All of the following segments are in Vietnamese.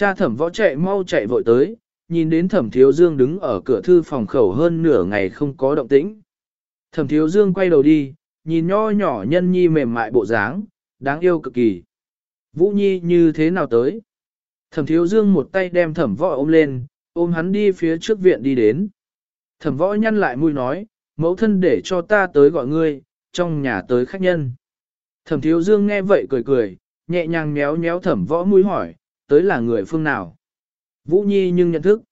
Cha thẩm võ chạy mau chạy vội tới, nhìn đến thẩm thiếu dương đứng ở cửa thư phòng khẩu hơn nửa ngày không có động tĩnh. Thẩm thiếu dương quay đầu đi, nhìn nho nhỏ nhân nhi mềm mại bộ dáng, đáng yêu cực kỳ. Vũ nhi như thế nào tới? Thẩm thiếu dương một tay đem thẩm võ ôm lên, ôm hắn đi phía trước viện đi đến. Thẩm võ nhăn lại mũi nói, mẫu thân để cho ta tới gọi ngươi, trong nhà tới khách nhân. Thẩm thiếu dương nghe vậy cười cười, nhẹ nhàng méo méo thẩm võ mũi hỏi, tới là người phương nào? Vũ Nhi nhưng nhận thức.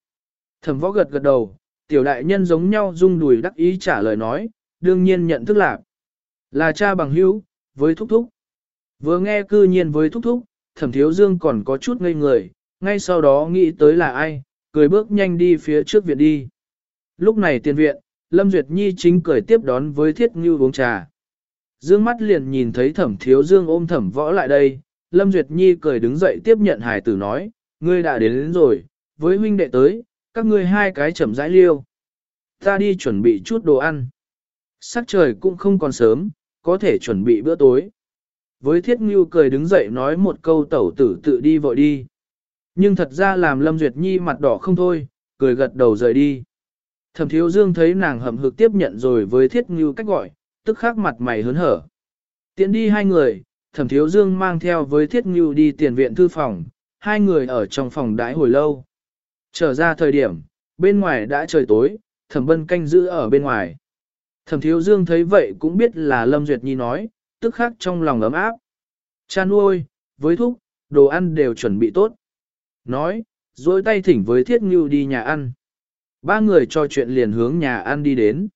Thẩm võ gật gật đầu, tiểu đại nhân giống nhau rung đùi đắc ý trả lời nói, đương nhiên nhận thức lạc. Là cha bằng hữu, với thúc thúc. Vừa nghe cư nhiên với thúc thúc, thẩm thiếu dương còn có chút ngây người, ngay sau đó nghĩ tới là ai, cười bước nhanh đi phía trước viện đi. Lúc này tiền viện, Lâm Duyệt Nhi chính cười tiếp đón với thiết ngưu uống trà. Dương mắt liền nhìn thấy thẩm thiếu dương ôm thẩm võ lại đây, Lâm Duyệt Nhi cười đứng dậy tiếp nhận hài tử nói, ngươi đã đến, đến rồi, với huynh đệ tới, các ngươi hai cái chậm rãi liêu. Ta đi chuẩn bị chút đồ ăn. Sắc trời cũng không còn sớm, có thể chuẩn bị bữa tối. Với thiết ngưu cười đứng dậy nói một câu tẩu tử tự đi vội đi. Nhưng thật ra làm Lâm Duyệt Nhi mặt đỏ không thôi, cười gật đầu rời đi. Thẩm thiếu dương thấy nàng hậm hực tiếp nhận rồi với thiết ngưu cách gọi, tức khắc mặt mày hớn hở. Tiến đi hai người, thẩm thiếu dương mang theo với thiết ngưu đi tiền viện thư phòng, hai người ở trong phòng đãi hồi lâu. Trở ra thời điểm, bên ngoài đã trời tối, thẩm bân canh giữ ở bên ngoài. Thẩm thiếu dương thấy vậy cũng biết là Lâm Duyệt Nhi nói, tức khắc trong lòng ấm áp. Cha nuôi, với thúc, đồ ăn đều chuẩn bị tốt. Nói, dối tay thỉnh với thiết ngưu đi nhà ăn. Ba người trò chuyện liền hướng nhà ăn đi đến.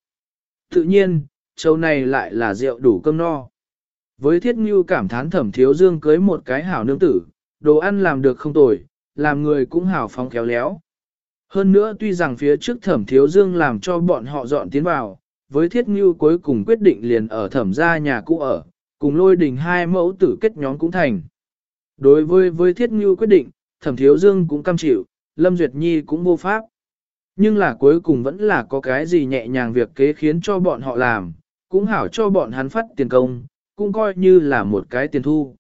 Tự nhiên, châu này lại là rượu đủ cơm no. Với thiết ngưu cảm thán thẩm thiếu dương cưới một cái hảo nương tử, đồ ăn làm được không tồi, làm người cũng hảo phóng khéo léo. Hơn nữa tuy rằng phía trước thẩm thiếu dương làm cho bọn họ dọn tiến vào, với thiết ngưu cuối cùng quyết định liền ở thẩm gia nhà cũ ở, cùng lôi đình hai mẫu tử kết nhóm cũng thành. Đối với với thiết ngưu quyết định, thẩm thiếu dương cũng cam chịu, Lâm Duyệt Nhi cũng vô pháp. Nhưng là cuối cùng vẫn là có cái gì nhẹ nhàng việc kế khiến cho bọn họ làm, cũng hảo cho bọn hắn phát tiền công, cũng coi như là một cái tiền thu.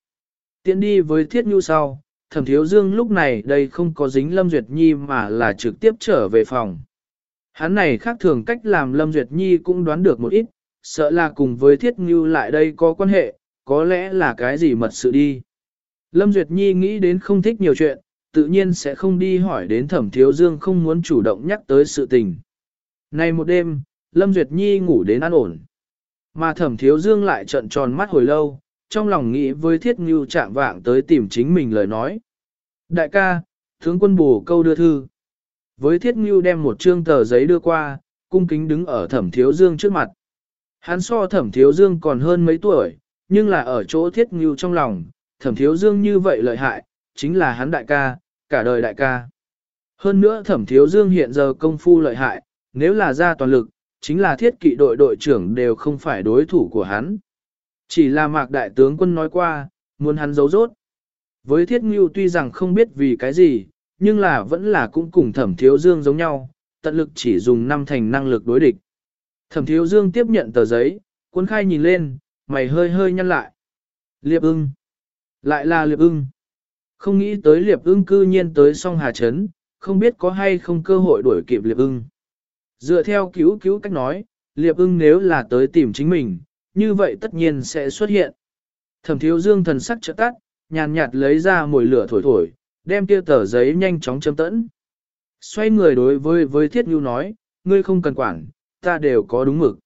Tiện đi với thiết nhu sau, thẩm thiếu dương lúc này đây không có dính Lâm Duyệt Nhi mà là trực tiếp trở về phòng. Hắn này khác thường cách làm Lâm Duyệt Nhi cũng đoán được một ít, sợ là cùng với thiết nhu lại đây có quan hệ, có lẽ là cái gì mật sự đi. Lâm Duyệt Nhi nghĩ đến không thích nhiều chuyện, tự nhiên sẽ không đi hỏi đến thẩm thiếu dương không muốn chủ động nhắc tới sự tình. Này một đêm, Lâm Duyệt Nhi ngủ đến an ổn. Mà thẩm thiếu dương lại trận tròn mắt hồi lâu, trong lòng nghĩ với thiết ngưu chạm vạng tới tìm chính mình lời nói. Đại ca, tướng quân bù câu đưa thư. Với thiết ngưu đem một trương tờ giấy đưa qua, cung kính đứng ở thẩm thiếu dương trước mặt. Hắn so thẩm thiếu dương còn hơn mấy tuổi, nhưng là ở chỗ thiết ngưu trong lòng, thẩm thiếu dương như vậy lợi hại, chính là hắn đại ca, cả đời đại ca. Hơn nữa thẩm thiếu dương hiện giờ công phu lợi hại, nếu là ra toàn lực, chính là thiết kỵ đội đội trưởng đều không phải đối thủ của hắn. Chỉ là mạc đại tướng quân nói qua, muốn hắn giấu rốt. Với thiết ngưu tuy rằng không biết vì cái gì, nhưng là vẫn là cũng cùng thẩm thiếu dương giống nhau, tận lực chỉ dùng năm thành năng lực đối địch. Thẩm thiếu dương tiếp nhận tờ giấy, quân khai nhìn lên, mày hơi hơi nhăn lại. Liệp ưng. Lại là liệp ưng. Không nghĩ tới liệp ưng cư nhiên tới song hà chấn không biết có hay không cơ hội đuổi kịp liệp ưng. Dựa theo cứu cứu cách nói, liệp ưng nếu là tới tìm chính mình, như vậy tất nhiên sẽ xuất hiện. Thẩm thiếu dương thần sắc trợ tắt, nhàn nhạt lấy ra mồi lửa thổi thổi, đem kia tờ giấy nhanh chóng chấm tẫn. Xoay người đối với với thiết nhu nói, ngươi không cần quản, ta đều có đúng mực.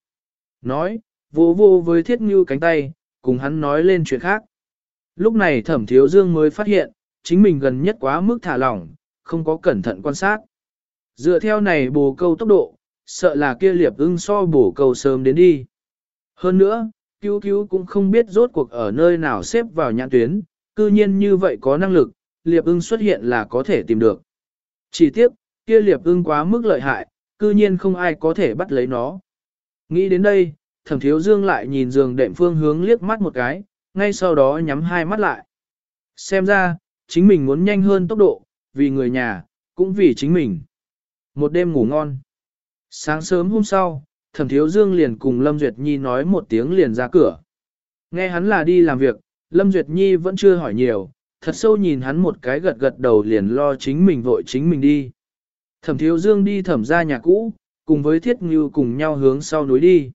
Nói, vô vô với thiết nhu cánh tay, cùng hắn nói lên chuyện khác. Lúc này thẩm thiếu dương mới phát hiện, chính mình gần nhất quá mức thả lỏng, không có cẩn thận quan sát. Dựa theo này bồ câu tốc độ, sợ là kia liệp ưng so bổ cầu sớm đến đi. Hơn nữa, cứu cứu cũng không biết rốt cuộc ở nơi nào xếp vào nhãn tuyến, cư nhiên như vậy có năng lực, liệp ưng xuất hiện là có thể tìm được. Chỉ tiếc, kia liệp ưng quá mức lợi hại, cư nhiên không ai có thể bắt lấy nó. Nghĩ đến đây, thẩm thiếu dương lại nhìn giường đệm phương hướng liếc mắt một cái, ngay sau đó nhắm hai mắt lại. Xem ra, chính mình muốn nhanh hơn tốc độ, vì người nhà, cũng vì chính mình. Một đêm ngủ ngon. Sáng sớm hôm sau, thẩm thiếu dương liền cùng Lâm Duyệt Nhi nói một tiếng liền ra cửa. Nghe hắn là đi làm việc, Lâm Duyệt Nhi vẫn chưa hỏi nhiều, thật sâu nhìn hắn một cái gật gật đầu liền lo chính mình vội chính mình đi. Thẩm thiếu dương đi thẩm ra nhà cũ, cùng với thiết ngưu cùng nhau hướng sau núi đi.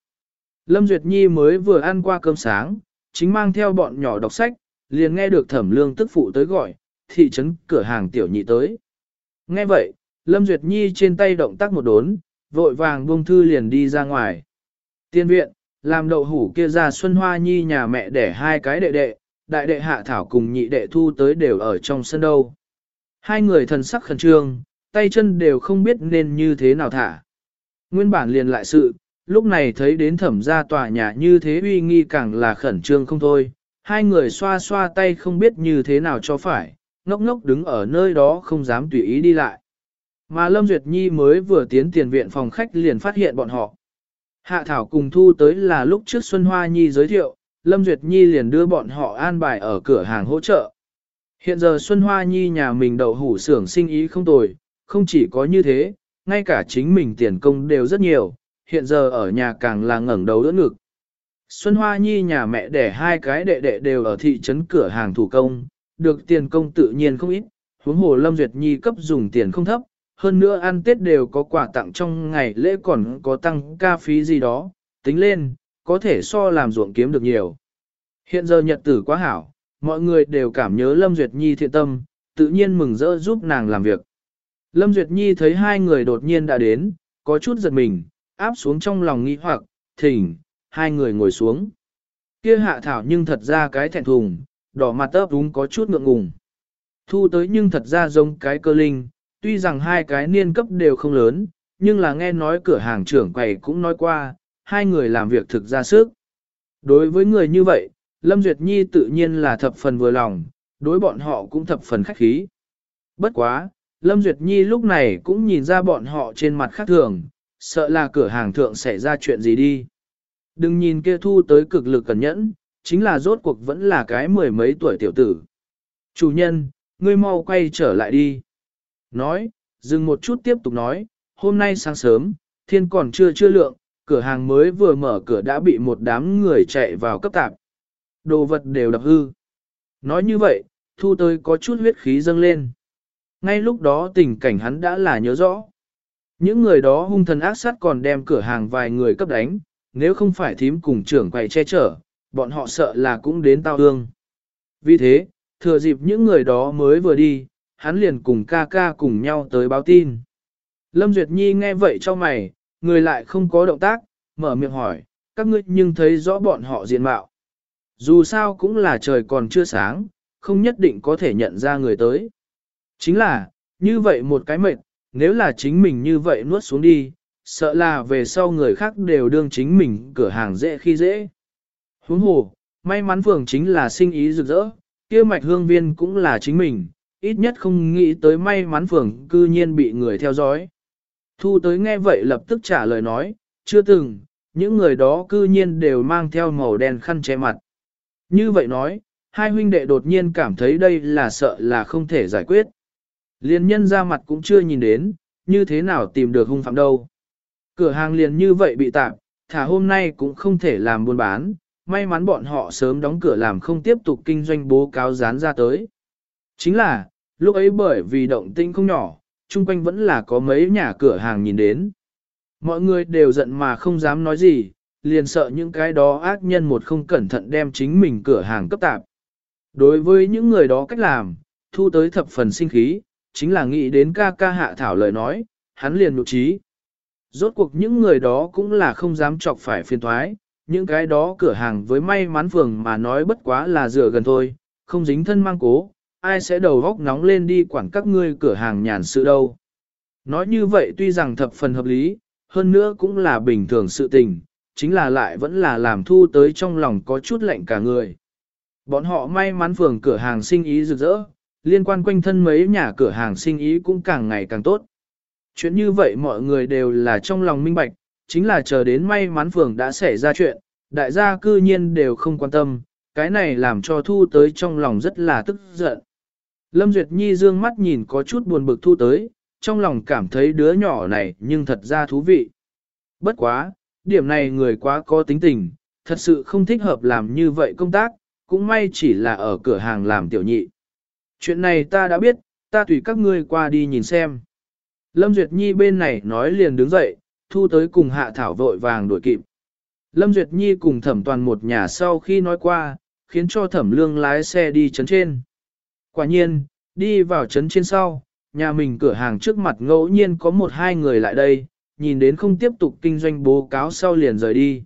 Lâm Duyệt Nhi mới vừa ăn qua cơm sáng, chính mang theo bọn nhỏ đọc sách, liền nghe được thẩm lương tức phụ tới gọi, thị trấn cửa hàng tiểu nhị tới. Nghe vậy, Lâm Duyệt Nhi trên tay động tác một đốn, vội vàng buông thư liền đi ra ngoài. Tiên viện, làm đậu hủ kia ra Xuân Hoa Nhi nhà mẹ để hai cái đệ đệ, đại đệ hạ thảo cùng nhị đệ thu tới đều ở trong sân đâu. Hai người thần sắc khẩn trương, tay chân đều không biết nên như thế nào thả. Nguyên bản liền lại sự, lúc này thấy đến thẩm gia tòa nhà như thế uy nghi càng là khẩn trương không thôi. Hai người xoa xoa tay không biết như thế nào cho phải, ngốc ngốc đứng ở nơi đó không dám tùy ý đi lại. Mà Lâm Duyệt Nhi mới vừa tiến tiền viện phòng khách liền phát hiện bọn họ. Hạ Thảo cùng thu tới là lúc trước Xuân Hoa Nhi giới thiệu, Lâm Duyệt Nhi liền đưa bọn họ an bài ở cửa hàng hỗ trợ. Hiện giờ Xuân Hoa Nhi nhà mình đậu hủ xưởng sinh ý không tồi, không chỉ có như thế, ngay cả chính mình tiền công đều rất nhiều, hiện giờ ở nhà càng là ngẩng đầu đỡ ngực. Xuân Hoa Nhi nhà mẹ đẻ hai cái đệ đệ đều ở thị trấn cửa hàng thủ công, được tiền công tự nhiên không ít, huống hồ Lâm Duyệt Nhi cấp dùng tiền không thấp, hơn nữa ăn Tết đều có quà tặng trong ngày lễ còn có tăng ca phí gì đó, tính lên, có thể so làm ruộng kiếm được nhiều. Hiện giờ nhật tử quá hảo, mọi người đều cảm nhớ Lâm Duyệt Nhi thiện tâm, tự nhiên mừng rỡ giúp nàng làm việc. Lâm Duyệt Nhi thấy hai người đột nhiên đã đến, có chút giật mình, áp xuống trong lòng nghĩ hoặc, thỉnh, hai người ngồi xuống. Kia hạ thảo nhưng thật ra cái thẹn thùng, đỏ mặt ấp đúng có chút ngượng ngùng. Thu tới nhưng thật ra giống cái cơ linh, tuy rằng hai cái niên cấp đều không lớn, nhưng là nghe nói cửa hàng trưởng quầy cũng nói qua, hai người làm việc thực ra sức. Đối với người như vậy, Lâm Duyệt Nhi tự nhiên là thập phần vừa lòng, đối bọn họ cũng thập phần khách khí. Bất quá, Lâm Duyệt Nhi lúc này cũng nhìn ra bọn họ trên mặt khác thường, sợ là cửa hàng thượng xảy ra chuyện gì đi. Đừng nhìn kia thu tới cực lực cẩn nhẫn, chính là rốt cuộc vẫn là cái mười mấy tuổi tiểu tử. Chủ nhân, ngươi mau quay trở lại đi. Nói, dừng một chút tiếp tục nói, hôm nay sáng sớm, thiên còn chưa chưa lượng, cửa hàng mới vừa mở cửa đã bị một đám người chạy vào cấp tạp. Đồ vật đều đập hư. Nói như vậy, thu tới có chút huyết khí dâng lên. Ngay lúc đó tình cảnh hắn đã là nhớ rõ. Những người đó hung thần ác sát còn đem cửa hàng vài người cấp đánh, nếu không phải thím cùng trưởng quầy che chở, bọn họ sợ là cũng đến tao hương. Vì thế, thừa dịp những người đó mới vừa đi, hắn liền cùng ca ca cùng nhau tới báo tin. Lâm Duyệt Nhi nghe vậy cho mày, người lại không có động tác, mở miệng hỏi, các ngươi nhưng thấy rõ bọn họ diện mạo. Dù sao cũng là trời còn chưa sáng, không nhất định có thể nhận ra người tới. Chính là, như vậy một cái mệt, nếu là chính mình như vậy nuốt xuống đi, sợ là về sau người khác đều đương chính mình cửa hàng dễ khi dễ. Huống hồ, may mắn phường chính là sinh ý rực rỡ, kia mạch hương viên cũng là chính mình, ít nhất không nghĩ tới may mắn phường cư nhiên bị người theo dõi. Thu tới nghe vậy lập tức trả lời nói, chưa từng, những người đó cư nhiên đều mang theo màu đen khăn che mặt. Như vậy nói, hai huynh đệ đột nhiên cảm thấy đây là sợ là không thể giải quyết. Liên nhân ra mặt cũng chưa nhìn đến, như thế nào tìm được hung phạm đâu. Cửa hàng liền như vậy bị tạm, thả hôm nay cũng không thể làm buôn bán, may mắn bọn họ sớm đóng cửa làm không tiếp tục kinh doanh bố cáo dán ra tới. Chính là, lúc ấy bởi vì động tinh không nhỏ, chung quanh vẫn là có mấy nhà cửa hàng nhìn đến. Mọi người đều giận mà không dám nói gì, liền sợ những cái đó ác nhân một không cẩn thận đem chính mình cửa hàng cấp tạp. Đối với những người đó cách làm, thu tới thập phần sinh khí, chính là nghĩ đến ca ca hạ thảo lời nói, hắn liền nụ trí. Rốt cuộc những người đó cũng là không dám chọc phải phiền thoái, những cái đó cửa hàng với may mắn phường mà nói bất quá là dựa gần thôi, không dính thân mang cố, ai sẽ đầu góc nóng lên đi quản các ngươi cửa hàng nhàn sự đâu. Nói như vậy tuy rằng thập phần hợp lý, hơn nữa cũng là bình thường sự tình, chính là lại vẫn là làm thu tới trong lòng có chút lạnh cả người. Bọn họ may mắn phường cửa hàng sinh ý rực rỡ, liên quan quanh thân mấy nhà cửa hàng sinh ý cũng càng ngày càng tốt. Chuyện như vậy mọi người đều là trong lòng minh bạch, chính là chờ đến may mắn phường đã xảy ra chuyện, đại gia cư nhiên đều không quan tâm, cái này làm cho thu tới trong lòng rất là tức giận. Lâm Duyệt Nhi dương mắt nhìn có chút buồn bực thu tới, trong lòng cảm thấy đứa nhỏ này nhưng thật ra thú vị. Bất quá, điểm này người quá có tính tình, thật sự không thích hợp làm như vậy công tác, cũng may chỉ là ở cửa hàng làm tiểu nhị. Chuyện này ta đã biết, ta tùy các ngươi qua đi nhìn xem. Lâm Duyệt Nhi bên này nói liền đứng dậy, thu tới cùng hạ thảo vội vàng đuổi kịp. Lâm Duyệt Nhi cùng thẩm toàn một nhà sau khi nói qua, khiến cho thẩm lương lái xe đi chấn trên. Quả nhiên, đi vào chấn trên sau, nhà mình cửa hàng trước mặt ngẫu nhiên có một hai người lại đây, nhìn đến không tiếp tục kinh doanh bố cáo sau liền rời đi.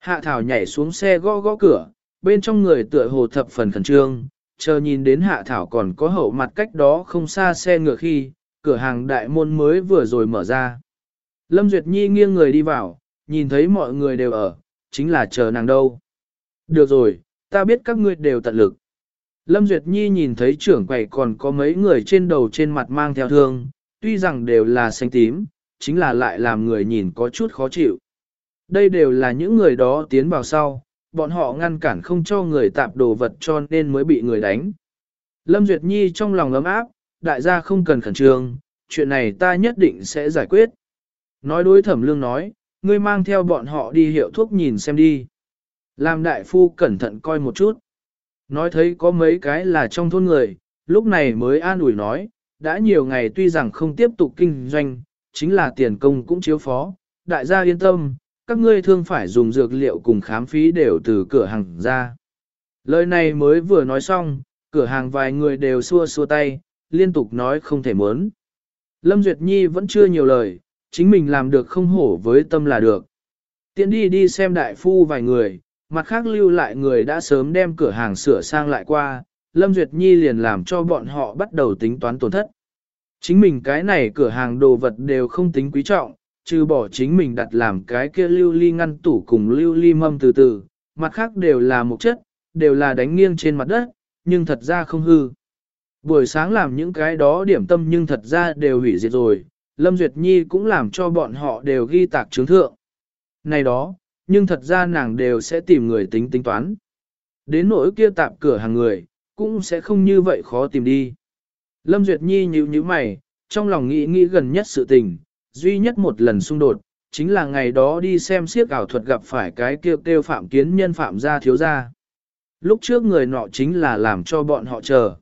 Hạ thảo nhảy xuống xe gõ gõ cửa, bên trong người tựa hồ thập phần khẩn trương, chờ nhìn đến hạ thảo còn có hậu mặt cách đó không xa xe ngựa khi, cửa hàng đại môn mới vừa rồi mở ra. Lâm Duyệt Nhi nghiêng người đi vào, nhìn thấy mọi người đều ở, chính là chờ nàng đâu. Được rồi, ta biết các ngươi đều tận lực. Lâm Duyệt Nhi nhìn thấy trưởng quầy còn có mấy người trên đầu trên mặt mang theo thương, tuy rằng đều là xanh tím, chính là lại làm người nhìn có chút khó chịu. Đây đều là những người đó tiến vào sau, bọn họ ngăn cản không cho người tạp đồ vật cho nên mới bị người đánh. Lâm Duyệt Nhi trong lòng ấm áp, đại gia không cần khẩn trương, chuyện này ta nhất định sẽ giải quyết. Nói đối thẩm lương nói, ngươi mang theo bọn họ đi hiệu thuốc nhìn xem đi. Làm đại phu cẩn thận coi một chút. Nói thấy có mấy cái là trong thôn người, lúc này mới an ủi nói, đã nhiều ngày tuy rằng không tiếp tục kinh doanh, chính là tiền công cũng chiếu phó, đại gia yên tâm, các ngươi thương phải dùng dược liệu cùng khám phí đều từ cửa hàng ra. Lời này mới vừa nói xong, cửa hàng vài người đều xua xua tay, liên tục nói không thể muốn. Lâm Duyệt Nhi vẫn chưa nhiều lời, chính mình làm được không hổ với tâm là được. Tiến đi đi xem đại phu vài người, mặt khác lưu lại người đã sớm đem cửa hàng sửa sang lại qua, Lâm Duyệt Nhi liền làm cho bọn họ bắt đầu tính toán tổn thất. Chính mình cái này cửa hàng đồ vật đều không tính quý trọng, trừ bỏ chính mình đặt làm cái kia lưu ly ngăn tủ cùng lưu ly mâm từ từ, mặt khác đều là một chất, đều là đánh nghiêng trên mặt đất, nhưng thật ra không hư. Buổi sáng làm những cái đó điểm tâm nhưng thật ra đều hủy diệt rồi, Lâm Duyệt Nhi cũng làm cho bọn họ đều ghi tạc chứng thượng. Này đó, nhưng thật ra nàng đều sẽ tìm người tính tính toán. Đến nỗi kia tạp cửa hàng người, cũng sẽ không như vậy khó tìm đi. Lâm Duyệt Nhi nhíu nhíu mày, trong lòng nghĩ nghĩ gần nhất sự tình, duy nhất một lần xung đột, chính là ngày đó đi xem siếc ảo thuật gặp phải cái kêu kêu phạm kiến nhân phạm gia thiếu gia. Lúc trước người nọ chính là làm cho bọn họ chờ.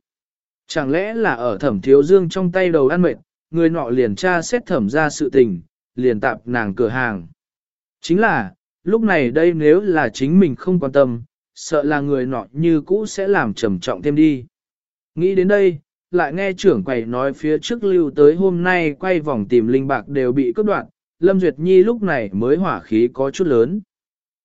Chẳng lẽ là ở thẩm thiếu dương trong tay đầu ăn mệt, người nọ liền tra xét thẩm ra sự tình, liền tạp nàng cửa hàng. Chính là, lúc này đây nếu là chính mình không quan tâm, sợ là người nọ như cũ sẽ làm trầm trọng thêm đi. Nghĩ đến đây, lại nghe trưởng quầy nói phía trước lưu tới hôm nay quay vòng tìm linh bạc đều bị cướp đoạn, Lâm Duyệt Nhi lúc này mới hỏa khí có chút lớn.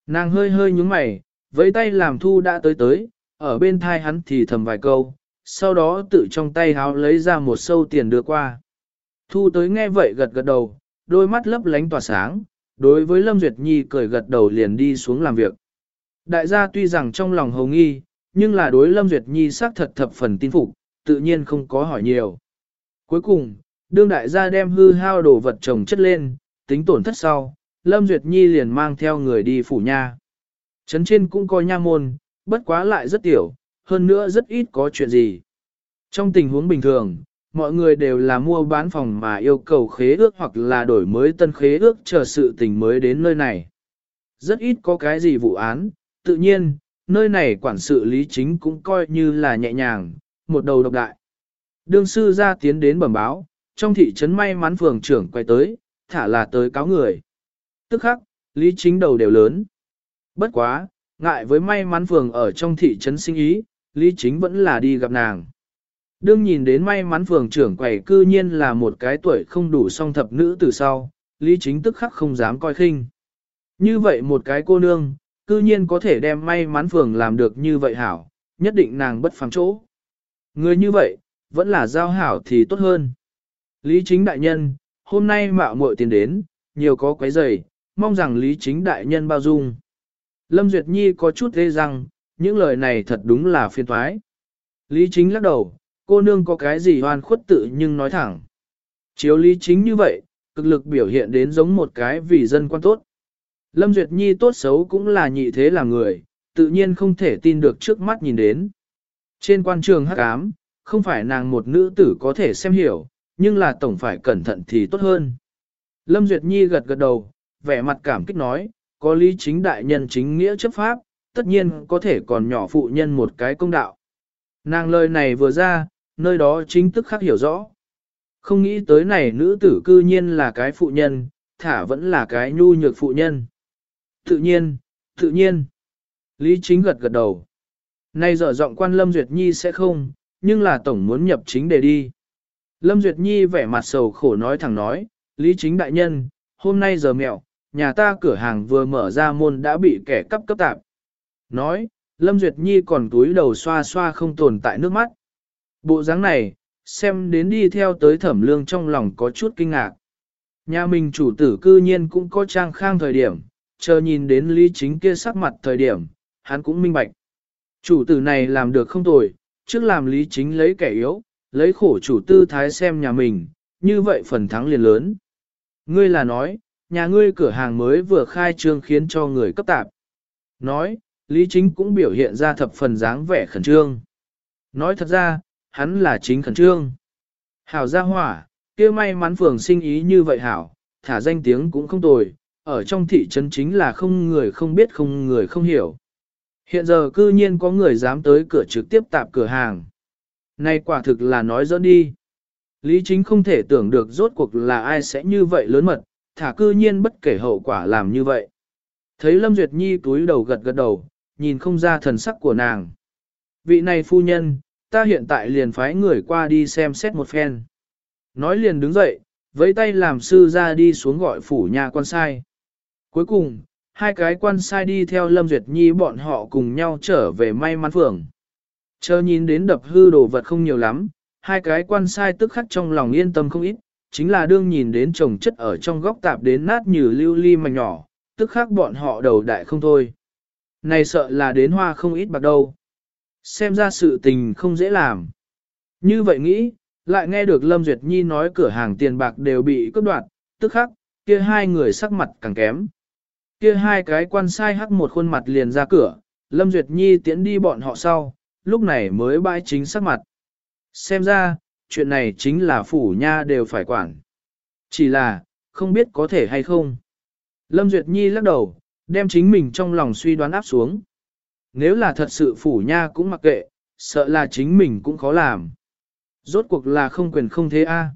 Nàng hơi hơi nhúng mày, với tay làm thu đã tới tới, ở bên thai hắn thì thầm vài câu, sau đó tự trong tay háo lấy ra một sâu tiền đưa qua. Thu tới nghe vậy gật gật đầu, đôi mắt lấp lánh tỏa sáng, đối với Lâm Duyệt Nhi cười gật đầu liền đi xuống làm việc. Đại gia tuy rằng trong lòng hồng nghi, nhưng là đối Lâm Duyệt Nhi xác thật thập phần tin phục, tự nhiên không có hỏi nhiều. Cuối cùng, đương đại gia đem hư hao đồ vật trồng chất lên, tính tổn thất sau, Lâm Duyệt Nhi liền mang theo người đi phủ nha. Trấn trên cũng coi nha môn, bất quá lại rất tiểu, hơn nữa rất ít có chuyện gì. Trong tình huống bình thường, mọi người đều là mua bán phòng mà yêu cầu khế ước hoặc là đổi mới tân khế ước chờ sự tình mới đến nơi này. Rất ít có cái gì vụ án, tự nhiên, nơi này quản sự lý chính cũng coi như là nhẹ nhàng, một đầu độc đại. Đương sư ra tiến đến bẩm báo, trong thị trấn may mắn phường trưởng quay tới, thả là tới cáo người. Tức khắc, lý chính đầu đều lớn. Bất quá, ngại với may mắn phường ở trong thị trấn sinh ý, lý chính vẫn là đi gặp nàng. Đương nhìn đến may mắn phường trưởng quầy cư nhiên là một cái tuổi không đủ song thập nữ từ sau, lý chính tức khắc không dám coi khinh. Như vậy một cái cô nương, cư nhiên có thể đem may mắn phường làm được như vậy hảo, nhất định nàng bất phàm chỗ. Người như vậy, vẫn là giao hảo thì tốt hơn. Lý chính đại nhân, hôm nay mạo muội tiền đến, nhiều có quấy rầy, mong rằng Lý chính đại nhân bao dung. Lâm Duyệt Nhi có chút thế rằng, những lời này thật đúng là phiền toái. Lý chính lắc đầu, cô nương có cái gì hoan khuất tự nhưng nói thẳng. Chiếu lý chính như vậy, cực lực biểu hiện đến giống một cái vì dân quan tốt. Lâm Duyệt Nhi tốt xấu cũng là nhị thế là người, tự nhiên không thể tin được trước mắt nhìn đến. Trên quan trường hắc ám, không phải nàng một nữ tử có thể xem hiểu, nhưng là tổng phải cẩn thận thì tốt hơn. Lâm Duyệt Nhi gật gật đầu, vẻ mặt cảm kích nói, có lý chính đại nhân chính nghĩa chấp pháp, tất nhiên có thể còn nhỏ phụ nhân một cái công đạo. Nàng lời này vừa ra, nơi đó chính tức khắc hiểu rõ. Không nghĩ tới này nữ tử cư nhiên là cái phụ nhân, thả vẫn là cái nhu nhược phụ nhân. Tự nhiên, tự nhiên. Lý chính gật gật đầu. Nay dở giọng quan Lâm Duyệt Nhi sẽ không, nhưng là tổng muốn nhập chính để đi. Lâm Duyệt Nhi vẻ mặt sầu khổ nói thẳng nói, Lý chính đại nhân, hôm nay giờ mẹo, nhà ta cửa hàng vừa mở ra môn đã bị kẻ cắp cấp tạp. Nói, Lâm Duyệt Nhi còn túi đầu xoa xoa không tồn tại nước mắt. Bộ dáng này, xem đến đi theo tới thẩm lương trong lòng có chút kinh ngạc. Nhà mình chủ tử cư nhiên cũng có trang khang thời điểm, chờ nhìn đến lý chính kia sắc mặt thời điểm, hắn cũng minh bạch. Chủ tử này làm được không tồi, trước làm lý chính lấy kẻ yếu, lấy khổ chủ tư thái xem nhà mình, như vậy phần thắng liền lớn. Ngươi là nói, nhà ngươi cửa hàng mới vừa khai trương khiến cho người cấp tạp. Nói, Lý Chính cũng biểu hiện ra thập phần dáng vẻ khẩn trương. Nói thật ra, hắn là chính khẩn trương. Hảo gia hỏa, kia may mắn phường sinh ý như vậy hảo, thả danh tiếng cũng không tồi, ở trong thị trấn chính là không người không biết không người không hiểu. Hiện giờ cư nhiên có người dám tới cửa trực tiếp tạp cửa hàng. Này quả thực là nói dẫn đi. Lý chính không thể tưởng được rốt cuộc là ai sẽ như vậy lớn mật, thả cư nhiên bất kể hậu quả làm như vậy. Thấy Lâm Duyệt Nhi túi đầu gật gật đầu, nhìn không ra thần sắc của nàng. Vị này phu nhân, ta hiện tại liền phái người qua đi xem xét một phen. Nói liền đứng dậy, với tay làm sư ra đi xuống gọi phủ nhà quan sai. Cuối cùng, hai cái quan sai đi theo Lâm Duyệt Nhi bọn họ cùng nhau trở về may mắn phường. Chờ nhìn đến đập hư đồ vật không nhiều lắm, hai cái quan sai tức khắc trong lòng yên tâm không ít, chính là đương nhìn đến chồng chất ở trong góc tạp đến nát như lưu ly mảnh nhỏ, tức khắc bọn họ đầu đại không thôi. Này sợ là đến hoa không ít bạc đâu. Xem ra sự tình không dễ làm. Như vậy nghĩ, lại nghe được Lâm Duyệt Nhi nói cửa hàng tiền bạc đều bị cướp đoạt, tức khắc, kia hai người sắc mặt càng kém. Kia hai cái quan sai hắc một khuôn mặt liền ra cửa, Lâm Duyệt Nhi tiễn đi bọn họ sau, lúc này mới bãi chính sắc mặt. Xem ra, chuyện này chính là phủ nha đều phải quản. Chỉ là, không biết có thể hay không. Lâm Duyệt Nhi lắc đầu, đem chính mình trong lòng suy đoán áp xuống. Nếu là thật sự phủ nha cũng mặc kệ, sợ là chính mình cũng khó làm. Rốt cuộc là không quyền không thế a.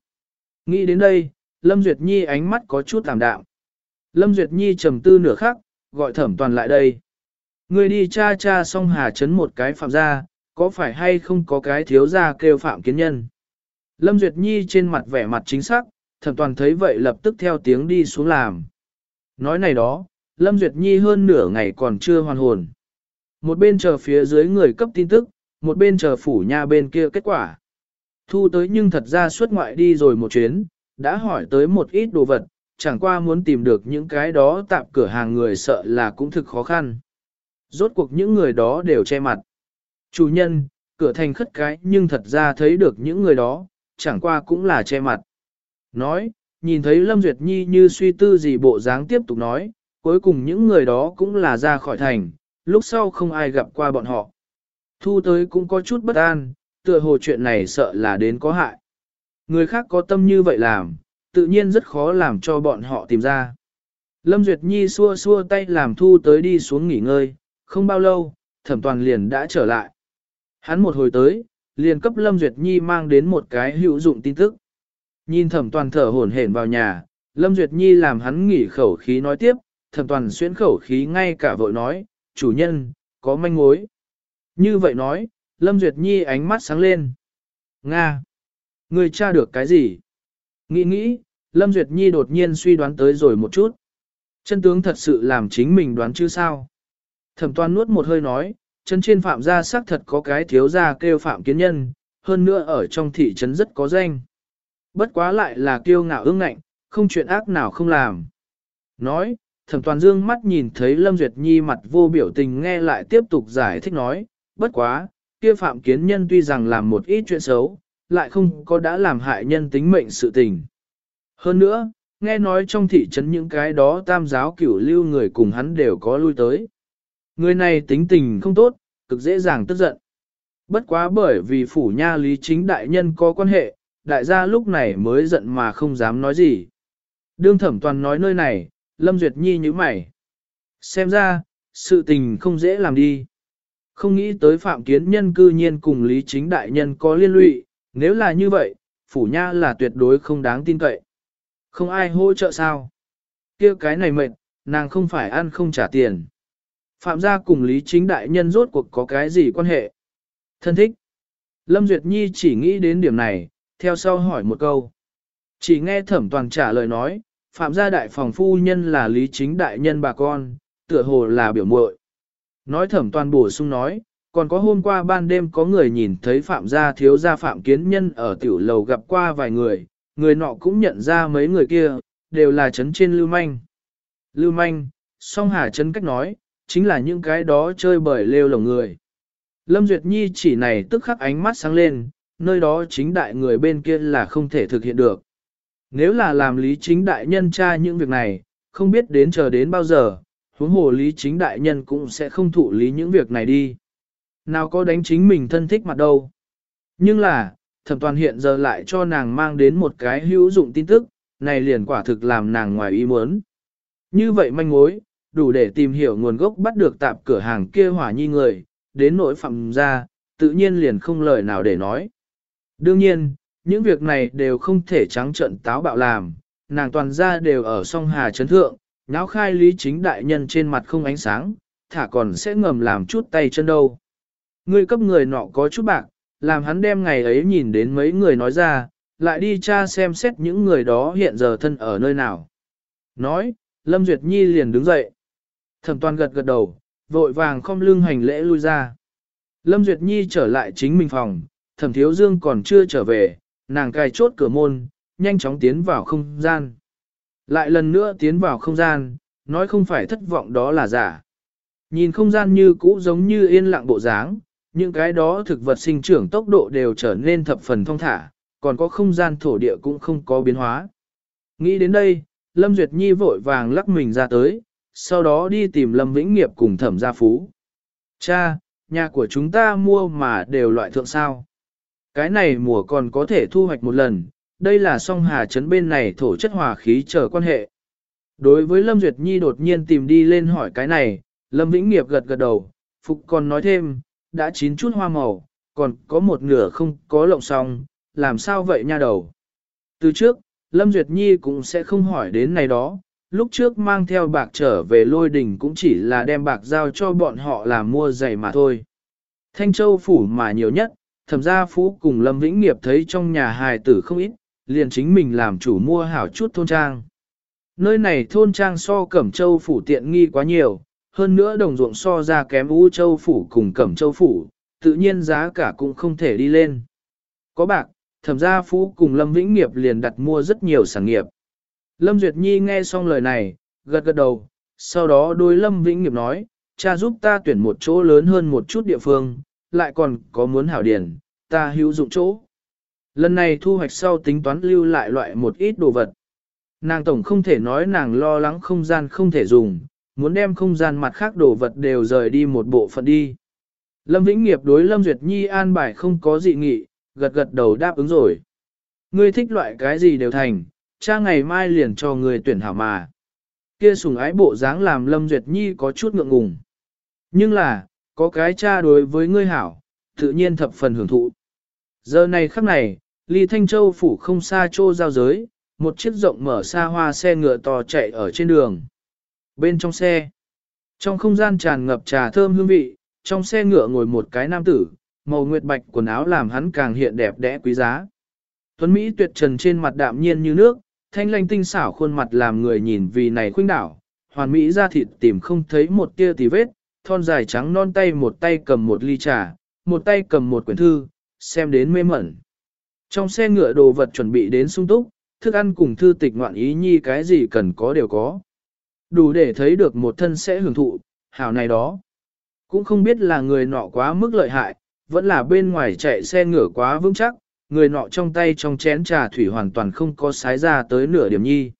Nghĩ đến đây, Lâm Duyệt Nhi ánh mắt có chút tạm đạm. Lâm Duyệt Nhi trầm tư nửa khắc, gọi thẩm toàn lại đây. Người đi cha cha xong hà chấn một cái phạm ra, có phải hay không có cái thiếu ra kêu phạm kiến nhân. Lâm Duyệt Nhi trên mặt vẻ mặt chính xác, thẩm toàn thấy vậy lập tức theo tiếng đi xuống làm. Nói này đó, Lâm Duyệt Nhi hơn nửa ngày còn chưa hoàn hồn. Một bên chờ phía dưới người cấp tin tức, một bên chờ phủ nha bên kia kết quả. Thu tới nhưng thật ra xuất ngoại đi rồi một chuyến, đã hỏi tới một ít đồ vật, chẳng qua muốn tìm được những cái đó tạm cửa hàng người sợ là cũng thực khó khăn. Rốt cuộc những người đó đều che mặt. Chủ nhân, cửa thành khất cái nhưng thật ra thấy được những người đó, chẳng qua cũng là che mặt. Nói, nhìn thấy Lâm Duyệt Nhi như suy tư gì bộ dáng tiếp tục nói, cuối cùng những người đó cũng là ra khỏi thành, lúc sau không ai gặp qua bọn họ. Thu tới cũng có chút bất an, tựa hồ chuyện này sợ là đến có hại. Người khác có tâm như vậy làm, tự nhiên rất khó làm cho bọn họ tìm ra. Lâm Duyệt Nhi xua xua tay làm thu tới đi xuống nghỉ ngơi, không bao lâu, thẩm toàn liền đã trở lại. Hắn một hồi tới, liền cấp Lâm Duyệt Nhi mang đến một cái hữu dụng tin tức. Nhìn thẩm toàn thở hổn hển vào nhà, Lâm Duyệt Nhi làm hắn nghỉ khẩu khí nói tiếp, thẩm toàn xuyên khẩu khí ngay cả vội nói, chủ nhân, có manh mối. Như vậy nói, Lâm Duyệt Nhi ánh mắt sáng lên. Nga! Người tra được cái gì? Nghĩ nghĩ, Lâm Duyệt Nhi đột nhiên suy đoán tới rồi một chút. Chân tướng thật sự làm chính mình đoán chứ sao? Thẩm toan nuốt một hơi nói, chân trên phạm gia xác thật có cái thiếu gia kêu phạm kiến nhân, hơn nữa ở trong thị trấn rất có danh. Bất quá lại là kiêu ngạo ương ngạnh, không chuyện ác nào không làm. Nói, thẩm toàn dương mắt nhìn thấy Lâm Duyệt Nhi mặt vô biểu tình nghe lại tiếp tục giải thích nói, bất quá, kia phạm kiến nhân tuy rằng làm một ít chuyện xấu, lại không có đã làm hại nhân tính mệnh sự tình. Hơn nữa, nghe nói trong thị trấn những cái đó tam giáo cửu lưu người cùng hắn đều có lui tới. Người này tính tình không tốt, cực dễ dàng tức giận. Bất quá bởi vì phủ nha lý chính đại nhân có quan hệ, đại gia lúc này mới giận mà không dám nói gì. Đương thẩm toàn nói nơi này, Lâm Duyệt Nhi như mày. Xem ra, sự tình không dễ làm đi. Không nghĩ tới phạm kiến nhân cư nhiên cùng lý chính đại nhân có liên lụy, Nếu là như vậy, phủ nha là tuyệt đối không đáng tin cậy. Không ai hỗ trợ sao? kia cái này mệt, nàng không phải ăn không trả tiền. Phạm gia cùng Lý Chính Đại Nhân rốt cuộc có cái gì quan hệ? Thân thích. Lâm Duyệt Nhi chỉ nghĩ đến điểm này, theo sau hỏi một câu. Chỉ nghe thẩm toàn trả lời nói, Phạm gia đại phòng phu nhân là Lý Chính Đại Nhân bà con, tựa hồ là biểu muội. Nói thẩm toàn bổ sung nói, còn có hôm qua ban đêm có người nhìn thấy Phạm gia thiếu gia Phạm Kiến Nhân ở tiểu lầu gặp qua vài người, người nọ cũng nhận ra mấy người kia, đều là chấn trên lưu manh. Lưu manh, song hà chấn cách nói, chính là những cái đó chơi bởi lêu lồng người. Lâm Duyệt Nhi chỉ này tức khắc ánh mắt sáng lên, nơi đó chính đại người bên kia là không thể thực hiện được. Nếu là làm lý chính đại nhân tra những việc này, không biết đến chờ đến bao giờ, huống hồ lý chính đại nhân cũng sẽ không thụ lý những việc này đi. Nào có đánh chính mình thân thích mặt đâu. Nhưng là, thẩm toàn hiện giờ lại cho nàng mang đến một cái hữu dụng tin tức, này liền quả thực làm nàng ngoài ý muốn. Như vậy manh mối, đủ để tìm hiểu nguồn gốc bắt được tạp cửa hàng kia hỏa nhi người, đến nỗi phạm ra, tự nhiên liền không lời nào để nói. Đương nhiên, những việc này đều không thể trắng trợn táo bạo làm, nàng toàn ra đều ở song hà chấn thượng, nháo khai lý chính đại nhân trên mặt không ánh sáng, thả còn sẽ ngầm làm chút tay chân đâu. Người cấp người nọ có chút bạc, làm hắn đem ngày ấy nhìn đến mấy người nói ra, lại đi tra xem xét những người đó hiện giờ thân ở nơi nào. Nói, Lâm Duyệt Nhi liền đứng dậy. Thẩm toàn gật gật đầu, vội vàng không lưng hành lễ lui ra. Lâm Duyệt Nhi trở lại chính mình phòng, thẩm thiếu dương còn chưa trở về, nàng cài chốt cửa môn, nhanh chóng tiến vào không gian. Lại lần nữa tiến vào không gian, nói không phải thất vọng đó là giả. Nhìn không gian như cũ giống như yên lặng bộ dáng, những cái đó thực vật sinh trưởng tốc độ đều trở nên thập phần thông thả, còn có không gian thổ địa cũng không có biến hóa. Nghĩ đến đây, Lâm Duyệt Nhi vội vàng lắc mình ra tới, sau đó đi tìm Lâm Vĩnh Nghiệp cùng thẩm gia phú. Cha, nhà của chúng ta mua mà đều loại thượng sao. Cái này mùa còn có thể thu hoạch một lần, đây là song hà trấn bên này thổ chất hòa khí chờ quan hệ. Đối với Lâm Duyệt Nhi đột nhiên tìm đi lên hỏi cái này, Lâm Vĩnh Nghiệp gật gật đầu, Phục còn nói thêm, đã chín chút hoa màu, còn có một nửa không có lộng xong, làm sao vậy nha đầu. Từ trước, Lâm Duyệt Nhi cũng sẽ không hỏi đến này đó, lúc trước mang theo bạc trở về lôi đỉnh cũng chỉ là đem bạc giao cho bọn họ làm mua giày mà thôi. Thanh Châu phủ mà nhiều nhất, thẩm gia phú cùng Lâm Vĩnh Nghiệp thấy trong nhà hài tử không ít, liền chính mình làm chủ mua hảo chút thôn trang. Nơi này thôn trang so Cẩm Châu phủ tiện nghi quá nhiều, hơn nữa đồng ruộng so ra kém U Châu phủ cùng Cẩm Châu phủ, tự nhiên giá cả cũng không thể đi lên. Có bạc, thẩm gia phú cùng Lâm Vĩnh Nghiệp liền đặt mua rất nhiều sản nghiệp. Lâm Duyệt Nhi nghe xong lời này, gật gật đầu, sau đó đôi Lâm Vĩnh Nghiệp nói, cha giúp ta tuyển một chỗ lớn hơn một chút địa phương, lại còn có muốn hảo điền ta hữu dụng chỗ. Lần này thu hoạch sau tính toán lưu lại loại một ít đồ vật. Nàng tổng không thể nói nàng lo lắng không gian không thể dùng, muốn đem không gian mặt khác đồ vật đều rời đi một bộ phận đi. Lâm Vĩnh Nghiệp đối Lâm Duyệt Nhi an bài không có dị nghị, gật gật đầu đáp ứng rồi. Ngươi thích loại cái gì đều thành, cha ngày mai liền cho ngươi tuyển hảo mà. Kia sùng ái bộ dáng làm Lâm Duyệt Nhi có chút ngượng ngùng. Nhưng là, có cái cha đối với ngươi hảo, tự nhiên thập phần hưởng thụ. Giờ này khắc này, ly Thanh Châu phủ không xa chỗ giao giới, một chiếc rộng mở xa hoa xe ngựa to chạy ở trên đường. Bên trong xe, trong không gian tràn ngập trà thơm hương vị, trong xe ngựa ngồi một cái nam tử, màu nguyệt bạch quần áo làm hắn càng hiện đẹp đẽ quý giá. Tuấn Mỹ tuyệt trần trên mặt đạm nhiên như nước, thanh lanh tinh xảo khuôn mặt làm người nhìn vì này khuynh đảo, hoàn mỹ ra thịt tìm không thấy một tia tì vết, thon dài trắng non tay một tay cầm một ly trà, một tay cầm một quyển thư, xem đến mê mẩn. Trong xe ngựa đồ vật chuẩn bị đến sung túc, thức ăn cùng thư tịch ngoạn ý nhi cái gì cần có đều có. Đủ để thấy được một thân sẽ hưởng thụ, hảo này đó. Cũng không biết là người nọ quá mức lợi hại, vẫn là bên ngoài chạy xe ngựa quá vững chắc, người nọ trong tay trong chén trà thủy hoàn toàn không có sái ra tới nửa điểm nhi.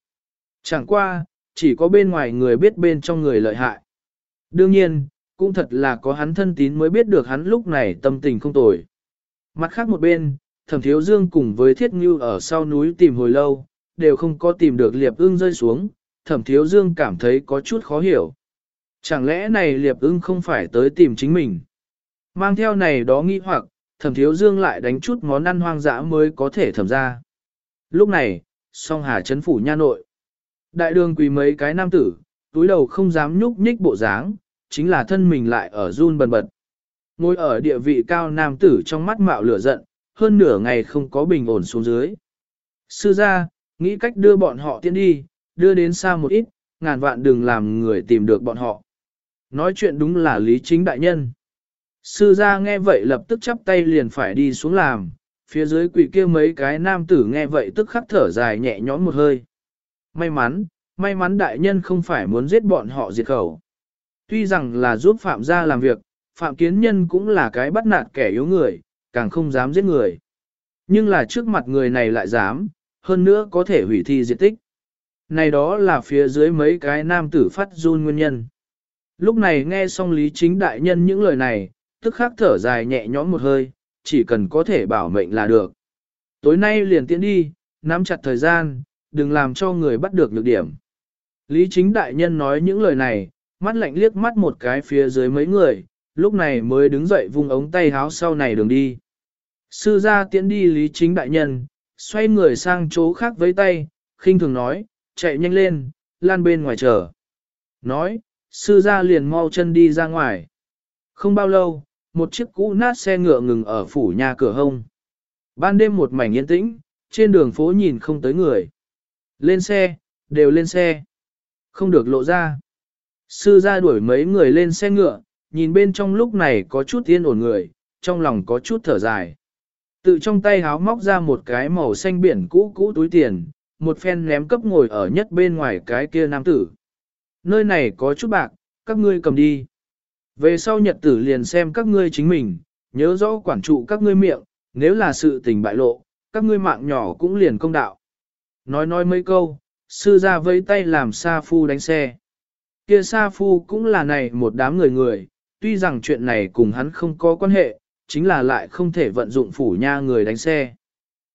Chẳng qua, chỉ có bên ngoài người biết bên trong người lợi hại. Đương nhiên, cũng thật là có hắn thân tín mới biết được hắn lúc này tâm tình không tồi. Mặt khác một bên, thẩm thiếu dương cùng với thiết ngưu ở sau núi tìm hồi lâu, đều không có tìm được liệp ưng rơi xuống, thẩm thiếu dương cảm thấy có chút khó hiểu. Chẳng lẽ này liệp ưng không phải tới tìm chính mình? Mang theo này đó nghi hoặc, thẩm thiếu dương lại đánh chút món ăn hoang dã mới có thể thẩm ra. Lúc này, song hà chấn phủ nha nội. Đại đường quỳ mấy cái nam tử, túi đầu không dám nhúc nhích bộ dáng, chính là thân mình lại ở run bần bật. Ngồi ở địa vị cao nam tử trong mắt mạo lửa giận, hơn nửa ngày không có bình ổn xuống dưới. Sư gia, nghĩ cách đưa bọn họ tiến đi, đưa đến xa một ít, ngàn vạn đừng làm người tìm được bọn họ. Nói chuyện đúng là lý chính đại nhân. Sư gia nghe vậy lập tức chắp tay liền phải đi xuống làm, phía dưới quỷ kia mấy cái nam tử nghe vậy tức khắc thở dài nhẹ nhõm một hơi. May mắn, may mắn đại nhân không phải muốn giết bọn họ diệt khẩu. Tuy rằng là giúp Phạm gia làm việc, Phạm Kiến Nhân cũng là cái bắt nạt kẻ yếu người, càng không dám giết người. Nhưng là trước mặt người này lại dám, hơn nữa có thể hủy thi diện tích. Này đó là phía dưới mấy cái nam tử phát run nguyên nhân. Lúc này nghe xong Lý Chính Đại Nhân những lời này, tức khắc thở dài nhẹ nhõm một hơi, chỉ cần có thể bảo mệnh là được. Tối nay liền tiến đi, nắm chặt thời gian, đừng làm cho người bắt được nhược điểm. Lý Chính Đại Nhân nói những lời này, mắt lạnh liếc mắt một cái phía dưới mấy người, lúc này mới đứng dậy vung ống tay háo sau này đường đi. Sư gia tiến đi Lý Chính Đại Nhân, xoay người sang chỗ khác với tay, khinh thường nói, chạy nhanh lên, lan bên ngoài chờ. Nói, sư gia liền mau chân đi ra ngoài. Không bao lâu, một chiếc cũ nát xe ngựa ngừng ở phủ nhà cửa hông. Ban đêm một mảnh yên tĩnh, trên đường phố nhìn không tới người. Lên xe, đều lên xe. Không được lộ ra. Sư ra đuổi mấy người lên xe ngựa, nhìn bên trong lúc này có chút yên ổn người, trong lòng có chút thở dài. Tự trong tay háo móc ra một cái màu xanh biển cũ cũ túi tiền, một phen ném cấp ngồi ở nhất bên ngoài cái kia nam tử. Nơi này có chút bạc, các ngươi cầm đi. Về sau nhật tử liền xem các ngươi chính mình, nhớ rõ quản trụ các ngươi miệng, nếu là sự tình bại lộ, các ngươi mạng nhỏ cũng liền công đạo. Nói nói mấy câu, sư ra vẫy tay làm Sa Phu đánh xe. Kia Sa Phu cũng là này một đám người người, tuy rằng chuyện này cùng hắn không có quan hệ, chính là lại không thể vận dụng phủ nha người đánh xe.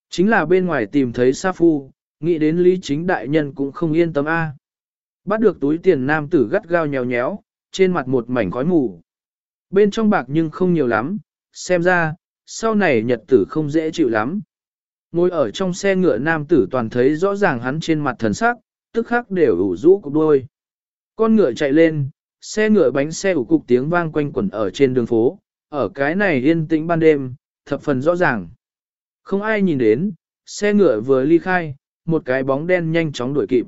Chính là bên ngoài tìm thấy Sa Phu, nghĩ đến lý chính đại nhân cũng không yên tâm a. Bắt được túi tiền nam tử gắt gao nhéo nhéo, trên mặt một mảnh khói mù. Bên trong bạc nhưng không nhiều lắm, xem ra, sau này nhật tử không dễ chịu lắm. Ngồi ở trong xe ngựa nam tử toàn thấy rõ ràng hắn trên mặt thần sắc, tức khắc đều ủ rũ cục đôi. Con ngựa chạy lên, xe ngựa bánh xe ủ cục tiếng vang quanh quẩn ở trên đường phố, ở cái này yên tĩnh ban đêm, thập phần rõ ràng. Không ai nhìn đến, xe ngựa vừa ly khai, một cái bóng đen nhanh chóng đuổi kịp.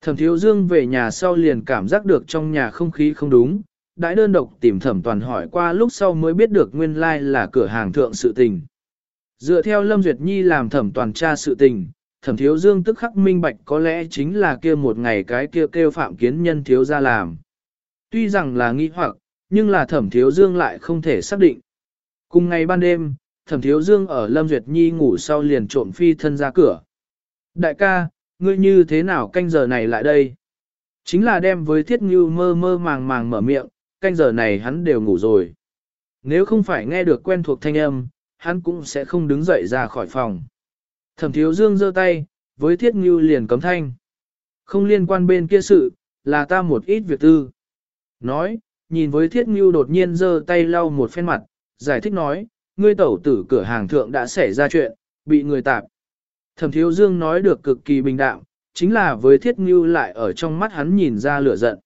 Thẩm thiếu dương về nhà sau liền cảm giác được trong nhà không khí không đúng, đãi đơn độc tìm thẩm toàn hỏi qua lúc sau mới biết được nguyên lai like là cửa hàng thượng sự tình. Dựa theo Lâm Duyệt Nhi làm thẩm toàn tra sự tình, thẩm thiếu dương tức khắc minh bạch có lẽ chính là kia một ngày cái kia kêu phạm kiến nhân thiếu ra làm. Tuy rằng là nghi hoặc, nhưng là thẩm thiếu dương lại không thể xác định. Cùng ngày ban đêm, thẩm thiếu dương ở Lâm Duyệt Nhi ngủ sau liền trộm phi thân ra cửa. Đại ca, ngươi như thế nào canh giờ này lại đây? Chính là đem với thiết ngưu mơ mơ màng màng mở miệng, canh giờ này hắn đều ngủ rồi. Nếu không phải nghe được quen thuộc thanh âm, hắn cũng sẽ không đứng dậy ra khỏi phòng. Thẩm thiếu dương giơ tay, với thiết ngưu liền cấm thanh. Không liên quan bên kia sự, là ta một ít việc tư. Nói, nhìn với thiết ngưu đột nhiên giơ tay lau một phen mặt, giải thích nói, ngươi tẩu tử cửa hàng thượng đã xảy ra chuyện, bị người tạp. Thẩm thiếu dương nói được cực kỳ bình đạm, chính là với thiết ngưu lại ở trong mắt hắn nhìn ra lửa giận.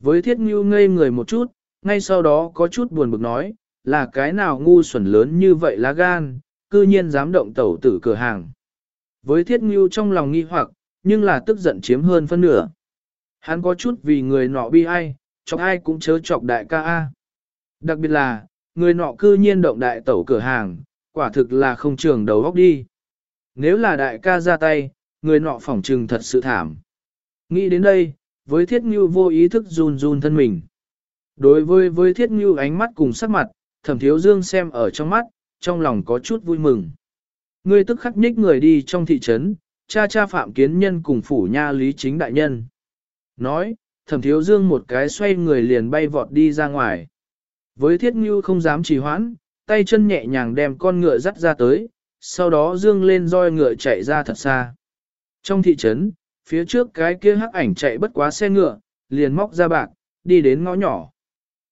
Với thiết ngưu ngây người một chút, ngay sau đó có chút buồn bực nói, là cái nào ngu xuẩn lớn như vậy lá gan, cư nhiên dám động tẩu tử cửa hàng. Với thiết ngưu trong lòng nghi hoặc, nhưng là tức giận chiếm hơn phân nửa. Hắn có chút vì người nọ bi ai, chọc ai cũng chớ chọc đại ca A. Đặc biệt là, người nọ cư nhiên động đại tẩu cửa hàng, quả thực là không trường đầu góc đi. Nếu là đại ca ra tay, người nọ phỏng trừng thật sự thảm. Nghĩ đến đây, với thiết ngưu vô ý thức run run thân mình. Đối với với thiết ngưu ánh mắt cùng sắc mặt, thẩm thiếu dương xem ở trong mắt, trong lòng có chút vui mừng. Ngươi tức khắc nhích người đi trong thị trấn, cha cha phạm kiến nhân cùng phủ nha lý chính đại nhân. Nói, thẩm thiếu dương một cái xoay người liền bay vọt đi ra ngoài. Với thiết ngưu không dám trì hoãn, tay chân nhẹ nhàng đem con ngựa dắt ra tới, sau đó dương lên roi ngựa chạy ra thật xa. Trong thị trấn, phía trước cái kia hắc ảnh chạy bất quá xe ngựa, liền móc ra bạc, đi đến ngõ nhỏ.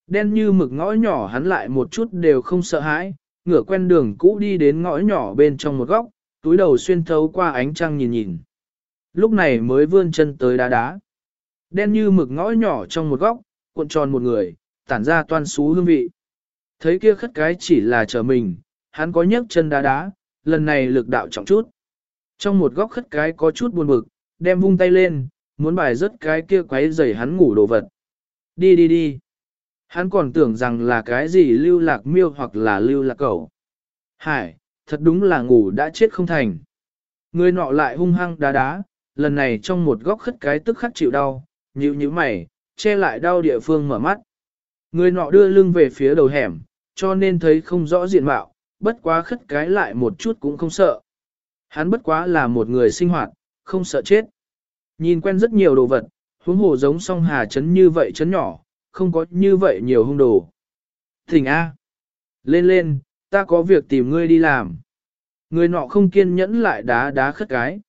Đen như mực ngõ nhỏ hắn lại một chút đều không sợ hãi, ngửa quen đường cũ đi đến ngõ nhỏ bên trong một góc, túi đầu xuyên thấu qua ánh trăng nhìn nhìn. Lúc này mới vươn chân tới đá đá. Đen như mực ngõ nhỏ trong một góc, cuộn tròn một người, tản ra toan xú hương vị. Thấy kia khất cái chỉ là chờ mình, hắn có nhấc chân đá đá, lần này lực đạo trọng chút. Trong một góc khất cái có chút buồn bực, đem vung tay lên, muốn bài rớt cái kia quấy rầy hắn ngủ đồ vật. Đi đi đi. Hắn còn tưởng rằng là cái gì lưu lạc miêu hoặc là lưu lạc cẩu. Hải, thật đúng là ngủ đã chết không thành. Người nọ lại hung hăng đá đá, lần này trong một góc khất cái tức khắc chịu đau, nhíu nhíu mày, che lại đau địa phương mở mắt. Người nọ đưa lưng về phía đầu hẻm, cho nên thấy không rõ diện mạo, bất quá khất cái lại một chút cũng không sợ. Hắn bất quá là một người sinh hoạt, không sợ chết. Nhìn quen rất nhiều đồ vật, huống hồ giống song hà chấn như vậy chấn nhỏ, không có như vậy nhiều hung đồ. Thỉnh A. Lên lên, ta có việc tìm ngươi đi làm. Người nọ không kiên nhẫn lại đá đá khất cái.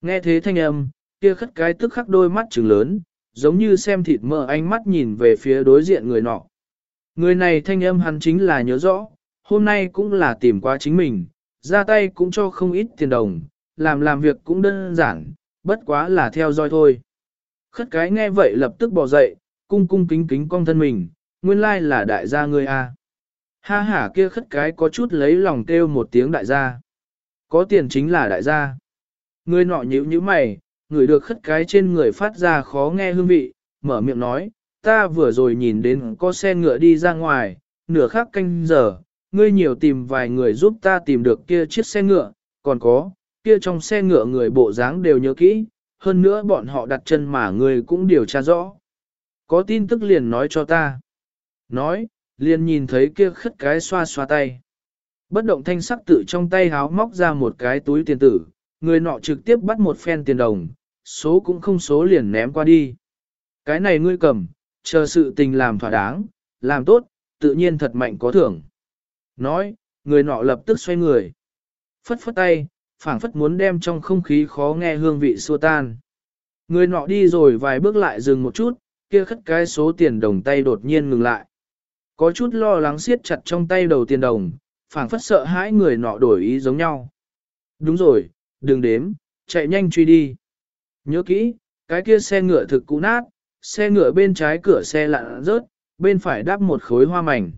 Nghe thế thanh âm, kia khất cái tức khắc đôi mắt trừng lớn, giống như xem thịt mỡ ánh mắt nhìn về phía đối diện người nọ. Người này thanh âm hắn chính là nhớ rõ, hôm nay cũng là tìm qua chính mình, ra tay cũng cho không ít tiền đồng, làm làm việc cũng đơn giản, bất quá là theo dõi thôi. Khất cái nghe vậy lập tức bỏ dậy, cung cung kính kính cong thân mình, nguyên lai là đại gia ngươi a. Ha ha kia khất cái có chút lấy lòng kêu một tiếng đại gia. Có tiền chính là đại gia. Người nọ nhíu nhíu mày, người được khất cái trên người phát ra khó nghe hương vị, mở miệng nói, ta vừa rồi nhìn đến có xe ngựa đi ra ngoài, nửa khắc canh giờ, ngươi nhiều tìm vài người giúp ta tìm được kia chiếc xe ngựa, còn có, kia trong xe ngựa người bộ dáng đều nhớ kỹ, hơn nữa bọn họ đặt chân mà ngươi cũng điều tra rõ. Có tin tức liền nói cho ta. Nói, liền nhìn thấy kia khất cái xoa xoa tay. Bất động thanh sắc tự trong tay háo móc ra một cái túi tiền tử, người nọ trực tiếp bắt một phen tiền đồng, số cũng không số liền ném qua đi. Cái này ngươi cầm, chờ sự tình làm thỏa đáng, làm tốt, tự nhiên thật mạnh có thưởng. Nói, người nọ lập tức xoay người. Phất phất tay, phảng phất muốn đem trong không khí khó nghe hương vị xua tan. Người nọ đi rồi vài bước lại dừng một chút, kia khất cái số tiền đồng tay đột nhiên ngừng lại. Có chút lo lắng siết chặt trong tay đầu tiền đồng, phảng phất sợ hãi người nọ đổi ý giống nhau. Đúng rồi, đừng đếm, chạy nhanh truy đi. Nhớ kỹ, cái kia xe ngựa thực cũ nát, xe ngựa bên trái cửa xe lặn rớt, bên phải đắp một khối hoa mảnh.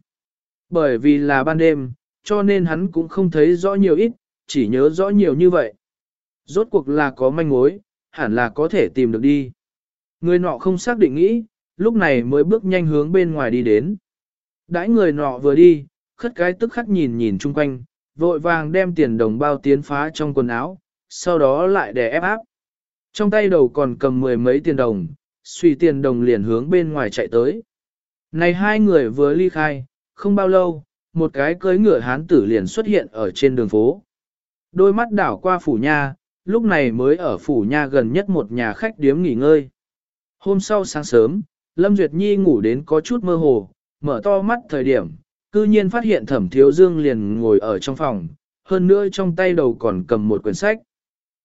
Bởi vì là ban đêm, cho nên hắn cũng không thấy rõ nhiều ít, chỉ nhớ rõ nhiều như vậy. Rốt cuộc là có manh mối, hẳn là có thể tìm được đi. Người nọ không xác định nghĩ, lúc này mới bước nhanh hướng bên ngoài đi đến. Đãi người nọ vừa đi, khất cái tức khắc nhìn nhìn chung quanh, vội vàng đem tiền đồng bao tiến phá trong quần áo, sau đó lại để ép áp. Trong tay đầu còn cầm mười mấy tiền đồng, suy tiền đồng liền hướng bên ngoài chạy tới. Này hai người vừa ly khai, không bao lâu, một cái cưới ngựa hán tử liền xuất hiện ở trên đường phố. Đôi mắt đảo qua phủ nha, lúc này mới ở phủ nha gần nhất một nhà khách điếm nghỉ ngơi. Hôm sau sáng sớm, Lâm Duyệt Nhi ngủ đến có chút mơ hồ, mở to mắt thời điểm, cư nhiên phát hiện thẩm thiếu dương liền ngồi ở trong phòng, hơn nữa trong tay đầu còn cầm một quyển sách.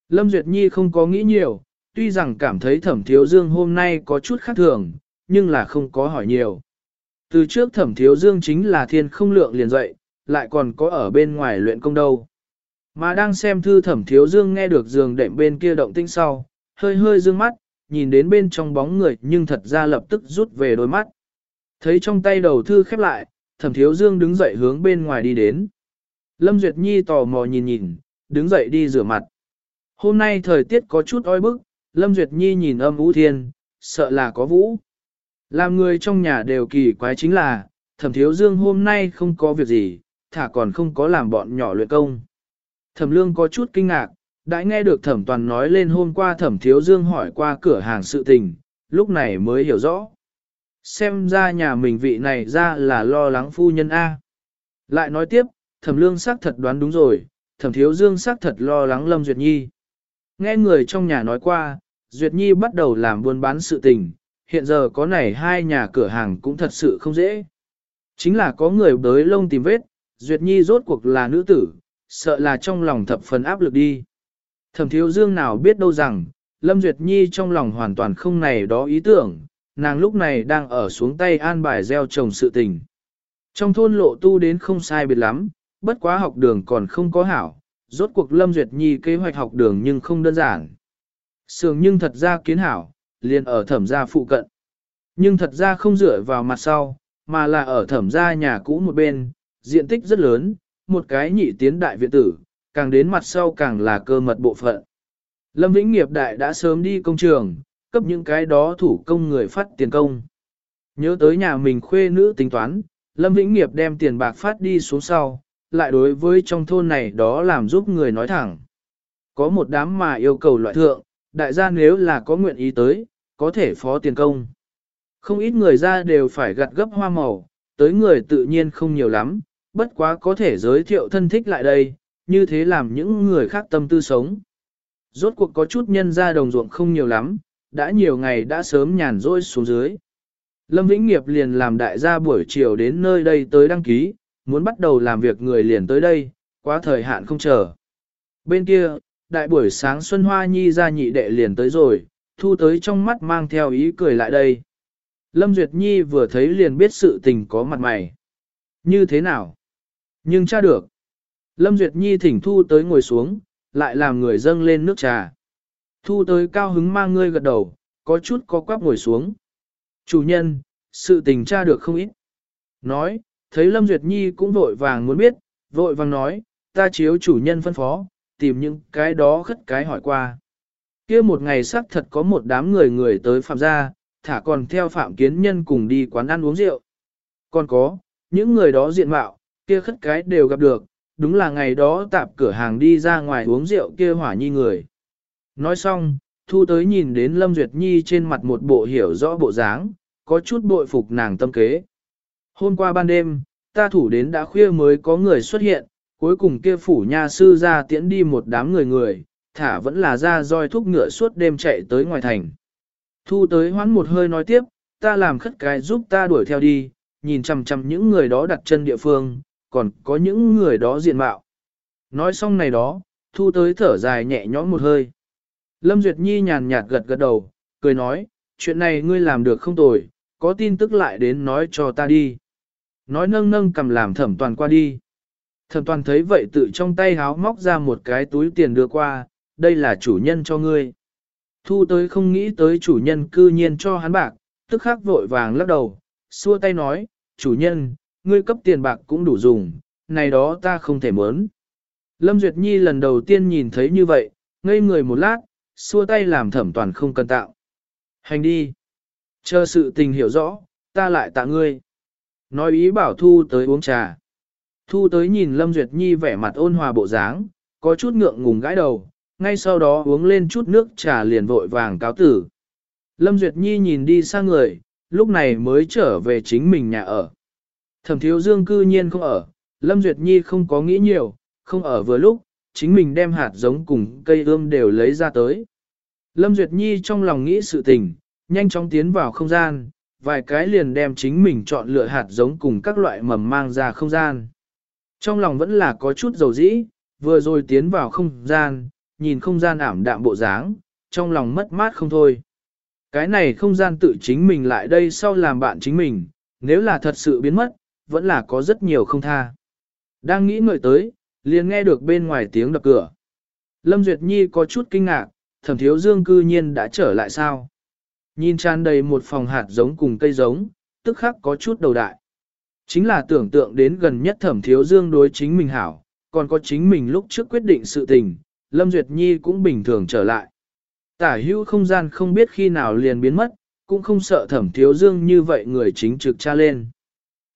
Lâm Duyệt Nhi không có nghĩ nhiều, tuy rằng cảm thấy thẩm thiếu dương hôm nay có chút khác thường, nhưng là không có hỏi nhiều. Từ trước thẩm thiếu dương chính là thiên không lượng liền dậy, lại còn có ở bên ngoài luyện công đâu. Mà đang xem thư thẩm thiếu dương nghe được giường đệm bên kia động tinh sau, hơi hơi dương mắt, nhìn đến bên trong bóng người nhưng thật ra lập tức rút về đôi mắt. Thấy trong tay đầu thư khép lại, thẩm thiếu dương đứng dậy hướng bên ngoài đi đến. Lâm Duyệt Nhi tò mò nhìn nhìn, đứng dậy đi rửa mặt. Hôm nay thời tiết có chút oi bức, Lâm Duyệt Nhi nhìn âm vũ thiên, sợ là có vũ. Làm người trong nhà đều kỳ quái chính là, thẩm thiếu dương hôm nay không có việc gì, thả còn không có làm bọn nhỏ luyện công. Thẩm lương có chút kinh ngạc, đã nghe được thẩm toàn nói lên hôm qua thẩm thiếu dương hỏi qua cửa hàng sự tình, lúc này mới hiểu rõ. Xem ra nhà mình vị này ra là lo lắng phu nhân A. Lại nói tiếp, thẩm lương xác thật đoán đúng rồi, thẩm thiếu dương xác thật lo lắng Lâm Duyệt Nhi. Nghe người trong nhà nói qua, Duyệt Nhi bắt đầu làm buôn bán sự tình, hiện giờ có này hai nhà cửa hàng cũng thật sự không dễ. Chính là có người bới lông tìm vết, Duyệt Nhi rốt cuộc là nữ tử, sợ là trong lòng thập phần áp lực đi. Thẩm thiếu dương nào biết đâu rằng, Lâm Duyệt Nhi trong lòng hoàn toàn không này đó ý tưởng, nàng lúc này đang ở xuống tay an bài gieo trồng sự tình. Trong thôn lộ tu đến không sai biệt lắm, bất quá học đường còn không có hảo, rốt cuộc Lâm Duyệt Nhi kế hoạch học đường nhưng không đơn giản. Sường nhưng thật ra kiến hảo, liền ở thẩm gia phụ cận. Nhưng thật ra không dựa vào mặt sau, mà là ở thẩm gia nhà cũ một bên, diện tích rất lớn, một cái nhị tiến đại viện tử, càng đến mặt sau càng là cơ mật bộ phận. Lâm Vĩnh Nghiệp đại đã sớm đi công trường, cấp những cái đó thủ công người phát tiền công. Nhớ tới nhà mình khuê nữ tính toán, Lâm Vĩnh Nghiệp đem tiền bạc phát đi xuống sau, lại đối với trong thôn này đó làm giúp người nói thẳng. Có một đám mà yêu cầu loại thượng, đại gia nếu là có nguyện ý tới, có thể phó tiền công. Không ít người ra đều phải gặt gấp hoa màu, tới người tự nhiên không nhiều lắm, bất quá có thể giới thiệu thân thích lại đây, như thế làm những người khác tâm tư sống. Rốt cuộc có chút nhân ra đồng ruộng không nhiều lắm, đã nhiều ngày đã sớm nhàn rỗi xuống dưới. Lâm Vĩnh Nghiệp liền làm đại gia buổi chiều đến nơi đây tới đăng ký, muốn bắt đầu làm việc người liền tới đây, quá thời hạn không chờ. Bên kia, đại buổi sáng Xuân Hoa Nhi ra nhị đệ liền tới rồi, thu tới trong mắt mang theo ý cười lại đây. Lâm Duyệt Nhi vừa thấy liền biết sự tình có mặt mày. Như thế nào? Nhưng cha được. Lâm Duyệt Nhi thỉnh thu tới ngồi xuống, lại làm người dâng lên nước trà. Thu tới cao hứng mang ngươi gật đầu, có chút có quắp ngồi xuống. Chủ nhân, sự tình tra được không ít. Nói, thấy Lâm Duyệt Nhi cũng vội vàng muốn biết, vội vàng nói, ta chiếu chủ nhân phân phó, tìm những cái đó khất cái hỏi qua. kia một ngày xác thật có một đám người người tới phạm gia, thả còn theo phạm kiến nhân cùng đi quán ăn uống rượu. Còn có, những người đó diện mạo, kia khất cái đều gặp được, đúng là ngày đó tạp cửa hàng đi ra ngoài uống rượu kia hỏa nhi người. Nói xong, thu tới nhìn đến Lâm Duyệt Nhi trên mặt một bộ hiểu rõ bộ dáng, có chút bội phục nàng tâm kế. Hôm qua ban đêm, ta thủ đến đã khuya mới có người xuất hiện, cuối cùng kia phủ nha sư ra tiễn đi một đám người người, thả vẫn là ra roi thúc ngựa suốt đêm chạy tới ngoài thành. Thu tới hoán một hơi nói tiếp, ta làm khất cái giúp ta đuổi theo đi, nhìn chằm chằm những người đó đặt chân địa phương, còn có những người đó diện mạo. Nói xong này đó, thu tới thở dài nhẹ nhõm một hơi. Lâm Duyệt Nhi nhàn nhạt gật gật đầu, cười nói, chuyện này ngươi làm được không tồi, có tin tức lại đến nói cho ta đi. Nói nâng nâng cầm làm thẩm toàn qua đi. Thẩm toàn thấy vậy tự trong tay háo móc ra một cái túi tiền đưa qua, đây là chủ nhân cho ngươi. Thu tới không nghĩ tới chủ nhân cư nhiên cho hắn bạc, tức khắc vội vàng lắc đầu, xua tay nói, chủ nhân, ngươi cấp tiền bạc cũng đủ dùng, này đó ta không thể mớn. Lâm Duyệt Nhi lần đầu tiên nhìn thấy như vậy, ngây người một lát, xua tay làm thẩm toàn không cần tạo. Hành đi. Chờ sự tình hiểu rõ, ta lại tạ ngươi. Nói ý bảo Thu tới uống trà. Thu tới nhìn Lâm Duyệt Nhi vẻ mặt ôn hòa bộ dáng, có chút ngượng ngùng gãi đầu, ngay sau đó uống lên chút nước trà liền vội vàng cáo tử. Lâm Duyệt Nhi nhìn đi sang người, lúc này mới trở về chính mình nhà ở. Thẩm thiếu dương cư nhiên không ở, Lâm Duyệt Nhi không có nghĩ nhiều, không ở vừa lúc, chính mình đem hạt giống cùng cây ươm đều lấy ra tới. Lâm Duyệt Nhi trong lòng nghĩ sự tình, nhanh chóng tiến vào không gian, vài cái liền đem chính mình chọn lựa hạt giống cùng các loại mầm mang ra không gian. Trong lòng vẫn là có chút dầu dĩ, vừa rồi tiến vào không gian, nhìn không gian ảm đạm bộ dáng, trong lòng mất mát không thôi. Cái này không gian tự chính mình lại đây sau làm bạn chính mình, nếu là thật sự biến mất, vẫn là có rất nhiều không tha. Đang nghĩ ngợi tới, liền nghe được bên ngoài tiếng đập cửa. Lâm Duyệt Nhi có chút kinh ngạc, thẩm thiếu dương cư nhiên đã trở lại sao? Nhìn tràn đầy một phòng hạt giống cùng cây giống, tức khắc có chút đầu đại. Chính là tưởng tượng đến gần nhất thẩm thiếu dương đối chính mình hảo, còn có chính mình lúc trước quyết định sự tình, Lâm Duyệt Nhi cũng bình thường trở lại. Tả hữu không gian không biết khi nào liền biến mất, cũng không sợ thẩm thiếu dương như vậy người chính trực tra lên.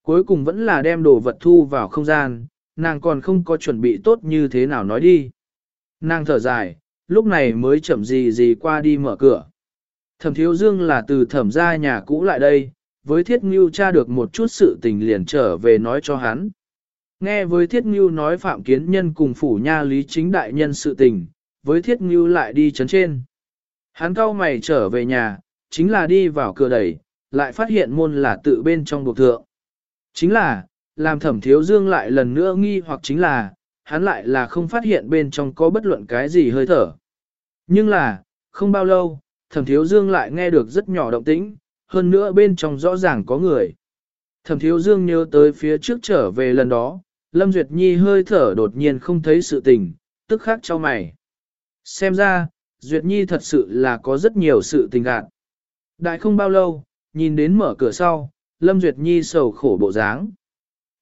Cuối cùng vẫn là đem đồ vật thu vào không gian, nàng còn không có chuẩn bị tốt như thế nào nói đi. Nàng thở dài, lúc này mới chậm gì gì qua đi mở cửa. Thẩm thiếu dương là từ thẩm gia nhà cũ lại đây, với thiết ngưu tra được một chút sự tình liền trở về nói cho hắn. Nghe với thiết ngưu nói phạm kiến nhân cùng phủ nha lý chính đại nhân sự tình, với thiết ngưu lại đi chấn trên. Hắn cao mày trở về nhà, chính là đi vào cửa đẩy, lại phát hiện môn là tự bên trong buộc thượng. Chính là, làm thẩm thiếu dương lại lần nữa nghi hoặc chính là, hắn lại là không phát hiện bên trong có bất luận cái gì hơi thở. Nhưng là, không bao lâu, thẩm thiếu dương lại nghe được rất nhỏ động tĩnh, hơn nữa bên trong rõ ràng có người. Thẩm thiếu dương nhớ tới phía trước trở về lần đó, Lâm Duyệt Nhi hơi thở đột nhiên không thấy sự tình, tức khắc cho mày. Xem ra, Duyệt Nhi thật sự là có rất nhiều sự tình gạn. Đại không bao lâu, nhìn đến mở cửa sau, Lâm Duyệt Nhi sầu khổ bộ dáng.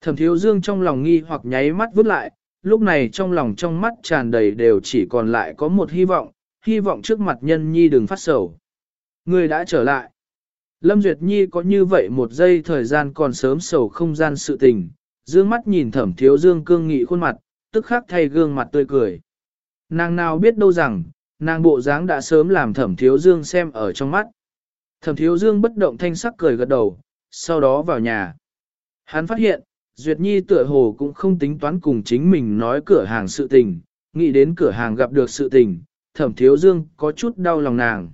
Thẩm thiếu dương trong lòng nghi hoặc nháy mắt vứt lại, lúc này trong lòng trong mắt tràn đầy đều chỉ còn lại có một hy vọng, hy vọng trước mặt nhân nhi đừng phát sầu. Người đã trở lại. Lâm Duyệt Nhi có như vậy một giây thời gian còn sớm sầu không gian sự tình, dương mắt nhìn thẩm thiếu dương cương nghị khuôn mặt, tức khắc thay gương mặt tươi cười. Nàng nào biết đâu rằng, nàng bộ dáng đã sớm làm thẩm thiếu dương xem ở trong mắt. Thẩm thiếu dương bất động thanh sắc cười gật đầu, sau đó vào nhà. Hắn phát hiện, Duyệt Nhi tựa hồ cũng không tính toán cùng chính mình nói cửa hàng sự tình, nghĩ đến cửa hàng gặp được sự tình, thẩm thiếu dương có chút đau lòng nàng.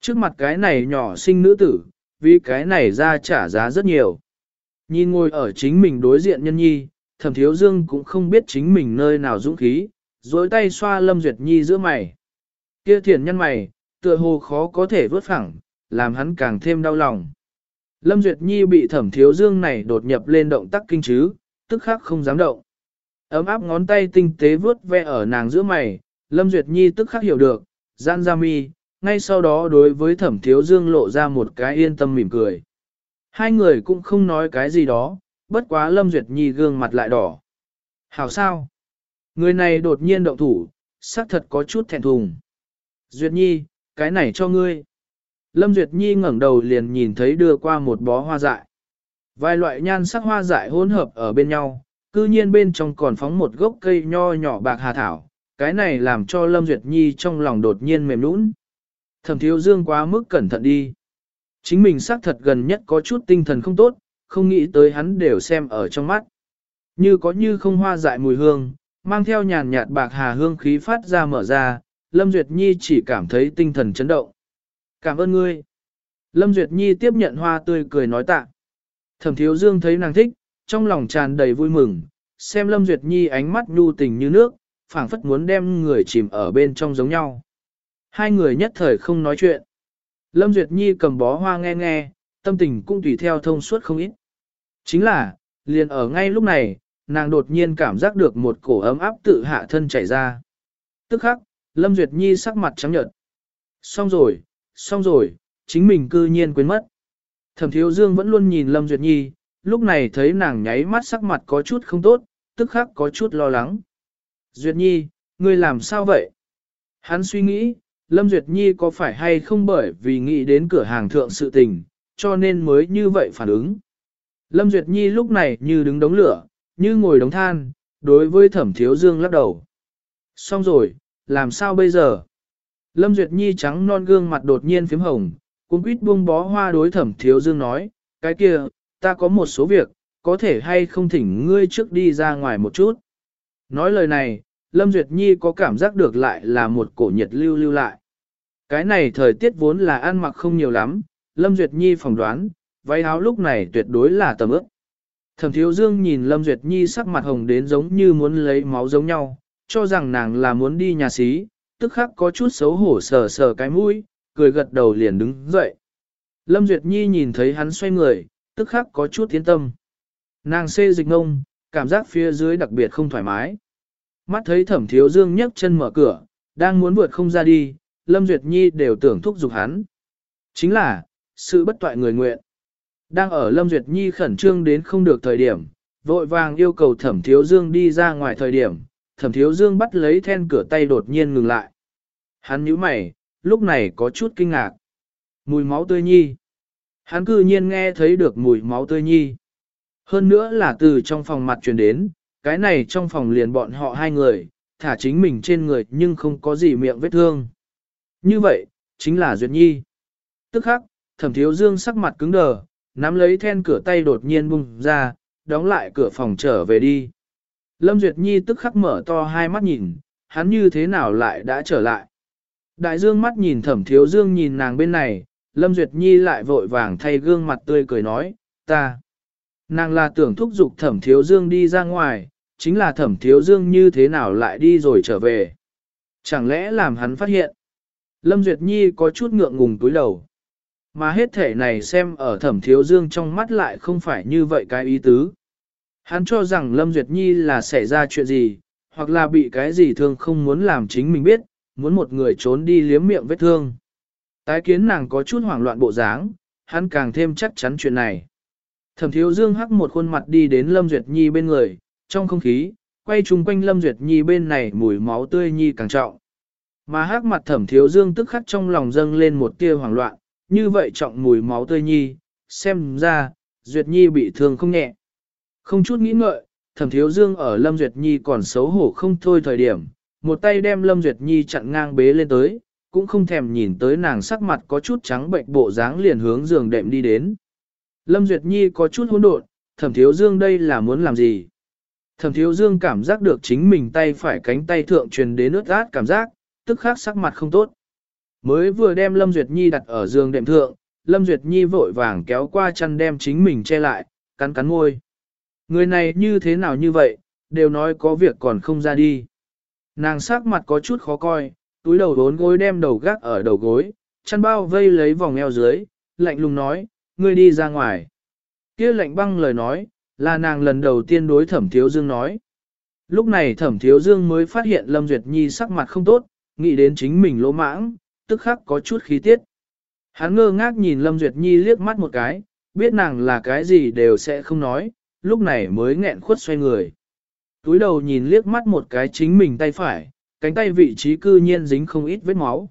Trước mặt cái này nhỏ sinh nữ tử, vì cái này ra trả giá rất nhiều. Nhìn ngồi ở chính mình đối diện nhân nhi, thẩm thiếu dương cũng không biết chính mình nơi nào dũng khí, dối tay xoa lâm duyệt nhi giữa mày. Kia thiền nhân mày, tựa hồ khó có thể vớt phẳng, làm hắn càng thêm đau lòng. Lâm Duyệt Nhi bị thẩm thiếu dương này đột nhập lên động tác kinh chứ, tức khắc không dám động. Ấm áp ngón tay tinh tế vướt ve ở nàng giữa mày, Lâm Duyệt Nhi tức khắc hiểu được, gian ra mi, ngay sau đó đối với thẩm thiếu dương lộ ra một cái yên tâm mỉm cười. Hai người cũng không nói cái gì đó, bất quá Lâm Duyệt Nhi gương mặt lại đỏ. Hảo sao? Người này đột nhiên động thủ, xác thật có chút thẹn thùng. Duyệt Nhi, cái này cho ngươi. Lâm Duyệt Nhi ngẩng đầu liền nhìn thấy đưa qua một bó hoa dại. Vài loại nhan sắc hoa dại hỗn hợp ở bên nhau, cư nhiên bên trong còn phóng một gốc cây nho nhỏ bạc hà thảo, cái này làm cho Lâm Duyệt Nhi trong lòng đột nhiên mềm nũng. Thẩm thiếu dương quá mức cẩn thận đi. Chính mình xác thật gần nhất có chút tinh thần không tốt, không nghĩ tới hắn đều xem ở trong mắt. Như có như không hoa dại mùi hương, mang theo nhàn nhạt bạc hà hương khí phát ra mở ra, Lâm Duyệt Nhi chỉ cảm thấy tinh thần chấn động. Cảm ơn ngươi. Lâm Duyệt Nhi tiếp nhận hoa tươi cười nói tạ. Thẩm thiếu dương thấy nàng thích, trong lòng tràn đầy vui mừng, xem Lâm Duyệt Nhi ánh mắt nhu tình như nước, phảng phất muốn đem người chìm ở bên trong giống nhau. Hai người nhất thời không nói chuyện. Lâm Duyệt Nhi cầm bó hoa nghe nghe, tâm tình cũng tùy theo thông suốt không ít. Chính là, liền ở ngay lúc này, nàng đột nhiên cảm giác được một cổ ấm áp tự hạ thân chảy ra. Tức khắc, Lâm Duyệt Nhi sắc mặt trắng nhợt. Xong rồi, xong rồi, chính mình cư nhiên quên mất. Thẩm Thiếu Dương vẫn luôn nhìn Lâm Duyệt Nhi, lúc này thấy nàng nháy mắt sắc mặt có chút không tốt, tức khắc có chút lo lắng. Duyệt Nhi, ngươi làm sao vậy? Hắn suy nghĩ, Lâm Duyệt Nhi có phải hay không bởi vì nghĩ đến cửa hàng thượng sự tình, cho nên mới như vậy phản ứng. Lâm Duyệt Nhi lúc này như đứng đống lửa, như ngồi đống than, đối với thẩm thiếu dương lắc đầu. Xong rồi, làm sao bây giờ? Lâm Duyệt Nhi trắng non gương mặt đột nhiên phím hồng, cuốn quýt buông bó hoa đối thẩm thiếu dương nói, cái kia, ta có một số việc, có thể hay không thỉnh ngươi trước đi ra ngoài một chút. Nói lời này, Lâm Duyệt Nhi có cảm giác được lại là một cổ nhiệt lưu lưu lại. Cái này thời tiết vốn là ăn mặc không nhiều lắm, Lâm Duyệt Nhi phỏng đoán, váy áo lúc này tuyệt đối là tầm ước. Thẩm Thiếu Dương nhìn Lâm Duyệt Nhi sắc mặt hồng đến giống như muốn lấy máu giống nhau, cho rằng nàng là muốn đi nhà xí, tức khắc có chút xấu hổ sờ sờ cái mũi, cười gật đầu liền đứng dậy. Lâm Duyệt Nhi nhìn thấy hắn xoay người, tức khắc có chút tiến tâm. Nàng xê dịch ngông, cảm giác phía dưới đặc biệt không thoải mái. Mắt thấy thẩm thiếu dương nhấc chân mở cửa, đang muốn vượt không ra đi, Lâm Duyệt Nhi đều tưởng thúc giục hắn. Chính là, sự bất toại người nguyện. Đang ở Lâm Duyệt Nhi khẩn trương đến không được thời điểm, vội vàng yêu cầu thẩm thiếu dương đi ra ngoài thời điểm, thẩm thiếu dương bắt lấy then cửa tay đột nhiên ngừng lại. Hắn nhíu mày, lúc này có chút kinh ngạc. Mùi máu tươi nhi. Hắn cư nhiên nghe thấy được mùi máu tươi nhi. Hơn nữa là từ trong phòng mặt truyền đến, cái này trong phòng liền bọn họ hai người, thả chính mình trên người nhưng không có gì miệng vết thương. Như vậy, chính là Duyệt Nhi. Tức khắc, thẩm thiếu dương sắc mặt cứng đờ, nắm lấy then cửa tay đột nhiên bung ra, đóng lại cửa phòng trở về đi. Lâm Duyệt Nhi tức khắc mở to hai mắt nhìn, hắn như thế nào lại đã trở lại. Đại dương mắt nhìn thẩm thiếu dương nhìn nàng bên này, Lâm Duyệt Nhi lại vội vàng thay gương mặt tươi cười nói, ta. Nàng là tưởng thúc giục thẩm thiếu dương đi ra ngoài, chính là thẩm thiếu dương như thế nào lại đi rồi trở về. Chẳng lẽ làm hắn phát hiện. Lâm Duyệt Nhi có chút ngượng ngùng túi đầu. Mà hết thể này xem ở thẩm thiếu dương trong mắt lại không phải như vậy cái ý tứ. Hắn cho rằng Lâm Duyệt Nhi là xảy ra chuyện gì, hoặc là bị cái gì thương không muốn làm chính mình biết, muốn một người trốn đi liếm miệng vết thương. Tái kiến nàng có chút hoảng loạn bộ dáng, hắn càng thêm chắc chắn chuyện này. Thẩm thiếu dương hắc một khuôn mặt đi đến Lâm Duyệt Nhi bên người, trong không khí, quay chung quanh Lâm Duyệt Nhi bên này mùi máu tươi Nhi càng trọng. Mà hắc mặt thẩm thiếu dương tức khắc trong lòng dâng lên một tia hoảng loạn, như vậy trọng mùi máu tươi Nhi, xem ra, Duyệt Nhi bị thương không nhẹ. Không chút nghĩ ngợi, thẩm thiếu dương ở Lâm Duyệt Nhi còn xấu hổ không thôi thời điểm, một tay đem Lâm Duyệt Nhi chặn ngang bế lên tới, cũng không thèm nhìn tới nàng sắc mặt có chút trắng bệnh bộ dáng liền hướng giường đệm đi đến. Lâm Duyệt Nhi có chút hỗn độn, thẩm thiếu dương đây là muốn làm gì? Thẩm thiếu dương cảm giác được chính mình tay phải cánh tay thượng truyền đến ướt át cảm giác, tức khắc sắc mặt không tốt. Mới vừa đem Lâm Duyệt Nhi đặt ở giường đệm thượng, Lâm Duyệt Nhi vội vàng kéo qua chăn đem chính mình che lại, cắn cắn môi. Người này như thế nào như vậy, đều nói có việc còn không ra đi. Nàng sắc mặt có chút khó coi, túi đầu đốn gối đem đầu gác ở đầu gối, chăn bao vây lấy vòng eo dưới, lạnh lùng nói, ngươi đi ra ngoài. Kia lạnh băng lời nói, là nàng lần đầu tiên đối thẩm thiếu dương nói. Lúc này thẩm thiếu dương mới phát hiện Lâm Duyệt Nhi sắc mặt không tốt, nghĩ đến chính mình lỗ mãng, tức khắc có chút khí tiết. Hắn ngơ ngác nhìn Lâm Duyệt Nhi liếc mắt một cái, biết nàng là cái gì đều sẽ không nói, lúc này mới nghẹn khuất xoay người. Túi đầu nhìn liếc mắt một cái chính mình tay phải, cánh tay vị trí cư nhiên dính không ít vết máu.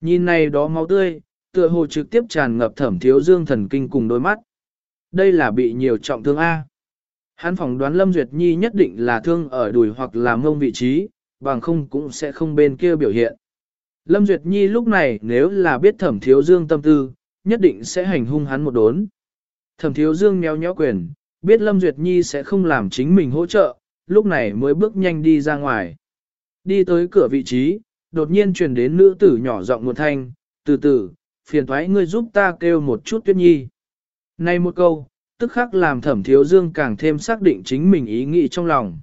Nhìn này đó máu tươi, tựa hồ trực tiếp tràn ngập thẩm thiếu dương thần kinh cùng đôi mắt. Đây là bị nhiều trọng thương A. Hắn phỏng đoán Lâm Duyệt Nhi nhất định là thương ở đùi hoặc là mông vị trí, bằng không cũng sẽ không bên kia biểu hiện. Lâm Duyệt Nhi lúc này nếu là biết thẩm thiếu dương tâm tư, nhất định sẽ hành hung hắn một đốn. Thẩm thiếu dương nheo nhó quyền, biết Lâm Duyệt Nhi sẽ không làm chính mình hỗ trợ, lúc này mới bước nhanh đi ra ngoài. Đi tới cửa vị trí, đột nhiên truyền đến nữ tử nhỏ giọng một thanh, từ từ, phiền thoái ngươi giúp ta kêu một chút tuyết nhi. Này một câu, tức khắc làm thẩm thiếu dương càng thêm xác định chính mình ý nghĩ trong lòng.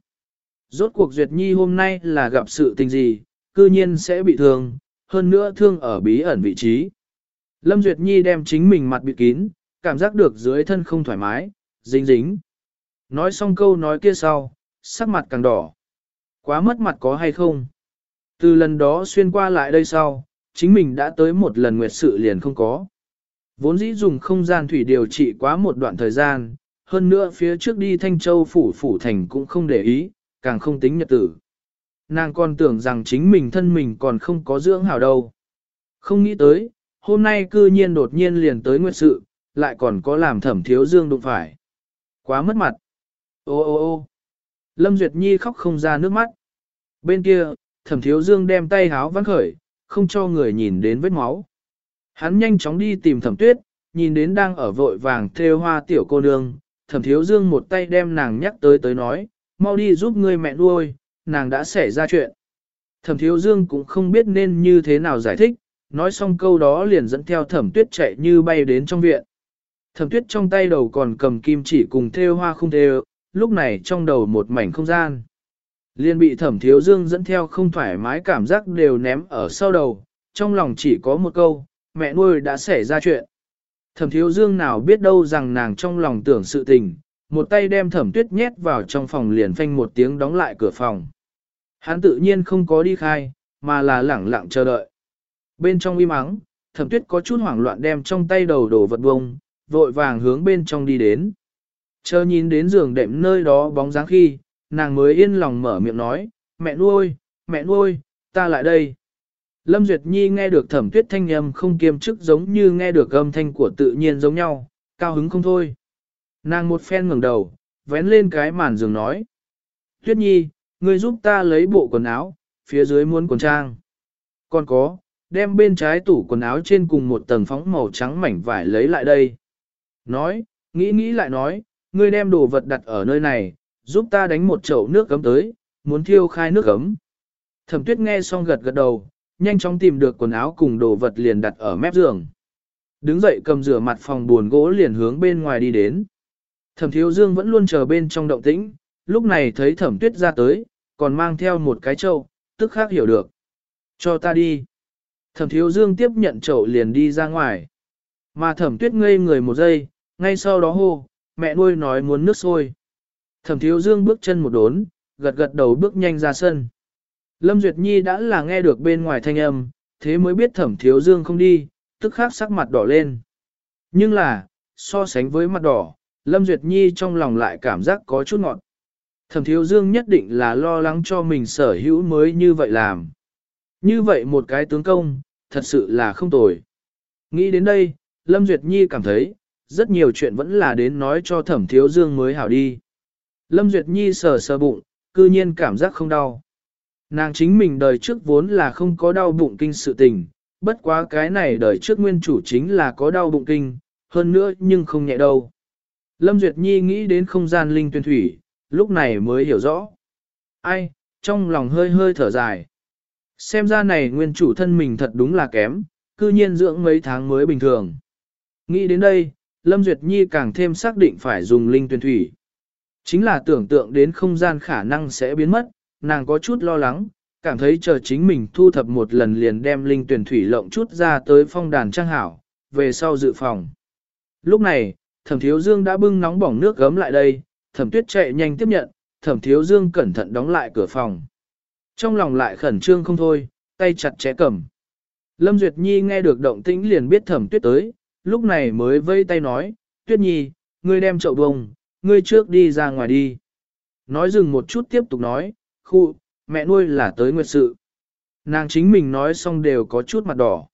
Rốt cuộc Duyệt Nhi hôm nay là gặp sự tình gì, cư nhiên sẽ bị thương, hơn nữa thương ở bí ẩn vị trí. Lâm Duyệt Nhi đem chính mình mặt bị kín, cảm giác được dưới thân không thoải mái, dính dính. Nói xong câu nói kia sau, sắc mặt càng đỏ. Quá mất mặt có hay không? Từ lần đó xuyên qua lại đây sau, chính mình đã tới một lần nguyệt sự liền không có. Vốn dĩ dùng không gian thủy điều trị quá một đoạn thời gian, hơn nữa phía trước đi Thanh Châu phủ phủ thành cũng không để ý, càng không tính nhật tử. Nàng còn tưởng rằng chính mình thân mình còn không có dưỡng hảo đâu. Không nghĩ tới, hôm nay cư nhiên đột nhiên liền tới nguyệt sự, lại còn có làm thẩm thiếu dương đụng phải. Quá mất mặt. Ô ô ô Lâm Duyệt Nhi khóc không ra nước mắt. Bên kia, thẩm thiếu dương đem tay háo vắn khởi, không cho người nhìn đến vết máu. Hắn nhanh chóng đi tìm thẩm tuyết, nhìn đến đang ở vội vàng thêu hoa tiểu cô nương, thẩm thiếu dương một tay đem nàng nhắc tới tới nói, mau đi giúp ngươi mẹ nuôi, nàng đã xảy ra chuyện. Thẩm thiếu dương cũng không biết nên như thế nào giải thích, nói xong câu đó liền dẫn theo thẩm tuyết chạy như bay đến trong viện. Thẩm tuyết trong tay đầu còn cầm kim chỉ cùng thêu hoa không thêu, lúc này trong đầu một mảnh không gian. Liên bị thẩm thiếu dương dẫn theo không thoải mái cảm giác đều ném ở sau đầu, trong lòng chỉ có một câu, mẹ nuôi đã xảy ra chuyện. Thẩm thiếu dương nào biết đâu rằng nàng trong lòng tưởng sự tình, một tay đem thẩm tuyết nhét vào trong phòng liền phanh một tiếng đóng lại cửa phòng. Hắn tự nhiên không có đi khai, mà là lẳng lặng chờ đợi. Bên trong im mắng, thẩm tuyết có chút hoảng loạn đem trong tay đầu đổ vật bông, vội vàng hướng bên trong đi đến. Chờ nhìn đến giường đệm nơi đó bóng dáng khi, nàng mới yên lòng mở miệng nói, mẹ nuôi, mẹ nuôi, ta lại đây. Lâm Duyệt Nhi nghe được thẩm tuyết thanh âm không kiêm chức giống như nghe được âm thanh của tự nhiên giống nhau, cao hứng không thôi. Nàng một phen ngẩng đầu, vén lên cái màn giường nói. Tuyết Nhi, ngươi giúp ta lấy bộ quần áo, phía dưới muốn quần trang. Còn có, đem bên trái tủ quần áo trên cùng một tầng phóng màu trắng mảnh vải lấy lại đây. Nói, nghĩ nghĩ lại nói, ngươi đem đồ vật đặt ở nơi này, giúp ta đánh một chậu nước cấm tới, muốn thiêu khai nước cấm. Thẩm tuyết nghe xong gật gật đầu, nhanh chóng tìm được quần áo cùng đồ vật liền đặt ở mép giường. Đứng dậy cầm rửa mặt phòng buồn gỗ liền hướng bên ngoài đi đến. Thẩm thiếu dương vẫn luôn chờ bên trong động tĩnh, lúc này thấy thẩm tuyết ra tới, còn mang theo một cái chậu, tức khác hiểu được. Cho ta đi. Thẩm thiếu dương tiếp nhận chậu liền đi ra ngoài. Mà thẩm tuyết ngây người một giây, ngay sau đó hô, mẹ nuôi nói muốn nước sôi. Thẩm thiếu dương bước chân một đốn, gật gật đầu bước nhanh ra sân. Lâm Duyệt Nhi đã là nghe được bên ngoài thanh âm, thế mới biết thẩm thiếu dương không đi, tức khắc sắc mặt đỏ lên. Nhưng là, so sánh với mặt đỏ, Lâm Duyệt Nhi trong lòng lại cảm giác có chút ngọt. Thẩm thiếu dương nhất định là lo lắng cho mình sở hữu mới như vậy làm. Như vậy một cái tướng công, thật sự là không tồi. Nghĩ đến đây, Lâm Duyệt Nhi cảm thấy, rất nhiều chuyện vẫn là đến nói cho thẩm thiếu dương mới hảo đi. Lâm Duyệt Nhi sờ sờ bụng, cư nhiên cảm giác không đau. Nàng chính mình đời trước vốn là không có đau bụng kinh sự tình, bất quá cái này đời trước nguyên chủ chính là có đau bụng kinh, hơn nữa nhưng không nhẹ đâu. Lâm Duyệt Nhi nghĩ đến không gian linh tuyên thủy, lúc này mới hiểu rõ. Ai, trong lòng hơi hơi thở dài. Xem ra này nguyên chủ thân mình thật đúng là kém, cư nhiên dưỡng mấy tháng mới bình thường. Nghĩ đến đây, Lâm Duyệt Nhi càng thêm xác định phải dùng linh tuyển thủy. Chính là tưởng tượng đến không gian khả năng sẽ biến mất, nàng có chút lo lắng, cảm thấy chờ chính mình thu thập một lần liền đem linh tuyển thủy lộng chút ra tới phong đàn trang hảo, về sau dự phòng. Lúc này, thẩm thiếu dương đã bưng nóng bỏng nước gấm lại đây, thẩm tuyết chạy nhanh tiếp nhận, thẩm thiếu dương cẩn thận đóng lại cửa phòng. Trong lòng lại khẩn trương không thôi, tay chặt chẽ cầm. Lâm Duyệt Nhi nghe được động tĩnh liền biết thẩm tuyết tới, lúc này mới vây tay nói, tuyết nhi, ngươi đem chậu bông, ngươi trước đi ra ngoài đi. Nói dừng một chút tiếp tục nói, khu, mẹ nuôi là tới nguyệt sự. Nàng chính mình nói xong đều có chút mặt đỏ.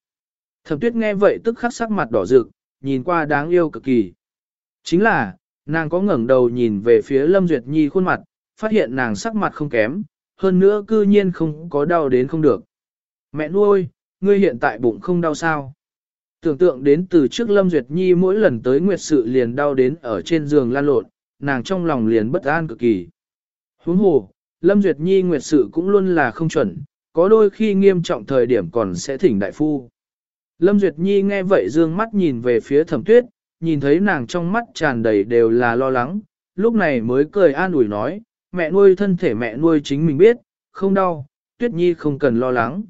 Thẩm tuyết nghe vậy tức khắc sắc mặt đỏ rực, nhìn qua đáng yêu cực kỳ. Chính là, nàng có ngẩng đầu nhìn về phía Lâm Duyệt Nhi khuôn mặt, phát hiện nàng sắc mặt không kém, hơn nữa cư nhiên không có đau đến không được. Mẹ nuôi, ngươi hiện tại bụng không đau sao? Tưởng tượng đến từ trước Lâm Duyệt Nhi mỗi lần tới nguyệt sự liền đau đến ở trên giường lan lộn, nàng trong lòng liền bất an cực kỳ. Huống hồ, Lâm Duyệt Nhi nguyệt sự cũng luôn là không chuẩn, có đôi khi nghiêm trọng thời điểm còn sẽ thỉnh đại phu. Lâm Duyệt Nhi nghe vậy dương mắt nhìn về phía thẩm tuyết, nhìn thấy nàng trong mắt tràn đầy đều là lo lắng, lúc này mới cười an ủi nói, mẹ nuôi thân thể mẹ nuôi chính mình biết, không đau, Tuyết Nhi không cần lo lắng.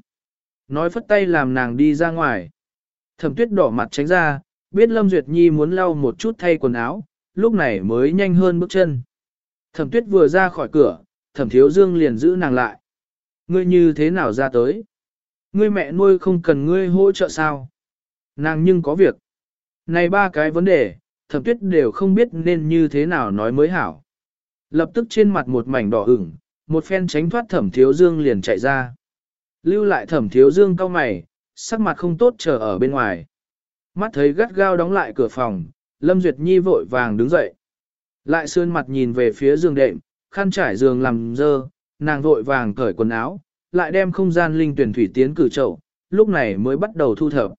Nói phất tay làm nàng đi ra ngoài. Thẩm tuyết đỏ mặt tránh ra, biết Lâm Duyệt Nhi muốn lau một chút thay quần áo, lúc này mới nhanh hơn bước chân. Thẩm tuyết vừa ra khỏi cửa, thẩm thiếu dương liền giữ nàng lại. Ngươi như thế nào ra tới? Ngươi mẹ nuôi không cần ngươi hỗ trợ sao? Nàng nhưng có việc. Này ba cái vấn đề, thẩm tuyết đều không biết nên như thế nào nói mới hảo. Lập tức trên mặt một mảnh đỏ ửng, một phen tránh thoát thẩm thiếu dương liền chạy ra. Lưu lại thẩm thiếu dương cao mày, sắc mặt không tốt chờ ở bên ngoài. Mắt thấy gắt gao đóng lại cửa phòng, Lâm Duyệt Nhi vội vàng đứng dậy. Lại sơn mặt nhìn về phía giường đệm, khăn trải giường làm dơ, nàng vội vàng cởi quần áo, lại đem không gian linh tuyển thủy tiến cử chậu, lúc này mới bắt đầu thu thập.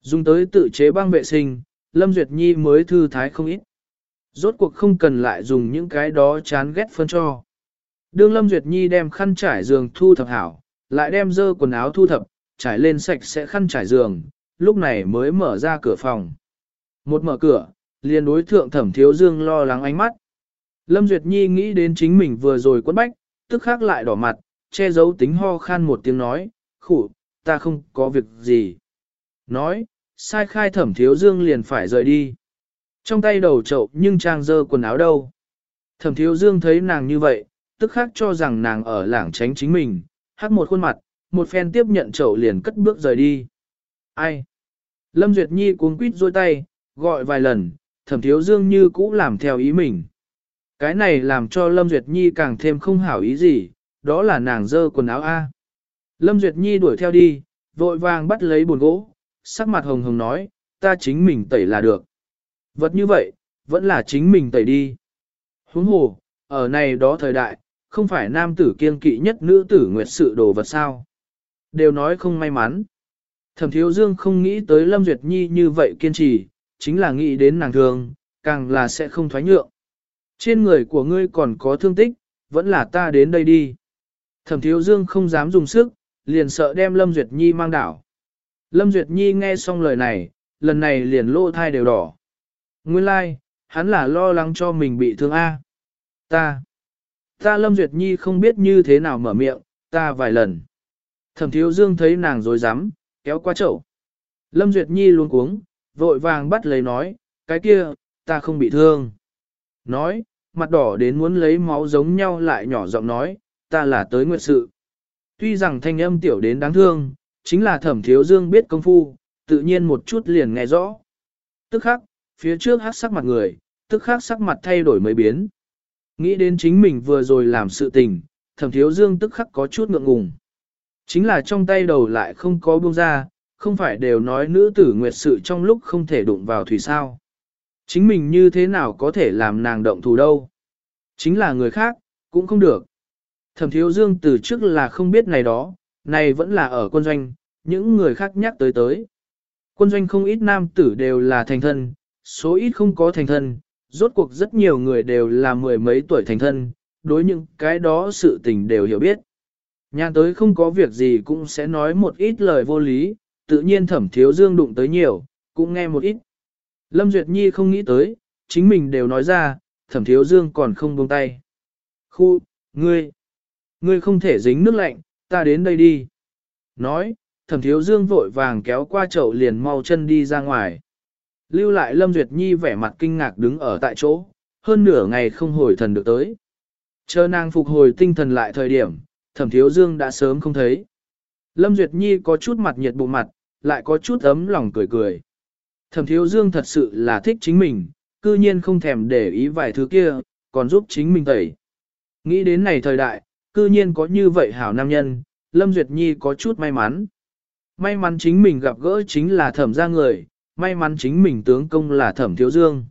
Dùng tới tự chế băng vệ sinh, Lâm Duyệt Nhi mới thư thái không ít. Rốt cuộc không cần lại dùng những cái đó chán ghét phân cho. Đương Lâm Duyệt Nhi đem khăn trải giường thu thập hảo, lại đem dơ quần áo thu thập, trải lên sạch sẽ khăn trải giường, lúc này mới mở ra cửa phòng. Một mở cửa, liền đối thượng thẩm thiếu dương lo lắng ánh mắt. Lâm Duyệt Nhi nghĩ đến chính mình vừa rồi quất bách, tức khắc lại đỏ mặt, che giấu tính ho khan một tiếng nói, khủ, ta không có việc gì. Nói, sai khai thẩm thiếu dương liền phải rời đi. Trong tay đầu chậu nhưng trang dơ quần áo đâu. Thẩm thiếu dương thấy nàng như vậy, tức khắc cho rằng nàng ở lảng tránh chính mình, hát một khuôn mặt, một phen tiếp nhận chậu liền cất bước rời đi. Ai? Lâm Duyệt Nhi cuống quýt dôi tay, gọi vài lần, thẩm thiếu dương như cũ làm theo ý mình. Cái này làm cho Lâm Duyệt Nhi càng thêm không hảo ý gì, đó là nàng dơ quần áo A. Lâm Duyệt Nhi đuổi theo đi, vội vàng bắt lấy bồn gỗ, sắc mặt hồng hồng nói, ta chính mình tẩy là được. Vật như vậy, vẫn là chính mình tẩy đi. Huống hồ, ở này đó thời đại, không phải nam tử kiên kỵ nhất nữ tử nguyệt sự đồ vật sao. Đều nói không may mắn. Thẩm thiếu dương không nghĩ tới Lâm Duyệt Nhi như vậy kiên trì, chính là nghĩ đến nàng thường, càng là sẽ không thoái nhượng. Trên người của ngươi còn có thương tích, vẫn là ta đến đây đi. Thẩm thiếu dương không dám dùng sức, liền sợ đem Lâm Duyệt Nhi mang đảo. Lâm Duyệt Nhi nghe xong lời này, lần này liền lô thai đều đỏ. Nguyên lai, like, hắn là lo lắng cho mình bị thương A. Ta, ta Lâm Duyệt Nhi không biết như thế nào mở miệng, ta vài lần. Thẩm thiếu dương thấy nàng dối rắm kéo qua chậu. Lâm Duyệt Nhi luôn cuống, vội vàng bắt lấy nói, cái kia, ta không bị thương. Nói, mặt đỏ đến muốn lấy máu giống nhau lại nhỏ giọng nói, ta là tới nguyệt sự. Tuy rằng thanh âm tiểu đến đáng thương, chính là thẩm thiếu dương biết công phu, tự nhiên một chút liền nghe rõ. Tức khắc, phía trước hát sắc mặt người, tức khắc sắc mặt thay đổi mới biến. Nghĩ đến chính mình vừa rồi làm sự tình, thẩm thiếu dương tức khắc có chút ngượng ngùng. Chính là trong tay đầu lại không có buông ra, không phải đều nói nữ tử nguyệt sự trong lúc không thể đụng vào thủy sao. Chính mình như thế nào có thể làm nàng động thủ đâu. Chính là người khác, cũng không được. Thẩm thiếu dương từ trước là không biết này đó, này vẫn là ở quân doanh, những người khác nhắc tới tới. Quân doanh không ít nam tử đều là thành thân, số ít không có thành thân, rốt cuộc rất nhiều người đều là mười mấy tuổi thành thân, đối những cái đó sự tình đều hiểu biết. Nhàn tới không có việc gì cũng sẽ nói một ít lời vô lý, tự nhiên thẩm thiếu dương đụng tới nhiều, cũng nghe một ít. Lâm Duyệt Nhi không nghĩ tới, chính mình đều nói ra, thẩm thiếu dương còn không buông tay. Khu, ngươi, ngươi không thể dính nước lạnh, ta đến đây đi. Nói, thẩm thiếu dương vội vàng kéo qua chậu liền mau chân đi ra ngoài. Lưu lại Lâm Duyệt Nhi vẻ mặt kinh ngạc đứng ở tại chỗ, hơn nửa ngày không hồi thần được tới. Chờ nàng phục hồi tinh thần lại thời điểm, thẩm thiếu dương đã sớm không thấy. Lâm Duyệt Nhi có chút mặt nhiệt bụng mặt, lại có chút ấm lòng cười cười. Thẩm thiếu dương thật sự là thích chính mình, cư nhiên không thèm để ý vài thứ kia, còn giúp chính mình tẩy. Nghĩ đến này thời đại, cư nhiên có như vậy hảo nam nhân, Lâm Duyệt Nhi có chút may mắn. May mắn chính mình gặp gỡ chính là thẩm gia người, may mắn chính mình tướng công là thẩm thiếu dương.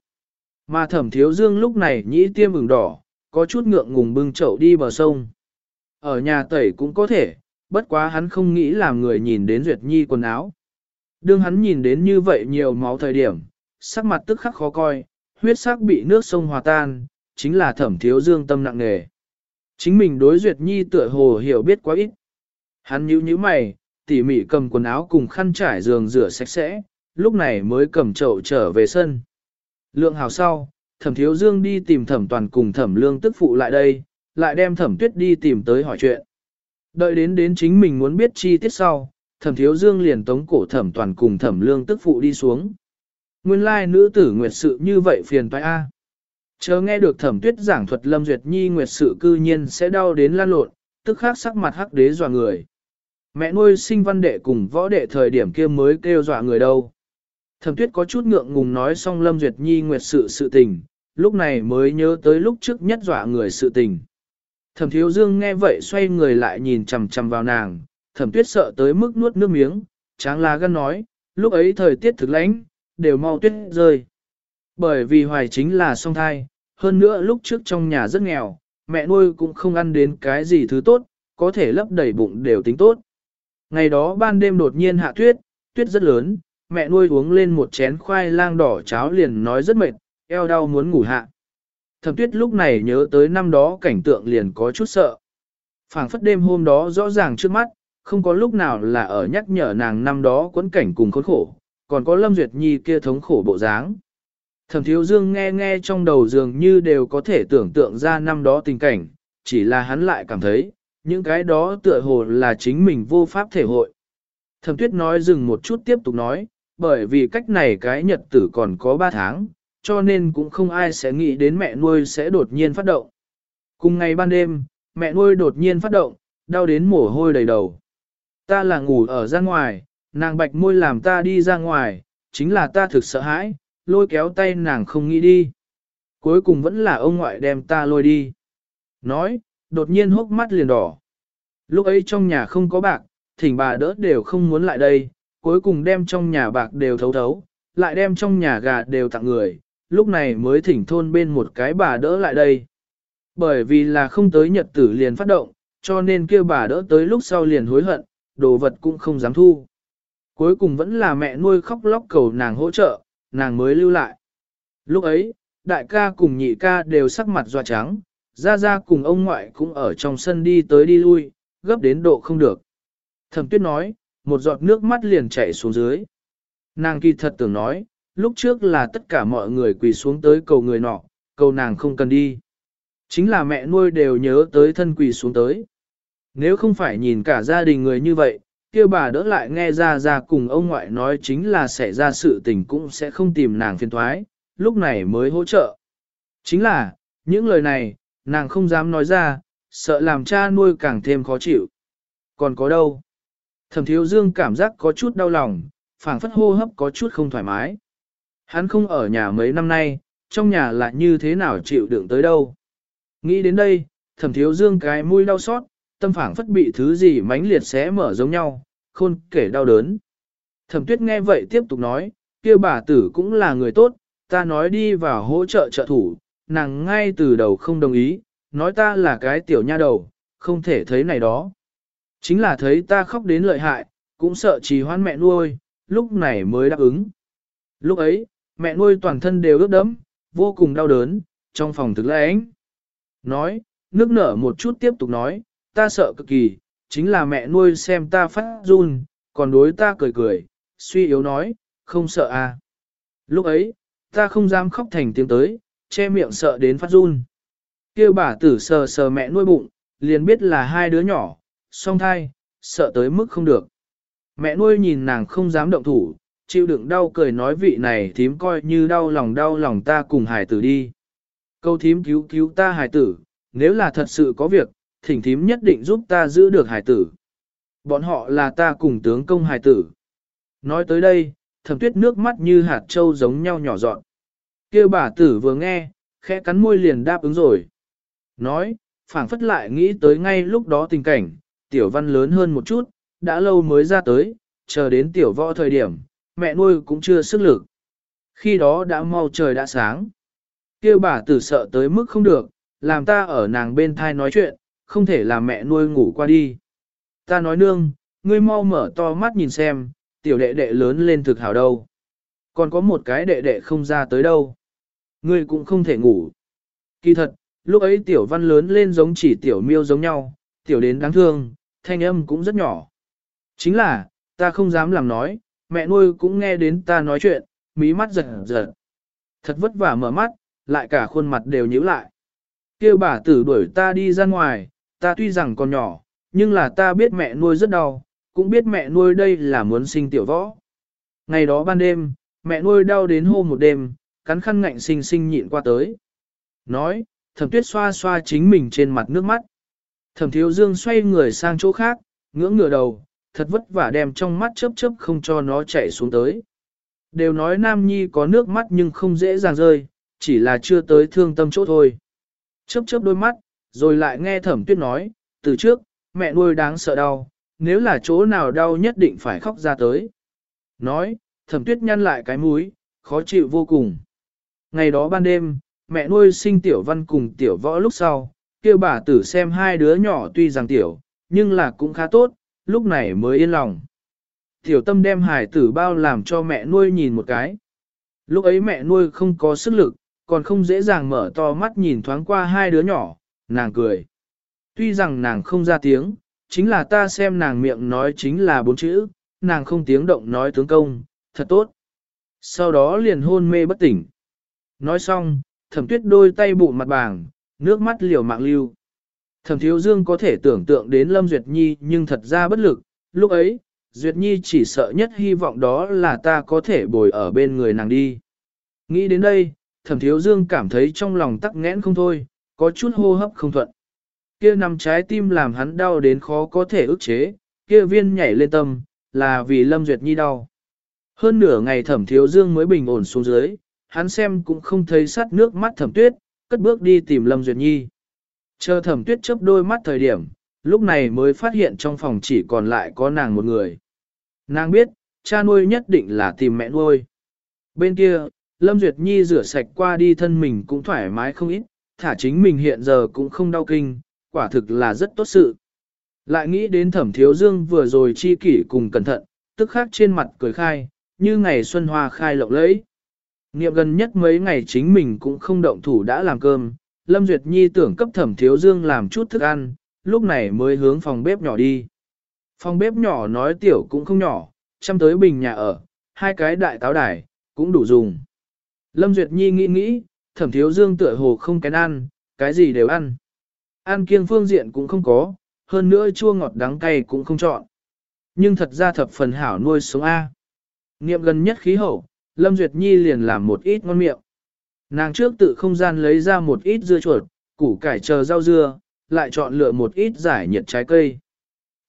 Mà thẩm thiếu dương lúc này nhĩ tiêm ửng đỏ, có chút ngượng ngùng bưng chậu đi bờ sông. Ở nhà tẩy cũng có thể, bất quá hắn không nghĩ làm người nhìn đến Duyệt Nhi quần áo. Đương hắn nhìn đến như vậy nhiều máu thời điểm, sắc mặt tức khắc khó coi, huyết sắc bị nước sông hòa tan, chính là thẩm thiếu dương tâm nặng nề. Chính mình đối Duyệt Nhi tựa hồ hiểu biết quá ít. Hắn nhíu nhíu mày, tỉ mỉ cầm quần áo cùng khăn trải giường rửa sạch sẽ, lúc này mới cầm chậu trở về sân. Lượng hào sau, thẩm thiếu dương đi tìm thẩm toàn cùng thẩm lương tức phụ lại đây, lại đem thẩm tuyết đi tìm tới hỏi chuyện. Đợi đến đến chính mình muốn biết chi tiết sau, thẩm thiếu dương liền tống cổ thẩm toàn cùng thẩm lương tức phụ đi xuống. Nguyên lai nữ tử nguyệt sự như vậy phiền toái A. Chờ nghe được thẩm tuyết giảng thuật lâm duyệt nhi nguyệt sự cư nhiên sẽ đau đến lan lộn, tức khắc sắc mặt hắc đế dọa người. Mẹ nuôi sinh văn đệ cùng võ đệ thời điểm kia mới kêu dọa người đâu. Thẩm tuyết có chút ngượng ngùng nói xong lâm duyệt nhi nguyệt sự sự tình, lúc này mới nhớ tới lúc trước nhất dọa người sự tình. Thẩm thiếu dương nghe vậy xoay người lại nhìn chằm chằm vào nàng, thẩm tuyết sợ tới mức nuốt nước miếng, tráng lá gân nói, lúc ấy thời tiết thực lãnh, đều mau tuyết rơi. Bởi vì hoài chính là song thai, hơn nữa lúc trước trong nhà rất nghèo, mẹ nuôi cũng không ăn đến cái gì thứ tốt, có thể lấp đầy bụng đều tính tốt. Ngày đó ban đêm đột nhiên hạ tuyết, tuyết rất lớn, mẹ nuôi uống lên một chén khoai lang đỏ cháo liền nói rất mệt, eo đau muốn ngủ hạ. Thẩm tuyết lúc này nhớ tới năm đó cảnh tượng liền có chút sợ. phảng phất đêm hôm đó rõ ràng trước mắt, không có lúc nào là ở nhắc nhở nàng năm đó quấn cảnh cùng khốn khổ, còn có Lâm Duyệt Nhi kia thống khổ bộ dáng. Thẩm thiếu dương nghe nghe trong đầu dường như đều có thể tưởng tượng ra năm đó tình cảnh, chỉ là hắn lại cảm thấy, những cái đó tựa hồ là chính mình vô pháp thể hội. Thẩm tuyết nói dừng một chút tiếp tục nói, bởi vì cách này cái nhật tử còn có 3 tháng, cho nên cũng không ai sẽ nghĩ đến mẹ nuôi sẽ đột nhiên phát động. Cùng ngày ban đêm, mẹ nuôi đột nhiên phát động, đau đến mồ hôi đầy đầu. Ta là ngủ ở ra ngoài, nàng bạch môi làm ta đi ra ngoài, chính là ta thực sợ hãi, lôi kéo tay nàng không nghĩ đi. Cuối cùng vẫn là ông ngoại đem ta lôi đi. Nói, đột nhiên hốc mắt liền đỏ. Lúc ấy trong nhà không có bạc, thỉnh bà đỡ đều không muốn lại đây, cuối cùng đem trong nhà bạc đều thấu thấu, lại đem trong nhà gà đều tặng người, lúc này mới thỉnh thôn bên một cái bà đỡ lại đây. Bởi vì là không tới nhật tử liền phát động, cho nên kêu bà đỡ tới lúc sau liền hối hận, đồ vật cũng không dám thu. Cuối cùng vẫn là mẹ nuôi khóc lóc cầu nàng hỗ trợ, nàng mới lưu lại. Lúc ấy, đại ca cùng nhị ca đều sắc mặt doa trắng, ra ra cùng ông ngoại cũng ở trong sân đi tới đi lui, gấp đến độ không được. Thẩm tuyết nói, một giọt nước mắt liền chảy xuống dưới. Nàng kỳ thật tưởng nói, lúc trước là tất cả mọi người quỳ xuống tới cầu người nọ, cầu nàng không cần đi. Chính là mẹ nuôi đều nhớ tới thân quỳ xuống tới. Nếu không phải nhìn cả gia đình người như vậy, kia bà đỡ lại nghe ra ra cùng ông ngoại nói chính là xảy ra sự tình cũng sẽ không tìm nàng phiền thoái, lúc này mới hỗ trợ. Chính là, những lời này, nàng không dám nói ra, sợ làm cha nuôi càng thêm khó chịu. Còn có đâu? Thẩm thiếu dương cảm giác có chút đau lòng, phảng phất hô hấp có chút không thoải mái. Hắn không ở nhà mấy năm nay, trong nhà lại như thế nào chịu đựng tới đâu. Nghĩ đến đây, thẩm thiếu dương cái mũi đau xót, tâm phảng phất bị thứ gì mãnh liệt xé mở giống nhau, khôn kể đau đớn. Thẩm tuyết nghe vậy tiếp tục nói, kia bà tử cũng là người tốt, ta nói đi vào hỗ trợ trợ thủ, nàng ngay từ đầu không đồng ý, nói ta là cái tiểu nha đầu, không thể thấy này đó. Chính là thấy ta khóc đến lợi hại, cũng sợ trì hoãn mẹ nuôi, lúc này mới đáp ứng. Lúc ấy, mẹ nuôi toàn thân đều ướt đẫm, vô cùng đau đớn, trong phòng thực lãnh. Nói, nước nở một chút tiếp tục nói, ta sợ cực kỳ, chính là mẹ nuôi xem ta phát run, còn đối ta cười cười, suy yếu nói, không sợ à. Lúc ấy, ta không dám khóc thành tiếng tới, che miệng sợ đến phát run. Kêu bà tử sờ sờ mẹ nuôi bụng, liền biết là hai đứa nhỏ, song thai, sợ tới mức không được. Mẹ nuôi nhìn nàng không dám động thủ, chịu đựng đau cười nói vị này thím coi như đau lòng đau lòng ta cùng hải tử đi. Câu thím cứu cứu ta hải tử, nếu là thật sự có việc, thỉnh thím nhất định giúp ta giữ được hải tử. Bọn họ là ta cùng tướng công hải tử. Nói tới đây, thẩm tuyết nước mắt như hạt trâu giống nhau nhỏ dọn. Kêu bà tử vừa nghe, khẽ cắn môi liền đáp ứng rồi. Nói, phảng phất lại nghĩ tới ngay lúc đó tình cảnh, tiểu văn lớn hơn một chút, đã lâu mới ra tới, chờ đến tiểu võ thời điểm, mẹ nuôi cũng chưa sức lực. Khi đó đã mau trời đã sáng. Kêu bà tử sợ tới mức không được, làm ta ở nàng bên thai nói chuyện, không thể làm mẹ nuôi ngủ qua đi. Ta nói nương, ngươi mau mở to mắt nhìn xem, tiểu đệ đệ lớn lên thực hảo đâu. Còn có một cái đệ đệ không ra tới đâu. Ngươi cũng không thể ngủ. Kỳ thật, lúc ấy tiểu văn lớn lên giống chỉ tiểu miêu giống nhau, tiểu đến đáng thương, thanh âm cũng rất nhỏ. Chính là, ta không dám làm nói, mẹ nuôi cũng nghe đến ta nói chuyện, mí mắt giật giật. Thật vất vả mở mắt, lại cả khuôn mặt đều nhíu lại. Kêu bà tử đuổi ta đi ra ngoài, ta tuy rằng còn nhỏ, nhưng là ta biết mẹ nuôi rất đau, cũng biết mẹ nuôi đây là muốn sinh tiểu võ. Ngày đó ban đêm, mẹ nuôi đau đến hôm một đêm, cắn khăn ngạnh sinh sinh nhịn qua tới. Nói, thẩm tuyết xoa xoa chính mình trên mặt nước mắt. Thẩm thiếu dương xoay người sang chỗ khác, ngưỡng ngửa đầu, thật vất vả đem trong mắt chớp chớp không cho nó chảy xuống tới. Đều nói nam nhi có nước mắt nhưng không dễ dàng rơi, chỉ là chưa tới thương tâm chỗ thôi. Chớp chớp đôi mắt, rồi lại nghe thẩm tuyết nói, từ trước, mẹ nuôi đáng sợ đau, nếu là chỗ nào đau nhất định phải khóc ra tới. Nói, thẩm tuyết nhăn lại cái mũi, khó chịu vô cùng. Ngày đó ban đêm, mẹ nuôi sinh tiểu văn cùng tiểu võ lúc sau, kêu bà tử xem hai đứa nhỏ tuy rằng tiểu, nhưng là cũng khá tốt, lúc này mới yên lòng. Tiểu tâm đem hải tử bao làm cho mẹ nuôi nhìn một cái. Lúc ấy mẹ nuôi không có sức lực, còn không dễ dàng mở to mắt nhìn thoáng qua hai đứa nhỏ, nàng cười. Tuy rằng nàng không ra tiếng, chính là ta xem nàng miệng nói chính là bốn chữ, nàng không tiếng động nói tướng công, thật tốt. Sau đó liền hôn mê bất tỉnh. Nói xong, thẩm tuyết đôi tay bụng mặt bàng, nước mắt liều mạng lưu. Thẩm thiếu dương có thể tưởng tượng đến Lâm Duyệt Nhi nhưng thật ra bất lực, lúc ấy, Duyệt Nhi chỉ sợ nhất hy vọng đó là ta có thể bồi ở bên người nàng đi. Nghĩ đến đây, thẩm thiếu dương cảm thấy trong lòng tắc nghẽn không thôi, có chút hô hấp không thuận. Kia nằm trái tim làm hắn đau đến khó có thể ức chế, kia viên nhảy lên tâm, là vì Lâm Duyệt Nhi đau. Hơn nửa ngày thẩm thiếu dương mới bình ổn xuống dưới, hắn xem cũng không thấy sắt nước mắt thẩm tuyết, cất bước đi tìm Lâm Duyệt Nhi. Chờ thẩm tuyết chớp đôi mắt thời điểm, lúc này mới phát hiện trong phòng chỉ còn lại có nàng một người. Nàng biết, cha nuôi nhất định là tìm mẹ nuôi. Bên kia, Lâm Duyệt Nhi rửa sạch qua đi thân mình cũng thoải mái không ít, thả chính mình hiện giờ cũng không đau kinh, quả thực là rất tốt sự. Lại nghĩ đến thẩm thiếu dương vừa rồi chi kỷ cùng cẩn thận, tức khắc trên mặt cười khai, như ngày xuân hoa khai lộng lẫy. Niệm gần nhất mấy ngày chính mình cũng không động thủ đã làm cơm, Lâm Duyệt Nhi tưởng cấp thẩm thiếu dương làm chút thức ăn, lúc này mới hướng phòng bếp nhỏ đi. Phòng bếp nhỏ nói tiểu cũng không nhỏ, chăm tới bình nhà ở, hai cái đại táo đài, cũng đủ dùng. Lâm Duyệt Nhi nghĩ nghĩ, thẩm thiếu dương tựa hồ không kén ăn, cái gì đều ăn. Ăn kiêng phương diện cũng không có, hơn nữa chua ngọt đắng cay cũng không chọn. Nhưng thật ra thập phần hảo nuôi sống A. Niệm gần nhất khí hậu, Lâm Duyệt Nhi liền làm một ít ngon miệng. Nàng trước tự không gian lấy ra một ít dưa chuột, củ cải chờ rau dưa, lại chọn lựa một ít giải nhiệt trái cây.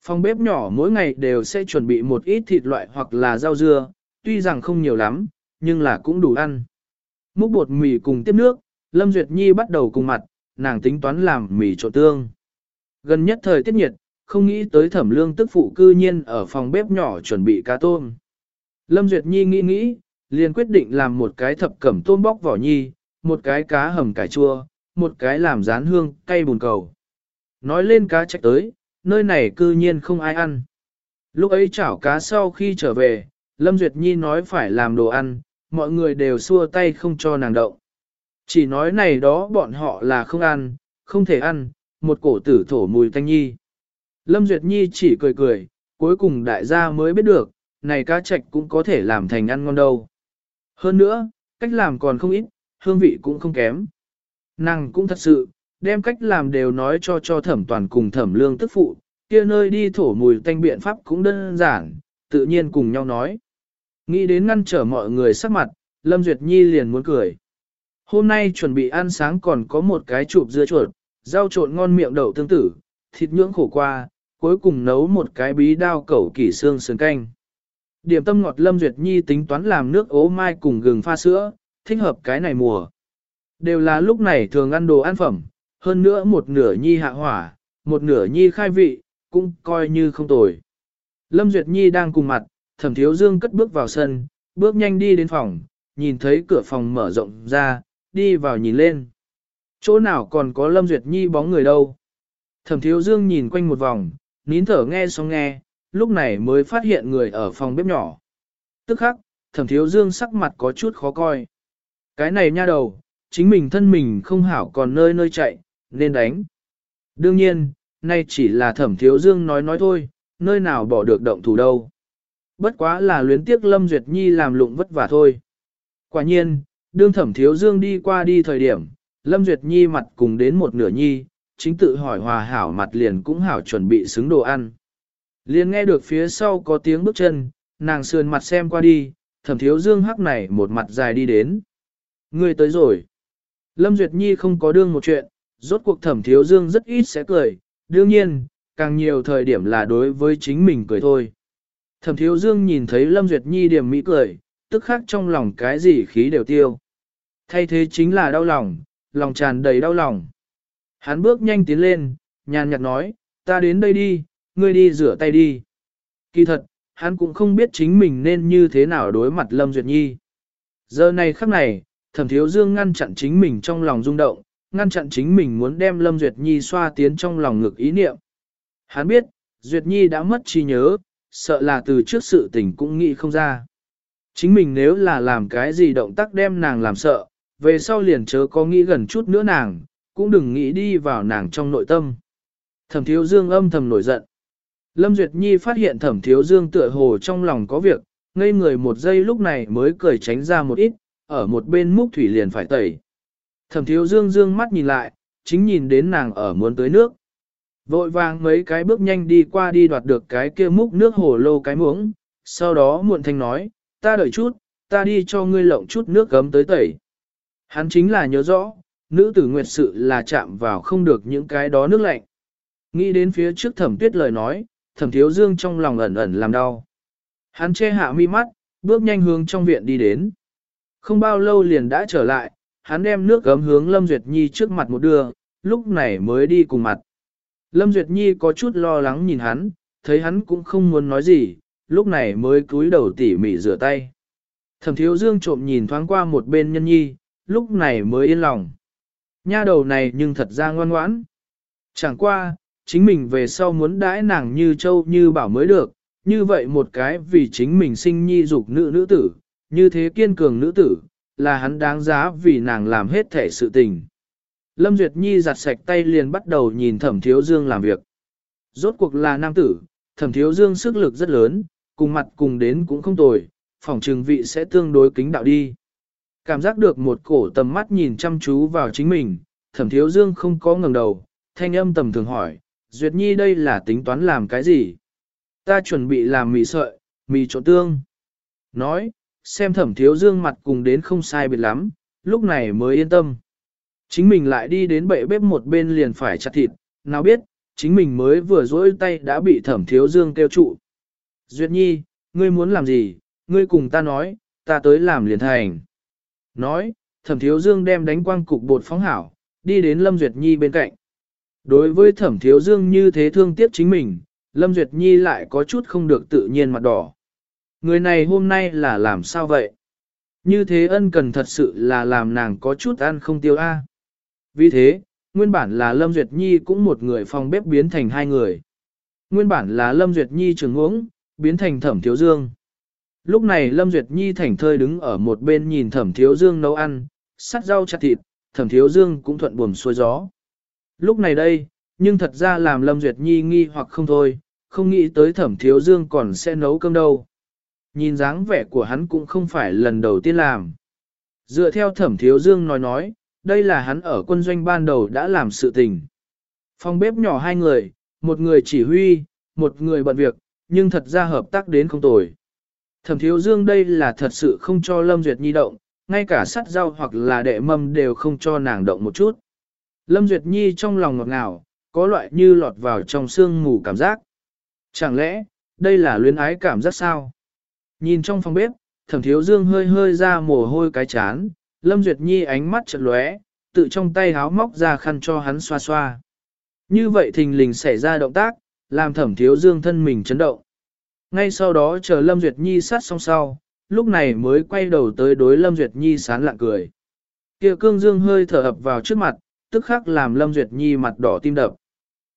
Phòng bếp nhỏ mỗi ngày đều sẽ chuẩn bị một ít thịt loại hoặc là rau dưa, tuy rằng không nhiều lắm, nhưng là cũng đủ ăn. Múc bột mì cùng tiếp nước, Lâm Duyệt Nhi bắt đầu cùng mặt, nàng tính toán làm mì trộn tương. Gần nhất thời tiết nhiệt, không nghĩ tới thẩm lương tức phụ cư nhiên ở phòng bếp nhỏ chuẩn bị cá tôm. Lâm Duyệt Nhi nghĩ nghĩ, liền quyết định làm một cái thập cẩm tôm bóc vỏ nhi, một cái cá hầm cải chua, một cái làm rán hương, cay bùn cầu. Nói lên cá trạch tới, nơi này cư nhiên không ai ăn. Lúc ấy chảo cá sau khi trở về, Lâm Duyệt Nhi nói phải làm đồ ăn, mọi người đều xua tay không cho nàng động. Chỉ nói này đó bọn họ là không ăn, không thể ăn, một cổ tử thổ mùi thanh nhi. Lâm Duyệt Nhi chỉ cười cười, cuối cùng đại gia mới biết được, này cá trạch cũng có thể làm thành ăn ngon đâu. Hơn nữa, cách làm còn không ít, hương vị cũng không kém. Nàng cũng thật sự, đem cách làm đều nói cho cho thẩm toàn cùng thẩm lương tức phụ, kia nơi đi thổ mùi tanh biện pháp cũng đơn giản, tự nhiên cùng nhau nói. Nghĩ đến ngăn trở mọi người sắc mặt, Lâm Duyệt Nhi liền muốn cười. Hôm nay chuẩn bị ăn sáng còn có một cái chụp dưa chuột, rau trộn ngon miệng đậu tương tử, thịt nhưỡng khổ qua, cuối cùng nấu một cái bí đao cẩu kỷ xương sườn canh. Điểm tâm ngọt Lâm Duyệt Nhi tính toán làm nước ố mai cùng gừng pha sữa, thích hợp cái này mùa. Đều là lúc này thường ăn đồ ăn phẩm, hơn nữa một nửa nhi hạ hỏa, một nửa nhi khai vị, cũng coi như không tồi. Lâm Duyệt Nhi đang cùng mặt, thẩm thiếu dương cất bước vào sân, bước nhanh đi đến phòng, nhìn thấy cửa phòng mở rộng ra, đi vào nhìn lên. Chỗ nào còn có Lâm Duyệt Nhi bóng người đâu. Thẩm thiếu dương nhìn quanh một vòng, nín thở nghe xong nghe, lúc này mới phát hiện người ở phòng bếp nhỏ. Tức khắc, thẩm thiếu dương sắc mặt có chút khó coi. Cái này nha đầu, chính mình thân mình không hảo còn nơi nơi chạy, nên đánh. Đương nhiên, nay chỉ là thẩm thiếu dương nói nói thôi, nơi nào bỏ được động thủ đâu. Bất quá là luyến tiếc Lâm Duyệt Nhi làm lụng vất vả thôi. Quả nhiên, đương thẩm thiếu dương đi qua đi thời điểm, Lâm Duyệt Nhi mặt cùng đến một nửa nhi, chính tự hỏi hòa hảo mặt liền cũng hảo chuẩn bị xứng đồ ăn. Liền nghe được phía sau có tiếng bước chân, nàng sườn mặt xem qua đi, thẩm thiếu dương hắc này một mặt dài đi đến. Người tới rồi. Lâm Duyệt Nhi không có đương một chuyện, rốt cuộc thẩm thiếu dương rất ít sẽ cười, đương nhiên, càng nhiều thời điểm là đối với chính mình cười thôi. Thẩm thiếu dương nhìn thấy Lâm Duyệt Nhi điểm mỹ cười, tức khắc trong lòng cái gì khí đều tiêu. Thay thế chính là đau lòng, lòng tràn đầy đau lòng. Hắn bước nhanh tiến lên, nhàn nhạt nói, ta đến đây đi, ngươi đi rửa tay đi. Kỳ thật, hắn cũng không biết chính mình nên như thế nào đối mặt Lâm Duyệt Nhi. Giờ này khắc này, thẩm thiếu dương ngăn chặn chính mình trong lòng rung động, ngăn chặn chính mình muốn đem Lâm Duyệt Nhi xoa tiến trong lòng ngực ý niệm. Hắn biết, Duyệt Nhi đã mất trí nhớ, sợ là từ trước sự tình cũng nghĩ không ra. Chính mình nếu là làm cái gì động tác đem nàng làm sợ, về sau liền chớ có nghĩ gần chút nữa nàng, cũng đừng nghĩ đi vào nàng trong nội tâm. Thẩm thiếu dương âm thầm nổi giận. Lâm Duyệt Nhi phát hiện thẩm thiếu dương tựa hồ trong lòng có việc, ngây người một giây lúc này mới cười tránh ra một ít, ở một bên múc thủy liền phải tẩy. Thẩm thiếu dương dương mắt nhìn lại, chính nhìn đến nàng ở muốn tới nước. Vội vàng mấy cái bước nhanh đi qua đi đoạt được cái kia múc nước hồ lô cái muỗng, sau đó muộn thanh nói, ta đợi chút, ta đi cho ngươi lộng chút nước gấm tới tẩy. Hắn chính là nhớ rõ, nữ tử nguyệt sự là chạm vào không được những cái đó nước lạnh. Nghĩ đến phía trước thẩm tuyết lời nói, thẩm thiếu dương trong lòng ẩn ẩn làm đau. Hắn che hạ mi mắt, bước nhanh hướng trong viện đi đến. Không bao lâu liền đã trở lại, hắn đem nước gấm hướng Lâm Duyệt Nhi trước mặt một đưa, lúc này mới đi cùng mặt. Lâm Duyệt Nhi có chút lo lắng nhìn hắn, thấy hắn cũng không muốn nói gì, lúc này mới cúi đầu tỉ mỉ rửa tay. Thẩm thiếu dương trộm nhìn thoáng qua một bên nhân nhi, lúc này mới yên lòng. Nha đầu này nhưng thật ra ngoan ngoãn. Chẳng qua, chính mình về sau muốn đãi nàng như châu như bảo mới được, như vậy một cái vì chính mình sinh nhi dục nữ nữ tử, như thế kiên cường nữ tử, là hắn đáng giá vì nàng làm hết thể sự tình. Lâm Duyệt Nhi giặt sạch tay liền bắt đầu nhìn thẩm thiếu dương làm việc. Rốt cuộc là nam tử, thẩm thiếu dương sức lực rất lớn, cùng mặt cùng đến cũng không tồi, phòng trường vị sẽ tương đối kính đạo đi. Cảm giác được một cổ tầm mắt nhìn chăm chú vào chính mình, thẩm thiếu dương không có ngẩng đầu, thanh âm tầm thường hỏi, Duyệt Nhi đây là tính toán làm cái gì? Ta chuẩn bị làm mì sợi, mì trộn tương. Nói, xem thẩm thiếu dương mặt cùng đến không sai biệt lắm, lúc này mới yên tâm. Chính mình lại đi đến bệ bếp một bên liền phải chặt thịt, nào biết, chính mình mới vừa dỗi tay đã bị thẩm thiếu dương kêu trụ. Duyệt nhi, ngươi muốn làm gì, ngươi cùng ta nói, ta tới làm liền thành. Nói, thẩm thiếu dương đem đánh quang cục bột phóng hảo, đi đến Lâm Duyệt Nhi bên cạnh. Đối với thẩm thiếu dương như thế thương tiếc chính mình, Lâm Duyệt Nhi lại có chút không được tự nhiên mặt đỏ. Người này hôm nay là làm sao vậy? Như thế ân cần thật sự là làm nàng có chút ăn không tiêu a. Vì thế, nguyên bản là Lâm Duyệt Nhi cũng một người phòng bếp biến thành hai người. Nguyên bản là Lâm Duyệt Nhi trường uống, biến thành thẩm thiếu dương. Lúc này Lâm Duyệt Nhi thảnh thơi đứng ở một bên nhìn thẩm thiếu dương nấu ăn, sắt rau chặt thịt, thẩm thiếu dương cũng thuận buồm xuôi gió. Lúc này đây, nhưng thật ra làm Lâm Duyệt Nhi nghi hoặc không thôi, không nghĩ tới thẩm thiếu dương còn sẽ nấu cơm đâu. Nhìn dáng vẻ của hắn cũng không phải lần đầu tiên làm. Dựa theo thẩm thiếu dương nói nói, đây là hắn ở quân doanh ban đầu đã làm sự tình. Phòng bếp nhỏ hai người, một người chỉ huy, một người bận việc, nhưng thật ra hợp tác đến không tồi. Thẩm thiếu dương đây là thật sự không cho Lâm Duyệt Nhi động, ngay cả sắt rau hoặc là đệ mâm đều không cho nàng động một chút. Lâm Duyệt Nhi trong lòng ngọt ngào, có loại như lọt vào trong xương ngủ cảm giác. Chẳng lẽ, đây là luyến ái cảm giác sao? Nhìn trong phòng bếp, thẩm thiếu dương hơi hơi ra mồ hôi cái chán, Lâm Duyệt Nhi ánh mắt chợt lóe, tự trong tay háo móc ra khăn cho hắn xoa xoa. Như vậy thình lình xảy ra động tác, làm thẩm thiếu dương thân mình chấn động. Ngay sau đó chờ Lâm Duyệt Nhi sát xong sau, lúc này mới quay đầu tới đối Lâm Duyệt Nhi sán lạng cười. Kia cương dương hơi thở ập vào trước mặt, tức khắc làm Lâm Duyệt Nhi mặt đỏ tim đập.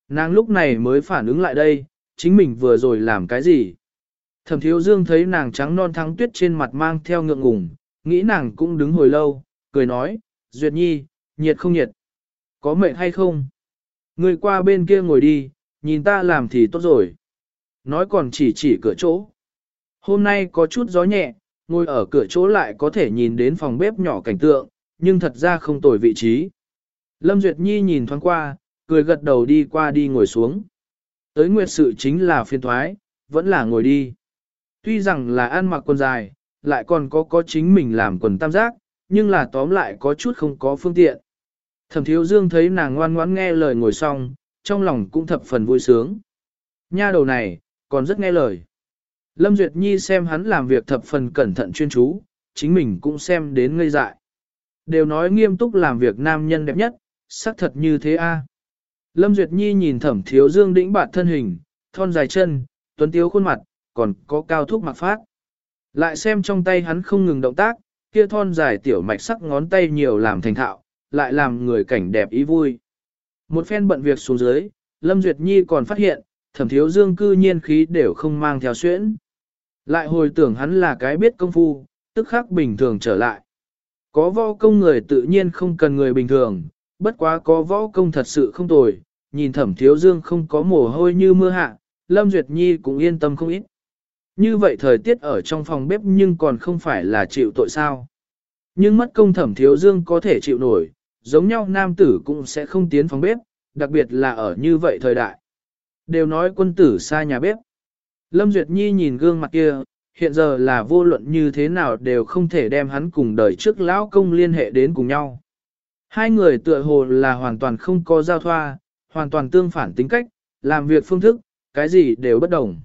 Nàng lúc này mới phản ứng lại đây, chính mình vừa rồi làm cái gì. Thẩm thiếu dương thấy nàng trắng non thắng tuyết trên mặt mang theo ngượng ngùng, nghĩ nàng cũng đứng hồi lâu, cười nói, Duyệt Nhi, nhiệt không nhiệt? Có mệt hay không? Người qua bên kia ngồi đi, nhìn ta làm thì tốt rồi. Nói còn chỉ chỉ cửa chỗ. Hôm nay có chút gió nhẹ, ngồi ở cửa chỗ lại có thể nhìn đến phòng bếp nhỏ cảnh tượng, nhưng thật ra không tồi vị trí. Lâm Duyệt Nhi nhìn thoáng qua, cười gật đầu đi qua đi ngồi xuống. Tới nguyệt sự chính là phiên thoái, vẫn là ngồi đi. Tuy rằng là ăn mặc quần dài, lại còn có có chính mình làm quần tam giác, nhưng là tóm lại có chút không có phương tiện. Thẩm thiếu dương thấy nàng ngoan ngoãn nghe lời ngồi xong, trong lòng cũng thập phần vui sướng. Nha đầu này, còn rất nghe lời. Lâm Duyệt Nhi xem hắn làm việc thập phần cẩn thận chuyên chú, chính mình cũng xem đến ngây dại. Đều nói nghiêm túc làm việc nam nhân đẹp nhất, xác thật như thế a. Lâm Duyệt Nhi nhìn thẩm thiếu dương đĩnh bạt thân hình, thon dài chân, tuấn tiếu khuôn mặt, còn có cao thúc mặc phát. Lại xem trong tay hắn không ngừng động tác, kia thon dài tiểu mạch sắc ngón tay nhiều làm thành thạo, lại làm người cảnh đẹp ý vui. Một phen bận việc xuống dưới, Lâm Duyệt Nhi còn phát hiện, thẩm thiếu dương cư nhiên khí đều không mang theo xuyễn. Lại hồi tưởng hắn là cái biết công phu, tức khắc bình thường trở lại. Có võ công người tự nhiên không cần người bình thường, bất quá có võ công thật sự không tồi, nhìn thẩm thiếu dương không có mồ hôi như mưa hạ, Lâm Duyệt Nhi cũng yên tâm không ít. Như vậy thời tiết ở trong phòng bếp nhưng còn không phải là chịu tội sao. Nhưng mất công thẩm thiếu dương có thể chịu nổi, giống nhau nam tử cũng sẽ không tiến phòng bếp, đặc biệt là ở như vậy thời đại. Đều nói quân tử xa nhà bếp. Lâm Duyệt Nhi nhìn gương mặt kia, hiện giờ là vô luận như thế nào đều không thể đem hắn cùng đời trước lão công liên hệ đến cùng nhau. Hai người tựa hồ là hoàn toàn không có giao thoa, hoàn toàn tương phản tính cách, làm việc phương thức, cái gì đều bất đồng.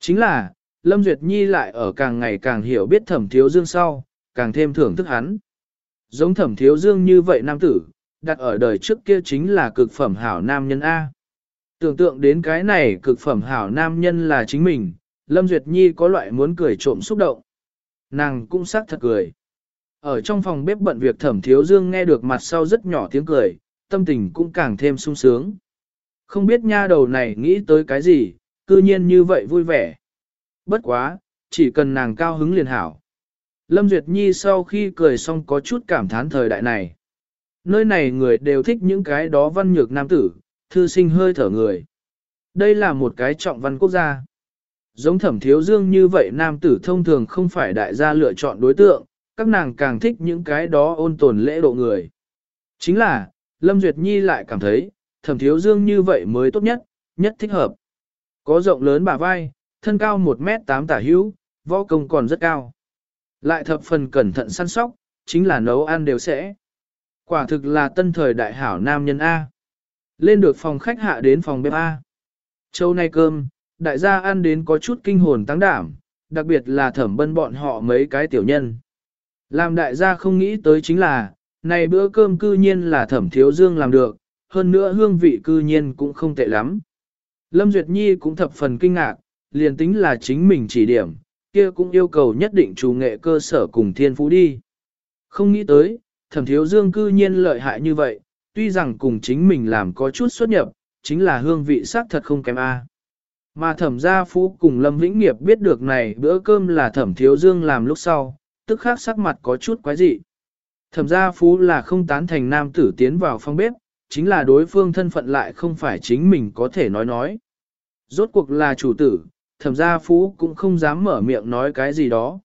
Chính là, Lâm Duyệt Nhi lại ở càng ngày càng hiểu biết thẩm thiếu dương sau, càng thêm thưởng thức hắn. Giống thẩm thiếu dương như vậy nam tử, đặt ở đời trước kia chính là cực phẩm hảo nam nhân A. Tưởng tượng đến cái này cực phẩm hảo nam nhân là chính mình, Lâm Duyệt Nhi có loại muốn cười trộm xúc động. Nàng cũng xác thật cười. Ở trong phòng bếp bận việc thẩm thiếu dương nghe được mặt sau rất nhỏ tiếng cười, tâm tình cũng càng thêm sung sướng. Không biết nha đầu này nghĩ tới cái gì, cư nhiên như vậy vui vẻ. Bất quá, chỉ cần nàng cao hứng liền hảo. Lâm Duyệt Nhi sau khi cười xong có chút cảm thán thời đại này. Nơi này người đều thích những cái đó văn nhược nam tử, thư sinh hơi thở người. Đây là một cái trọng văn quốc gia. Giống thẩm thiếu dương như vậy nam tử thông thường không phải đại gia lựa chọn đối tượng, các nàng càng thích những cái đó ôn tồn lễ độ người. Chính là, Lâm Duyệt Nhi lại cảm thấy, thẩm thiếu dương như vậy mới tốt nhất, nhất thích hợp. Có rộng lớn bả vai, thân cao 1 mét 8 tả hữu, võ công còn rất cao. Lại thập phần cẩn thận săn sóc, chính là nấu ăn đều sẽ. Quả thực là tân thời đại hảo nam nhân A. Lên được phòng khách hạ đến phòng bếp A. Châu nay cơm, đại gia ăn đến có chút kinh hồn tăng đảm, đặc biệt là thẩm bân bọn họ mấy cái tiểu nhân. Làm đại gia không nghĩ tới chính là, này bữa cơm cư nhiên là thẩm thiếu dương làm được, hơn nữa hương vị cư nhiên cũng không tệ lắm. Lâm Duyệt Nhi cũng thập phần kinh ngạc, liền tính là chính mình chỉ điểm, kia cũng yêu cầu nhất định chủ nghệ cơ sở cùng thiên phú đi. Không nghĩ tới, thẩm thiếu dương cư nhiên lợi hại như vậy, tuy rằng cùng chính mình làm có chút xuất nhập, chính là hương vị xác thật không kém A. Mà thẩm gia phú cùng Lâm Vĩnh Nghiệp biết được này bữa cơm là thẩm thiếu dương làm lúc sau, tức khác sắc mặt có chút quái dị. Thẩm gia phú là không tán thành nam tử tiến vào phòng bếp, chính là đối phương thân phận lại không phải chính mình có thể nói nói. Rốt cuộc là chủ tử, thẩm gia phú cũng không dám mở miệng nói cái gì đó.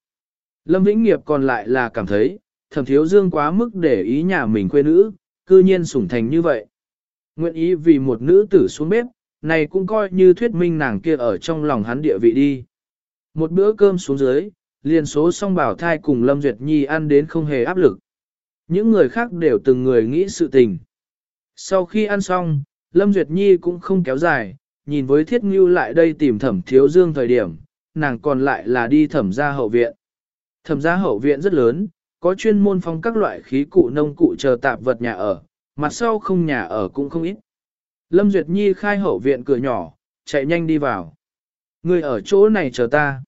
Lâm Vĩnh Nghiệp còn lại là cảm thấy, thẩm thiếu dương quá mức để ý nhà mình quê nữ, cư nhiên sủng thành như vậy. Nguyện ý vì một nữ tử xuống bếp, này cũng coi như thuyết minh nàng kia ở trong lòng hắn địa vị đi. Một bữa cơm xuống dưới, liền số song bảo thai cùng Lâm Duyệt Nhi ăn đến không hề áp lực. Những người khác đều từng người nghĩ sự tình. Sau khi ăn xong, Lâm Duyệt Nhi cũng không kéo dài, nhìn với thiết ngưu lại đây tìm thẩm thiếu dương thời điểm, nàng còn lại là đi thẩm gia hậu viện. Thẩm gia hậu viện rất lớn, có chuyên môn phong các loại khí cụ nông cụ chờ tạp vật nhà ở, mặt sau không nhà ở cũng không ít. Lâm Duyệt Nhi khai hậu viện cửa nhỏ, chạy nhanh đi vào. Người ở chỗ này chờ ta.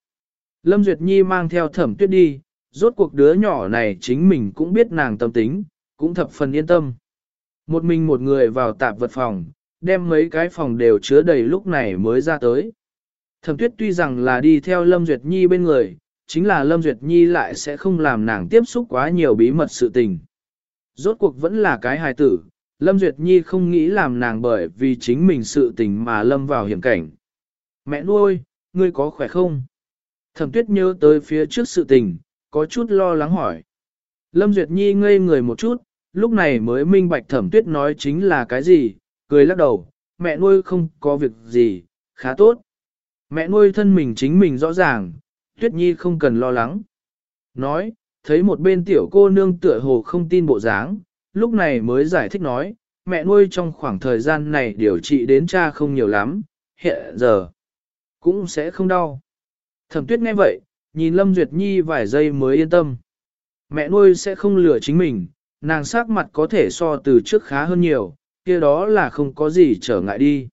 Lâm Duyệt Nhi mang theo thẩm tuyết đi, rốt cuộc đứa nhỏ này chính mình cũng biết nàng tâm tính, cũng thập phần yên tâm. Một mình một người vào tạp vật phòng, đem mấy cái phòng đều chứa đầy lúc này mới ra tới. Thẩm tuyết tuy rằng là đi theo Lâm Duyệt Nhi bên người, chính là Lâm Duyệt Nhi lại sẽ không làm nàng tiếp xúc quá nhiều bí mật sự tình. Rốt cuộc vẫn là cái hài tử, Lâm Duyệt Nhi không nghĩ làm nàng bởi vì chính mình sự tình mà lâm vào hiểm cảnh. Mẹ nuôi, ngươi có khỏe không? Thẩm tuyết nhớ tới phía trước sự tình, có chút lo lắng hỏi. Lâm Duyệt Nhi ngây người một chút, lúc này mới minh bạch thẩm tuyết nói chính là cái gì, cười lắc đầu, mẹ nuôi không có việc gì, khá tốt. Mẹ nuôi thân mình chính mình rõ ràng, tuyết nhi không cần lo lắng. Nói, thấy một bên tiểu cô nương tựa hồ không tin bộ dáng, lúc này mới giải thích nói, mẹ nuôi trong khoảng thời gian này điều trị đến cha không nhiều lắm, hiện giờ cũng sẽ không đau. Thẩm tuyết nghe vậy, nhìn Lâm Duyệt Nhi vài giây mới yên tâm. Mẹ nuôi sẽ không lừa chính mình, nàng sắc mặt có thể so từ trước khá hơn nhiều, kia đó là không có gì trở ngại đi.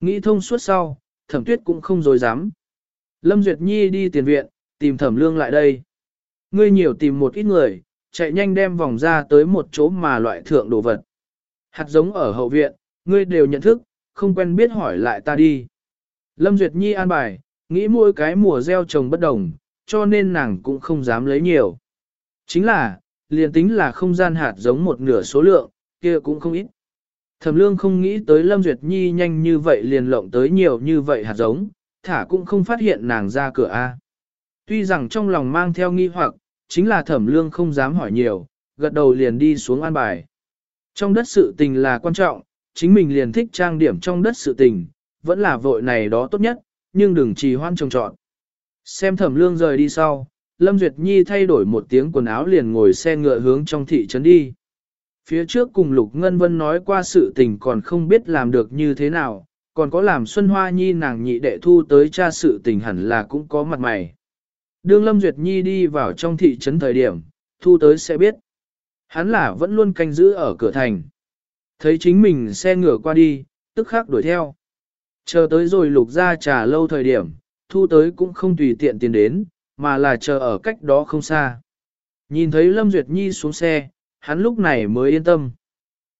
Nghĩ thông suốt sau, thẩm tuyết cũng không dối dám. Lâm Duyệt Nhi đi tiền viện, tìm thẩm lương lại đây. Ngươi nhiều tìm một ít người, chạy nhanh đem vòng ra tới một chỗ mà loại thượng đồ vật. Hạt giống ở hậu viện, ngươi đều nhận thức, không quen biết hỏi lại ta đi. Lâm Duyệt Nhi an bài, nghĩ mỗi cái mùa gieo trồng bất đồng, cho nên nàng cũng không dám lấy nhiều. Chính là, liền tính là không gian hạt giống một nửa số lượng, kia cũng không ít. Thẩm lương không nghĩ tới Lâm Duyệt Nhi nhanh như vậy liền lộng tới nhiều như vậy hạt giống, thả cũng không phát hiện nàng ra cửa A. Tuy rằng trong lòng mang theo nghi hoặc, chính là thẩm lương không dám hỏi nhiều, gật đầu liền đi xuống an bài. Trong đất sự tình là quan trọng, chính mình liền thích trang điểm trong đất sự tình, vẫn là vội này đó tốt nhất, nhưng đừng trì hoan trồng trọn. Xem thẩm lương rời đi sau, Lâm Duyệt Nhi thay đổi một tiếng quần áo liền ngồi xe ngựa hướng trong thị trấn đi. Phía trước cùng Lục Ngân Vân nói qua sự tình còn không biết làm được như thế nào, còn có làm Xuân Hoa Nhi nàng nhị đệ thu tới cha sự tình hẳn là cũng có mặt mày. Đương Lâm Duyệt Nhi đi vào trong thị trấn thời điểm, thu tới sẽ biết. Hắn là vẫn luôn canh giữ ở cửa thành. Thấy chính mình xe ngựa qua đi, tức khắc đuổi theo. Chờ tới rồi lục ra trà lâu thời điểm, thu tới cũng không tùy tiện tiền đến, mà là chờ ở cách đó không xa. Nhìn thấy Lâm Duyệt Nhi xuống xe, hắn lúc này mới yên tâm.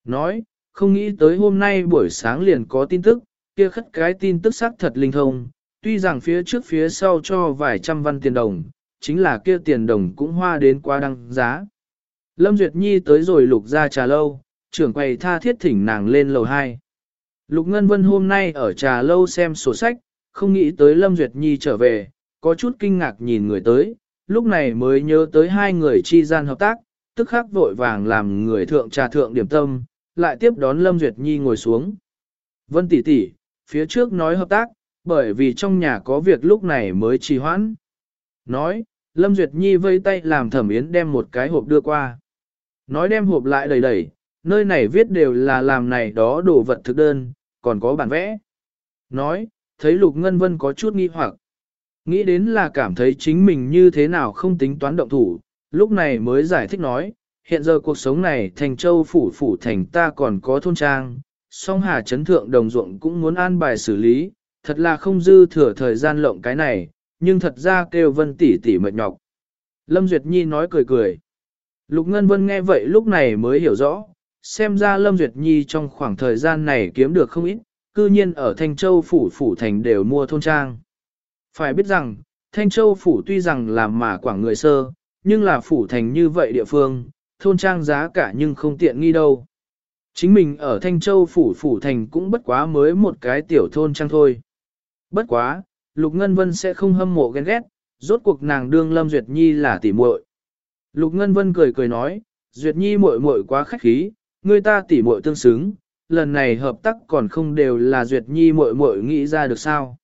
Nói, không nghĩ tới hôm nay buổi sáng liền có tin tức, kia khất cái tin tức xác thật linh thông, tuy rằng phía trước phía sau cho vài trăm văn tiền đồng, chính là kia tiền đồng cũng hoa đến quá đăng giá. Lâm Duyệt Nhi tới rồi lục ra trà lâu, trưởng quầy tha thiết thỉnh nàng lên lầu 2. Lục Ngân Vân hôm nay ở trà lâu xem sổ sách, không nghĩ tới Lâm Duyệt Nhi trở về, có chút kinh ngạc nhìn người tới, lúc này mới nhớ tới hai người chi gian hợp tác, tức khắc vội vàng làm người thượng trà thượng điểm tâm, lại tiếp đón Lâm Duyệt Nhi ngồi xuống. Vân tỷ tỷ, phía trước nói hợp tác, bởi vì trong nhà có việc lúc này mới trì hoãn. Nói, Lâm Duyệt Nhi vây tay làm thẩm yến đem một cái hộp đưa qua. Nói đem hộp lại đầy đầy, nơi này viết đều là làm này đó đồ vật thực đơn, còn có bản vẽ. Nói, thấy Lục Ngân Vân có chút nghi hoặc. Nghĩ đến là cảm thấy chính mình như thế nào không tính toán động thủ, lúc này mới giải thích nói, hiện giờ cuộc sống này thành châu phủ phủ thành ta còn có thôn trang, song hà chấn thượng đồng ruộng cũng muốn an bài xử lý, thật là không dư thừa thời gian lộng cái này, nhưng thật ra kêu vân tỷ tỷ mệt nhọc. Lâm Duyệt Nhi nói cười cười. Lục Ngân Vân nghe vậy lúc này mới hiểu rõ, xem ra Lâm Duyệt Nhi trong khoảng thời gian này kiếm được không ít, cư nhiên ở Thanh Châu Phủ Phủ Thành đều mua thôn trang. Phải biết rằng, Thanh Châu Phủ tuy rằng là mà quảng người sơ, nhưng là Phủ Thành như vậy địa phương, thôn trang giá cả nhưng không tiện nghi đâu. Chính mình ở Thanh Châu Phủ Phủ Thành cũng bất quá mới một cái tiểu thôn trang thôi. Bất quá, Lục Ngân Vân sẽ không hâm mộ ghen ghét, rốt cuộc nàng đương Lâm Duyệt Nhi là tỉ muội. Lục Ngân Vân cười cười nói, Duyệt Nhi muội muội quá khách khí, người ta tỉ muội tương xứng, lần này hợp tác còn không đều là Duyệt Nhi muội muội nghĩ ra được sao.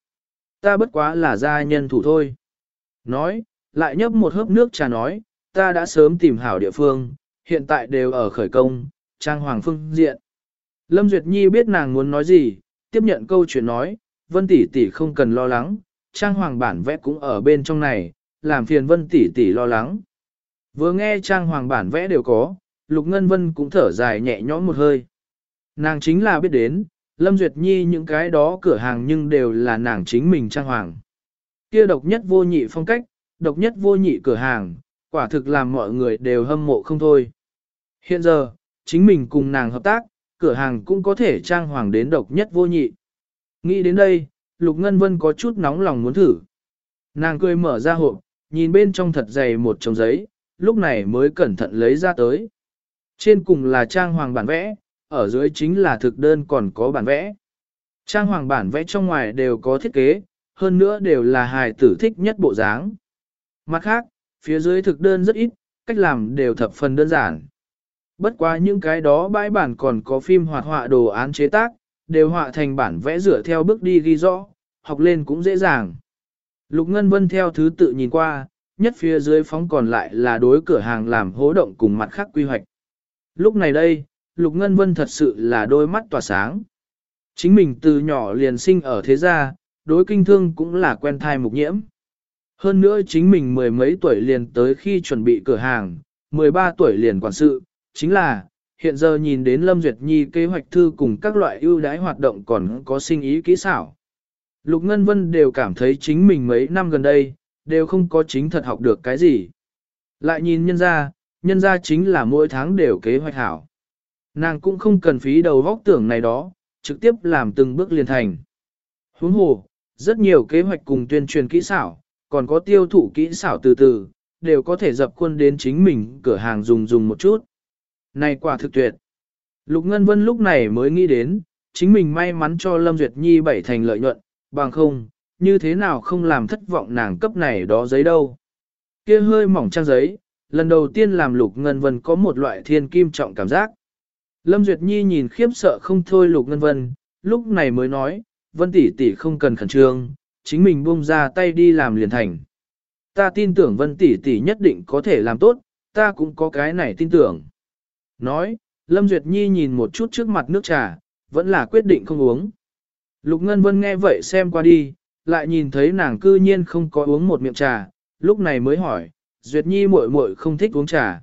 Ta bất quá là gia nhân thủ thôi. Nói, lại nhấp một hớp nước trà nói, ta đã sớm tìm hảo địa phương, hiện tại đều ở khởi công, trang hoàng phương diện. Lâm Duyệt Nhi biết nàng muốn nói gì, tiếp nhận câu chuyện nói, Vân tỷ tỷ không cần lo lắng, trang hoàng bản vẽ cũng ở bên trong này, làm phiền Vân tỷ tỷ lo lắng. Vừa nghe trang hoàng bản vẽ đều có, Lục Ngân Vân cũng thở dài nhẹ nhõm một hơi. Nàng chính là biết đến, Lâm Duyệt Nhi những cái đó cửa hàng nhưng đều là nàng chính mình trang hoàng. Kia độc nhất vô nhị phong cách, độc nhất vô nhị cửa hàng, quả thực làm mọi người đều hâm mộ không thôi. Hiện giờ, chính mình cùng nàng hợp tác, cửa hàng cũng có thể trang hoàng đến độc nhất vô nhị. Nghĩ đến đây, Lục Ngân Vân có chút nóng lòng muốn thử. Nàng cười mở ra hộp, nhìn bên trong thật dày một chồng giấy, lúc này mới cẩn thận lấy ra tới. Trên cùng là trang hoàng bản vẽ, ở dưới chính là thực đơn còn có bản vẽ. Trang hoàng bản vẽ trong ngoài đều có thiết kế, hơn nữa đều là hài tử thích nhất bộ dáng. Mặt khác, phía dưới thực đơn rất ít, cách làm đều thập phần đơn giản. Bất quá những cái đó bãi bản còn có phim hoạt họa đồ án chế tác, đều họa thành bản vẽ rửa theo bước đi ghi rõ, học lên cũng dễ dàng. Lục Ngân Vân theo thứ tự nhìn qua, nhất phía dưới phóng còn lại là đối cửa hàng làm hố động cùng mặt khác quy hoạch. Lúc này đây, Lục Ngân Vân thật sự là đôi mắt tỏa sáng. Chính mình từ nhỏ liền sinh ở thế gia, đối kinh thương cũng là quen thai mục nhiễm. Hơn nữa chính mình mười mấy tuổi liền tới khi chuẩn bị cửa hàng, 13 tuổi liền quản sự, chính là, hiện giờ nhìn đến Lâm Duyệt Nhi kế hoạch thư cùng các loại ưu đãi hoạt động còn có sinh ý kỹ xảo. Lục Ngân Vân đều cảm thấy chính mình mấy năm gần đây, đều không có chính thật học được cái gì. Lại nhìn nhân ra, nhân ra chính là mỗi tháng đều kế hoạch hảo. Nàng cũng không cần phí đầu vóc tưởng này đó, trực tiếp làm từng bước liền thành. Huống hồ, rất nhiều kế hoạch cùng tuyên truyền kỹ xảo, còn có tiêu thụ kỹ xảo từ từ, đều có thể dập quân đến chính mình cửa hàng dùng dùng một chút. Này quả thực tuyệt. Lục Ngân Vân lúc này mới nghĩ đến, chính mình may mắn cho Lâm Duyệt Nhi bảy thành lợi nhuận, bằng không, như thế nào không làm thất vọng nàng cấp này đó giấy đâu. Kia hơi mỏng trang giấy, lần đầu tiên làm Lục Ngân Vân có một loại thiên kim trọng cảm giác. Lâm Duyệt Nhi nhìn khiếp sợ không thôi Lục Ngân Vân, lúc này mới nói, Vân tỷ tỷ không cần khẩn trương, chính mình buông ra tay đi làm liền thành. Ta tin tưởng Vân tỷ tỷ nhất định có thể làm tốt, ta cũng có cái này tin tưởng. Nói, Lâm Duyệt Nhi nhìn một chút trước mặt nước trà, vẫn là quyết định không uống. Lục Ngân Vân nghe vậy xem qua đi, lại nhìn thấy nàng cư nhiên không có uống một miệng trà, lúc này mới hỏi, Duyệt Nhi muội muội không thích uống trà.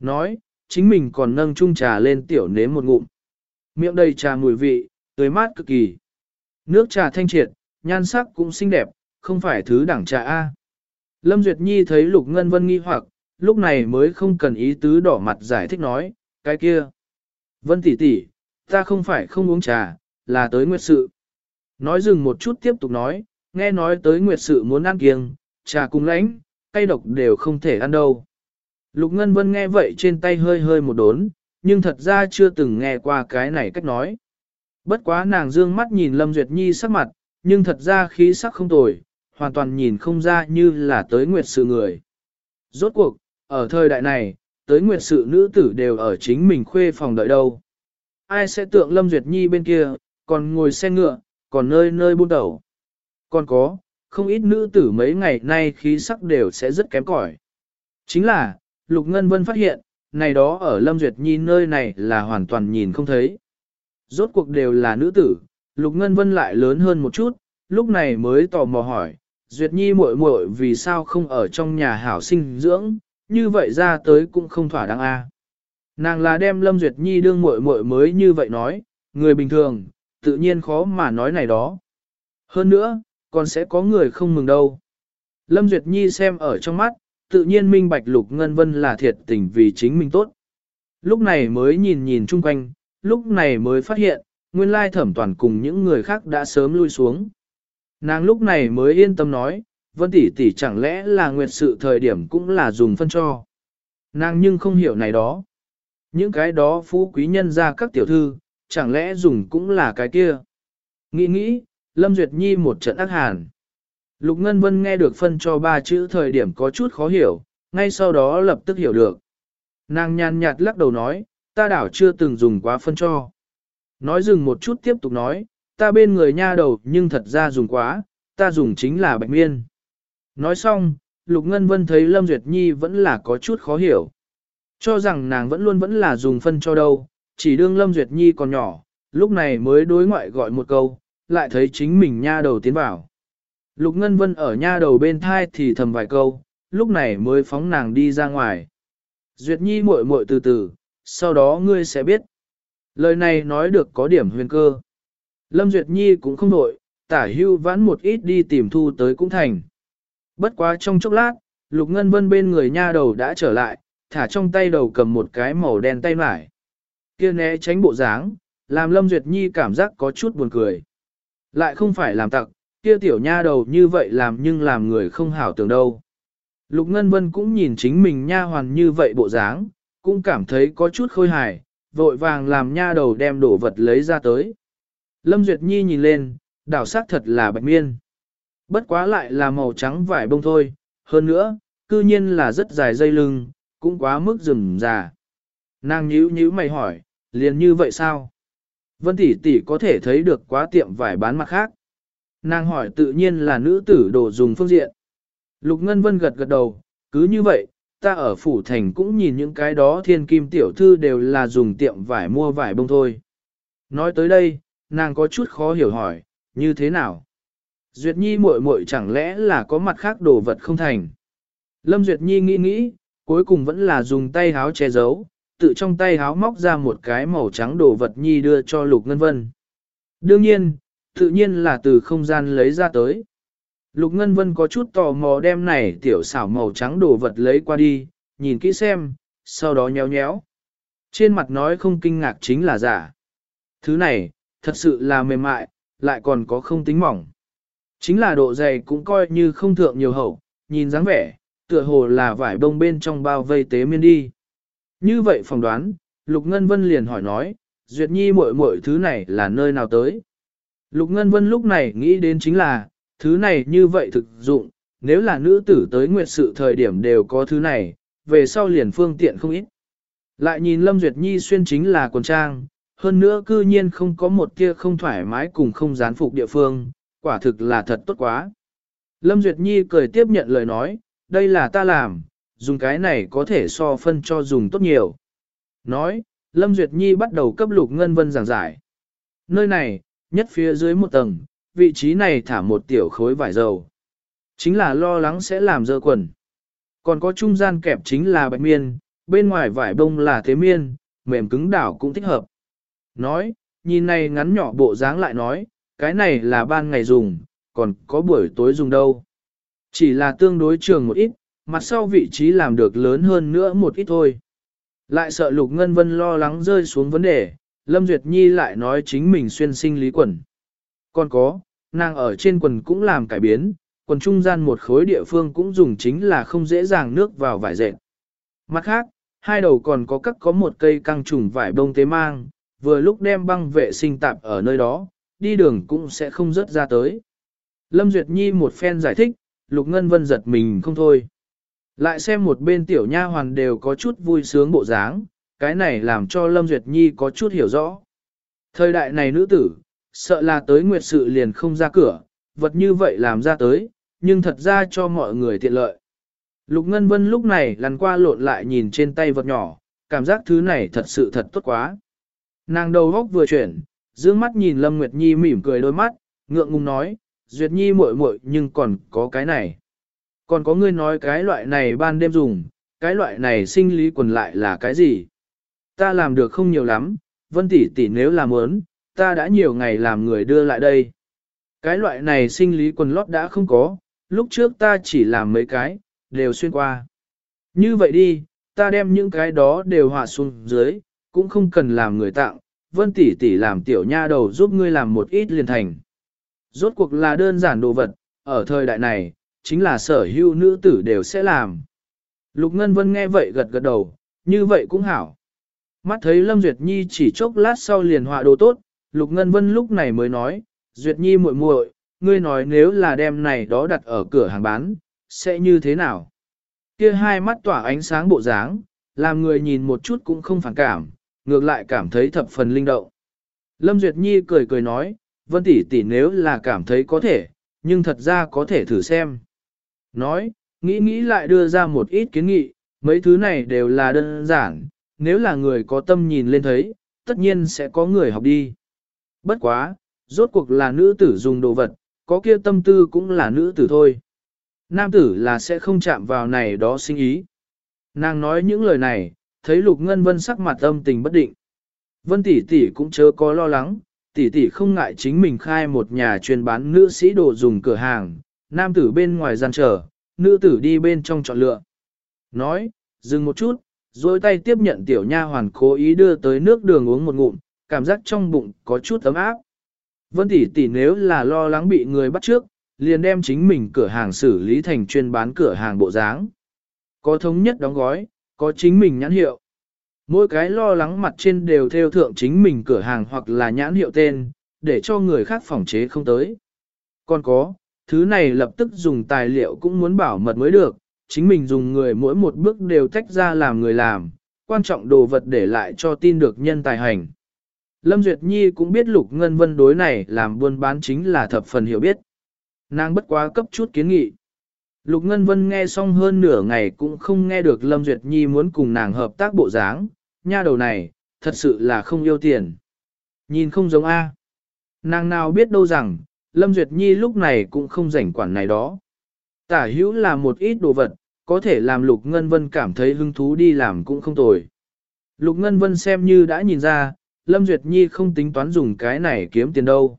Nói, chính mình còn nâng chung trà lên tiểu nếm một ngụm. Miệng đầy trà mùi vị, tươi mát cực kỳ. Nước trà thanh triệt, nhan sắc cũng xinh đẹp, không phải thứ đẳng trà A. Lâm Duyệt Nhi thấy Lục Ngân Vân nghi hoặc, lúc này mới không cần ý tứ đỏ mặt giải thích nói, cái kia. Vân tỷ tỷ, ta không phải không uống trà, là tới nguyệt sự. Nói dừng một chút tiếp tục nói, nghe nói tới nguyệt sự muốn ăn kiêng, trà cùng lãnh, cay độc đều không thể ăn đâu. Lục Ngân Vân nghe vậy trên tay hơi hơi một đốn, nhưng thật ra chưa từng nghe qua cái này cách nói. Bất quá nàng dương mắt nhìn Lâm Duyệt Nhi sắc mặt, nhưng thật ra khí sắc không tồi, hoàn toàn nhìn không ra như là tới nguyệt sự người. Rốt cuộc, ở thời đại này, tới nguyệt sự nữ tử đều ở chính mình khuê phòng đợi đâu. Ai sẽ tượng Lâm Duyệt Nhi bên kia, còn ngồi xe ngựa, còn nơi nơi buôn đầu. Còn có, không ít nữ tử mấy ngày nay khí sắc đều sẽ rất kém cỏi. Chính là, Lục Ngân Vân phát hiện, này đó ở Lâm Duyệt Nhi nơi này là hoàn toàn nhìn không thấy. Rốt cuộc đều là nữ tử, Lục Ngân Vân lại lớn hơn một chút, lúc này mới tò mò hỏi, Duyệt Nhi muội muội vì sao không ở trong nhà hảo sinh dưỡng, như vậy ra tới cũng không thỏa đáng a. Nàng là đem Lâm Duyệt Nhi đương muội muội mới như vậy nói, người bình thường, tự nhiên khó mà nói này đó. Hơn nữa, còn sẽ có người không mừng đâu. Lâm Duyệt Nhi xem ở trong mắt, tự nhiên minh bạch Lục Ngân Vân là thiệt tình vì chính mình tốt. Lúc này mới nhìn nhìn chung quanh, lúc này mới phát hiện, nguyên lai thẩm toàn cùng những người khác đã sớm lui xuống. Nàng lúc này mới yên tâm nói, Vân tỷ tỷ chẳng lẽ là nguyệt sự thời điểm cũng là dùng phân cho. Nàng nhưng không hiểu này đó. Những cái đó phú quý nhân ra các tiểu thư, chẳng lẽ dùng cũng là cái kia. Nghĩ nghĩ, Lâm Duyệt Nhi một trận ác hàn. Lục Ngân Vân nghe được phân cho ba chữ thời điểm có chút khó hiểu, ngay sau đó lập tức hiểu được. Nàng nhàn nhạt lắc đầu nói, ta đảo chưa từng dùng quá phân cho. Nói dừng một chút tiếp tục nói, ta bên người nha đầu nhưng thật ra dùng quá, ta dùng chính là bạch miên. Nói xong, Lục Ngân Vân thấy Lâm Duyệt Nhi vẫn là có chút khó hiểu. Cho rằng nàng vẫn luôn vẫn là dùng phân cho đâu, chỉ đương Lâm Duyệt Nhi còn nhỏ, lúc này mới đối ngoại gọi một câu, lại thấy chính mình nha đầu tiến vào. Lục Ngân Vân ở nha đầu bên thai thì thầm vài câu, lúc này mới phóng nàng đi ra ngoài. Duyệt Nhi muội muội từ từ, sau đó ngươi sẽ biết. Lời này nói được có điểm huyền cơ. Lâm Duyệt Nhi cũng không đổi, tả hưu vãn một ít đi tìm thu tới cũng thành. Bất quá trong chốc lát, Lục Ngân Vân bên người nha đầu đã trở lại, thả trong tay đầu cầm một cái màu đen tay mải. Kia né tránh bộ dáng, làm Lâm Duyệt Nhi cảm giác có chút buồn cười. Lại không phải làm tặc, kia tiểu nha đầu như vậy làm nhưng làm người không hảo tưởng đâu. Lục Ngân Vân cũng nhìn chính mình nha hoàn như vậy bộ dáng, cũng cảm thấy có chút khôi hài, vội vàng làm nha đầu đem đồ vật lấy ra tới. Lâm Duyệt Nhi nhìn lên, đảo sắc thật là bạch miên. Bất quá lại là màu trắng vải bông thôi, hơn nữa, cư nhiên là rất dài dây lưng, cũng quá mức rừng già. Nàng nhíu nhíu mày hỏi, liền như vậy sao? Vân tỷ tỷ có thể thấy được quá tiệm vải bán mặt khác. Nàng hỏi tự nhiên là nữ tử đồ dùng phương diện. Lục Ngân Vân gật gật đầu, cứ như vậy, ta ở phủ thành cũng nhìn những cái đó thiên kim tiểu thư đều là dùng tiệm vải mua vải bông thôi. Nói tới đây, nàng có chút khó hiểu hỏi, như thế nào? Duyệt Nhi muội muội chẳng lẽ là có mặt khác đồ vật không thành? Lâm Duyệt Nhi nghĩ nghĩ, cuối cùng vẫn là dùng tay háo che giấu, tự trong tay háo móc ra một cái màu trắng đồ vật Nhi đưa cho Lục Ngân Vân. Đương nhiên, tự nhiên là từ không gian lấy ra tới. Lục Ngân Vân có chút tò mò đem này tiểu xảo màu trắng đồ vật lấy qua đi, nhìn kỹ xem, sau đó nhéo nhéo. Trên mặt nói không kinh ngạc chính là giả. Thứ này, thật sự là mềm mại, lại còn có không tính mỏng. Chính là độ dày cũng coi như không thượng nhiều hậu, nhìn dáng vẻ, tựa hồ là vải bông bên trong bao vây tế miên đi. Như vậy phỏng đoán, Lục Ngân Vân liền hỏi nói, Duyệt Nhi muội muội thứ này là nơi nào tới? Lục Ngân Vân lúc này nghĩ đến chính là, thứ này như vậy thực dụng, nếu là nữ tử tới nguyệt sự thời điểm đều có thứ này, về sau liền phương tiện không ít. Lại nhìn Lâm Duyệt Nhi xuyên chính là quần trang, hơn nữa cư nhiên không có một kia không thoải mái cùng không gián phục địa phương, quả thực là thật tốt quá. Lâm Duyệt Nhi cười tiếp nhận lời nói, đây là ta làm, dùng cái này có thể so phân cho dùng tốt nhiều. Nói, Lâm Duyệt Nhi bắt đầu cấp lục ngân vân giảng giải. Nơi này, nhất phía dưới một tầng, vị trí này thả một tiểu khối vải dầu. Chính là lo lắng sẽ làm dơ quần. Còn có trung gian kẹp chính là bạch miên, bên ngoài vải bông là thế miên, mềm cứng đảo cũng thích hợp. Nói, nhìn này ngắn nhỏ bộ dáng lại nói, cái này là ban ngày dùng, còn có buổi tối dùng đâu. Chỉ là tương đối trường một ít, mặt sau vị trí làm được lớn hơn nữa một ít thôi. Lại sợ Lục Ngân Vân lo lắng rơi xuống vấn đề, Lâm Duyệt Nhi lại nói chính mình xuyên sinh lý quần. Còn có, nàng ở trên quần cũng làm cải biến, quần trung gian một khối địa phương cũng dùng chính là không dễ dàng nước vào vải dệt. Mặt khác, hai đầu còn có các có một cây căng trùng vải bông tế mang, vừa lúc đem băng vệ sinh tạp ở nơi đó, đi đường cũng sẽ không rớt ra tới. Lâm Duyệt Nhi một phen giải thích, Lục Ngân Vân giật mình không thôi. Lại xem một bên tiểu nha hoàn đều có chút vui sướng bộ dáng, cái này làm cho Lâm Duyệt Nhi có chút hiểu rõ. Thời đại này nữ tử, sợ là tới nguyệt sự liền không ra cửa, vật như vậy làm ra tới, nhưng thật ra cho mọi người tiện lợi. Lục Ngân Vân lúc này lăn qua lộn lại nhìn trên tay vật nhỏ, cảm giác thứ này thật sự thật tốt quá. Nàng đầu góc vừa chuyển, dương mắt nhìn Lâm Nguyệt Nhi mỉm cười đôi mắt, ngượng ngùng nói, Duyệt Nhi muội muội nhưng còn có cái này. Còn có ngươi nói cái loại này ban đêm dùng, cái loại này sinh lý quần lại là cái gì? Ta làm được không nhiều lắm, Vân tỷ tỷ nếu làm muốn, ta đã nhiều ngày làm người đưa lại đây. Cái loại này sinh lý quần lót đã không có, lúc trước ta chỉ làm mấy cái, đều xuyên qua. Như vậy đi, ta đem những cái đó đều hòa xuống dưới, cũng không cần làm người tặng, vân tỷ tỷ làm tiểu nha đầu giúp ngươi làm một ít liền thành. Rốt cuộc là đơn giản đồ vật, ở thời đại này, chính là sở hữu nữ tử đều sẽ làm. Lục Ngân Vân nghe vậy gật gật đầu, như vậy cũng hảo. Mắt thấy Lâm Duyệt Nhi chỉ chốc lát sau liền họa đồ tốt, Lục Ngân Vân lúc này mới nói, Duyệt Nhi muội muội, ngươi nói nếu là đem này đó đặt ở cửa hàng bán, sẽ như thế nào? Kia hai mắt tỏa ánh sáng bộ dáng, làm người nhìn một chút cũng không phản cảm, ngược lại cảm thấy thập phần linh động. Lâm Duyệt Nhi cười cười nói, Vân tỷ tỷ nếu là cảm thấy có thể, nhưng thật ra có thể thử xem. Nói, nghĩ nghĩ lại đưa ra một ít kiến nghị, mấy thứ này đều là đơn giản, nếu là người có tâm nhìn lên thấy, tất nhiên sẽ có người học đi. Bất quá, rốt cuộc là nữ tử dùng đồ vật, có kia tâm tư cũng là nữ tử thôi. Nam tử là sẽ không chạm vào này đó sinh ý. Nàng nói những lời này, thấy Lục Ngân Vân sắc mặt âm tình bất định. Vân tỷ tỷ cũng chớ có lo lắng, tỷ tỷ không ngại chính mình khai một nhà chuyên bán nữ sĩ đồ dùng cửa hàng, nam tử bên ngoài gian trở, nữ tử đi bên trong chọn lựa. Nói, dừng một chút, rồi tay tiếp nhận tiểu nha hoàn cố ý đưa tới nước đường uống một ngụm, cảm giác trong bụng có chút ấm áp. Vân tỷ tỷ nếu là lo lắng bị người bắt trước, liền đem chính mình cửa hàng xử lý thành chuyên bán cửa hàng bộ dáng. Có thống nhất đóng gói, có chính mình nhãn hiệu. Mỗi cái lo lắng mặt trên đều theo thượng chính mình cửa hàng hoặc là nhãn hiệu tên, để cho người khác phòng chế không tới. Còn có, thứ này lập tức dùng tài liệu cũng muốn bảo mật mới được, chính mình dùng người mỗi một bước đều tách ra làm người làm, quan trọng đồ vật để lại cho tin được nhân tài hành. Lâm Duyệt Nhi cũng biết Lục Ngân Vân đối này làm buôn bán chính là thập phần hiểu biết. Nàng bất quá cấp chút kiến nghị. Lục Ngân Vân nghe xong hơn nửa ngày cũng không nghe được Lâm Duyệt Nhi muốn cùng nàng hợp tác bộ dáng, nha đầu này, thật sự là không yêu tiền. Nhìn không giống A. Nàng nào biết đâu rằng, Lâm Duyệt Nhi lúc này cũng không rảnh quản này đó. Tả hữu là một ít đồ vật, có thể làm Lục Ngân Vân cảm thấy hứng thú đi làm cũng không tồi. Lục Ngân Vân xem như đã nhìn ra, Lâm Duyệt Nhi không tính toán dùng cái này kiếm tiền đâu.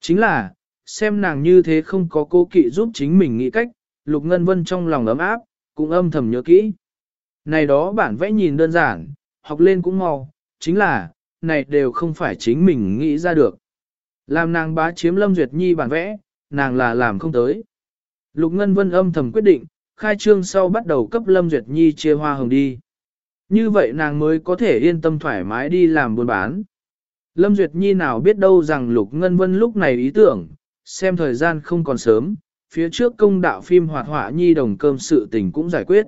Chính là, xem nàng như thế không có cô kỵ giúp chính mình nghĩ cách, Lục Ngân Vân trong lòng ấm áp, cũng âm thầm nhớ kỹ. Này đó bản vẽ nhìn đơn giản, học lên cũng mau, chính là, này đều không phải chính mình nghĩ ra được. Làm nàng bá chiếm Lâm Duyệt Nhi bản vẽ, nàng là làm không tới. Lục Ngân Vân âm thầm quyết định, khai trương sau bắt đầu cấp Lâm Duyệt Nhi chia hoa hồng đi. Như vậy nàng mới có thể yên tâm thoải mái đi làm buôn bán. Lâm Duyệt Nhi nào biết đâu rằng Lục Ngân Vân lúc này ý tưởng, xem thời gian không còn sớm, phía trước công đạo phim hoạt họa Nhi đồng cơm sự tình cũng giải quyết.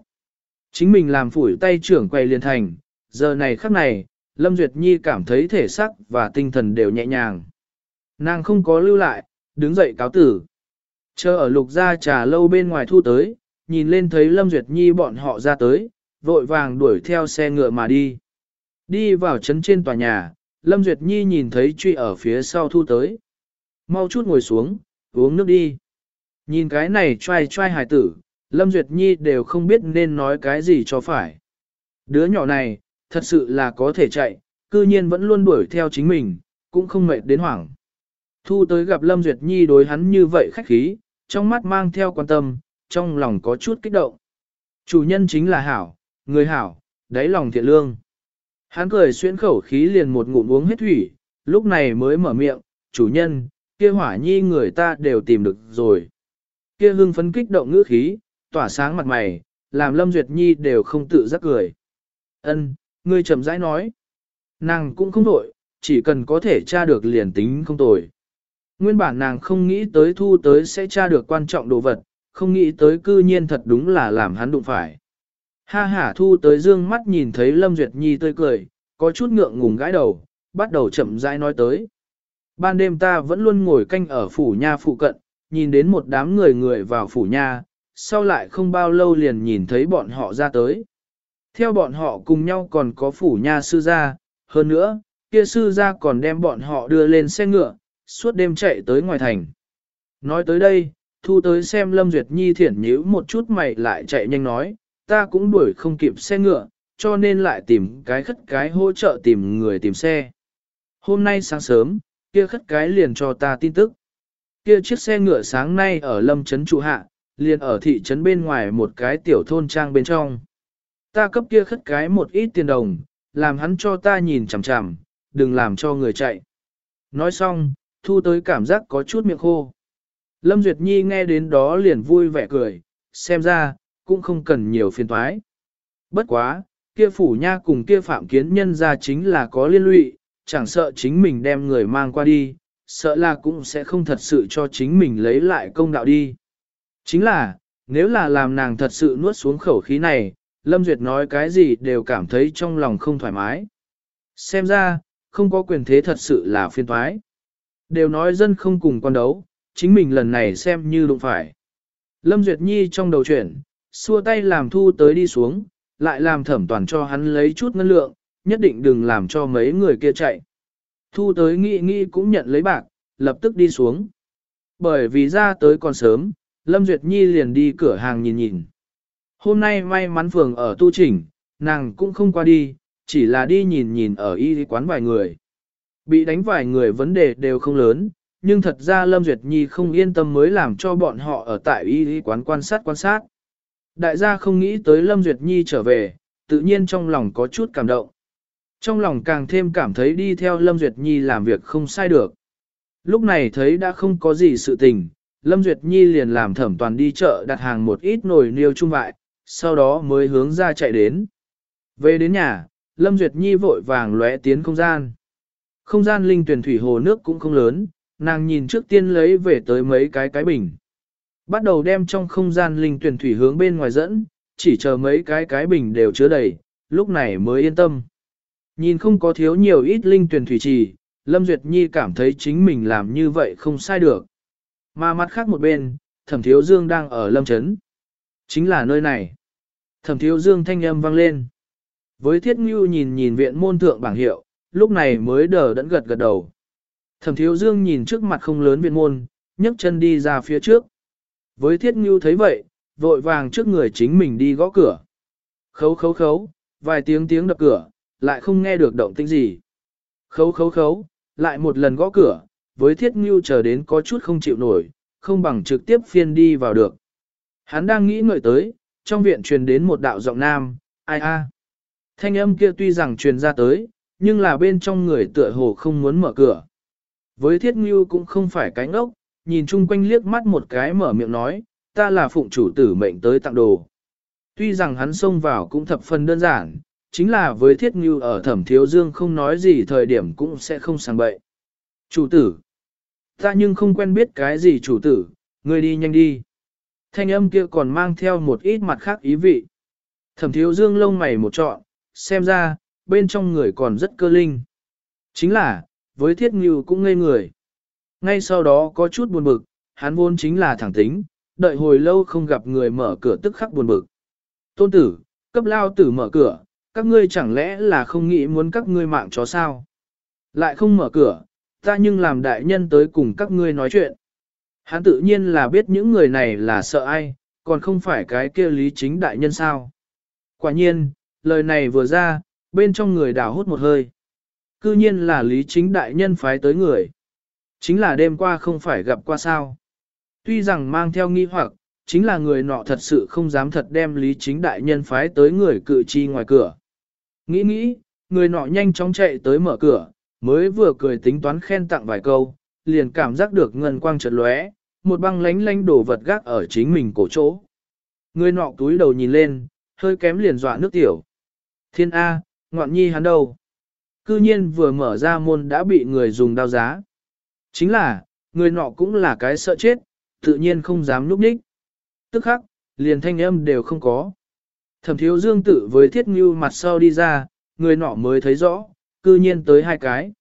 Chính mình làm phủi tay trưởng quay liên thành, giờ này khắc này, Lâm Duyệt Nhi cảm thấy thể sắc và tinh thần đều nhẹ nhàng. Nàng không có lưu lại, đứng dậy cáo tử. Chờ ở lục gia trà lâu bên ngoài thu tới, nhìn lên thấy Lâm Duyệt Nhi bọn họ ra tới, vội vàng đuổi theo xe ngựa mà đi. Đi vào trấn trên tòa nhà, Lâm Duyệt Nhi nhìn thấy truy ở phía sau thu tới. Mau chút ngồi xuống, uống nước đi. Nhìn cái này trai trai hài tử, Lâm Duyệt Nhi đều không biết nên nói cái gì cho phải. Đứa nhỏ này, thật sự là có thể chạy, cư nhiên vẫn luôn đuổi theo chính mình, cũng không mệt đến hoảng. Thu tới gặp Lâm Duyệt Nhi đối hắn như vậy khách khí, trong mắt mang theo quan tâm, trong lòng có chút kích động. Chủ nhân chính là Hảo, người Hảo, đáy lòng thiện lương. Hắn cười xuyên khẩu khí liền một ngụm uống hết thủy, lúc này mới mở miệng, chủ nhân, kia hỏa nhi người ta đều tìm được rồi. Kia hưng phấn kích động ngữ khí, tỏa sáng mặt mày, làm Lâm Duyệt Nhi đều không tự giác cười. Ân, ngươi chậm rãi nói. Nàng cũng không tội, chỉ cần có thể tra được liền tính không tồi. Nguyên bản nàng không nghĩ tới thu tới sẽ tra được quan trọng đồ vật, không nghĩ tới cư nhiên thật đúng là làm hắn đụng phải. Ha ha thu tới dương mắt nhìn thấy Lâm Duyệt Nhi tươi cười, có chút ngượng ngùng gãi đầu, bắt đầu chậm rãi nói tới. Ban đêm ta vẫn luôn ngồi canh ở phủ nha phụ cận, nhìn đến một đám người người vào phủ nha, sau lại không bao lâu liền nhìn thấy bọn họ ra tới. Theo bọn họ cùng nhau còn có phủ nha sư gia, hơn nữa, kia sư gia còn đem bọn họ đưa lên xe ngựa, suốt đêm chạy tới ngoài thành. Nói tới đây, thu tới xem Lâm Duyệt Nhi thiển nhíu một chút mày lại chạy nhanh nói, ta cũng đuổi không kịp xe ngựa, cho nên lại tìm cái khất cái hỗ trợ tìm người tìm xe. Hôm nay sáng sớm, kia khất cái liền cho ta tin tức. Kia chiếc xe ngựa sáng nay ở Lâm Trấn trụ hạ, liền ở thị trấn bên ngoài một cái tiểu thôn trang bên trong. Ta cấp kia khất cái một ít tiền đồng, làm hắn cho ta nhìn chằm chằm, đừng làm cho người chạy. Nói xong, thu tới cảm giác có chút miệng khô. Lâm Duyệt Nhi nghe đến đó liền vui vẻ cười, xem ra, cũng không cần nhiều phiền toái. Bất quá, kia phủ nha cùng kia phạm kiến nhân ra chính là có liên lụy, chẳng sợ chính mình đem người mang qua đi, sợ là cũng sẽ không thật sự cho chính mình lấy lại công đạo đi. Chính là, nếu là làm nàng thật sự nuốt xuống khẩu khí này, Lâm Duyệt nói cái gì đều cảm thấy trong lòng không thoải mái. Xem ra, không có quyền thế thật sự là phiên toái. Đều nói dân không cùng quan đấu, chính mình lần này xem như đụng phải. Lâm Duyệt Nhi trong đầu chuyển, xua tay làm thu tới đi xuống, lại làm thẩm toàn cho hắn lấy chút ngân lượng, nhất định đừng làm cho mấy người kia chạy. Thu tới nghĩ nghĩ cũng nhận lấy bạc, lập tức đi xuống. Bởi vì ra tới còn sớm, Lâm Duyệt Nhi liền đi cửa hàng nhìn nhìn. Hôm nay may mắn phường ở tu chỉnh, nàng cũng không qua đi, chỉ là đi nhìn nhìn ở y quán vài người. Bị đánh vài người vấn đề đều không lớn, nhưng thật ra Lâm Duyệt Nhi không yên tâm mới làm cho bọn họ ở tại y quán quan sát quan sát. Đại gia không nghĩ tới Lâm Duyệt Nhi trở về, tự nhiên trong lòng có chút cảm động. Trong lòng càng thêm cảm thấy đi theo Lâm Duyệt Nhi làm việc không sai được. Lúc này thấy đã không có gì sự tình, Lâm Duyệt Nhi liền làm thẩm toàn đi chợ đặt hàng một ít nồi niêu trung vại, sau đó mới hướng ra chạy đến. Về đến nhà, Lâm Duyệt Nhi vội vàng lóe tiến không gian. Không gian linh tuyển thủy hồ nước cũng không lớn, nàng nhìn trước tiên lấy về tới mấy cái cái bình. Bắt đầu đem trong không gian linh tuyển thủy hướng bên ngoài dẫn, chỉ chờ mấy cái cái bình đều chứa đầy, lúc này mới yên tâm. Nhìn không có thiếu nhiều ít linh tuyển thủy trì, Lâm Duyệt Nhi cảm thấy chính mình làm như vậy không sai được. Mà mặt khác một bên, thẩm thiếu dương đang ở lâm chấn. Chính là nơi này. Thẩm thiếu dương thanh âm vang lên. Với thiết ngưu nhìn nhìn viện môn thượng bảng hiệu, lúc này mới đờ đẫn gật gật đầu. Thẩm thiếu dương nhìn trước mặt không lớn viện môn, nhấc chân đi ra phía trước. Với thiết ngưu thấy vậy, vội vàng trước người chính mình đi gõ cửa. Khấu khấu khấu, vài tiếng tiếng đập cửa, lại không nghe được động tĩnh gì. Khấu khấu khấu, lại một lần gõ cửa, với thiết ngưu chờ đến có chút không chịu nổi, không bằng trực tiếp phiên đi vào được. Hắn đang nghĩ ngợi tới, trong viện truyền đến một đạo giọng nam, ai a. Thanh âm kia tuy rằng truyền ra tới, nhưng là bên trong người tựa hồ không muốn mở cửa. Với thiết ngưu cũng không phải cái ngốc, nhìn chung quanh liếc mắt một cái mở miệng nói, ta là phụng chủ tử mệnh tới tặng đồ. Tuy rằng hắn xông vào cũng thập phần đơn giản, chính là với thiết ngưu ở thẩm thiếu dương không nói gì thời điểm cũng sẽ không sang bậy. Chủ tử. Ta nhưng không quen biết cái gì chủ tử, ngươi đi nhanh đi. Thanh âm kia còn mang theo một ít mặt khác ý vị. Thẩm thiếu dương lông mày một trọn, xem ra, bên trong người còn rất cơ linh. Chính là, với thiết ngưu cũng ngây người. Ngay sau đó có chút buồn bực, hắn vốn chính là thẳng tính, đợi hồi lâu không gặp người mở cửa tức khắc buồn bực. Tôn tử, cấp lao tử mở cửa, các ngươi chẳng lẽ là không nghĩ muốn các ngươi mạng chó sao? Lại không mở cửa, ta nhưng làm đại nhân tới cùng các ngươi nói chuyện. Hắn tự nhiên là biết những người này là sợ ai, còn không phải cái kia lý chính đại nhân sao. Quả nhiên, lời này vừa ra, bên trong người đào hút một hơi. Cư nhiên là lý chính đại nhân phái tới người. Chính là đêm qua không phải gặp qua sao. Tuy rằng mang theo nghi hoặc, chính là người nọ thật sự không dám thật đem lý chính đại nhân phái tới người cự chi ngoài cửa. Nghĩ nghĩ, người nọ nhanh chóng chạy tới mở cửa, mới vừa cười tính toán khen tặng vài câu, liền cảm giác được ngân quang chợt lóe, một băng lánh lánh đổ vật gác ở chính mình cổ chỗ. Người nọ túi đầu nhìn lên, hơi kém liền dọa nước tiểu. Thiên A, ngoạn nhi hắn đâu? Cư nhiên vừa mở ra môn đã bị người dùng đao giá. Chính là, người nọ cũng là cái sợ chết, tự nhiên không dám núp đích. Tức khắc, liền thanh âm đều không có. Thẩm thiếu dương tự với thiết ngưu mặt sau đi ra, người nọ mới thấy rõ, cư nhiên tới hai cái.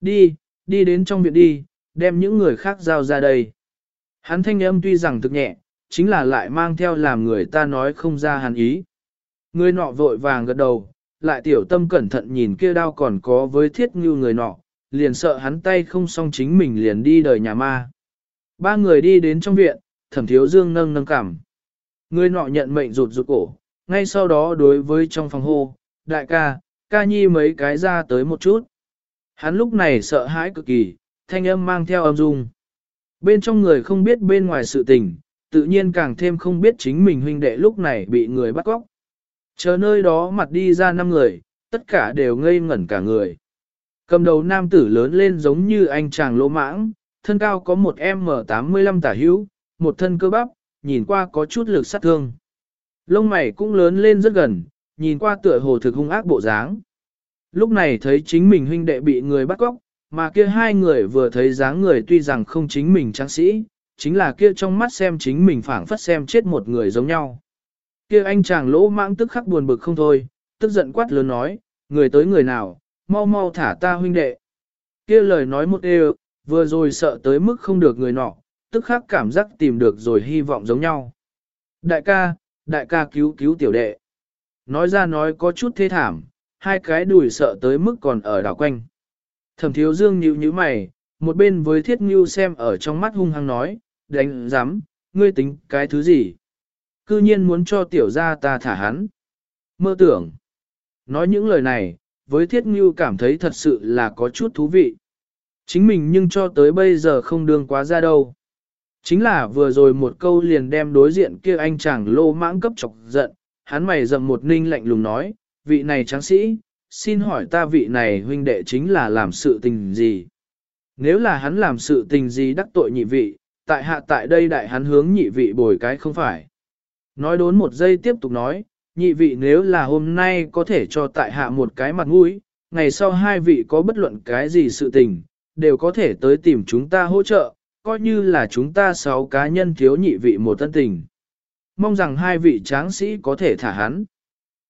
Đi, đi đến trong viện đi, đem những người khác giao ra đây. Hắn thanh âm tuy rằng thực nhẹ, chính là lại mang theo làm người ta nói không ra hắn ý. Người nọ vội vàng gật đầu, lại tiểu tâm cẩn thận nhìn kia đao còn có với thiết như người nọ, liền sợ hắn tay không xong chính mình liền đi đời nhà ma. Ba người đi đến trong viện, thẩm thiếu dương nâng nâng cảm. Người nọ nhận mệnh rụt rụt cổ, ngay sau đó đối với trong phòng hô, đại ca, ca nhi mấy cái ra tới một chút. Hắn lúc này sợ hãi cực kỳ, thanh âm mang theo âm dung. Bên trong người không biết bên ngoài sự tình, tự nhiên càng thêm không biết chính mình huynh đệ lúc này bị người bắt cóc. Chờ nơi đó mặt đi ra năm người, tất cả đều ngây ngẩn cả người. Cầm đầu nam tử lớn lên giống như anh chàng lỗ mãng, thân cao có một M85 tả hữu, một thân cơ bắp, nhìn qua có chút lực sát thương. Lông mày cũng lớn lên rất gần, nhìn qua tựa hồ thực hung ác bộ dáng. Lúc này thấy chính mình huynh đệ bị người bắt cóc, mà kia hai người vừa thấy dáng người tuy rằng không chính mình tráng sĩ, chính là kia trong mắt xem chính mình phảng phất xem chết một người giống nhau. Kia anh chàng lỗ mãng tức khắc buồn bực không thôi, tức giận quát lớn nói, người tới người nào, mau mau thả ta huynh đệ. Kia lời nói một đều, vừa rồi sợ tới mức không được người nọ, tức khắc cảm giác tìm được rồi hy vọng giống nhau. Đại ca, đại ca cứu cứu tiểu đệ. Nói ra nói có chút thế thảm, hai cái đùi sợ tới mức còn ở đảo quanh. Thẩm thiếu dương nhíu nhíu mày, một bên với thiết ngưu xem ở trong mắt hung hăng nói, đánh giám, ngươi tính cái thứ gì? Cư nhiên muốn cho tiểu gia ta thả hắn. Mơ tưởng. Nói những lời này, với thiết ngưu cảm thấy thật sự là có chút thú vị. Chính mình nhưng cho tới bây giờ không đương quá ra đâu. Chính là vừa rồi một câu liền đem đối diện kia anh chàng lô mãng cấp chọc giận, hắn mày dầm một ninh lạnh lùng nói, vị này tráng sĩ, xin hỏi ta vị này huynh đệ chính là làm sự tình gì? Nếu là hắn làm sự tình gì đắc tội nhị vị, tại hạ tại đây đại hắn hướng nhị vị bồi cái không phải. Nói đốn một giây tiếp tục nói, nhị vị nếu là hôm nay có thể cho tại hạ một cái mặt mũi, ngày sau hai vị có bất luận cái gì sự tình, đều có thể tới tìm chúng ta hỗ trợ, coi như là chúng ta sáu cá nhân thiếu nhị vị một thân tình. Mong rằng hai vị tráng sĩ có thể thả hắn.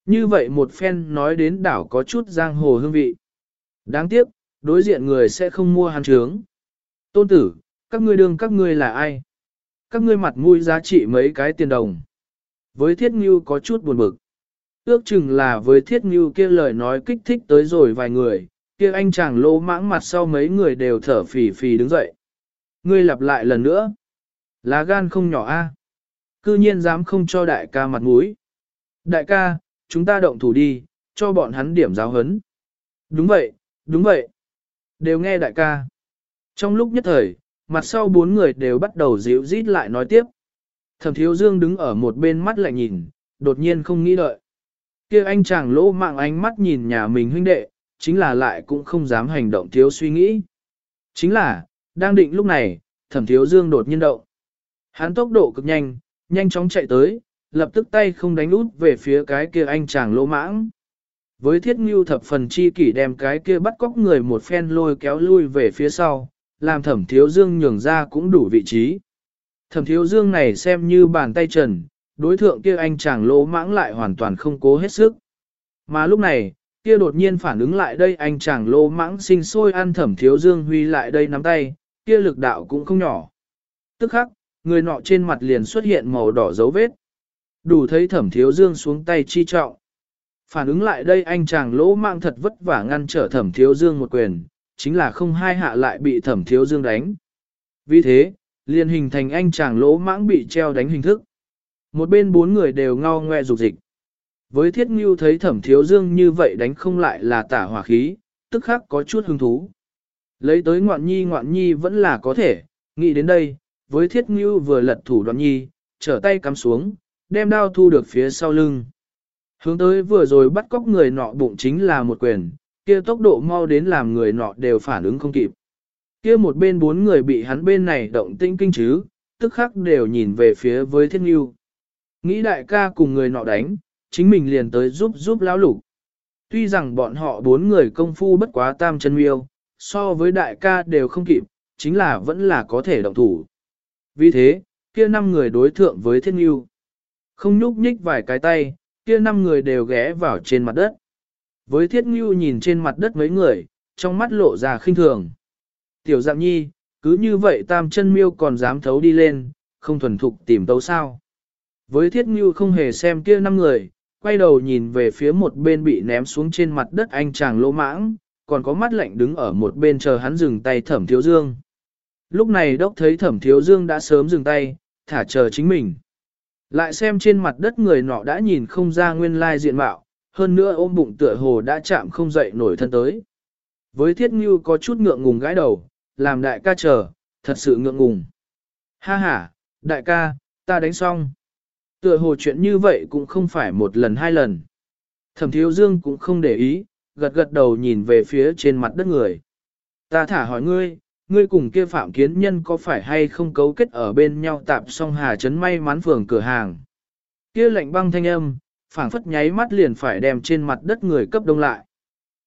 Như vậy một phen nói đến đảo có chút giang hồ hương vị. Đáng tiếc, đối diện người sẽ không mua hắn trướng. Tôn tử, các ngươi đương các ngươi là ai? Các ngươi mặt mũi giá trị mấy cái tiền đồng. Với thiết ngưu có chút buồn bực. Ước chừng là với thiết ngưu kia lời nói kích thích tới rồi vài người, kia anh chàng lô mãng mặt sau mấy người đều thở phì phì đứng dậy. Ngươi lặp lại lần nữa. Lá gan không nhỏ a. Cư nhiên dám không cho đại ca mặt mũi. Đại ca, chúng ta động thủ đi, cho bọn hắn điểm giáo hấn. Đúng vậy, đúng vậy. Đều nghe đại ca. Trong lúc nhất thời, mặt sau bốn người đều bắt đầu dịu rít lại nói tiếp. Thẩm thiếu dương đứng ở một bên mắt lại nhìn, đột nhiên không nghĩ đợi. kia anh chàng lỗ mạng ánh mắt nhìn nhà mình huynh đệ, chính là lại cũng không dám hành động thiếu suy nghĩ. Chính là, đang định lúc này, thẩm thiếu dương đột nhiên động. Hắn tốc độ cực nhanh, nhanh chóng chạy tới, lập tức tay không đánh út về phía cái kia anh chàng lỗ mãng. Với thiết ngưu thập phần chi kỷ đem cái kia bắt cóc người một phen lôi kéo lui về phía sau, làm thẩm thiếu dương nhường ra cũng đủ vị trí. Thẩm thiếu dương này xem như bàn tay trần, đối thượng kia anh chàng lỗ mãng lại hoàn toàn không cố hết sức. Mà lúc này, kia đột nhiên phản ứng lại đây anh chàng lỗ mãng sinh sôi ăn thẩm thiếu dương huy lại đây nắm tay, kia lực đạo cũng không nhỏ. Tức khắc, người nọ trên mặt liền xuất hiện màu đỏ dấu vết. Đủ thấy thẩm thiếu dương xuống tay chi trọng. Phản ứng lại đây anh chàng lỗ mạng thật vất vả ngăn trở thẩm thiếu dương một quyền, chính là không hai hạ lại bị thẩm thiếu dương đánh. Vì thế, liền hình thành anh chàng lỗ mãng bị treo đánh hình thức. Một bên bốn người đều ngao ngoe rục dịch. Với thiết ngưu thấy thẩm thiếu dương như vậy đánh không lại là tả hỏa khí, tức khắc có chút hứng thú. Lấy tới ngoạn nhi ngoạn nhi vẫn là có thể, nghĩ đến đây, với thiết ngưu vừa lật thủ đoạn nhi, trở tay cắm xuống, đem đao thu được phía sau lưng. Hướng tới vừa rồi bắt cóc người nọ bụng chính là một quyền, kia tốc độ mau đến làm người nọ đều phản ứng không kịp. Kia một bên bốn người bị hắn bên này động tĩnh kinh chứ, tức khắc đều nhìn về phía với thiết nghiêu. Nghĩ đại ca cùng người nọ đánh, chính mình liền tới giúp giúp lão lục. Tuy rằng bọn họ bốn người công phu bất quá tam chân miêu, so với đại ca đều không kịp, chính là vẫn là có thể động thủ. Vì thế, kia năm người đối thượng với thiết nghiêu. Không nhúc nhích vài cái tay, kia năm người đều ghé vào trên mặt đất. Với thiết nghiêu nhìn trên mặt đất mấy người, trong mắt lộ ra khinh thường. Tiểu dạng nhi, cứ như vậy tam chân miêu còn dám thấu đi lên, không thuần thục tìm tấu sao. Với thiết như không hề xem kia năm người, quay đầu nhìn về phía một bên bị ném xuống trên mặt đất anh chàng lỗ mãng, còn có mắt lạnh đứng ở một bên chờ hắn dừng tay thẩm thiếu dương. Lúc này đốc thấy thẩm thiếu dương đã sớm dừng tay, thả chờ chính mình. Lại xem trên mặt đất người nọ đã nhìn không ra nguyên lai diện mạo, hơn nữa ôm bụng tựa hồ đã chạm không dậy nổi thân tới. Với thiết như có chút ngượng ngùng gãi đầu, làm đại ca chờ, thật sự ngượng ngùng. Ha ha, đại ca, ta đánh xong. Tựa hồ chuyện như vậy cũng không phải một lần hai lần. Thẩm thiếu dương cũng không để ý, gật gật đầu nhìn về phía trên mặt đất người. Ta thả hỏi ngươi, ngươi cùng kia phạm kiến nhân có phải hay không cấu kết ở bên nhau tạp song hà chấn may mắn phường cửa hàng. Kia lạnh băng thanh âm, phảng phất nháy mắt liền phải đem trên mặt đất người cấp đông lại.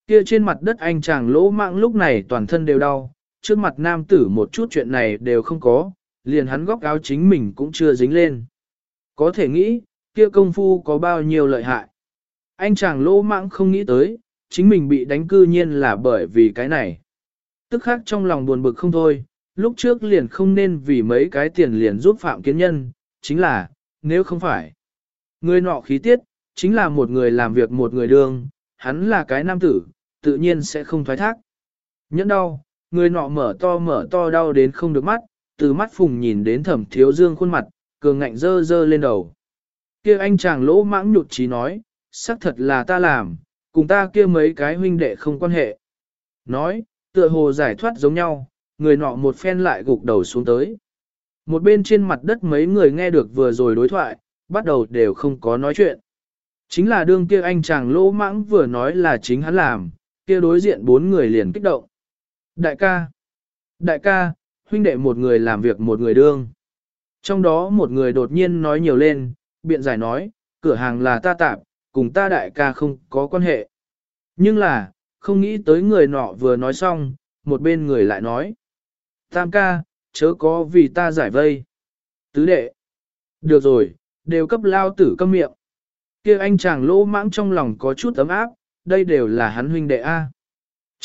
Kia trên mặt đất anh chàng lỗ mạng lúc này toàn thân đều đau, trước mặt nam tử một chút chuyện này đều không có, liền hắn góc áo chính mình cũng chưa dính lên. Có thể nghĩ, kia công phu có bao nhiêu lợi hại. Anh chàng lỗ mãng không nghĩ tới, chính mình bị đánh cư nhiên là bởi vì cái này. Tức khác trong lòng buồn bực không thôi, lúc trước liền không nên vì mấy cái tiền liền giúp Phạm Kiến Nhân, chính là, nếu không phải. Người nọ khí tiết, chính là một người làm việc một người đương, hắn là cái nam tử, tự nhiên sẽ không thoái thác. Nhẫn đau, người nọ mở to mở to đau đến không được mắt, từ mắt phùng nhìn đến thẩm thiếu dương khuôn mặt, cường ngạnh dơ dơ lên đầu. kia anh chàng lỗ mãng nhụt chí nói, xác thật là ta làm, cùng ta kia mấy cái huynh đệ không quan hệ. Nói, tựa hồ giải thoát giống nhau, người nọ một phen lại gục đầu xuống tới. Một bên trên mặt đất mấy người nghe được vừa rồi đối thoại, bắt đầu đều không có nói chuyện. Chính là đương kia anh chàng lỗ mãng vừa nói là chính hắn làm, kia đối diện bốn người liền kích động. Đại ca, đại ca, huynh đệ một người làm việc một người đương. Trong đó một người đột nhiên nói nhiều lên, biện giải nói, cửa hàng là ta tạm, cùng ta đại ca không có quan hệ. Nhưng là, không nghĩ tới người nọ vừa nói xong, một bên người lại nói. Tam ca, chớ có vì ta giải vây. Tứ đệ. Được rồi, đều cấp lao tử câm miệng. kia anh chàng lỗ mãng trong lòng có chút ấm áp, đây đều là hắn huynh đệ A.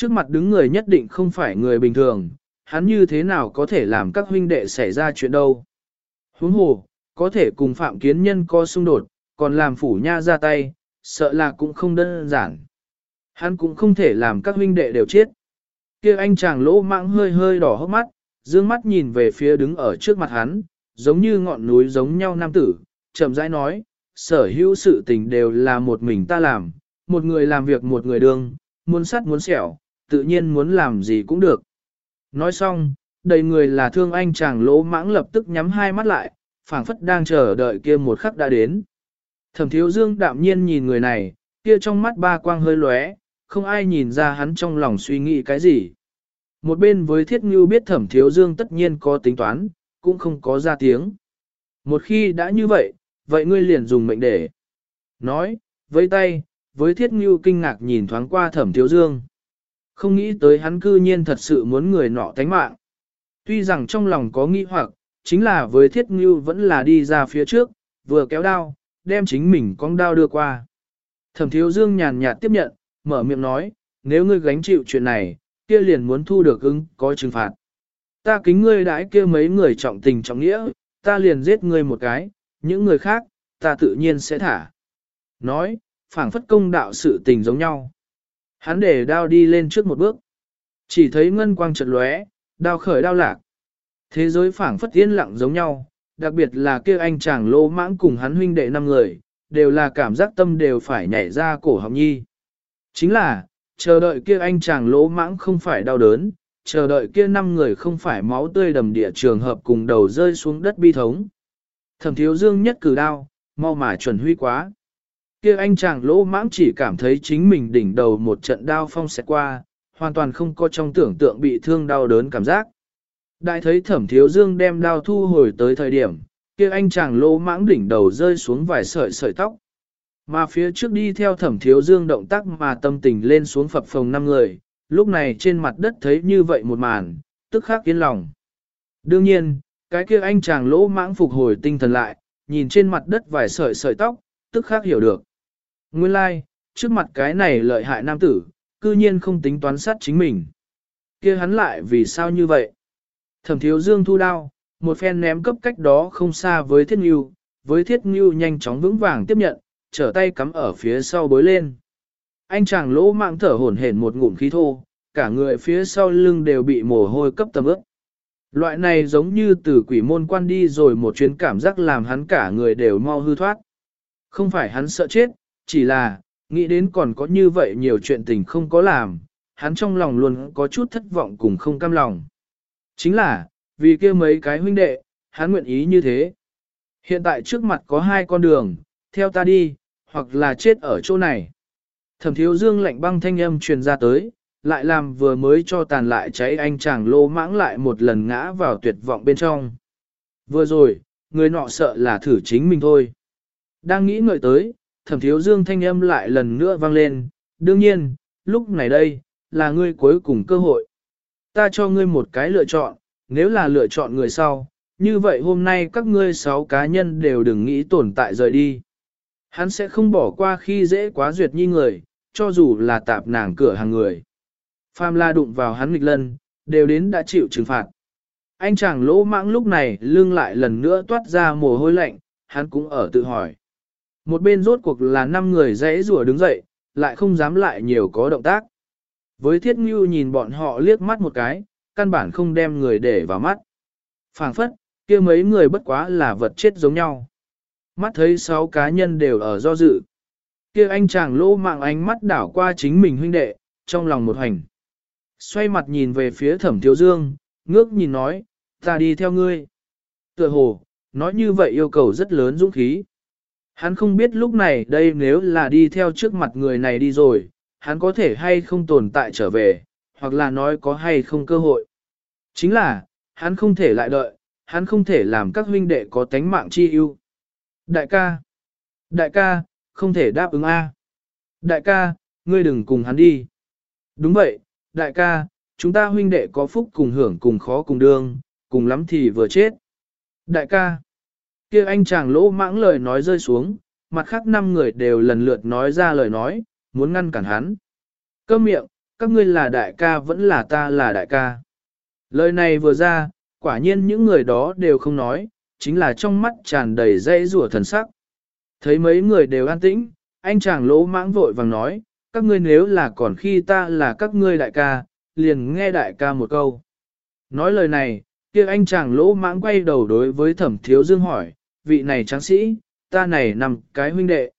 Trước mặt đứng người nhất định không phải người bình thường, hắn như thế nào có thể làm các huynh đệ xảy ra chuyện đâu. Huống hồ, có thể cùng phạm kiến nhân co xung đột, còn làm phủ nha ra tay, sợ là cũng không đơn giản. Hắn cũng không thể làm các huynh đệ đều chết. kia anh chàng lỗ mạng hơi hơi đỏ hốc mắt, dương mắt nhìn về phía đứng ở trước mặt hắn, giống như ngọn núi giống nhau nam tử, chậm rãi nói, sở hữu sự tình đều là một mình ta làm, một người làm việc một người đương, muốn sắt muốn sẹo, tự nhiên muốn làm gì cũng được. Nói xong, đầy người là thương anh chàng lỗ mãng lập tức nhắm hai mắt lại, phảng phất đang chờ đợi kia một khắc đã đến. Thẩm thiếu dương đạm nhiên nhìn người này, kia trong mắt ba quang hơi lóe, không ai nhìn ra hắn trong lòng suy nghĩ cái gì. Một bên với thiết ngưu biết thẩm thiếu dương tất nhiên có tính toán, cũng không có ra tiếng. Một khi đã như vậy, vậy ngươi liền dùng mệnh để. Nói, với tay, với thiết ngưu kinh ngạc nhìn thoáng qua thẩm thiếu dương. Không nghĩ tới hắn cư nhiên thật sự muốn người nọ tánh mạng. Tuy rằng trong lòng có nghi hoặc, chính là với thiết ngưu vẫn là đi ra phía trước, vừa kéo đao, đem chính mình con đao đưa qua. Thẩm thiếu dương nhàn nhạt tiếp nhận, mở miệng nói, nếu ngươi gánh chịu chuyện này, kia liền muốn thu được ứng, có trừng phạt. Ta kính ngươi đãi kia mấy người trọng tình trọng nghĩa, ta liền giết ngươi một cái, những người khác, ta tự nhiên sẽ thả. Nói, phảng phất công đạo sự tình giống nhau. Hắn để đao đi lên trước một bước. Chỉ thấy ngân quang chợt lóe, đao khởi đao lạc. Thế giới phảng phất yên lặng giống nhau, đặc biệt là kia anh chàng lô mãng cùng hắn huynh đệ năm người, đều là cảm giác tâm đều phải nhảy ra cổ họng nhi. Chính là, chờ đợi kia anh chàng lỗ mãng không phải đau đớn, chờ đợi kia năm người không phải máu tươi đầm địa trường hợp cùng đầu rơi xuống đất bi thống. Thẩm thiếu dương nhất cử đao, mau mà chuẩn huy quá. Kia anh chàng lỗ mãng chỉ cảm thấy chính mình đỉnh đầu một trận đao phong xẹt qua, hoàn toàn không có trong tưởng tượng bị thương đau đớn cảm giác. Đại thấy thẩm thiếu dương đem đao thu hồi tới thời điểm, kia anh chàng lỗ mãng đỉnh đầu rơi xuống vài sợi sợi tóc. Mà phía trước đi theo thẩm thiếu dương động tác mà tâm tình lên xuống phập phồng năm người, lúc này trên mặt đất thấy như vậy một màn, tức khắc yên lòng. Đương nhiên, cái kia anh chàng lỗ mãng phục hồi tinh thần lại, nhìn trên mặt đất vài sợi sợi tóc, tức khắc hiểu được. Nguyên lai, like, trước mặt cái này lợi hại nam tử, cư nhiên không tính toán sát chính mình. kia hắn lại vì sao như vậy? Thẩm thiếu dương thu đao, một phen ném cấp cách đó không xa với thiết nghiêu, với thiết nghiêu nhanh chóng vững vàng tiếp nhận, trở tay cắm ở phía sau bối lên. Anh chàng lỗ mạng thở hổn hển một ngụm khí thô, cả người phía sau lưng đều bị mồ hôi cấp tầm ướt. Loại này giống như từ quỷ môn quan đi rồi một chuyến cảm giác làm hắn cả người đều mau hư thoát. Không phải hắn sợ chết, chỉ là, nghĩ đến còn có như vậy nhiều chuyện tình không có làm, hắn trong lòng luôn có chút thất vọng cùng không cam lòng. Chính là, vì kia mấy cái huynh đệ, hắn nguyện ý như thế. Hiện tại trước mặt có hai con đường, theo ta đi, hoặc là chết ở chỗ này. Thẩm thiếu dương lạnh băng thanh âm truyền ra tới, lại làm vừa mới cho tàn lại cháy anh chàng lô mãng lại một lần ngã vào tuyệt vọng bên trong. Vừa rồi, người nọ sợ là thử chính mình thôi. Đang nghĩ ngợi tới, thẩm thiếu dương thanh âm lại lần nữa vang lên, đương nhiên, lúc này đây, là ngươi cuối cùng cơ hội. Ta cho ngươi một cái lựa chọn, nếu là lựa chọn người sau, như vậy hôm nay các ngươi sáu cá nhân đều đừng nghĩ tồn tại rời đi. Hắn sẽ không bỏ qua khi dễ quá duyệt nhi người, cho dù là tạp nàng cửa hàng người. Pham la đụng vào hắn nghịch lân, đều đến đã chịu trừng phạt. Anh chàng lỗ mãng lúc này lưng lại lần nữa toát ra mồ hôi lạnh, hắn cũng ở tự hỏi. Một bên rốt cuộc là năm người dãy rùa đứng dậy, lại không dám lại nhiều có động tác. Với thiết ngưu nhìn bọn họ liếc mắt một cái, căn bản không đem người để vào mắt. phảng phất, kia mấy người bất quá là vật chết giống nhau. Mắt thấy sáu cá nhân đều ở do dự. Kia anh chàng lỗ mạng ánh mắt đảo qua chính mình huynh đệ, trong lòng một hành. Xoay mặt nhìn về phía thẩm thiếu dương, ngước nhìn nói, ta đi theo ngươi. Tựa hồ, nói như vậy yêu cầu rất lớn dũng khí. Hắn không biết lúc này đây nếu là đi theo trước mặt người này đi rồi, hắn có thể hay không tồn tại trở về, hoặc là nói có hay không cơ hội. Chính là, hắn không thể lại đợi, hắn không thể làm các huynh đệ có tánh mạng chi ưu. Đại ca, đại ca, không thể đáp ứng A. Đại ca, ngươi đừng cùng hắn đi. Đúng vậy, đại ca, chúng ta huynh đệ có phúc cùng hưởng cùng khó cùng đương, cùng lắm thì vừa chết. Đại ca, kia anh chàng lỗ mãng lời nói rơi xuống, mặt khác năm người đều lần lượt nói ra lời nói, muốn ngăn cản hắn. Cơ miệng, các ngươi là đại ca vẫn là ta là đại ca. Lời này vừa ra, quả nhiên những người đó đều không nói, chính là trong mắt tràn đầy dây rủa thần sắc. Thấy mấy người đều an tĩnh, anh chàng lỗ mãng vội vàng nói, các ngươi nếu là còn khi ta là các ngươi đại ca, liền nghe đại ca một câu. Nói lời này, kia anh chàng lỗ mãng quay đầu đối với thẩm thiếu dương hỏi, vị này tráng sĩ, ta này nằm cái huynh đệ.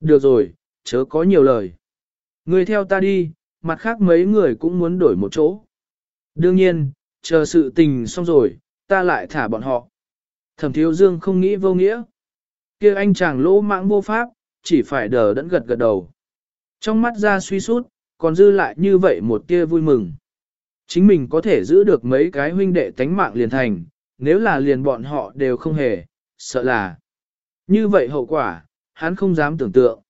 Được rồi, chớ có nhiều lời. Người theo ta đi, mặt khác mấy người cũng muốn đổi một chỗ. Đương nhiên, chờ sự tình xong rồi, ta lại thả bọn họ. Thẩm thiếu dương không nghĩ vô nghĩa. kia anh chàng lỗ mãng vô pháp, chỉ phải đờ đẫn gật gật đầu. Trong mắt ra suy sút, còn dư lại như vậy một tia vui mừng. Chính mình có thể giữ được mấy cái huynh đệ tánh mạng liền thành, nếu là liền bọn họ đều không hề, sợ là. Như vậy hậu quả, hắn không dám tưởng tượng.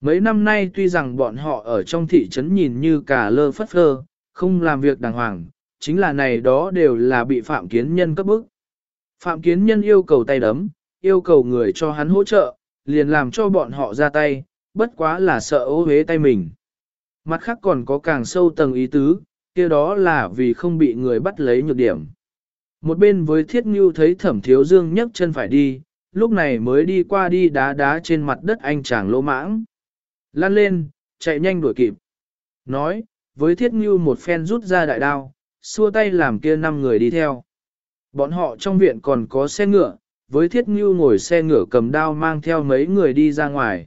Mấy năm nay tuy rằng bọn họ ở trong thị trấn nhìn như cả lơ phất phơ, không làm việc đàng hoàng, chính là này đó đều là bị Phạm Kiến Nhân cấp bức. Phạm Kiến Nhân yêu cầu tay đấm, yêu cầu người cho hắn hỗ trợ, liền làm cho bọn họ ra tay, bất quá là sợ ô hế tay mình. Mặt khác còn có càng sâu tầng ý tứ, kia đó là vì không bị người bắt lấy nhược điểm. Một bên với thiết ngưu thấy thẩm thiếu dương nhấc chân phải đi, lúc này mới đi qua đi đá đá trên mặt đất anh chàng lỗ mãng. Lan lên, chạy nhanh đuổi kịp. Nói, với thiết ngưu một phen rút ra đại đao, xua tay làm kia năm người đi theo. Bọn họ trong viện còn có xe ngựa, với thiết ngưu ngồi xe ngựa cầm đao mang theo mấy người đi ra ngoài.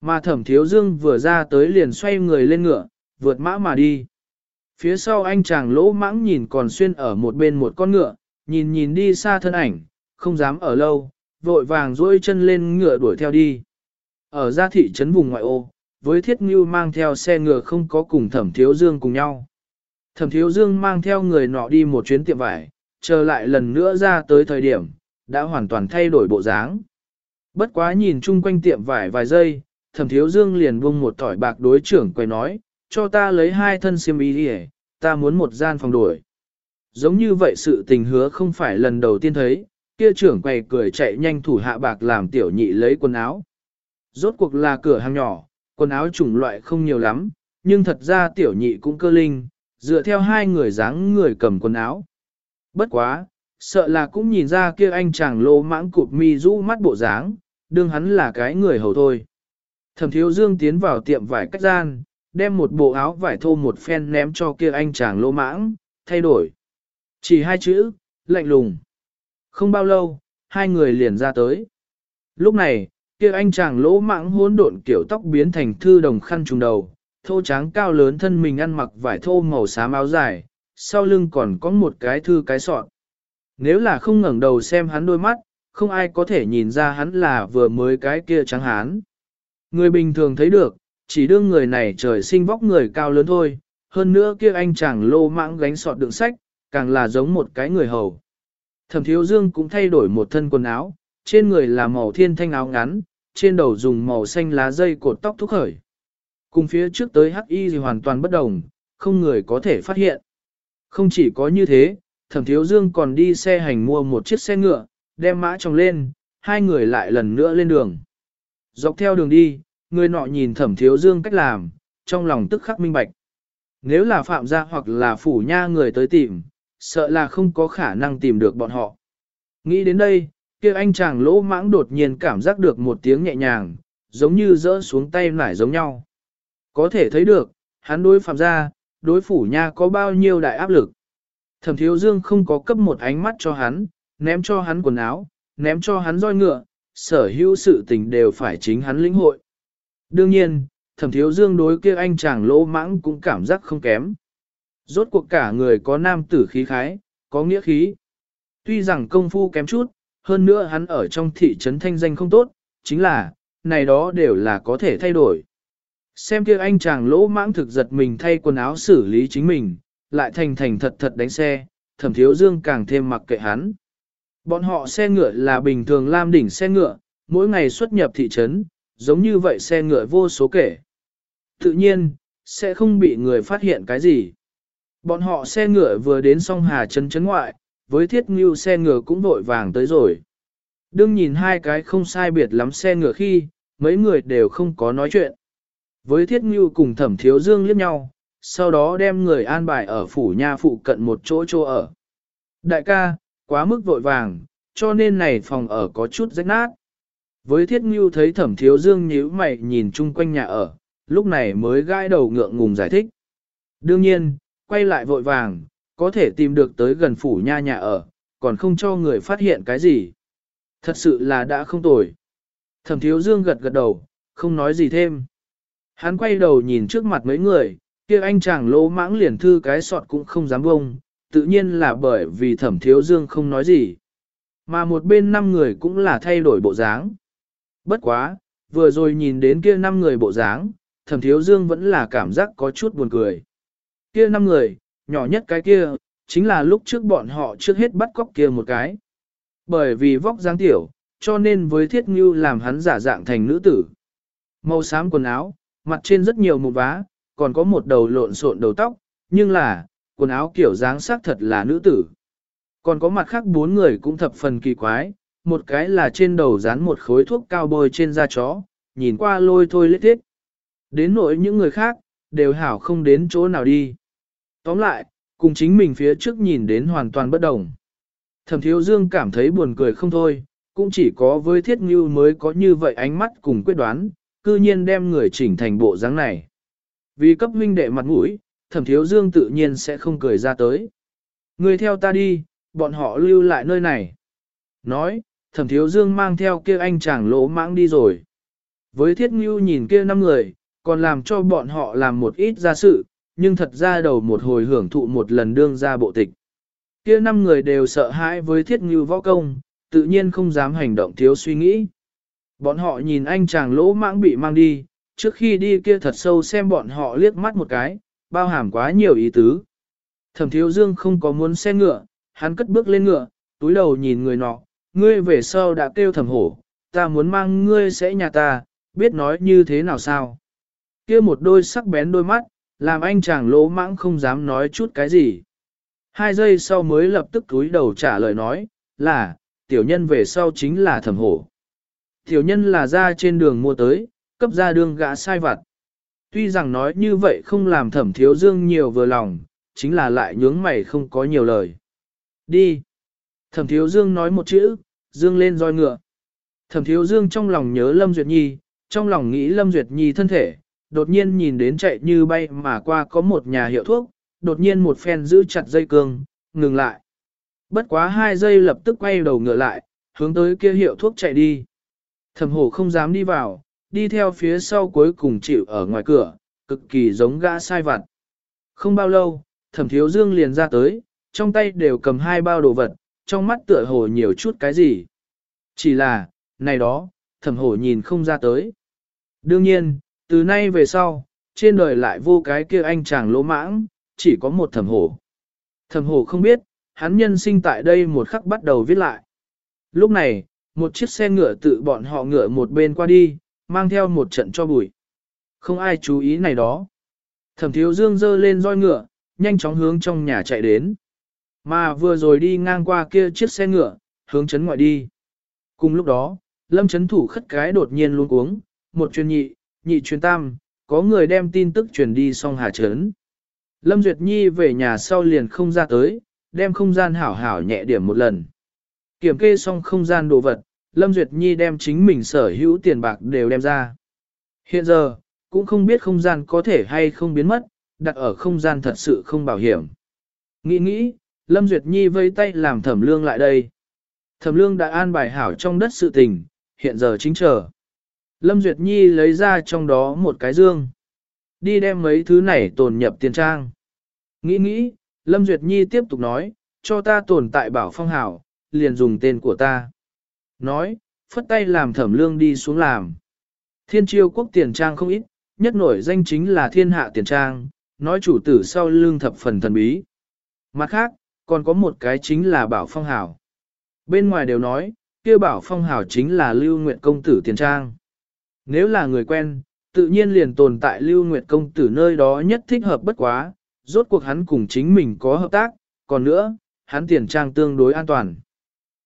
Mà thẩm thiếu dương vừa ra tới liền xoay người lên ngựa, vượt mã mà đi. Phía sau anh chàng lỗ mãng nhìn còn xuyên ở một bên một con ngựa, nhìn nhìn đi xa thân ảnh, không dám ở lâu, vội vàng duỗi chân lên ngựa đuổi theo đi. Ở ra thị trấn vùng ngoại ô, với thiết ngưu mang theo xe ngựa không có cùng thẩm thiếu dương cùng nhau. Thẩm thiếu dương mang theo người nọ đi một chuyến tiệm vải, chờ lại lần nữa ra tới thời điểm, đã hoàn toàn thay đổi bộ dáng. Bất quá nhìn chung quanh tiệm vải vài giây, thẩm thiếu dương liền buông một tỏi bạc đối trưởng quay nói, cho ta lấy hai thân xiêm y đi ta muốn một gian phòng đuổi Giống như vậy sự tình hứa không phải lần đầu tiên thấy, kia trưởng quầy cười chạy nhanh thủ hạ bạc làm tiểu nhị lấy quần áo. Rốt cuộc là cửa hàng nhỏ, quần áo chủng loại không nhiều lắm, nhưng thật ra tiểu nhị cũng cơ linh, dựa theo hai người dáng người cầm quần áo. Bất quá, sợ là cũng nhìn ra kia anh chàng lô mãng cụp mi rũ mắt bộ dáng, đương hắn là cái người hầu thôi. Thẩm thiếu dương tiến vào tiệm vải cách gian, đem một bộ áo vải thô một phen ném cho kia anh chàng lô mãng, thay đổi. Chỉ hai chữ, lạnh lùng. Không bao lâu, hai người liền ra tới. Lúc này, kia anh chàng lỗ mãng hỗn độn kiểu tóc biến thành thư đồng khăn trùng đầu, thô tráng cao lớn thân mình ăn mặc vải thô màu xám áo dài, sau lưng còn có một cái thư cái sọt. Nếu là không ngẩng đầu xem hắn đôi mắt, không ai có thể nhìn ra hắn là vừa mới cái kia trắng hán. Người bình thường thấy được, chỉ đương người này trời sinh vóc người cao lớn thôi, hơn nữa kia anh chàng lô mãng gánh sọt đựng sách, càng là giống một cái người hầu. Thẩm thiếu dương cũng thay đổi một thân quần áo, trên người là màu thiên thanh áo ngắn, trên đầu dùng màu xanh lá dây cột tóc thúc khởi. Cùng phía trước tới hắc y thì hoàn toàn bất đồng, không người có thể phát hiện. Không chỉ có như thế, thẩm thiếu dương còn đi xe hành mua một chiếc xe ngựa, đem mã trong lên, hai người lại lần nữa lên đường. Dọc theo đường đi, người nọ nhìn thẩm thiếu dương cách làm, trong lòng tức khắc minh bạch. Nếu là phạm gia hoặc là phủ nha người tới tìm, sợ là không có khả năng tìm được bọn họ. Nghĩ đến đây, kia anh chàng lỗ mãng đột nhiên cảm giác được một tiếng nhẹ nhàng, giống như rỡ xuống tay nải giống nhau. Có thể thấy được, hắn đối phạm gia, đối phủ nha có bao nhiêu đại áp lực. Thẩm thiếu dương không có cấp một ánh mắt cho hắn, ném cho hắn quần áo, ném cho hắn roi ngựa, sở hữu sự tình đều phải chính hắn lĩnh hội. Đương nhiên, thẩm thiếu dương đối kia anh chàng lỗ mãng cũng cảm giác không kém. Rốt cuộc cả người có nam tử khí khái, có nghĩa khí. Tuy rằng công phu kém chút, hơn nữa hắn ở trong thị trấn thanh danh không tốt, chính là, này đó đều là có thể thay đổi. Xem kia anh chàng lỗ mãng thực giật mình thay quần áo xử lý chính mình, lại thành thành thật thật đánh xe, thẩm thiếu dương càng thêm mặc kệ hắn. Bọn họ xe ngựa là bình thường lam đỉnh xe ngựa, mỗi ngày xuất nhập thị trấn, giống như vậy xe ngựa vô số kể. Tự nhiên, sẽ không bị người phát hiện cái gì. Bọn họ xe ngựa vừa đến song hà chân chấn ngoại, với thiết ngưu xe ngựa cũng vội vàng tới rồi. Đương nhìn hai cái không sai biệt lắm xe ngựa khi, mấy người đều không có nói chuyện. Với thiết ngưu cùng thẩm thiếu dương liếc nhau, sau đó đem người an bài ở phủ nha phụ cận một chỗ chỗ ở. Đại ca, quá mức vội vàng, cho nên này phòng ở có chút rách nát. Với thiết ngưu thấy thẩm thiếu dương nhíu mày nhìn chung quanh nhà ở, lúc này mới gãi đầu ngượng ngùng giải thích. Đương nhiên, quay lại vội vàng, có thể tìm được tới gần phủ nha nhà ở, còn không cho người phát hiện cái gì. Thật sự là đã không tồi. Thẩm thiếu dương gật gật đầu, không nói gì thêm. Hắn quay đầu nhìn trước mặt mấy người, kia anh chàng lỗ mãng liền thư cái sọt cũng không dám bông, tự nhiên là bởi vì thẩm thiếu dương không nói gì. Mà một bên năm người cũng là thay đổi bộ dáng. Bất quá, vừa rồi nhìn đến kia năm người bộ dáng, thẩm thiếu dương vẫn là cảm giác có chút buồn cười. Kia năm người, nhỏ nhất cái kia, chính là lúc trước bọn họ trước hết bắt cóc kia một cái. Bởi vì vóc dáng tiểu, cho nên với thiết ngưu làm hắn giả dạng thành nữ tử. Màu xám quần áo, mặt trên rất nhiều một vá, còn có một đầu lộn xộn đầu tóc, nhưng là, quần áo kiểu dáng sắc thật là nữ tử. Còn có mặt khác bốn người cũng thập phần kỳ quái, một cái là trên đầu dán một khối thuốc cao bôi trên da chó, nhìn qua lôi thôi lết thiết. Đến nỗi những người khác, đều hảo không đến chỗ nào đi. Tóm lại, cùng chính mình phía trước nhìn đến hoàn toàn bất đồng. Thẩm thiếu dương cảm thấy buồn cười không thôi, cũng chỉ có với thiết ngưu mới có như vậy ánh mắt cùng quyết đoán, cư nhiên đem người chỉnh thành bộ dáng này. Vì cấp huynh đệ mặt mũi, thẩm thiếu dương tự nhiên sẽ không cười ra tới. Người theo ta đi, bọn họ lưu lại nơi này. Nói, thẩm thiếu dương mang theo kia anh chàng lỗ mãng đi rồi. Với thiết ngưu nhìn kia năm người, còn làm cho bọn họ làm một ít ra sự, nhưng thật ra đầu một hồi hưởng thụ một lần đương ra bộ tịch. Kia năm người đều sợ hãi với thiết ngưu võ công, tự nhiên không dám hành động thiếu suy nghĩ. Bọn họ nhìn anh chàng lỗ mãng bị mang đi, trước khi đi kia thật sâu xem bọn họ liếc mắt một cái, bao hàm quá nhiều ý tứ. Thẩm thiếu dương không có muốn xe ngựa, hắn cất bước lên ngựa, túi đầu nhìn người nọ, ngươi về sau đã kêu thẩm hổ, ta muốn mang ngươi sẽ nhà ta, biết nói như thế nào sao. kia một đôi sắc bén đôi mắt, làm anh chàng lỗ mãng không dám nói chút cái gì. Hai giây sau mới lập tức túi đầu trả lời nói, là, tiểu nhân về sau chính là thẩm hổ. Tiểu nhân là ra trên đường mua tới, cấp ra đường gã sai vặt. Tuy rằng nói như vậy không làm thẩm thiếu dương nhiều vừa lòng, chính là lại nhướng mày không có nhiều lời. Đi. Thẩm thiếu dương nói một chữ, dương lên roi ngựa. Thẩm thiếu dương trong lòng nhớ Lâm Duyệt Nhi, trong lòng nghĩ Lâm Duyệt Nhi thân thể, đột nhiên nhìn đến chạy như bay mà qua có một nhà hiệu thuốc, đột nhiên một phen giữ chặt dây cương, ngừng lại. Bất quá hai giây lập tức quay đầu ngựa lại, hướng tới kia hiệu thuốc chạy đi. Thẩm hổ không dám đi vào, đi theo phía sau cuối cùng chịu ở ngoài cửa, cực kỳ giống gã sai vặt. Không bao lâu, thẩm thiếu dương liền ra tới, trong tay đều cầm hai bao đồ vật, trong mắt tựa hồ nhiều chút cái gì. Chỉ là, này đó, thẩm hổ nhìn không ra tới. Đương nhiên, từ nay về sau, trên đời lại vô cái kia anh chàng lỗ mãng, chỉ có một thẩm hổ. Thẩm hổ không biết, hắn nhân sinh tại đây một khắc bắt đầu viết lại. Lúc này, một chiếc xe ngựa tự bọn họ ngựa một bên qua đi, mang theo một trận cho bụi. Không ai chú ý này đó. Thẩm thiếu dương dơ lên roi ngựa, nhanh chóng hướng trong nhà chạy đến. Mà vừa rồi đi ngang qua kia chiếc xe ngựa, hướng chấn ngoại đi. Cùng lúc đó, lâm chấn thủ khất cái đột nhiên luôn uống, một chuyên nhị, nhị chuyên tam, có người đem tin tức truyền đi xong hà chấn. Lâm Duyệt Nhi về nhà sau liền không ra tới, đem không gian hảo hảo nhẹ điểm một lần. Kiểm kê xong không gian đồ vật, Lâm Duyệt Nhi đem chính mình sở hữu tiền bạc đều đem ra. Hiện giờ, cũng không biết không gian có thể hay không biến mất, đặt ở không gian thật sự không bảo hiểm. Nghĩ nghĩ, Lâm Duyệt Nhi vây tay làm thẩm lương lại đây. Thẩm lương đã an bài hảo trong đất sự tình, hiện giờ chính chờ. Lâm Duyệt Nhi lấy ra trong đó một cái dương. Đi đem mấy thứ này tồn nhập tiền trang. Nghĩ nghĩ, Lâm Duyệt Nhi tiếp tục nói, cho ta tồn tại bảo phong hảo, liền dùng tên của ta. Nói, phất tay làm thẩm lương đi xuống làm. Thiên triều quốc tiền trang không ít, nhất nổi danh chính là thiên hạ tiền trang, nói chủ tử sau lương thập phần thần bí. Mặt khác, còn có một cái chính là bảo phong hảo. Bên ngoài đều nói, kia bảo phong hảo chính là lưu nguyệt công tử tiền trang. Nếu là người quen, tự nhiên liền tồn tại lưu nguyệt công tử nơi đó nhất thích hợp bất quá, rốt cuộc hắn cùng chính mình có hợp tác, còn nữa, hắn tiền trang tương đối an toàn.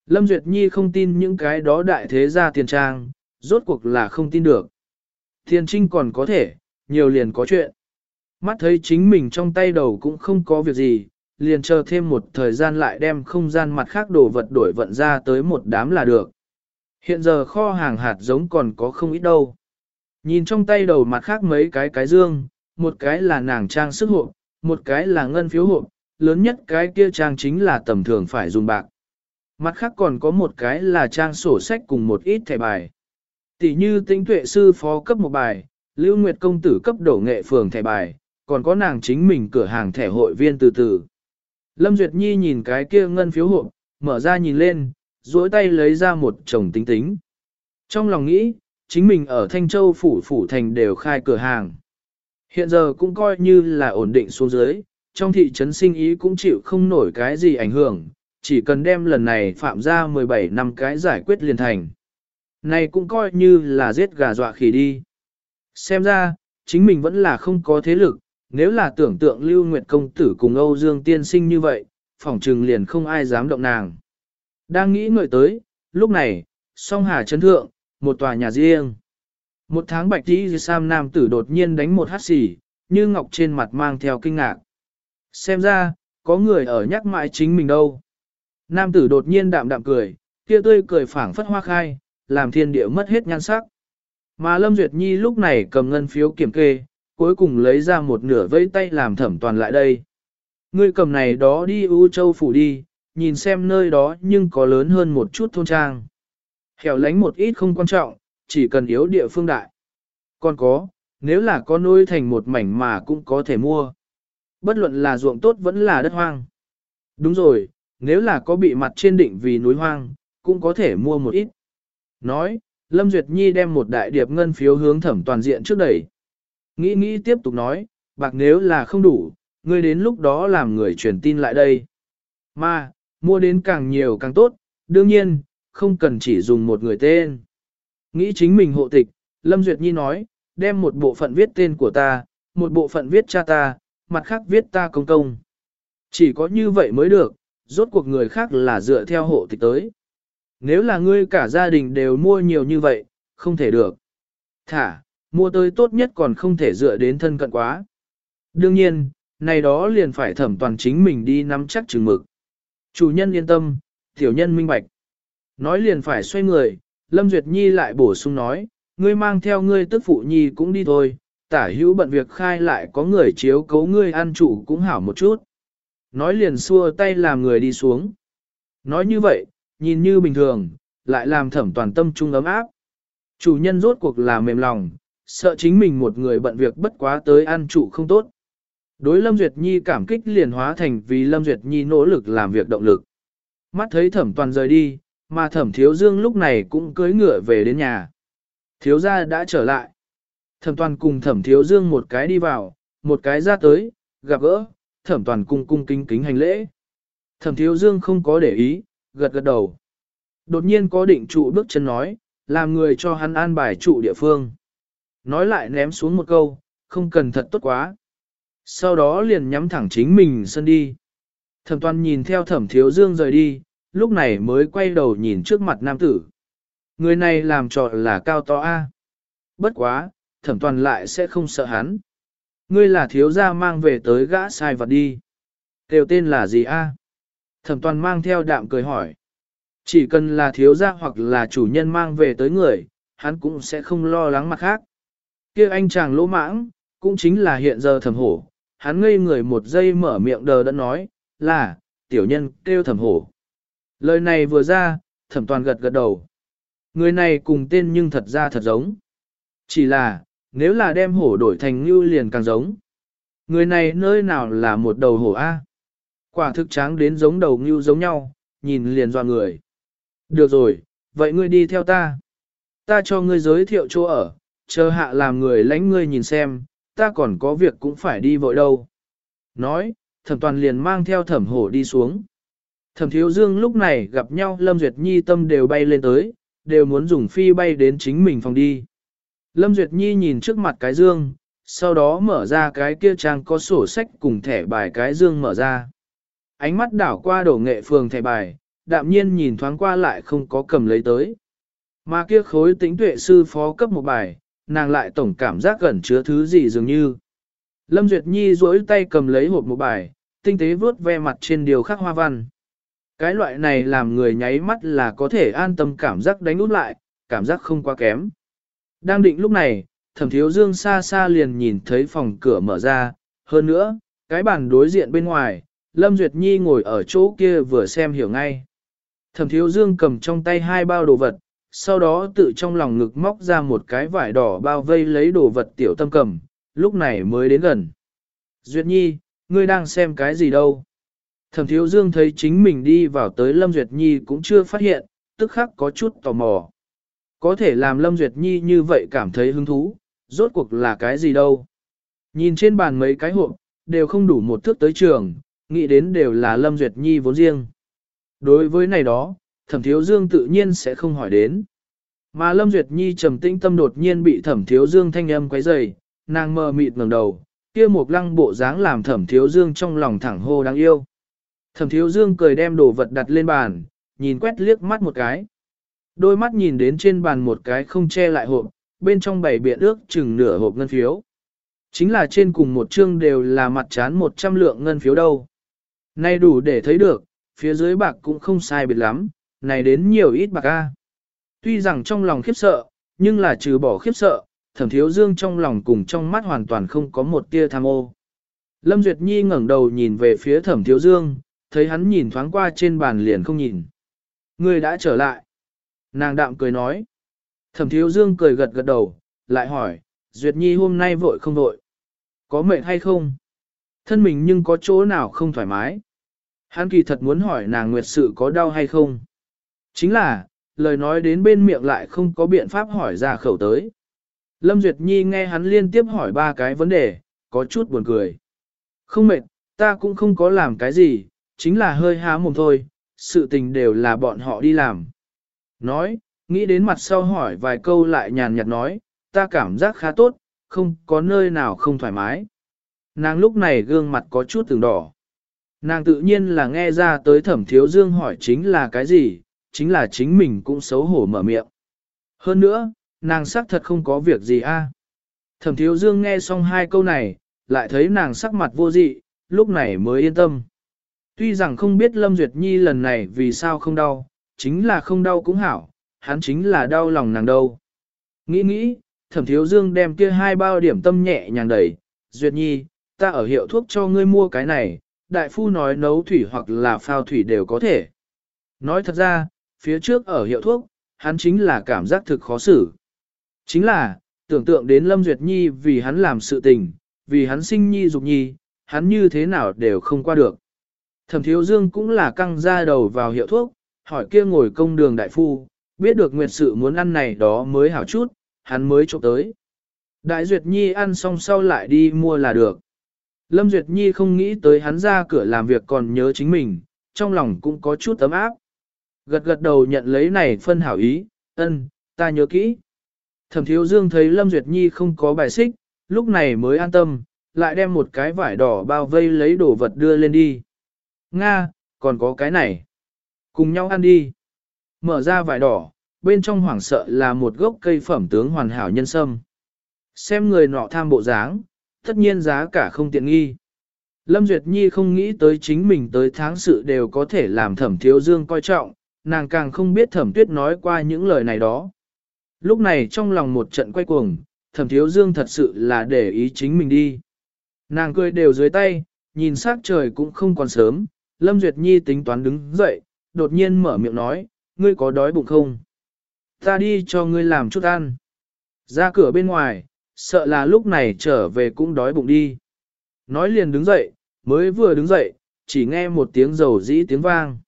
Lâm Duyệt Nhi không tin những cái đó đại thế gia tiền trang, rốt cuộc là không tin được. Tiền trinh còn có thể, nhiều liền có chuyện. Mắt thấy chính mình trong tay đầu cũng không có việc gì, liền chờ thêm một thời gian lại đem không gian mặt khác đồ vật đổi vận ra tới một đám là được. Hiện giờ kho hàng hạt giống còn có không ít đâu. Nhìn trong tay đầu mặt khác mấy cái cái dương, một cái là nàng trang sức hộp, một cái là ngân phiếu hộp, lớn nhất cái kia trang chính là tầm thường phải dùng bạc. Mặt khác còn có một cái là trang sổ sách cùng một ít thẻ bài. Tỷ như tính tuệ sư phó cấp một bài, Lưu Nguyệt công tử cấp đổ nghệ phường thẻ bài, còn có nàng chính mình cửa hàng thẻ hội viên từ từ. Lâm Duyệt Nhi nhìn cái kia ngân phiếu hộp, mở ra nhìn lên, duỗi tay lấy ra một chồng tính tính. Trong lòng nghĩ, chính mình ở Thanh Châu phủ phủ thành đều khai cửa hàng. Hiện giờ cũng coi như là ổn định xuống dưới, trong thị trấn sinh ý cũng chịu không nổi cái gì ảnh hưởng, chỉ cần đem lần này phạm ra 17 năm cái giải quyết liền thành. Này cũng coi như là giết gà dọa khỉ đi. Xem ra, chính mình vẫn là không có thế lực, nếu là tưởng tượng Lưu Nguyệt Công Tử cùng Âu Dương Tiên Sinh như vậy, phỏng trừng liền không ai dám động nàng. Đang nghĩ ngợi tới, lúc này, song hà chấn thượng, một tòa nhà riêng. Một tháng bạch tí Sam Nam tử đột nhiên đánh một hát xỉ, như ngọc trên mặt mang theo kinh ngạc. Xem ra, có người ở nhắc mãi chính mình đâu. Nam tử đột nhiên đạm đạm cười, kia tươi cười phảng phất hoa khai, làm thiên địa mất hết nhan sắc. Mà Lâm Duyệt Nhi lúc này cầm ngân phiếu kiểm kê, cuối cùng lấy ra một nửa vẫy tay làm thẩm toàn lại đây. Ngươi cầm này đó đi U Châu Phủ đi, nhìn xem nơi đó nhưng có lớn hơn một chút thôn trang. Hẻo lánh một ít không quan trọng, chỉ cần yếu địa phương đại. Còn có, nếu là có nuôi thành một mảnh mà cũng có thể mua. Bất luận là ruộng tốt vẫn là đất hoang. Đúng rồi, nếu là có bị mặt trên đỉnh vì núi hoang, cũng có thể mua một ít. Nói, Lâm Duyệt Nhi đem một đại điệp ngân phiếu hướng thẩm toàn diện trước đẩy. Nghĩ nghĩ tiếp tục nói, bạc nếu là không đủ, ngươi đến lúc đó làm người truyền tin lại đây. Mà, mua đến càng nhiều càng tốt, đương nhiên, không cần chỉ dùng một người tên. Nghĩ chính mình hộ tịch, Lâm Duyệt Nhi nói, đem một bộ phận viết tên của ta, một bộ phận viết cha ta, mặt khác viết ta công công. Chỉ có như vậy mới được, rốt cuộc người khác là dựa theo hộ tịch tới. Nếu là ngươi cả gia đình đều mua nhiều như vậy, không thể được. Thả, mua tới tốt nhất còn không thể dựa đến thân cận quá. Đương nhiên, này đó liền phải thẩm toàn chính mình đi nắm chắc chừng mực. Chủ nhân yên tâm, tiểu nhân minh bạch. Nói liền phải xoay người, Lâm Duyệt Nhi lại bổ sung nói, ngươi mang theo ngươi tức phụ nhi cũng đi thôi, tả hữu bận việc khai lại có người chiếu cấu ngươi ăn chủ cũng hảo một chút. Nói liền xua tay làm người đi xuống. Nói như vậy, nhìn như bình thường, lại làm thẩm toàn tâm trung ấm áp. Chủ nhân rốt cuộc là mềm lòng, sợ chính mình một người bận việc bất quá tới ăn trụ không tốt. Đối Lâm Duyệt Nhi cảm kích liền hóa thành vì Lâm Duyệt Nhi nỗ lực làm việc động lực. Mắt thấy thẩm toàn rời đi, mà thẩm thiếu dương lúc này cũng cưới ngựa về đến nhà. Thiếu gia đã trở lại. Thẩm toàn cùng thẩm thiếu dương một cái đi vào, một cái ra tới, gặp gỡ, thẩm toàn cung cung kính kính hành lễ. Thẩm thiếu dương không có để ý, gật gật đầu. Đột nhiên có định trụ bước chân nói, làm người cho hắn an bài trụ địa phương. Nói lại ném xuống một câu, không cần thật tốt quá. Sau đó liền nhắm thẳng chính mình sân đi. Thẩm toàn nhìn theo thẩm thiếu dương rời đi, lúc này mới quay đầu nhìn trước mặt nam tử. Người này làm trò là cao to A. Bất quá, thẩm toàn lại sẽ không sợ hắn. Ngươi là thiếu gia mang về tới gã sai vật đi. Kêu tên là gì A? Thẩm toàn mang theo đạm cười hỏi. Chỉ cần là thiếu gia hoặc là chủ nhân mang về tới người, hắn cũng sẽ không lo lắng mặt khác kia anh chàng lỗ mãng, cũng chính là hiện giờ thẩm hổ. Hắn ngây người một giây mở miệng đờ đã nói, là, tiểu nhân kêu thẩm hổ. Lời này vừa ra, thẩm toàn gật gật đầu. Người này cùng tên nhưng thật ra thật giống. Chỉ là, nếu là đem hổ đổi thành ngưu liền càng giống. Người này nơi nào là một đầu hổ A. Quả thực tráng đến giống đầu ngưu giống nhau, nhìn liền dọa người. Được rồi, vậy ngươi đi theo ta. Ta cho ngươi giới thiệu chỗ ở, chờ hạ làm người lãnh ngươi nhìn xem, ta còn có việc cũng phải đi vội đâu. Nói, thẩm toàn liền mang theo thẩm hổ đi xuống. Thẩm thiếu dương lúc này gặp nhau Lâm Duyệt Nhi tâm đều bay lên tới, đều muốn dùng phi bay đến chính mình phòng đi. Lâm Duyệt Nhi nhìn trước mặt cái dương, sau đó mở ra cái kia trang có sổ sách cùng thẻ bài cái dương mở ra. Ánh mắt đảo qua đổ nghệ phường thẻ bài, đạm nhiên nhìn thoáng qua lại không có cầm lấy tới. Mà kia khối tính tuệ sư phó cấp một bài, nàng lại tổng cảm giác gần chứa thứ gì dường như. Lâm Duyệt Nhi duỗi tay cầm lấy hộp một bài, tinh tế vuốt ve mặt trên điều khắc hoa văn. Cái loại này làm người nháy mắt là có thể an tâm cảm giác đánh út lại, cảm giác không quá kém. Đang định lúc này, thẩm thiếu dương xa xa liền nhìn thấy phòng cửa mở ra, hơn nữa, cái bàn đối diện bên ngoài, Lâm Duyệt Nhi ngồi ở chỗ kia vừa xem hiểu ngay. Thẩm thiếu dương cầm trong tay hai bao đồ vật, sau đó tự trong lòng ngực móc ra một cái vải đỏ bao vây lấy đồ vật tiểu tâm cầm, lúc này mới đến gần. Duyệt Nhi, ngươi đang xem cái gì đâu? Thẩm thiếu dương thấy chính mình đi vào tới Lâm Duyệt Nhi cũng chưa phát hiện, tức khắc có chút tò mò. Có thể làm Lâm Duyệt Nhi như vậy cảm thấy hứng thú, rốt cuộc là cái gì đâu. Nhìn trên bàn mấy cái hộp, đều không đủ một thước tới trường, nghĩ đến đều là Lâm Duyệt Nhi vốn riêng. Đối với này đó, thẩm thiếu dương tự nhiên sẽ không hỏi đến. Mà Lâm Duyệt Nhi trầm tĩnh tâm đột nhiên bị thẩm thiếu dương thanh âm quấy rầy, nàng mờ mịt ngẩng đầu, kia một lăng bộ dáng làm thẩm thiếu dương trong lòng thẳng hô đáng yêu. Thẩm thiếu dương cười đem đồ vật đặt lên bàn, nhìn quét liếc mắt một cái. Đôi mắt nhìn đến trên bàn một cái không che lại hộp, bên trong bảy biện ước chừng nửa hộp ngân phiếu. Chính là trên cùng một chương đều là mặt chán 100 lượng ngân phiếu đâu. Nay đủ để thấy được, phía dưới bạc cũng không sai biệt lắm, này đến nhiều ít bạc a. Tuy rằng trong lòng khiếp sợ, nhưng là trừ bỏ khiếp sợ, thẩm thiếu dương trong lòng cùng trong mắt hoàn toàn không có một tia tham ô. Lâm Duyệt Nhi ngẩng đầu nhìn về phía thẩm thiếu dương, thấy hắn nhìn thoáng qua trên bàn liền không nhìn. Người đã trở lại. Nàng đạm cười nói. Thẩm thiếu dương cười gật gật đầu, lại hỏi, Duyệt Nhi hôm nay vội không vội? Có mệt hay không? Thân mình nhưng có chỗ nào không thoải mái? Hắn kỳ thật muốn hỏi nàng nguyệt sự có đau hay không? Chính là, lời nói đến bên miệng lại không có biện pháp hỏi ra khẩu tới. Lâm Duyệt Nhi nghe hắn liên tiếp hỏi ba cái vấn đề, có chút buồn cười. Không mệt, ta cũng không có làm cái gì, chính là hơi há mồm thôi, sự tình đều là bọn họ đi làm. Nói, nghĩ đến mặt sau hỏi vài câu lại nhàn nhạt nói, ta cảm giác khá tốt, không có nơi nào không thoải mái. Nàng lúc này gương mặt có chút từng đỏ. Nàng tự nhiên là nghe ra tới thẩm thiếu dương hỏi chính là cái gì, chính là chính mình cũng xấu hổ mở miệng. Hơn nữa, nàng xác thật không có việc gì a. Thẩm thiếu dương nghe xong hai câu này, lại thấy nàng sắc mặt vô dị, lúc này mới yên tâm. Tuy rằng không biết Lâm Duyệt Nhi lần này vì sao không đau, chính là không đau cũng hảo, hắn chính là đau lòng nàng đâu. Nghĩ nghĩ, thẩm thiếu dương đem kia hai bao điểm tâm nhẹ nhàng đẩy, Duyệt Nhi, ta ở hiệu thuốc cho ngươi mua cái này, đại phu nói nấu thủy hoặc là phao thủy đều có thể. Nói thật ra, phía trước ở hiệu thuốc, hắn chính là cảm giác thực khó xử. Chính là, tưởng tượng đến Lâm Duyệt Nhi vì hắn làm sự tình, vì hắn sinh nhi dục nhi, hắn như thế nào đều không qua được. Thẩm Thiếu Dương cũng là căng ra đầu vào hiệu thuốc, hỏi kia ngồi công đường đại phu, biết được Nguyệt sự muốn ăn này đó mới hảo chút, hắn mới trộm tới. Đại Duyệt Nhi ăn xong sau lại đi mua là được. Lâm Duyệt Nhi không nghĩ tới hắn ra cửa làm việc còn nhớ chính mình, trong lòng cũng có chút ấm áp. Gật gật đầu nhận lấy này phân hảo ý, ân, ta nhớ kỹ. Thẩm Thiếu Dương thấy Lâm Duyệt Nhi không có bài xích, lúc này mới an tâm, lại đem một cái vải đỏ bao vây lấy đồ vật đưa lên đi. Nga, còn có cái này. Cùng nhau ăn đi. Mở ra vải đỏ, bên trong hoảng sợ là một gốc cây phẩm tướng hoàn hảo nhân sâm. Xem người nọ tham bộ dáng, tất nhiên giá cả không tiện nghi. Lâm Duyệt Nhi không nghĩ tới chính mình tới tháng sự đều có thể làm thẩm thiếu dương coi trọng, nàng càng không biết thẩm tuyết nói qua những lời này đó. Lúc này trong lòng một trận quay cuồng, thẩm thiếu dương thật sự là để ý chính mình đi. Nàng cười đều dưới tay, nhìn sắc trời cũng không còn sớm, Lâm Duyệt Nhi tính toán đứng dậy, đột nhiên mở miệng nói, ngươi có đói bụng không? Ta đi cho ngươi làm chút ăn. Ra cửa bên ngoài, sợ là lúc này trở về cũng đói bụng đi. Nói liền đứng dậy, mới vừa đứng dậy, chỉ nghe một tiếng dầu dĩ tiếng vang.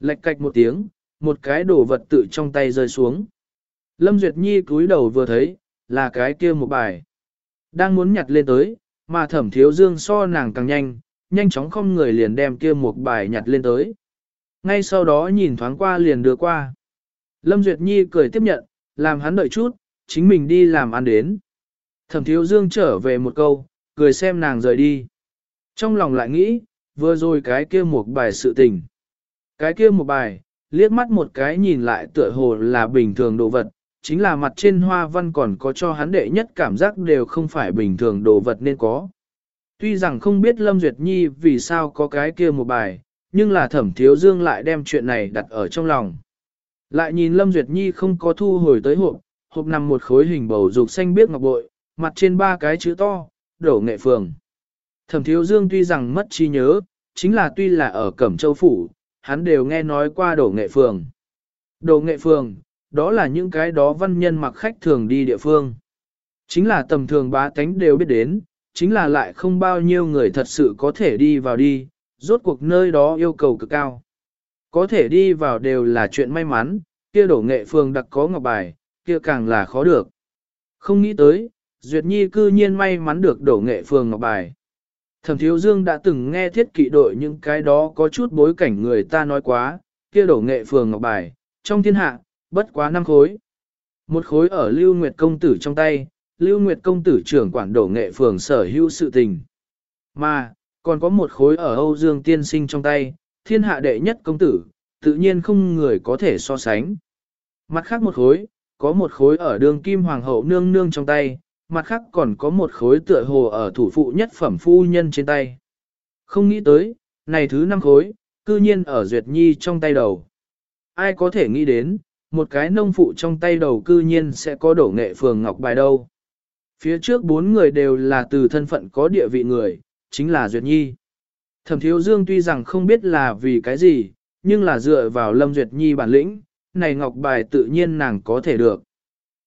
Lệch cạch một tiếng, một cái đồ vật tự trong tay rơi xuống. Lâm Duyệt Nhi cúi đầu vừa thấy, là cái kia một bài. Đang muốn nhặt lên tới, mà thẩm thiếu dương so nàng càng nhanh, nhanh chóng không người liền đem kia một bài nhặt lên tới. Ngay sau đó nhìn thoáng qua liền đưa qua. Lâm Duyệt Nhi cười tiếp nhận, làm hắn đợi chút, chính mình đi làm ăn đến. Thẩm thiếu dương trở về một câu, cười xem nàng rời đi. Trong lòng lại nghĩ, vừa rồi cái kia một bài sự tình. Cái kia một bài, liếc mắt một cái nhìn lại tựa hồ là bình thường đồ vật, chính là mặt trên hoa văn còn có cho hắn đệ nhất cảm giác đều không phải bình thường đồ vật nên có. Tuy rằng không biết Lâm Duyệt Nhi vì sao có cái kia một bài, nhưng là thẩm thiếu dương lại đem chuyện này đặt ở trong lòng. Lại nhìn Lâm Duyệt Nhi không có thu hồi tới hộp, hộp nằm một khối hình bầu dục xanh biếc ngọc bội, mặt trên ba cái chữ to, đổ nghệ phường. Thẩm thiếu dương tuy rằng mất trí nhớ, chính là tuy là ở Cẩm Châu Phủ, hắn đều nghe nói qua đổ nghệ phường. Đổ nghệ phường, đó là những cái đó văn nhân mặc khách thường đi địa phương. Chính là tầm thường bá tánh đều biết đến, chính là lại không bao nhiêu người thật sự có thể đi vào đi, rốt cuộc nơi đó yêu cầu cực cao. Có thể đi vào đều là chuyện may mắn, kia đổ nghệ phường đặc có ngọc bài, kia càng là khó được. Không nghĩ tới, Duyệt Nhi cư nhiên may mắn được đổ nghệ phường ngọc bài. Thẩm Thiếu Dương đã từng nghe thiết kỵ đội những cái đó có chút bối cảnh người ta nói quá, kia đổ nghệ phường ngọc bài, trong thiên hạ, bất quá năm khối. Một khối ở Lưu Nguyệt Công Tử trong tay, Lưu Nguyệt Công Tử trưởng quản đổ nghệ phường sở hữu sự tình. Mà, còn có một khối ở Âu Dương Tiên Sinh trong tay, thiên hạ đệ nhất công tử, tự nhiên không người có thể so sánh. Mặt khác một khối, có một khối ở đường Kim Hoàng hậu nương nương trong tay, mặt khác còn có một khối tựa hồ ở thủ phụ nhất phẩm phu nhân trên tay. Không nghĩ tới, này thứ năm khối, cư nhiên ở Duyệt Nhi trong tay đầu. Ai có thể nghĩ đến, một cái nông phụ trong tay đầu cư nhiên sẽ có đổ nghệ phường ngọc bài đâu. Phía trước bốn người đều là từ thân phận có địa vị người, chính là Duyệt Nhi. Thẩm Thiếu Dương tuy rằng không biết là vì cái gì, nhưng là dựa vào Lâm Duyệt Nhi bản lĩnh, này ngọc bài tự nhiên nàng có thể được.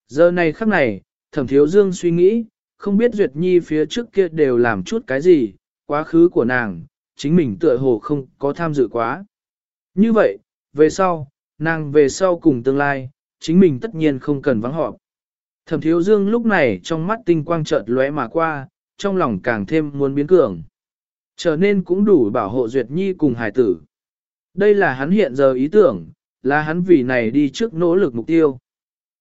Giờ này khắc này, Thẩm Thiếu Dương suy nghĩ, không biết Duyệt Nhi phía trước kia đều làm chút cái gì, quá khứ của nàng, chính mình tựa hồ không có tham dự quá. Như vậy, về sau, nàng về sau cùng tương lai, chính mình tất nhiên không cần vắng họp. Thẩm Thiếu Dương lúc này trong mắt tinh quang chợt lóe mà qua, trong lòng càng thêm muốn biến cường. Trở nên cũng đủ bảo hộ Duyệt Nhi cùng hải tử. Đây là hắn hiện giờ ý tưởng, là hắn vì này đi trước nỗ lực mục tiêu.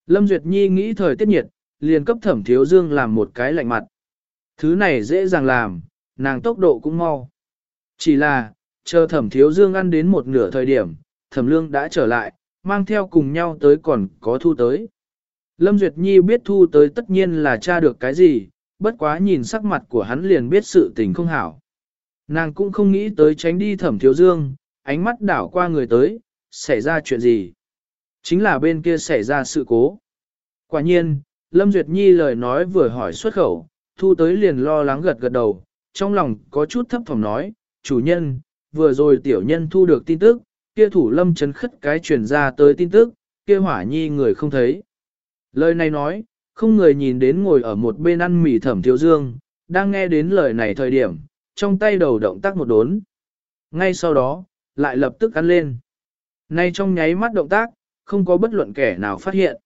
Lâm Duyệt Nhi nghĩ thời tiết nhiệt, liền cấp thẩm thiếu dương làm một cái lạnh mặt. Thứ này dễ dàng làm, nàng tốc độ cũng mau. Chỉ là, chờ thẩm thiếu dương ăn đến một nửa thời điểm, thẩm lương đã trở lại, mang theo cùng nhau tới còn có thu tới. Lâm Duyệt Nhi biết thu tới tất nhiên là tra được cái gì, bất quá nhìn sắc mặt của hắn liền biết sự tình không hảo. Nàng cũng không nghĩ tới tránh đi thẩm thiếu dương, ánh mắt đảo qua người tới, xảy ra chuyện gì. Chính là bên kia xảy ra sự cố. Quả nhiên, Lâm Duyệt Nhi lời nói vừa hỏi xuất khẩu, thu tới liền lo lắng gật gật đầu, trong lòng có chút thấp thỏm nói, chủ nhân, vừa rồi tiểu nhân thu được tin tức, kia thủ lâm chấn khất cái truyền ra tới tin tức, kia hỏa nhi người không thấy. Lời này nói, không người nhìn đến ngồi ở một bên ăn mì thẩm thiếu dương, đang nghe đến lời này thời điểm, trong tay đầu động tác một đốn. Ngay sau đó, lại lập tức ăn lên. Nay trong nháy mắt động tác, không có bất luận kẻ nào phát hiện.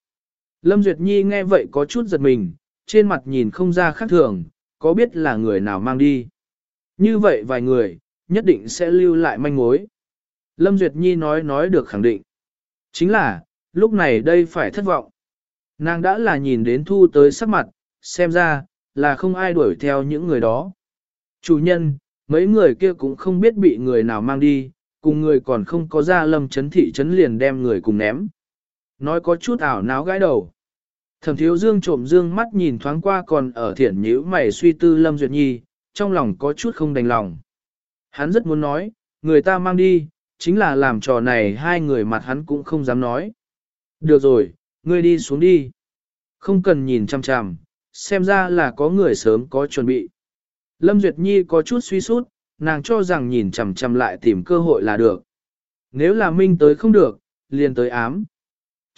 Lâm Duyệt Nhi nghe vậy có chút giật mình, trên mặt nhìn không ra khác thường, có biết là người nào mang đi. Như vậy vài người, nhất định sẽ lưu lại manh mối. Lâm Duyệt Nhi nói nói được khẳng định. Chính là, lúc này đây phải thất vọng. Nàng đã là nhìn đến thu tới sắc mặt, xem ra, là không ai đuổi theo những người đó. Chủ nhân, mấy người kia cũng không biết bị người nào mang đi, cùng người còn không có ra lâm chấn thị chấn liền đem người cùng ném. Nói có chút ảo náo gãi đầu. Thẩm thiếu dương trộm dương mắt nhìn thoáng qua còn ở thiển nhữ mày suy tư lâm duyệt nhi, trong lòng có chút không đành lòng. Hắn rất muốn nói, người ta mang đi, chính là làm trò này hai người mặt hắn cũng không dám nói. Được rồi, ngươi đi xuống đi. Không cần nhìn chăm chằm, xem ra là có người sớm có chuẩn bị. Lâm Duyệt Nhi có chút suy sút, nàng cho rằng nhìn chằm chằm lại tìm cơ hội là được. Nếu là Minh tới không được, liền tới ám.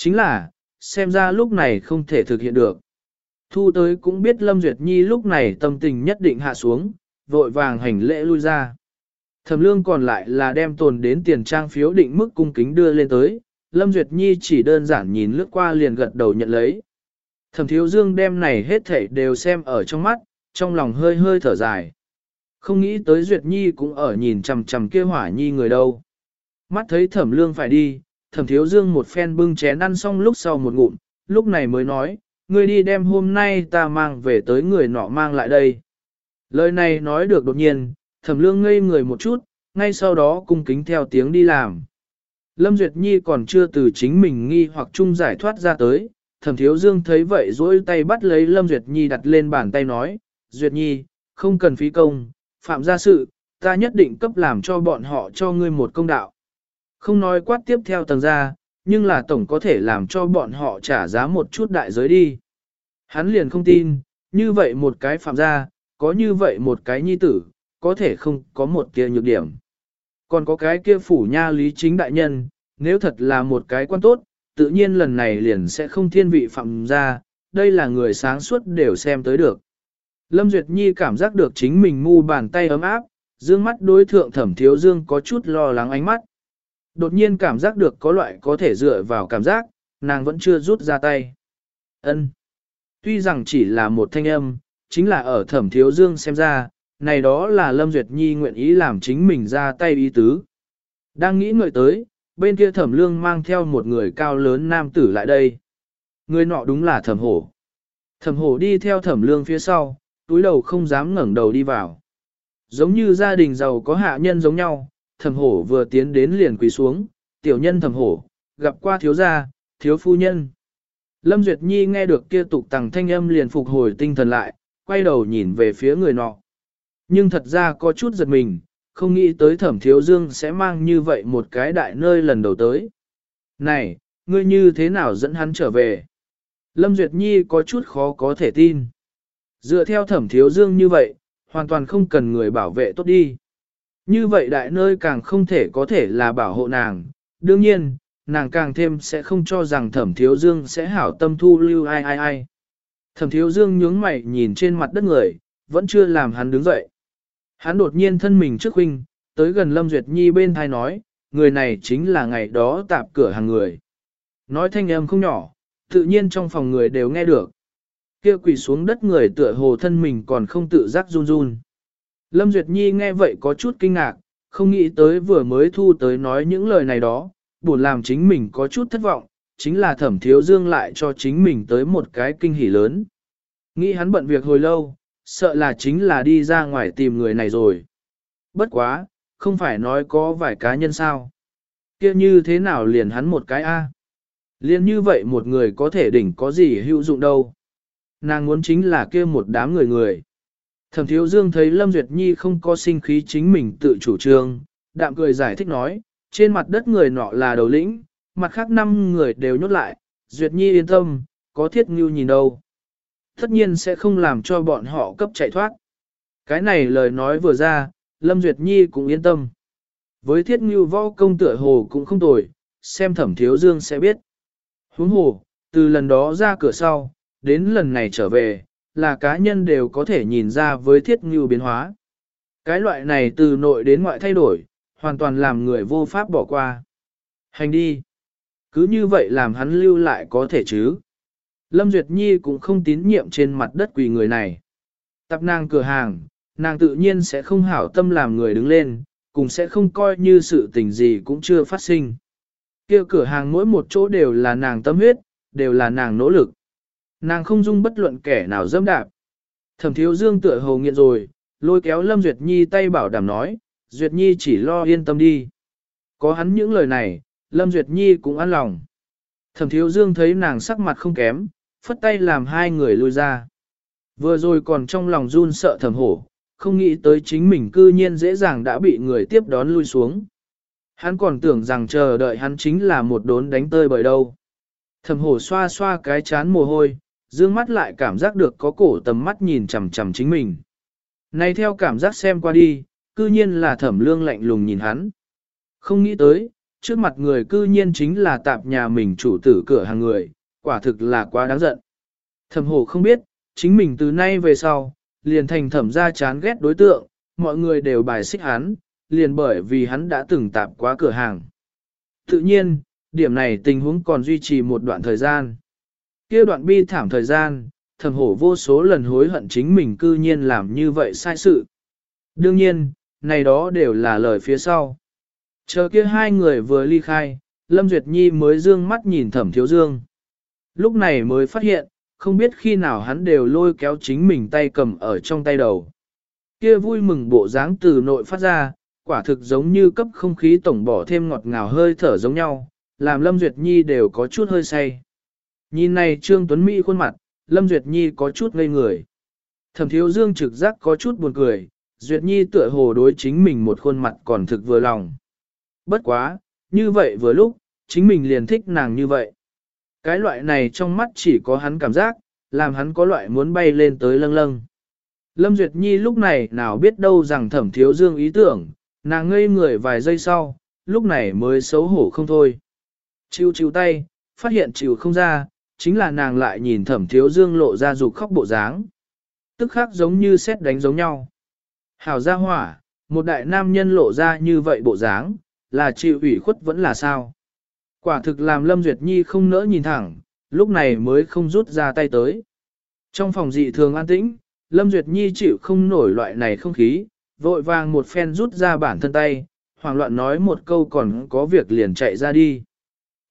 Chính là, xem ra lúc này không thể thực hiện được. Thu tới cũng biết Lâm Duyệt Nhi lúc này tâm tình nhất định hạ xuống, vội vàng hành lễ lui ra. Thẩm lương còn lại là đem tồn đến tiền trang phiếu định mức cung kính đưa lên tới, Lâm Duyệt Nhi chỉ đơn giản nhìn lướt qua liền gật đầu nhận lấy. Thẩm thiếu dương đem này hết thảy đều xem ở trong mắt, trong lòng hơi hơi thở dài. Không nghĩ tới Duyệt Nhi cũng ở nhìn chằm chằm kia hỏa nhi người đâu. Mắt thấy thẩm lương phải đi, thẩm thiếu dương một phen bưng chén ăn xong lúc sau một ngụm, lúc này mới nói, ngươi đi đem hôm nay ta mang về tới người nọ mang lại đây. Lời này nói được đột nhiên, thẩm lương ngây người một chút, ngay sau đó cung kính theo tiếng đi làm. Lâm Duyệt Nhi còn chưa từ chính mình nghi hoặc chung giải thoát ra tới, thẩm thiếu dương thấy vậy dỗi tay bắt lấy Lâm Duyệt Nhi đặt lên bàn tay nói, Duyệt Nhi, không cần phí công, phạm ra sự, ta nhất định cấp làm cho bọn họ cho ngươi một công đạo. Không nói quát tiếp theo tầng ra, nhưng là tổng có thể làm cho bọn họ trả giá một chút đại giới đi. Hắn liền không tin, như vậy một cái phạm gia, có như vậy một cái nhi tử, có thể không có một kia nhược điểm. Còn có cái kia phủ nha lý chính đại nhân, nếu thật là một cái quan tốt, tự nhiên lần này liền sẽ không thiên vị phạm gia, đây là người sáng suốt đều xem tới được. Lâm Duyệt Nhi cảm giác được chính mình mu bàn tay ấm áp, dương mắt đối thượng thẩm thiếu dương có chút lo lắng ánh mắt. Đột nhiên cảm giác được có loại có thể dựa vào cảm giác, nàng vẫn chưa rút ra tay. Ân. Tuy rằng chỉ là một thanh âm, chính là ở thẩm thiếu dương xem ra, này đó là Lâm Duyệt Nhi nguyện ý làm chính mình ra tay ý tứ. Đang nghĩ ngợi tới, bên kia thẩm lương mang theo một người cao lớn nam tử lại đây. Người nọ đúng là thẩm hổ. Thẩm hổ đi theo thẩm lương phía sau, túi đầu không dám ngẩng đầu đi vào. Giống như gia đình giàu có hạ nhân giống nhau, thẩm hổ vừa tiến đến liền quỳ xuống, tiểu nhân thẩm hổ, gặp qua thiếu gia, thiếu phu nhân. Lâm Duyệt Nhi nghe được kia tục tằng thanh âm liền phục hồi tinh thần lại, quay đầu nhìn về phía người nọ. Nhưng thật ra có chút giật mình, không nghĩ tới thẩm thiếu dương sẽ mang như vậy một cái đại nơi lần đầu tới. Này, ngươi như thế nào dẫn hắn trở về? Lâm Duyệt Nhi có chút khó có thể tin. Dựa theo thẩm thiếu dương như vậy, hoàn toàn không cần người bảo vệ tốt đi. Như vậy đại nơi càng không thể có thể là bảo hộ nàng. Đương nhiên, nàng càng thêm sẽ không cho rằng thẩm thiếu dương sẽ hảo tâm thu lưu ai ai ai. Thẩm thiếu dương nhướng mày nhìn trên mặt đất người, vẫn chưa làm hắn đứng dậy. Hắn đột nhiên thân mình trước huynh, tới gần Lâm Duyệt Nhi bên thai nói, người này chính là ngày đó tạp cửa hàng người. Nói thanh âm không nhỏ, tự nhiên trong phòng người đều nghe được. Kia quỳ xuống đất người tựa hồ thân mình còn không tự giác run run. Lâm Duyệt Nhi nghe vậy có chút kinh ngạc, không nghĩ tới vừa mới thu tới nói những lời này đó, buồn làm chính mình có chút thất vọng, chính là thẩm thiếu dương lại cho chính mình tới một cái kinh hỉ lớn. Nghĩ hắn bận việc hồi lâu, sợ là chính là đi ra ngoài tìm người này rồi. Bất quá, không phải nói có vài cá nhân sao. kia như thế nào liền hắn một cái A. Liên như vậy một người có thể đỉnh có gì hữu dụng đâu. Nàng muốn chính là kia một đám người người. Thẩm Thiếu Dương thấy Lâm Duyệt Nhi không có sinh khí chính mình tự chủ trương, đạm cười giải thích nói, trên mặt đất người nọ là đầu lĩnh, mặt khác năm người đều nhốt lại, Duyệt Nhi yên tâm, có thiết ngưu nhìn đâu. Tất nhiên sẽ không làm cho bọn họ cấp chạy thoát. Cái này lời nói vừa ra, Lâm Duyệt Nhi cũng yên tâm. Với thiết ngưu võ công tựa hồ cũng không tồi, xem thẩm thiếu dương sẽ biết. Huống hồ, từ lần đó ra cửa sau, đến lần này trở về, là cá nhân đều có thể nhìn ra với thiết ngưu biến hóa. Cái loại này từ nội đến ngoại thay đổi, hoàn toàn làm người vô pháp bỏ qua. Hành đi. Cứ như vậy làm hắn lưu lại có thể chứ. Lâm Duyệt Nhi cũng không tín nhiệm trên mặt đất quỳ người này. Tập nàng cửa hàng, nàng tự nhiên sẽ không hảo tâm làm người đứng lên, cũng sẽ không coi như sự tình gì cũng chưa phát sinh. kia cửa hàng mỗi một chỗ đều là nàng tâm huyết, đều là nàng nỗ lực. Nàng không dung bất luận kẻ nào dâm đạp. Thẩm thiếu dương tựa hồ nghiện rồi, lôi kéo Lâm Duyệt Nhi tay bảo đảm nói, Duyệt Nhi chỉ lo yên tâm đi. Có hắn những lời này, Lâm Duyệt Nhi cũng an lòng. Thẩm thiếu dương thấy nàng sắc mặt không kém, phất tay làm hai người lui ra. Vừa rồi còn trong lòng run sợ thầm hổ, không nghĩ tới chính mình cư nhiên dễ dàng đã bị người tiếp đón lui xuống. Hắn còn tưởng rằng chờ đợi hắn chính là một đốn đánh tơi bởi đâu. Thầm hổ xoa xoa cái chán mồ hôi, dương mắt lại cảm giác được có cổ tầm mắt nhìn chằm chằm chính mình. Này theo cảm giác xem qua đi, cư nhiên là thẩm lương lạnh lùng nhìn hắn. Không nghĩ tới, trước mặt người cư nhiên chính là tạp nhà mình chủ tử cửa hàng người, quả thực là quá đáng giận. Thẩm hổ không biết, chính mình từ nay về sau, liền thành thẩm ra chán ghét đối tượng, mọi người đều bài xích hắn, liền bởi vì hắn đã từng tạp quá cửa hàng. Tự nhiên, điểm này tình huống còn duy trì một đoạn thời gian kia đoạn bi thảm thời gian, thầm hổ vô số lần hối hận chính mình cư nhiên làm như vậy sai sự. Đương nhiên, này đó đều là lời phía sau. Chờ kia hai người vừa ly khai, Lâm Duyệt Nhi mới dương mắt nhìn thẩm thiếu dương. Lúc này mới phát hiện, không biết khi nào hắn đều lôi kéo chính mình tay cầm ở trong tay đầu. Kia vui mừng bộ dáng từ nội phát ra, quả thực giống như cấp không khí tổng bỏ thêm ngọt ngào hơi thở giống nhau, làm Lâm Duyệt Nhi đều có chút hơi say. Nhìn này Trương Tuấn Mỹ khuôn mặt, Lâm Duyệt Nhi có chút ngây người. Thẩm thiếu dương trực giác có chút buồn cười, Duyệt Nhi tựa hồ đối chính mình một khuôn mặt còn thực vừa lòng. Bất quá, như vậy vừa lúc, chính mình liền thích nàng như vậy. Cái loại này trong mắt chỉ có hắn cảm giác, làm hắn có loại muốn bay lên tới lâng lâng. Lâm Duyệt Nhi lúc này nào biết đâu rằng thẩm thiếu dương ý tưởng, nàng ngây người vài giây sau, lúc này mới xấu hổ không thôi. Chiêu chiêu tay, phát hiện chịu không ra, chính là nàng lại nhìn thẩm thiếu dương lộ ra dục khóc bộ dáng. Tức khắc giống như xét đánh giống nhau. Hảo gia hỏa, một đại nam nhân lộ ra như vậy bộ dáng, là chịu ủy khuất vẫn là sao? Quả thực làm Lâm Duyệt Nhi không nỡ nhìn thẳng, lúc này mới không rút ra tay tới. Trong phòng dị thường an tĩnh, Lâm Duyệt Nhi chịu không nổi loại này không khí, vội vàng một phen rút ra bản thân tay, hoảng loạn nói một câu còn có việc liền chạy ra đi.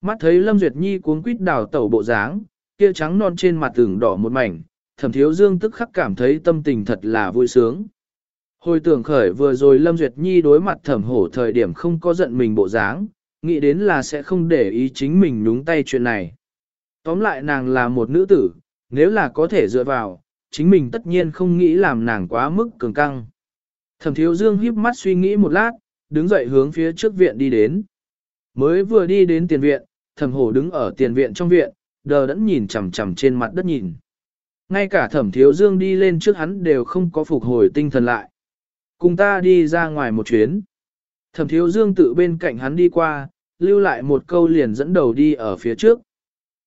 Mắt thấy Lâm Duyệt Nhi cuốn quýt đào tẩu bộ dáng, kia trắng non trên mặt tường đỏ một mảnh, thẩm thiếu dương tức khắc cảm thấy tâm tình thật là vui sướng. Hồi tưởng khởi vừa rồi Lâm Duyệt Nhi đối mặt thẩm hổ thời điểm không có giận mình bộ dáng, nghĩ đến là sẽ không để ý chính mình nhúng tay chuyện này. Tóm lại nàng là một nữ tử, nếu là có thể dựa vào, chính mình tất nhiên không nghĩ làm nàng quá mức cường căng. Thẩm thiếu dương híp mắt suy nghĩ một lát, đứng dậy hướng phía trước viện đi đến. Mới vừa đi đến tiền viện, thẩm hổ đứng ở tiền viện trong viện, đờ đẫn nhìn chằm chằm trên mặt đất nhìn. Ngay cả thẩm thiếu dương đi lên trước hắn đều không có phục hồi tinh thần lại. Cùng ta đi ra ngoài một chuyến. Thẩm thiếu dương tự bên cạnh hắn đi qua, lưu lại một câu liền dẫn đầu đi ở phía trước.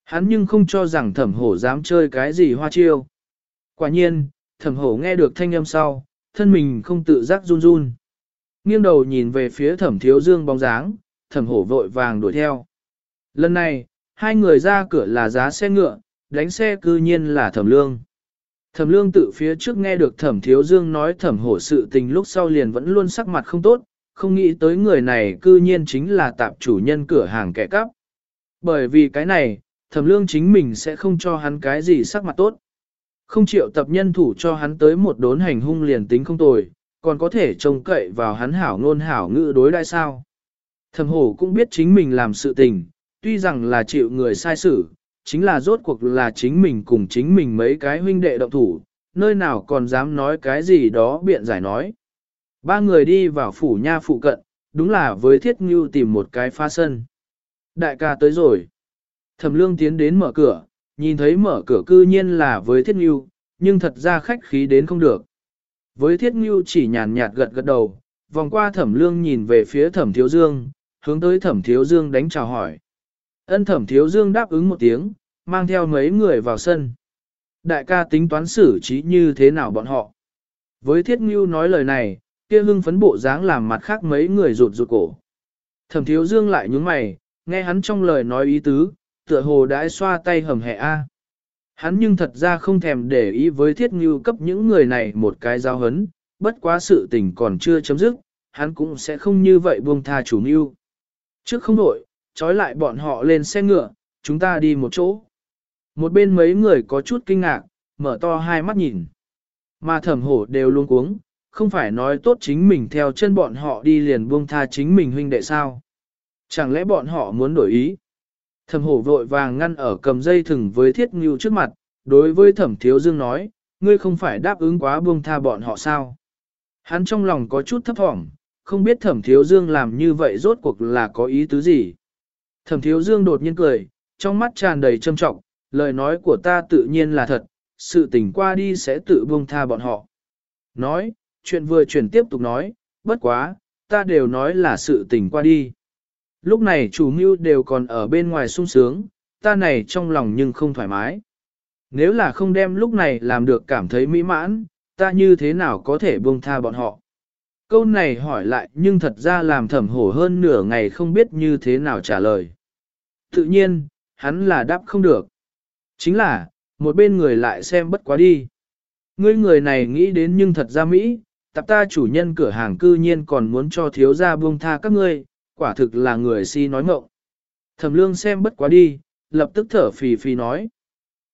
Hắn nhưng không cho rằng thẩm hổ dám chơi cái gì hoa chiêu. Quả nhiên, thẩm hổ nghe được thanh âm sau, thân mình không tự giác run run. Nghiêng đầu nhìn về phía thẩm thiếu dương bóng dáng, thẩm hổ vội vàng đuổi theo. Lần này, hai người ra cửa là giá xe ngựa, đánh xe cư nhiên là thẩm lương. Thẩm lương tự phía trước nghe được thẩm thiếu dương nói thẩm hổ sự tình lúc sau liền vẫn luôn sắc mặt không tốt, không nghĩ tới người này cư nhiên chính là tạp chủ nhân cửa hàng kẻ cắp. Bởi vì cái này, thẩm lương chính mình sẽ không cho hắn cái gì sắc mặt tốt. Không chịu tập nhân thủ cho hắn tới một đốn hành hung liền tính không tồi, còn có thể trông cậy vào hắn hảo ngôn hảo ngữ đối đại sao. Thẩm hổ cũng biết chính mình làm sự tình, tuy rằng là chịu người sai xử, chính là rốt cuộc là chính mình cùng chính mình mấy cái huynh đệ động thủ, nơi nào còn dám nói cái gì đó biện giải nói. Ba người đi vào phủ nha phụ cận, đúng là với thiết ngưu tìm một cái pha sân. Đại ca tới rồi. Thẩm lương tiến đến mở cửa, nhìn thấy mở cửa cư nhiên là với thiết ngưu, nhưng thật ra khách khí đến không được. Với thiết ngưu chỉ nhàn nhạt gật gật đầu, vòng qua thẩm lương nhìn về phía thẩm thiếu dương, hướng tới thẩm thiếu dương đánh chào hỏi. Ân thẩm thiếu dương đáp ứng một tiếng, mang theo mấy người vào sân. Đại ca tính toán xử trí như thế nào bọn họ. Với thiết ngưu nói lời này, kia hưng phấn bộ dáng làm mặt khác mấy người rụt rụt cổ. Thẩm thiếu dương lại nhướng mày, nghe hắn trong lời nói ý tứ, tựa hồ đã xoa tay hầm hẹ a. Hắn nhưng thật ra không thèm để ý với thiết ngưu cấp những người này một cái giao hấn, bất quá sự tình còn chưa chấm dứt, hắn cũng sẽ không như vậy buông tha chủ mưu. Trước không đổi, trói lại bọn họ lên xe ngựa, chúng ta đi một chỗ. Một bên mấy người có chút kinh ngạc, mở to hai mắt nhìn. Mà thẩm hổ đều luôn cuống, không phải nói tốt chính mình theo chân bọn họ đi liền buông tha chính mình huynh đệ sao. Chẳng lẽ bọn họ muốn đổi ý? Thẩm hổ vội vàng ngăn ở cầm dây thừng với thiết ngưu trước mặt, đối với thẩm thiếu dương nói, ngươi không phải đáp ứng quá buông tha bọn họ sao? Hắn trong lòng có chút thấp thỏm, không biết thẩm thiếu dương làm như vậy rốt cuộc là có ý tứ gì. Thẩm thiếu dương đột nhiên cười, trong mắt tràn đầy trâm trọng, lời nói của ta tự nhiên là thật, sự tình qua đi sẽ tự buông tha bọn họ. Nói, chuyện vừa chuyển tiếp tục nói, bất quá, ta đều nói là sự tình qua đi. Lúc này chủ mưu đều còn ở bên ngoài sung sướng, ta này trong lòng nhưng không thoải mái. Nếu là không đem lúc này làm được cảm thấy mỹ mãn, ta như thế nào có thể buông tha bọn họ? Câu này hỏi lại nhưng thật ra làm thẩm hổ hơn nửa ngày không biết như thế nào trả lời. Tự nhiên, hắn là đáp không được. Chính là, một bên người lại xem bất quá đi. Ngươi người này nghĩ đến nhưng thật ra Mỹ, tập ta chủ nhân cửa hàng cư nhiên còn muốn cho thiếu gia buông tha các ngươi, quả thực là người si nói ngộng. Thẩm lương xem bất quá đi, lập tức thở phì phì nói.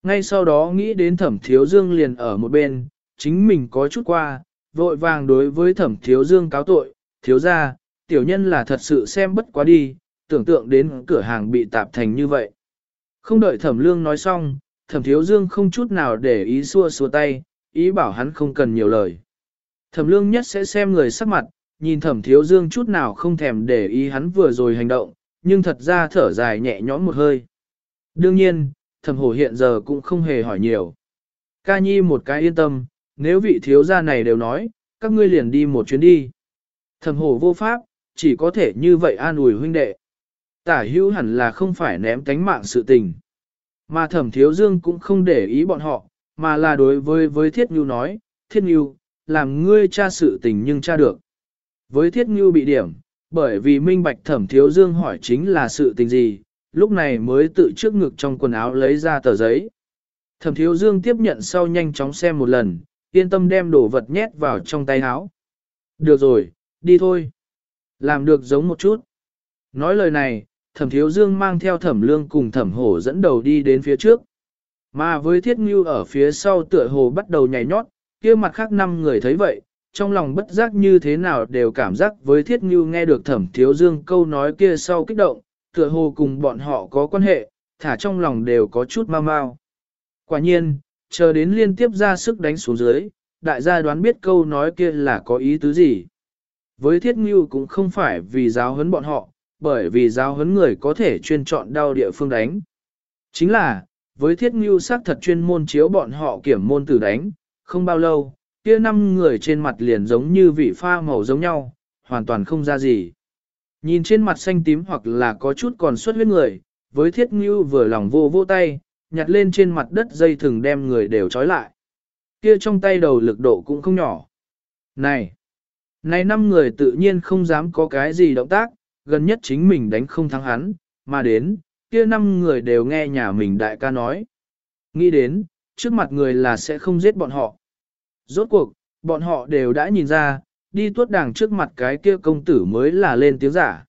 Ngay sau đó nghĩ đến thẩm thiếu dương liền ở một bên, chính mình có chút qua, vội vàng đối với thẩm thiếu dương cáo tội, thiếu gia, tiểu nhân là thật sự xem bất quá đi, tưởng tượng đến cửa hàng bị tạp thành như vậy. Không đợi thẩm lương nói xong, thẩm thiếu dương không chút nào để ý xua xua tay, ý bảo hắn không cần nhiều lời. Thẩm lương nhất sẽ xem người sắc mặt, nhìn thẩm thiếu dương chút nào không thèm để ý hắn vừa rồi hành động, nhưng thật ra thở dài nhẹ nhõm một hơi. Đương nhiên, thẩm hổ hiện giờ cũng không hề hỏi nhiều. Ca nhi một cái yên tâm, nếu vị thiếu gia này đều nói, các ngươi liền đi một chuyến đi. thầm hổ vô pháp, chỉ có thể như vậy an ủi huynh đệ. Tả hữu hẳn là không phải ném tánh mạng sự tình. Mà thẩm thiếu dương cũng không để ý bọn họ, mà là đối với với thiết nhu nói, thiết nhu, làm ngươi tra sự tình nhưng tra được. Với thiết nhu bị điểm, bởi vì minh bạch thẩm thiếu dương hỏi chính là sự tình gì, lúc này mới tự trước ngực trong quần áo lấy ra tờ giấy. Thẩm thiếu dương tiếp nhận sau nhanh chóng xem một lần, yên tâm đem đồ vật nhét vào trong tay áo. Được rồi, đi thôi. Làm được giống một chút. Nói lời này, thẩm thiếu dương mang theo thẩm lương cùng thẩm hổ dẫn đầu đi đến phía trước. Mà với thiết ngưu ở phía sau tựa hồ bắt đầu nhảy nhót, kia mặt khác năm người thấy vậy, trong lòng bất giác như thế nào đều cảm giác với thiết ngưu nghe được thẩm thiếu dương câu nói kia sau kích động, tựa hồ cùng bọn họ có quan hệ, thả trong lòng đều có chút mau mau. Quả nhiên, chờ đến liên tiếp ra sức đánh xuống dưới, đại gia đoán biết câu nói kia là có ý tứ gì. Với thiết ngưu cũng không phải vì giáo huấn bọn họ, bởi vì giáo huấn người có thể chuyên chọn đau địa phương đánh. Chính là, với thiết ngưu xác thật chuyên môn chiếu bọn họ kiểm môn tử đánh, không bao lâu, kia năm người trên mặt liền giống như vị pha màu giống nhau, hoàn toàn không ra gì. Nhìn trên mặt xanh tím hoặc là có chút còn xuất huyết người, với thiết ngưu vừa lòng vô vô tay, nhặt lên trên mặt đất dây thừng đem người đều trói lại. Kia trong tay đầu lực độ cũng không nhỏ. Này! Này năm người tự nhiên không dám có cái gì động tác, gần nhất chính mình đánh không thắng hắn, mà đến, kia năm người đều nghe nhà mình đại ca nói. Nghĩ đến, trước mặt người là sẽ không giết bọn họ. Rốt cuộc, bọn họ đều đã nhìn ra, đi tuốt đàng trước mặt cái kia công tử mới là lên tiếng giả.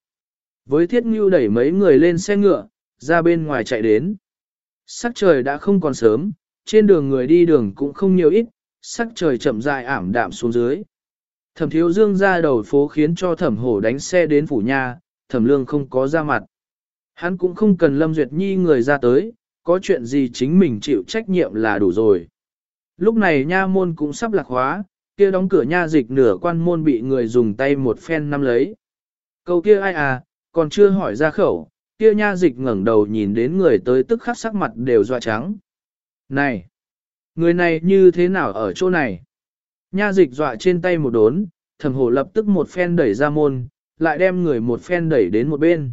Với thiết ngưu đẩy mấy người lên xe ngựa, ra bên ngoài chạy đến. Sắc trời đã không còn sớm, trên đường người đi đường cũng không nhiều ít, sắc trời chậm dài ảm đạm xuống dưới. Thẩm thiếu dương ra đầu phố khiến cho thẩm hổ đánh xe đến phủ nha, thẩm lương không có ra mặt. Hắn cũng không cần Lâm Duyệt Nhi người ra tới, có chuyện gì chính mình chịu trách nhiệm là đủ rồi. Lúc này nha môn cũng sắp lạc hóa, kia đóng cửa nha dịch nửa quan môn bị người dùng tay một phen nắm lấy. Câu kia ai à, còn chưa hỏi ra khẩu, kia nha dịch ngẩng đầu nhìn đến người tới tức khắc sắc mặt đều dọa trắng. Này! Người này như thế nào ở chỗ này? Nha dịch dọa trên tay một đốn, thẩm hổ lập tức một phen đẩy ra môn, lại đem người một phen đẩy đến một bên.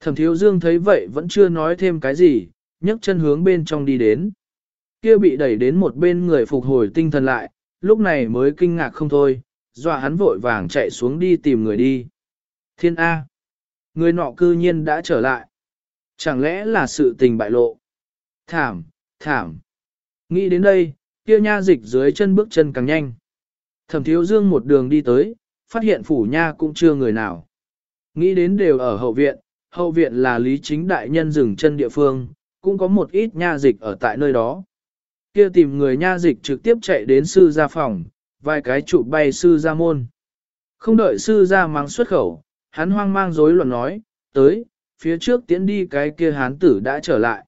Thẩm thiếu dương thấy vậy vẫn chưa nói thêm cái gì, nhấc chân hướng bên trong đi đến. Kia bị đẩy đến một bên người phục hồi tinh thần lại, lúc này mới kinh ngạc không thôi, dọa hắn vội vàng chạy xuống đi tìm người đi. Thiên A. Người nọ cư nhiên đã trở lại. Chẳng lẽ là sự tình bại lộ? Thảm, thảm. Nghĩ đến đây, kia nha dịch dưới chân bước chân càng nhanh. Thẩm thiếu dương một đường đi tới, phát hiện phủ nha cũng chưa người nào. Nghĩ đến đều ở hậu viện, hậu viện là lý chính đại nhân dừng chân địa phương, cũng có một ít nha dịch ở tại nơi đó. Kia tìm người nha dịch trực tiếp chạy đến sư gia phòng, vài cái trụ bay sư gia môn. Không đợi sư gia mang xuất khẩu, hắn hoang mang rối loạn nói, tới, phía trước tiến đi cái kia hán tử đã trở lại.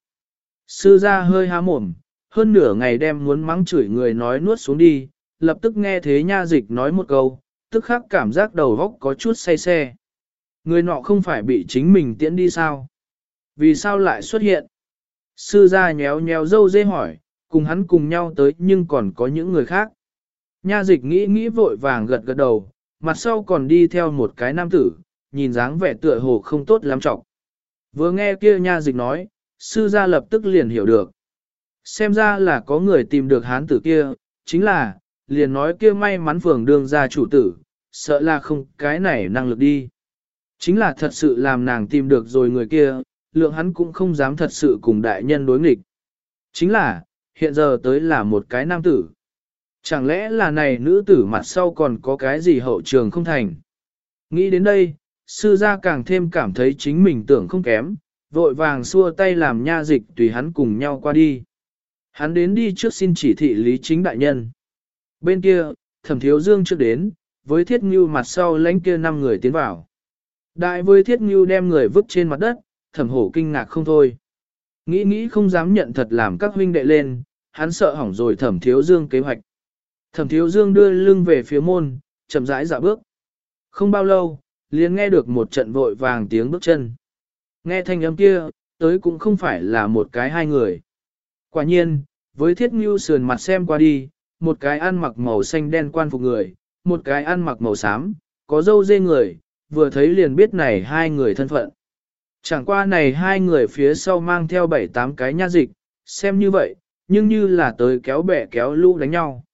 Sư gia hơi há mồm, hơn nửa ngày đem muốn mắng chửi người nói nuốt xuống đi, lập tức nghe thế nha dịch nói một câu, tức khắc cảm giác đầu góc có chút say xe. Người nọ không phải bị chính mình tiễn đi sao? Vì sao lại xuất hiện? Sư gia nhéo nhéo dâu dê hỏi, cùng hắn cùng nhau tới nhưng còn có những người khác. Nha dịch nghĩ nghĩ vội vàng gật gật đầu, mặt sau còn đi theo một cái nam tử, nhìn dáng vẻ tựa hồ không tốt lắm trọng. Vừa nghe kia nha dịch nói, sư gia lập tức liền hiểu được. Xem ra là có người tìm được hán tử kia, chính là, liền nói kia may mắn phường đương ra chủ tử, sợ là không cái này năng lực đi. Chính là thật sự làm nàng tìm được rồi người kia, lượng hắn cũng không dám thật sự cùng đại nhân đối nghịch. Chính là, hiện giờ tới là một cái nam tử. Chẳng lẽ là này nữ tử mặt sau còn có cái gì hậu trường không thành? Nghĩ đến đây, sư gia càng thêm cảm thấy chính mình tưởng không kém, vội vàng xua tay làm nha dịch tùy hắn cùng nhau qua đi. Hắn đến đi trước xin chỉ thị lý chính đại nhân. Bên kia, thẩm thiếu dương trước đến, với thiết ngưu mặt sau lãnh kia năm người tiến vào. Đại với thiết ngưu đem người vứt trên mặt đất, thẩm hổ kinh ngạc không thôi. Nghĩ nghĩ không dám nhận thật làm các huynh đệ lên, hắn sợ hỏng rồi thẩm thiếu dương kế hoạch. Thẩm thiếu dương đưa lưng về phía môn, chậm rãi dạo bước. Không bao lâu, liền nghe được một trận vội vàng tiếng bước chân. Nghe thanh âm kia, tới cũng không phải là một cái hai người. Quả nhiên, với thiết ngưu sườn mặt xem qua đi, một cái ăn mặc màu xanh đen quan phục người, một cái ăn mặc màu xám, có dâu dê người, vừa thấy liền biết này hai người thân phận. Chẳng qua này hai người phía sau mang theo bảy tám cái nha dịch, xem như vậy, nhưng như là tới kéo bẻ kéo lũ đánh nhau.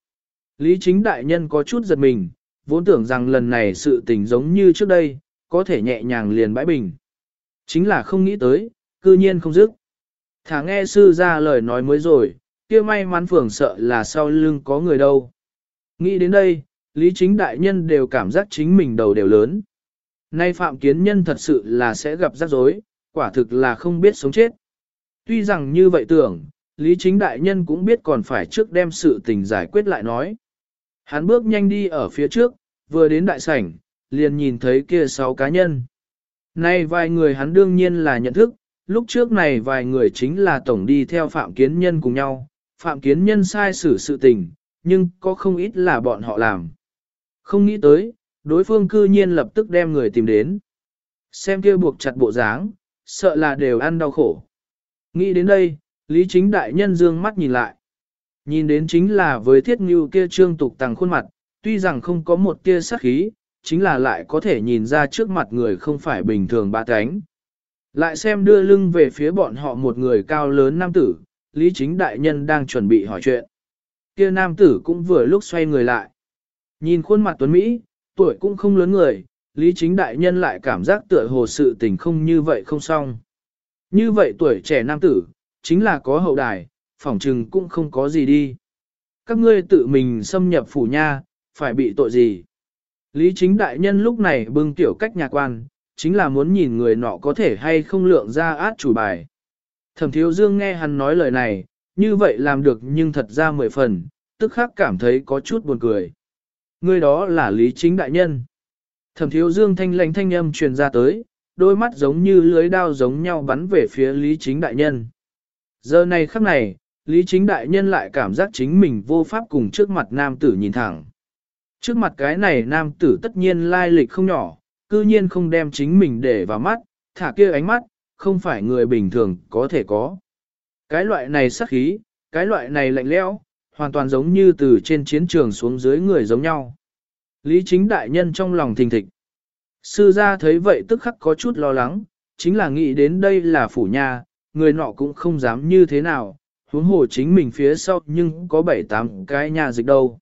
Lý chính đại nhân có chút giật mình, vốn tưởng rằng lần này sự tình giống như trước đây, có thể nhẹ nhàng liền bãi bình. Chính là không nghĩ tới, cư nhiên không dứt. Thả nghe sư ra lời nói mới rồi, kia may mắn phường sợ là sau lưng có người đâu. Nghĩ đến đây, lý chính đại nhân đều cảm giác chính mình đầu đều lớn. Nay phạm kiến nhân thật sự là sẽ gặp rắc rối, quả thực là không biết sống chết. Tuy rằng như vậy tưởng, lý chính đại nhân cũng biết còn phải trước đem sự tình giải quyết lại nói. Hắn bước nhanh đi ở phía trước, vừa đến đại sảnh, liền nhìn thấy kia sáu cá nhân. Nay vài người hắn đương nhiên là nhận thức, lúc trước này vài người chính là tổng đi theo Phạm Kiến Nhân cùng nhau, Phạm Kiến Nhân sai xử sự tình, nhưng có không ít là bọn họ làm. Không nghĩ tới, đối phương cư nhiên lập tức đem người tìm đến. Xem kia buộc chặt bộ dáng, sợ là đều ăn đau khổ. Nghĩ đến đây, Lý Chính Đại Nhân dương mắt nhìn lại. Nhìn đến chính là với thiết như kia trương tục tàng khuôn mặt, tuy rằng không có một tia sắc khí, chính là lại có thể nhìn ra trước mặt người không phải bình thường ba cánh. Lại xem đưa lưng về phía bọn họ một người cao lớn nam tử, Lý Chính Đại Nhân đang chuẩn bị hỏi chuyện. Kia nam tử cũng vừa lúc xoay người lại. Nhìn khuôn mặt tuấn Mỹ, tuổi cũng không lớn người, Lý Chính Đại Nhân lại cảm giác tựa hồ sự tình không như vậy không xong. Như vậy tuổi trẻ nam tử, chính là có hậu đài, phỏng trừng cũng không có gì đi. Các ngươi tự mình xâm nhập phủ nha, phải bị tội gì? Lý Chính Đại Nhân lúc này bưng tiểu cách nhà quan, chính là muốn nhìn người nọ có thể hay không lượng ra át chủ bài. Thẩm thiếu dương nghe hắn nói lời này, như vậy làm được nhưng thật ra mười phần, tức khắc cảm thấy có chút buồn cười. Người đó là lý chính đại nhân. Thẩm thiếu dương thanh lãnh thanh âm truyền ra tới, đôi mắt giống như lưới đao giống nhau bắn về phía lý chính đại nhân. Giờ này khắc này, Lý chính đại nhân lại cảm giác chính mình vô pháp cùng trước mặt nam tử nhìn thẳng. Trước mặt cái này nam tử tất nhiên lai lịch không nhỏ, cư nhiên không đem chính mình để vào mắt, thả kia ánh mắt, không phải người bình thường có thể có. Cái loại này sắc khí, cái loại này lạnh lẽo, hoàn toàn giống như từ trên chiến trường xuống dưới người giống nhau. Lý chính đại nhân trong lòng thình thịch. Sư gia thấy vậy tức khắc có chút lo lắng, chính là nghĩ đến đây là phủ nhà, người nọ cũng không dám như thế nào, huống hồ chính mình phía sau nhưng có bảy tám cái nhà dịch đâu.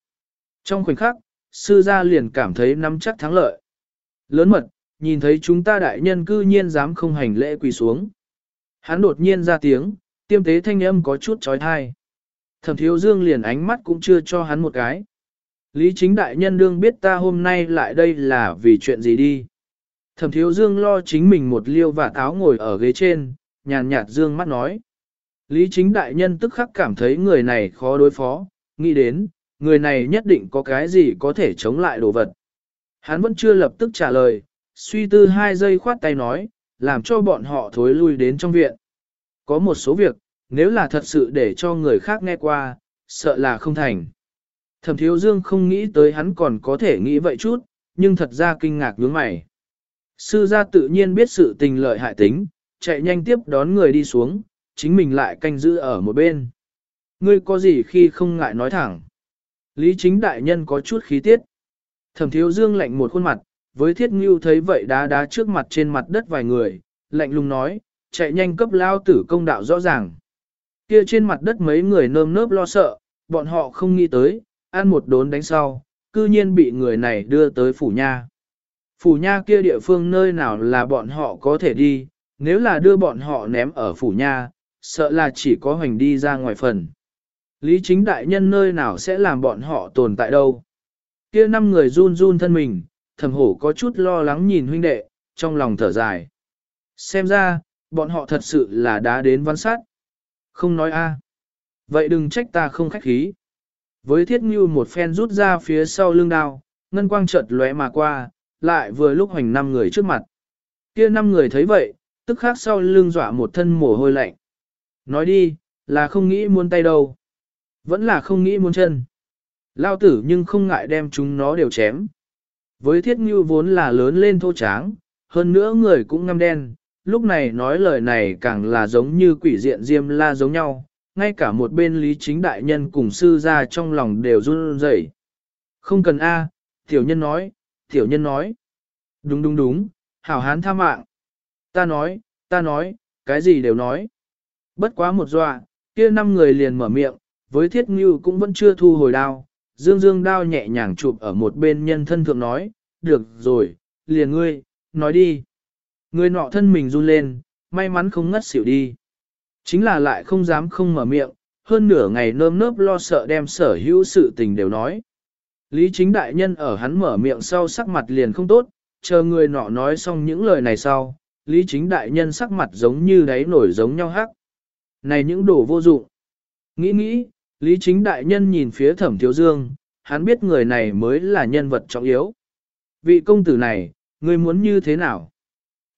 Trong khoảnh khắc, sư gia liền cảm thấy nắm chắc thắng lợi. Lớn mật, nhìn thấy chúng ta đại nhân cư nhiên dám không hành lễ quỳ xuống. Hắn đột nhiên ra tiếng, tiêm tế thanh âm có chút trói thai. Thẩm thiếu dương liền ánh mắt cũng chưa cho hắn một cái. Lý chính đại nhân đương biết ta hôm nay lại đây là vì chuyện gì đi. Thẩm thiếu dương lo chính mình một liêu và táo ngồi ở ghế trên, nhàn nhạt dương mắt nói. Lý chính đại nhân tức khắc cảm thấy người này khó đối phó, nghĩ đến, người này nhất định có cái gì có thể chống lại đồ vật. Hắn vẫn chưa lập tức trả lời, suy tư hai giây khoát tay nói, làm cho bọn họ thối lui đến trong viện. Có một số việc, nếu là thật sự để cho người khác nghe qua, sợ là không thành. Thẩm thiếu dương không nghĩ tới hắn còn có thể nghĩ vậy chút, nhưng thật ra kinh ngạc nhướng mày. Sư gia tự nhiên biết sự tình lợi hại tính, chạy nhanh tiếp đón người đi xuống, chính mình lại canh giữ ở một bên. Ngươi có gì khi không ngại nói thẳng. Lý chính đại nhân có chút khí tiết. Thẩm thiếu dương lạnh một khuôn mặt, với thiết ngưu thấy vậy đá đá trước mặt trên mặt đất vài người, lạnh lùng nói, chạy nhanh cấp lao tử công đạo rõ ràng. Kia trên mặt đất mấy người nơm nớp lo sợ, bọn họ không nghĩ tới, ăn một đốn đánh sau, cư nhiên bị người này đưa tới phủ nha. Phủ nha kia địa phương nơi nào là bọn họ có thể đi, nếu là đưa bọn họ ném ở phủ nha, sợ là chỉ có hoành đi ra ngoài phần. Lý chính đại nhân nơi nào sẽ làm bọn họ tồn tại đâu. Kia năm người run run thân mình, thầm hổ có chút lo lắng nhìn huynh đệ, trong lòng thở dài. Xem ra, bọn họ thật sự là đã đến văn sát. Không nói a. Vậy đừng trách ta không khách khí. Với thiết như một phen rút ra phía sau lưng đao, ngân quang chợt lóe mà qua, lại vừa lúc hoành năm người trước mặt. Kia năm người thấy vậy, tức khác sau lưng dọa một thân mồ hôi lạnh. Nói đi, là không nghĩ muốn tay đâu. Vẫn là không nghĩ muốn chân. Lao tử nhưng không ngại đem chúng nó đều chém. Với thiết như vốn là lớn lên thô tráng, hơn nữa người cũng ngăm đen, lúc này nói lời này càng là giống như quỷ diện diêm la giống nhau, ngay cả một bên lý chính đại nhân cùng sư ra trong lòng đều run rẩy. Không cần A, tiểu nhân nói, tiểu nhân nói. Đúng đúng đúng, hảo hán tha mạng. Ta nói, ta nói, cái gì đều nói. Bất quá một dọa, kia năm người liền mở miệng, với thiết ngưu cũng vẫn chưa thu hồi đao. Dương dương đao nhẹ nhàng chụp ở một bên nhân thân thượng nói, được rồi, liền ngươi, nói đi. Người nọ thân mình run lên, may mắn không ngất xỉu đi. Chính là lại không dám không mở miệng, hơn nửa ngày nơm nớp lo sợ đem sở hữu sự tình đều nói. Lý chính đại nhân ở hắn mở miệng sau sắc mặt liền không tốt, chờ người nọ nói xong những lời này sau, Lý chính đại nhân sắc mặt giống như đáy nổi giống nhau hắc. Này những đồ vô dụng. Nghĩ nghĩ, Lý chính đại nhân nhìn phía thẩm thiếu dương, hắn biết người này mới là nhân vật trọng yếu. Vị công tử này, người muốn như thế nào?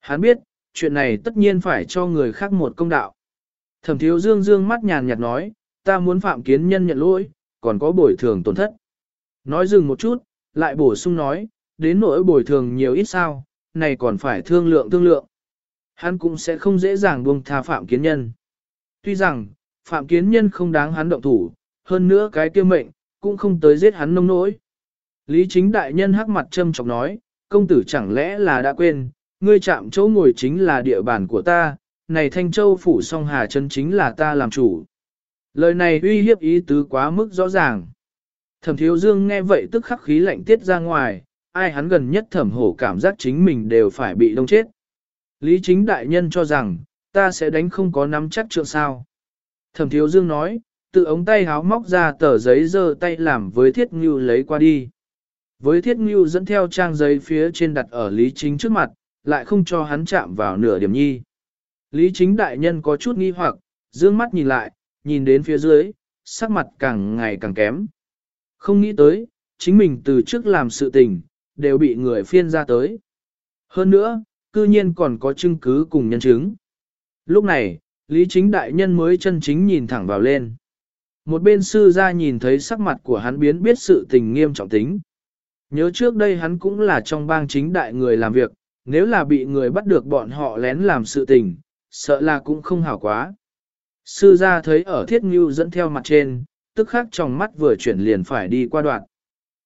Hắn biết, chuyện này tất nhiên phải cho người khác một công đạo. Thẩm thiếu dương dương mắt nhàn nhạt nói, ta muốn phạm kiến nhân nhận lỗi, còn có bồi thường tổn thất. Nói dừng một chút, lại bổ sung nói, đến nỗi bồi thường nhiều ít sao, này còn phải thương lượng thương lượng. Hắn cũng sẽ không dễ dàng buông tha phạm kiến nhân. Tuy rằng, phạm kiến nhân không đáng hắn động thủ, hơn nữa cái tiêu mệnh, cũng không tới giết hắn nông nỗi. Lý chính đại nhân hắc mặt châm chọc nói, công tử chẳng lẽ là đã quên, ngươi chạm chỗ ngồi chính là địa bàn của ta, này Thanh Châu phủ song hà chân chính là ta làm chủ. Lời này uy hiếp ý tứ quá mức rõ ràng. Thẩm thiếu dương nghe vậy tức khắc khí lạnh tiết ra ngoài, ai hắn gần nhất thẩm hổ cảm giác chính mình đều phải bị đông chết. Lý chính đại nhân cho rằng, ta sẽ đánh không có nắm chắc trượng sao. Thẩm thiếu dương nói, tự ống tay háo móc ra tờ giấy dơ tay làm với thiết ngưu lấy qua đi. Với thiết ngưu dẫn theo trang giấy phía trên đặt ở Lý chính trước mặt, lại không cho hắn chạm vào nửa điểm nhi. Lý chính đại nhân có chút nghi hoặc, dương mắt nhìn lại, nhìn đến phía dưới, sắc mặt càng ngày càng kém. Không nghĩ tới, chính mình từ trước làm sự tình, đều bị người phiên ra tới. Hơn nữa, cư nhiên còn có chứng cứ cùng nhân chứng. Lúc này, Lý chính đại nhân mới chân chính nhìn thẳng vào lên. Một bên sư ra nhìn thấy sắc mặt của hắn biến biết sự tình nghiêm trọng tính. Nhớ trước đây hắn cũng là trong bang chính đại người làm việc, nếu là bị người bắt được bọn họ lén làm sự tình, sợ là cũng không hảo quá. Sư gia thấy ở thiết ngưu dẫn theo mặt trên, tức khắc trong mắt vừa chuyển liền phải đi qua đoạn.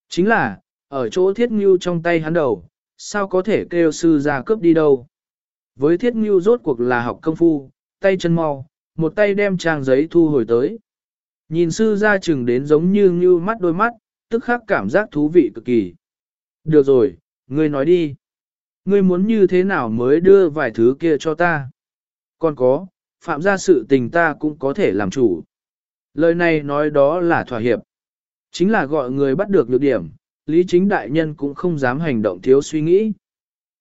Chính là, ở chỗ thiết ngưu trong tay hắn đầu, sao có thể kêu sư gia cướp đi đâu. Với thiết ngưu rốt cuộc là học công phu, tay chân mau, một tay đem trang giấy thu hồi tới. Nhìn sư gia chừng đến giống như ngưu mắt đôi mắt, tức khắc cảm giác thú vị cực kỳ. Được rồi, ngươi nói đi. Ngươi muốn như thế nào mới đưa vài thứ kia cho ta? Còn có, phạm ra sự tình ta cũng có thể làm chủ. Lời này nói đó là thỏa hiệp. Chính là gọi người bắt được nhược điểm, lý chính đại nhân cũng không dám hành động thiếu suy nghĩ.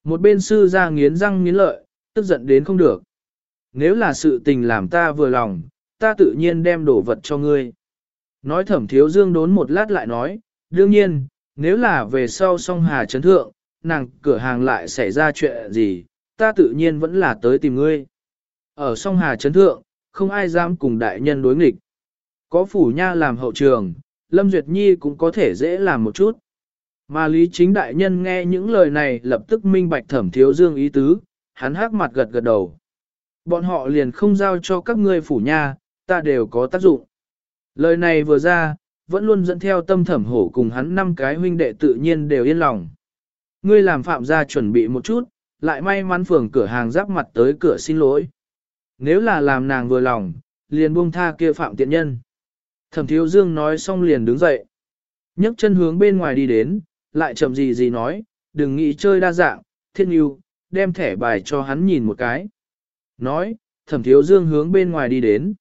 Một bên sư ra nghiến răng nghiến lợi, tức giận đến không được. Nếu là sự tình làm ta vừa lòng, ta tự nhiên đem đồ vật cho ngươi. Nói thẩm thiếu dương đốn một lát lại nói, đương nhiên, nếu là về sau song hà chấn thượng, nàng cửa hàng lại xảy ra chuyện gì, ta tự nhiên vẫn là tới tìm ngươi. Ở song hà chấn thượng, không ai dám cùng đại nhân đối nghịch. Có phủ nha làm hậu trường, Lâm Duyệt Nhi cũng có thể dễ làm một chút. Mà Lý Chính Đại Nhân nghe những lời này lập tức minh bạch thẩm thiếu dương ý tứ, hắn hắc mặt gật gật đầu. Bọn họ liền không giao cho các ngươi phủ nha, ta đều có tác dụng. Lời này vừa ra, vẫn luôn dẫn theo tâm thẩm hổ cùng hắn năm cái huynh đệ tự nhiên đều yên lòng. Ngươi làm phạm gia chuẩn bị một chút, lại may mắn phường cửa hàng giáp mặt tới cửa xin lỗi. Nếu là làm nàng vừa lòng, liền buông tha kia phạm tiện nhân. Thẩm thiếu dương nói xong liền đứng dậy. nhấc chân hướng bên ngoài đi đến, lại chậm gì gì nói, đừng nghĩ chơi đa dạng, thiên yêu, đem thẻ bài cho hắn nhìn một cái. Nói, thẩm thiếu dương hướng bên ngoài đi đến.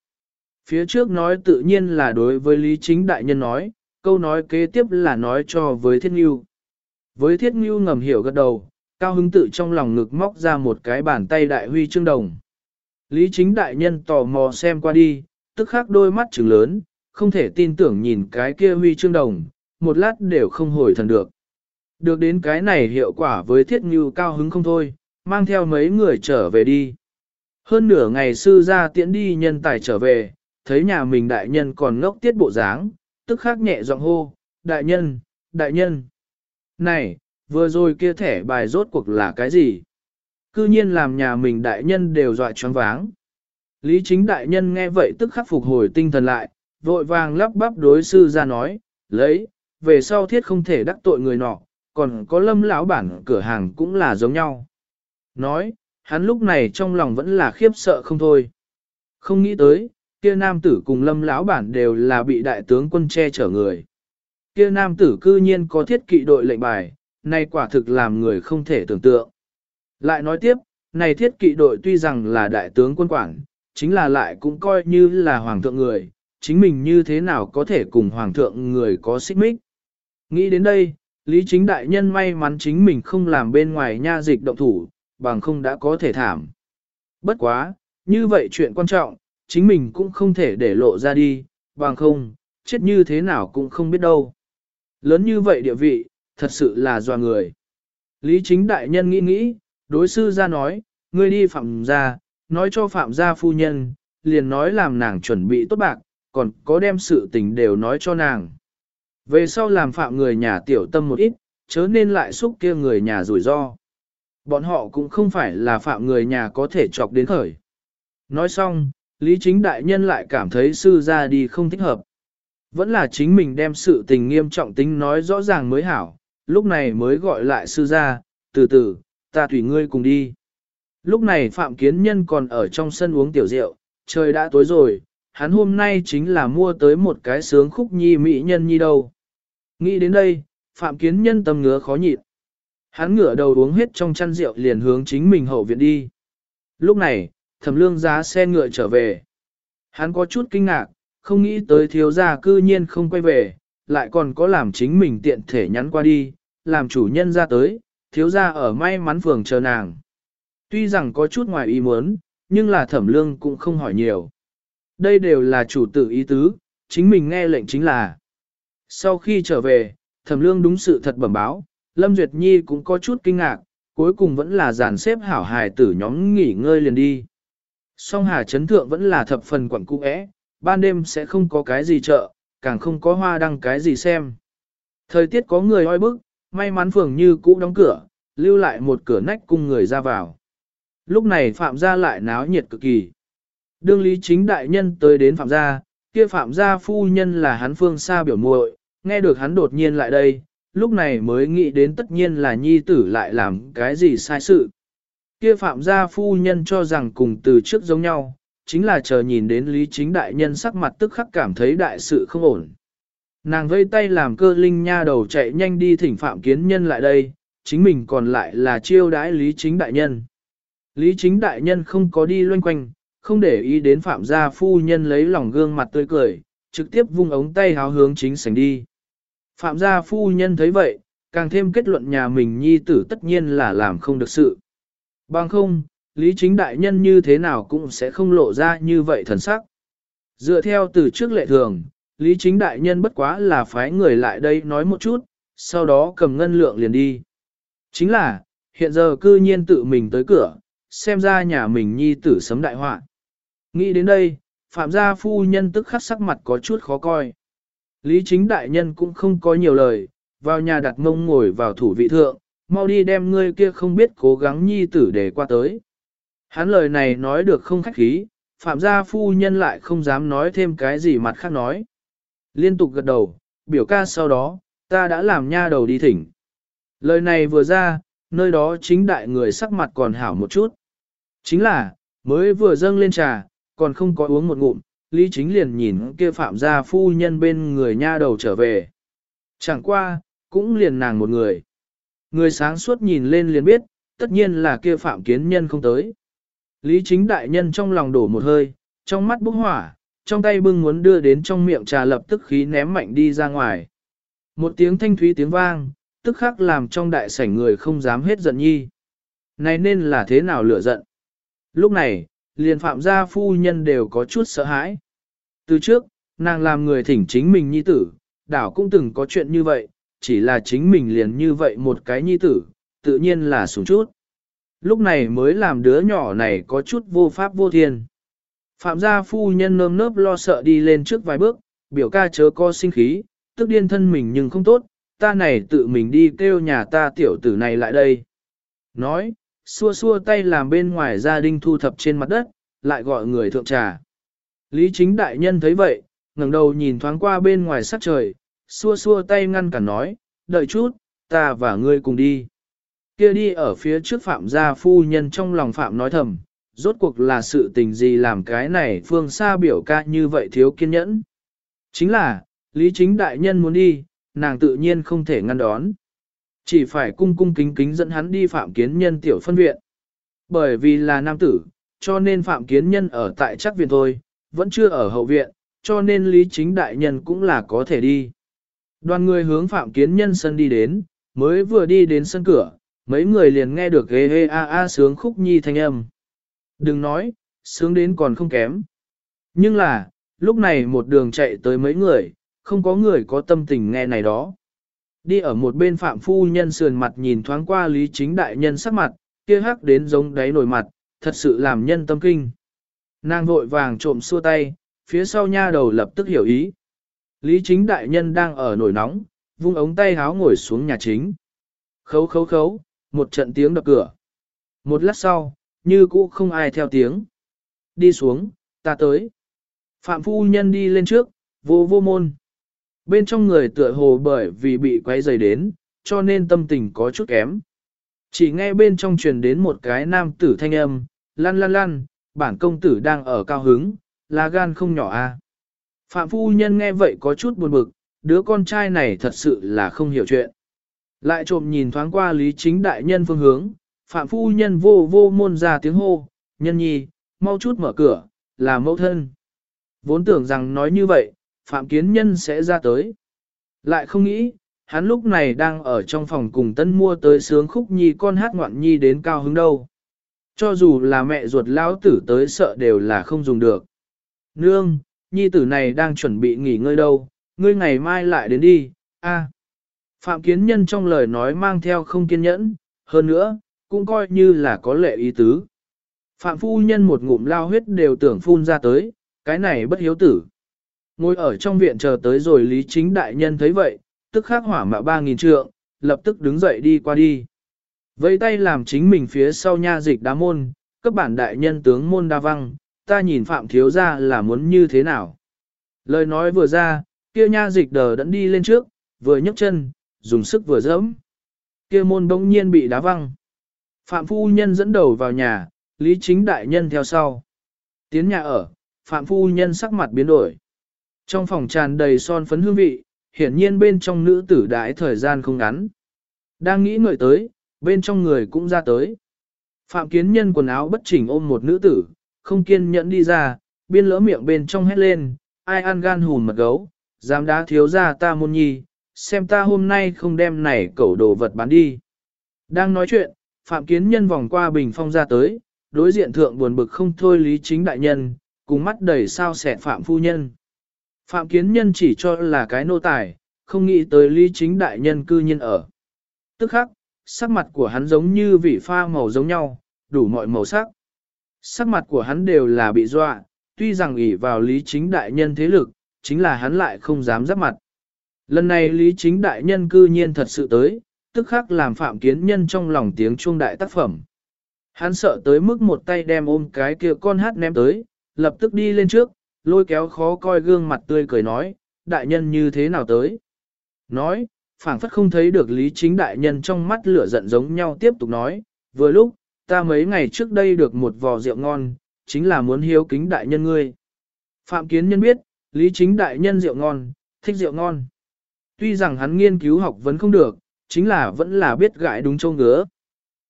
Phía trước nói tự nhiên là đối với Lý Chính Đại Nhân nói, câu nói kế tiếp là nói cho với Thiết nghiêu. Với Thiết nghiêu ngầm hiểu gật đầu, cao hứng tự trong lòng ngực móc ra một cái bàn tay đại huy chương đồng. Lý Chính Đại Nhân tò mò xem qua đi, tức khắc đôi mắt trừng lớn, không thể tin tưởng nhìn cái kia huy chương đồng, một lát đều không hồi thần được. Được đến cái này hiệu quả với Thiết nghiêu cao hứng không thôi, mang theo mấy người trở về đi. Hơn nửa ngày sư ra tiễn đi nhân tài trở về, thấy nhà mình đại nhân còn ngốc tiết bộ dáng, tức khắc nhẹ giọng hô, đại nhân, đại nhân. Này, vừa rồi kia thẻ bài rốt cuộc là cái gì? Cư nhiên làm nhà mình đại nhân đều dọa choáng váng. Lý chính đại nhân nghe vậy tức khắc phục hồi tinh thần lại, vội vàng lắp bắp đối sư ra nói, lấy, về sau thiết không thể đắc tội người nọ, còn có lâm lão bản cửa hàng cũng là giống nhau. Nói, hắn lúc này trong lòng vẫn là khiếp sợ không thôi. Không nghĩ tới, kia nam tử cùng lâm lão bản đều là bị đại tướng quân che chở người. Kia nam tử cư nhiên có thiết kỵ đội lệnh bài, này quả thực làm người không thể tưởng tượng. Lại nói tiếp, này thiết kỵ đội tuy rằng là đại tướng quân quản, chính là lại cũng coi như là hoàng thượng người, chính mình như thế nào có thể cùng hoàng thượng người có xích mích. Nghĩ đến đây, Lý Chính Đại Nhân may mắn chính mình không làm bên ngoài nha dịch động thủ, bằng không đã có thể thảm. Bất quá, như vậy chuyện quan trọng, chính mình cũng không thể để lộ ra đi, bằng không, chết như thế nào cũng không biết đâu. Lớn như vậy địa vị, thật sự là doa người. Lý chính đại nhân nghĩ nghĩ, đối sư ra nói, ngươi đi phạm gia, nói cho phạm gia phu nhân, liền nói làm nàng chuẩn bị tốt bạc, còn có đem sự tình đều nói cho nàng. Về sau làm phạm người nhà tiểu tâm một ít, chớ nên lại xúc kia người nhà rủi ro. Bọn họ cũng không phải là phạm người nhà có thể chọc đến khởi. Nói xong, Lý chính đại nhân lại cảm thấy sư ra đi không thích hợp. Vẫn là chính mình đem sự tình nghiêm trọng tính nói rõ ràng mới hảo, lúc này mới gọi lại sư ra, từ từ, ta tùy ngươi cùng đi. Lúc này Phạm Kiến Nhân còn ở trong sân uống tiểu rượu, trời đã tối rồi, hắn hôm nay chính là mua tới một cái sướng khúc nhi mỹ nhân nhi đâu. Nghĩ đến đây, Phạm Kiến Nhân tâm ngứa khó nhịn. Hắn ngửa đầu uống hết trong chăn rượu liền hướng chính mình hậu viện đi. Lúc này, thẩm lương giá xe ngựa trở về. Hắn có chút kinh ngạc, không nghĩ tới thiếu gia cư nhiên không quay về, lại còn có làm chính mình tiện thể nhắn qua đi, làm chủ nhân ra tới, thiếu gia ở may mắn phường chờ nàng. Tuy rằng có chút ngoài ý muốn, nhưng là thẩm lương cũng không hỏi nhiều. Đây đều là chủ tử ý tứ, chính mình nghe lệnh chính là. Sau khi trở về, thẩm lương đúng sự thật bẩm báo, Lâm Duyệt Nhi cũng có chút kinh ngạc, cuối cùng vẫn là dàn xếp hảo hài tử nhóm nghỉ ngơi liền đi. Song Hà Trấn Thượng vẫn là thập phần quẩn cung ẽ, ban đêm sẽ không có cái gì chợ, càng không có hoa đăng cái gì xem. Thời tiết có người oi bức, may mắn phường như cũ đóng cửa, lưu lại một cửa nách cung người ra vào. Lúc này Phạm gia lại náo nhiệt cực kỳ. Đương lý chính đại nhân tới đến Phạm gia, kia Phạm gia phu nhân là hắn phương xa biểu muội, nghe được hắn đột nhiên lại đây, lúc này mới nghĩ đến tất nhiên là nhi tử lại làm cái gì sai sự. Kia Phạm gia phu nhân cho rằng cùng từ trước giống nhau, chính là chờ nhìn đến lý chính đại nhân sắc mặt tức khắc cảm thấy đại sự không ổn. Nàng vây tay làm cơ linh nha đầu chạy nhanh đi thỉnh Phạm Kiến Nhân lại đây, chính mình còn lại là chiêu đãi Lý Chính Đại Nhân. Lý Chính Đại Nhân không có đi loanh quanh, không để ý đến Phạm gia phu nhân lấy lòng gương mặt tươi cười, trực tiếp vung ống tay háo hướng chính sảnh đi. Phạm gia phu nhân thấy vậy, càng thêm kết luận nhà mình nhi tử tất nhiên là làm không được sự. Bằng không, Lý Chính Đại Nhân như thế nào cũng sẽ không lộ ra như vậy thần sắc. Dựa theo từ trước lệ thường, Lý Chính Đại Nhân bất quá là phái người lại đây nói một chút, sau đó cầm ngân lượng liền đi. Chính là, hiện giờ cư nhiên tự mình tới cửa, xem ra nhà mình nhi tử sấm đại họa. Nghĩ đến đây, Phạm gia phu nhân tức khắc sắc mặt có chút khó coi. Lý chính đại nhân cũng không có nhiều lời, vào nhà đặt mông ngồi vào thủ vị thượng, mau đi đem ngươi kia không biết cố gắng nhi tử để qua tới. Hắn lời này nói được không khách khí, Phạm gia phu nhân lại không dám nói thêm cái gì mặt khác nói. Liên tục gật đầu, biểu ca sau đó, ta đã làm nha đầu đi thỉnh. Lời này vừa ra, nơi đó chính đại người sắc mặt còn hảo một chút. Chính là, mới vừa dâng lên trà, còn không có uống một ngụm, Lý Chính liền nhìn kia phạm gia phu nhân bên người nha đầu trở về. Chẳng qua, cũng liền nàng một người. Người sáng suốt nhìn lên liền biết, tất nhiên là kia phạm kiến nhân không tới. Lý Chính đại nhân trong lòng đổ một hơi, trong mắt bốc hỏa, trong tay bưng muốn đưa đến trong miệng trà lập tức khí ném mạnh đi ra ngoài. Một tiếng thanh thúy tiếng vang, tức khắc làm trong đại sảnh người không dám hết giận nhi. Này nên là thế nào lửa giận? Lúc này, liền phạm gia phu nhân đều có chút sợ hãi. Từ trước, nàng làm người thỉnh chính mình nhi tử, đảo cũng từng có chuyện như vậy, chỉ là chính mình liền như vậy một cái nhi tử, tự nhiên là xuống chút. Lúc này mới làm đứa nhỏ này có chút vô pháp vô thiên. Phạm gia phu nhân nơm nớp lo sợ đi lên trước vài bước, biểu ca chớ co sinh khí, tức điên thân mình nhưng không tốt, ta này tự mình đi kêu nhà ta tiểu tử này lại đây. Nói, xua xua tay làm bên ngoài gia đình thu thập trên mặt đất, lại gọi người thượng trà. Lý chính đại nhân thấy vậy, ngẩng đầu nhìn thoáng qua bên ngoài sắc trời, xua xua tay ngăn cản nói, đợi chút, ta và ngươi cùng đi. Kia đi ở phía trước phạm gia phu nhân trong lòng phạm nói thầm, rốt cuộc là sự tình gì làm cái này phương xa biểu ca như vậy thiếu kiên nhẫn. Chính là, lý chính đại nhân muốn đi, nàng tự nhiên không thể ngăn đón. Chỉ phải cung cung kính kính dẫn hắn đi phạm kiến nhân tiểu phân viện. Bởi vì là nam tử, cho nên phạm kiến nhân ở tại chắc viện thôi, vẫn chưa ở hậu viện, cho nên lý chính đại nhân cũng là có thể đi. Đoàn người hướng phạm kiến nhân sân đi đến, mới vừa đi đến sân cửa, mấy người liền nghe được ghê hê a a sướng khúc nhi thanh âm. Đừng nói, sướng đến còn không kém. Nhưng là, lúc này một đường chạy tới mấy người, không có người có tâm tình nghe này đó. Đi ở một bên phạm phu nhân sườn mặt nhìn thoáng qua lý chính đại nhân sắc mặt, kia hắc đến giống đáy nổi mặt, thật sự làm nhân tâm kinh. Nàng vội vàng trộm xua tay, phía sau nha đầu lập tức hiểu ý. Lý chính đại nhân đang ở nổi nóng, vung ống tay háo ngồi xuống nhà chính. Khấu khấu khấu, một trận tiếng đập cửa. Một lát sau, như cũ không ai theo tiếng. Đi xuống, ta tới. Phạm phu nhân đi lên trước, vô vô môn. Bên trong người tựa hồ bởi vì bị quấy rầy đến, cho nên tâm tình có chút kém. Chỉ nghe bên trong truyền đến một cái nam tử thanh âm, lăn lăn lăn, bản công tử đang ở cao hứng, là gan không nhỏ a. À. Phạm phu nhân nghe vậy có chút buồn bực, đứa con trai này thật sự là không hiểu chuyện. Lại trộm nhìn thoáng qua lý chính đại nhân phương hướng, phạm phu nhân vô vô môn ra tiếng hô, nhân nhi, mau chút mở cửa, là mẫu thân. Vốn tưởng rằng nói như vậy, phạm kiến nhân sẽ ra tới. Lại không nghĩ, hắn lúc này đang ở trong phòng cùng tân mua tới sướng khúc nhi con hát ngoạn nhi đến cao hứng đâu. Cho dù là mẹ ruột lão tử tới sợ đều là không dùng được. Nương, nhi tử này đang chuẩn bị nghỉ ngơi đâu, ngươi ngày mai lại đến đi, a. À. Phạm kiến nhân trong lời nói mang theo không kiên nhẫn, hơn nữa, cũng coi như là có lệ ý tứ. Phạm phu nhân một ngụm lao huyết đều tưởng phun ra tới, cái này bất hiếu tử. Ngồi ở trong viện chờ tới rồi Lý Chính Đại Nhân thấy vậy, tức khắc hỏa mạ ba nghìn trượng, lập tức đứng dậy đi qua đi. Vẫy tay làm chính mình phía sau nha dịch đá môn, cấp bản đại nhân tướng môn đa văng, ta nhìn Phạm Thiếu ra là muốn như thế nào. Lời nói vừa ra, kia nha dịch đờ đẫn đi lên trước, vừa nhấc chân, dùng sức vừa dẫm. Kia môn bỗng nhiên bị đá văng. Phạm phu nhân dẫn đầu vào nhà, Lý Chính Đại Nhân theo sau. Tiến nhà ở, Phạm phu nhân sắc mặt biến đổi. Trong phòng tràn đầy son phấn hương vị, hiển nhiên bên trong nữ tử đãi thời gian không ngắn. Đang nghĩ ngợi tới, bên trong người cũng ra tới. Phạm kiến nhân quần áo bất chỉnh ôm một nữ tử, không kiên nhẫn đi ra, biên lỡ miệng bên trong hét lên, ai ăn gan hùn mật gấu, dám đá thiếu ra ta môn nhi, xem ta hôm nay không đem này cẩu đồ vật bán đi. Đang nói chuyện, Phạm kiến nhân vòng qua bình phong ra tới, đối diện thượng buồn bực không thôi lý chính đại nhân, cùng mắt đầy sao sẹt Phạm phu nhân. Phạm kiến nhân chỉ cho là cái nô tài, không nghĩ tới lý chính đại nhân cư nhiên ở. Tức khắc, sắc mặt của hắn giống như vị pha màu giống nhau, đủ mọi màu sắc. Sắc mặt của hắn đều là bị dọa, tuy rằng ủy vào lý chính đại nhân thế lực, chính là hắn lại không dám giáp mặt. Lần này lý chính đại nhân cư nhiên thật sự tới, tức khắc làm phạm kiến nhân trong lòng tiếng chuông đại tác phẩm. Hắn sợ tới mức một tay đem ôm cái kia con hát ném tới, lập tức đi lên trước, lôi kéo khó coi gương mặt tươi cười nói, đại nhân như thế nào tới. Nói, phảng phất không thấy được lý chính đại nhân trong mắt lửa giận giống nhau tiếp tục nói, vừa lúc, ta mấy ngày trước đây được một vò rượu ngon, chính là muốn hiếu kính đại nhân ngươi. Phạm kiến nhân biết, lý chính đại nhân rượu ngon, thích rượu ngon. Tuy rằng hắn nghiên cứu học vẫn không được, chính là vẫn là biết gãi đúng châu ngứa.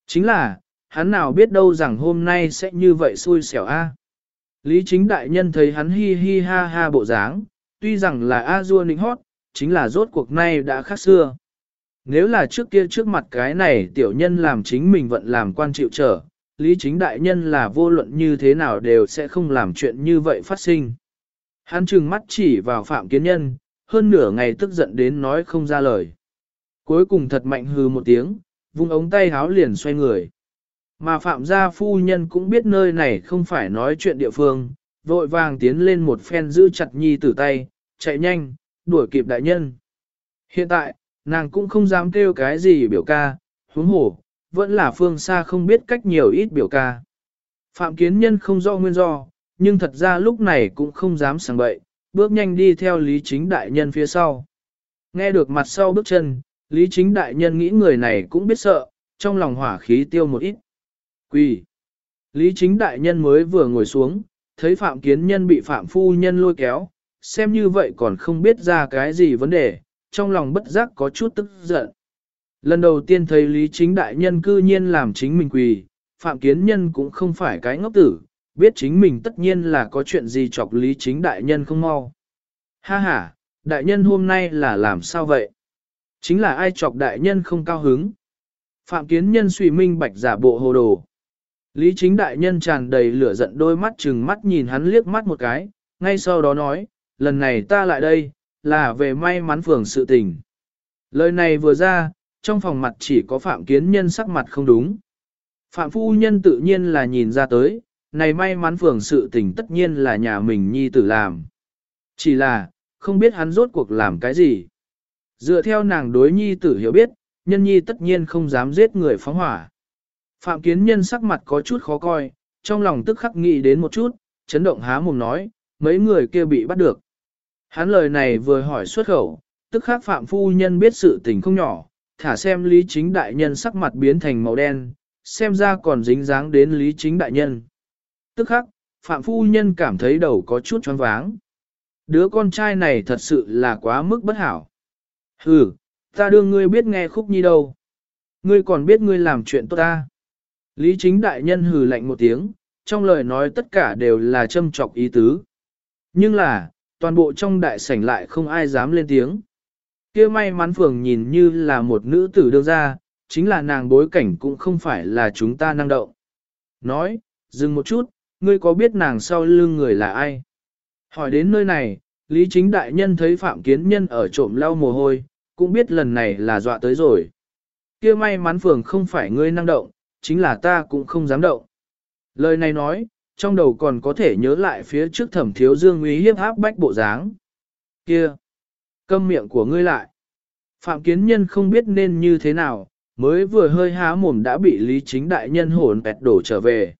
Chính là, hắn nào biết đâu rằng hôm nay sẽ như vậy xui xẻo a. Lý chính đại nhân thấy hắn hi hi ha ha bộ dáng, tuy rằng là a dua nịnh hót, chính là rốt cuộc nay đã khác xưa. Nếu là trước kia trước mặt cái này tiểu nhân làm chính mình vẫn làm quan chịu trở, lý chính đại nhân là vô luận như thế nào đều sẽ không làm chuyện như vậy phát sinh. Hắn trừng mắt chỉ vào phạm kiến nhân, hơn nửa ngày tức giận đến nói không ra lời. Cuối cùng thật mạnh hừ một tiếng, vung ống tay háo liền xoay người. Mà phạm gia phu nhân cũng biết nơi này không phải nói chuyện địa phương, vội vàng tiến lên một phen giữ chặt nhi tử tay, chạy nhanh, đuổi kịp đại nhân. Hiện tại, nàng cũng không dám kêu cái gì biểu ca, huống hổ, vẫn là phương xa không biết cách nhiều ít biểu ca. Phạm kiến nhân không rõ nguyên do, nhưng thật ra lúc này cũng không dám sang bậy, bước nhanh đi theo lý chính đại nhân phía sau. Nghe được mặt sau bước chân, lý chính đại nhân nghĩ người này cũng biết sợ, trong lòng hỏa khí tiêu một ít. Quỳ! Lý chính đại nhân mới vừa ngồi xuống, thấy phạm kiến nhân bị phạm phu nhân lôi kéo, xem như vậy còn không biết ra cái gì vấn đề, trong lòng bất giác có chút tức giận. Lần đầu tiên thấy Lý Chính Đại Nhân cư nhiên làm chính mình quỳ, Phạm Kiến Nhân cũng không phải cái ngốc tử, biết chính mình tất nhiên là có chuyện gì chọc Lý Chính Đại Nhân không mau. Ha ha, Đại Nhân hôm nay là làm sao vậy? Chính là ai chọc Đại Nhân không cao hứng? Phạm Kiến Nhân suy minh bạch giả bộ hồ đồ. Lý Chính Đại Nhân tràn đầy lửa giận đôi mắt chừng mắt nhìn hắn liếc mắt một cái, ngay sau đó nói, lần này ta lại đây, là về may mắn phường sự tình. Lời này vừa ra, trong phòng mặt chỉ có Phạm Kiến Nhân sắc mặt không đúng. Phạm Phu Nhân tự nhiên là nhìn ra tới, này may mắn phường sự tình tất nhiên là nhà mình nhi tử làm. Chỉ là, không biết hắn rốt cuộc làm cái gì. Dựa theo nàng đối nhi tử hiểu biết, nhân nhi tất nhiên không dám giết người phóng hỏa. Phạm Kiến Nhân sắc mặt có chút khó coi, trong lòng tức khắc nghĩ đến một chút, chấn động há mồm nói, mấy người kia bị bắt được. Hắn lời này vừa hỏi xuất khẩu, tức khắc phạm phu nhân biết sự tình không nhỏ, thả xem lý chính đại nhân sắc mặt biến thành màu đen, xem ra còn dính dáng đến lý chính đại nhân. Tức khắc, phạm phu nhân cảm thấy đầu có chút choáng váng. Đứa con trai này thật sự là quá mức bất hảo. Hừ, ta đưa ngươi biết nghe khúc nhi đâu. Ngươi còn biết ngươi làm chuyện tốt ta. Lý chính đại nhân hừ lạnh một tiếng, trong lời nói tất cả đều là châm trọc ý tứ. Nhưng là, toàn bộ trong đại sảnh lại không ai dám lên tiếng. kia may mắn phường nhìn như là một nữ tử đương ra, chính là nàng bối cảnh cũng không phải là chúng ta năng động. Nói, dừng một chút, ngươi có biết nàng sau lưng người là ai? Hỏi đến nơi này, Lý Chính Đại Nhân thấy Phạm Kiến Nhân ở trộm lau mồ hôi, cũng biết lần này là dọa tới rồi. kia may mắn phường không phải ngươi năng động, chính là ta cũng không dám động. Lời này nói, trong đầu còn có thể nhớ lại phía trước thẩm thiếu dương uy hiếp áp bách bộ dáng. kia, câm miệng của ngươi lại. Phạm kiến nhân không biết nên như thế nào, mới vừa hơi há mồm đã bị Lý Chính Đại Nhân hồn bẹt đổ trở về.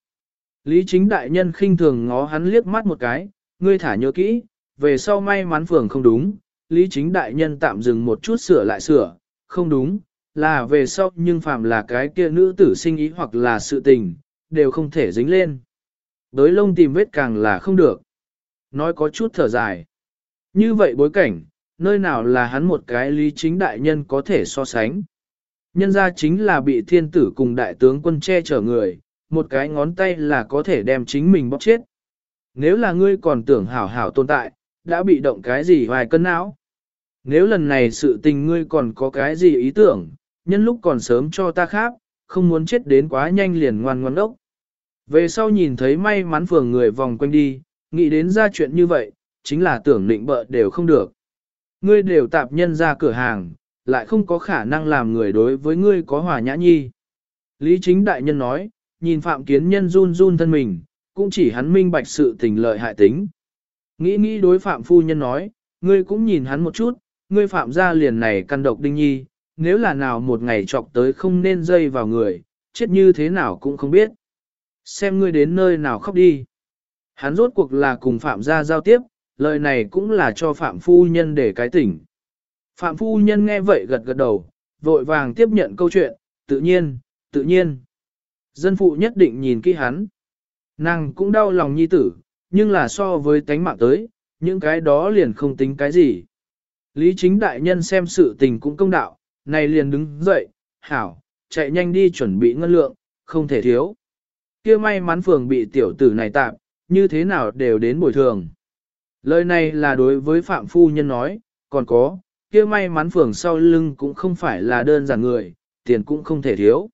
Lý Chính Đại Nhân khinh thường ngó hắn liếc mắt một cái, ngươi thả nhớ kỹ, về sau may mắn phường không đúng, Lý Chính Đại Nhân tạm dừng một chút sửa lại sửa, không đúng, là về sau nhưng phạm là cái kia nữ tử sinh ý hoặc là sự tình, đều không thể dính lên. Đới lông tìm vết càng là không được. Nói có chút thở dài. Như vậy bối cảnh, nơi nào là hắn một cái lý chính đại nhân có thể so sánh. Nhân ra chính là bị thiên tử cùng đại tướng quân che chở người, một cái ngón tay là có thể đem chính mình bóp chết. Nếu là ngươi còn tưởng hảo hảo tồn tại, đã bị động cái gì vài cân não. Nếu lần này sự tình ngươi còn có cái gì ý tưởng, nhân lúc còn sớm cho ta khác, không muốn chết đến quá nhanh liền ngoan ngoan đốc. Về sau nhìn thấy may mắn phường người vòng quanh đi, nghĩ đến ra chuyện như vậy, chính là tưởng định bợ đều không được. Ngươi đều tạp nhân ra cửa hàng, lại không có khả năng làm người đối với ngươi có hòa nhã nhi. Lý chính đại nhân nói, nhìn phạm kiến nhân run run thân mình, cũng chỉ hắn minh bạch sự tình lợi hại tính. Nghĩ nghĩ đối phạm phu nhân nói, ngươi cũng nhìn hắn một chút, ngươi phạm ra liền này căn độc đinh nhi, nếu là nào một ngày chọc tới không nên dây vào người, chết như thế nào cũng không biết. Xem ngươi đến nơi nào khóc đi. Hắn rốt cuộc là cùng phạm gia giao tiếp, lời này cũng là cho phạm phu nhân để cái tỉnh. Phạm phu nhân nghe vậy gật gật đầu, vội vàng tiếp nhận câu chuyện, tự nhiên, tự nhiên. Dân phụ nhất định nhìn kỹ hắn. Nàng cũng đau lòng nhi tử, nhưng là so với tánh mạng tới, những cái đó liền không tính cái gì. Lý chính đại nhân xem sự tình cũng công đạo, này liền đứng dậy, hảo, chạy nhanh đi chuẩn bị ngân lượng, không thể thiếu. kia may mắn phường bị tiểu tử này tạm, như thế nào đều đến bồi thường. Lời này là đối với Phạm Phu Nhân nói, còn có, kia may mắn phường sau lưng cũng không phải là đơn giản người, tiền cũng không thể thiếu.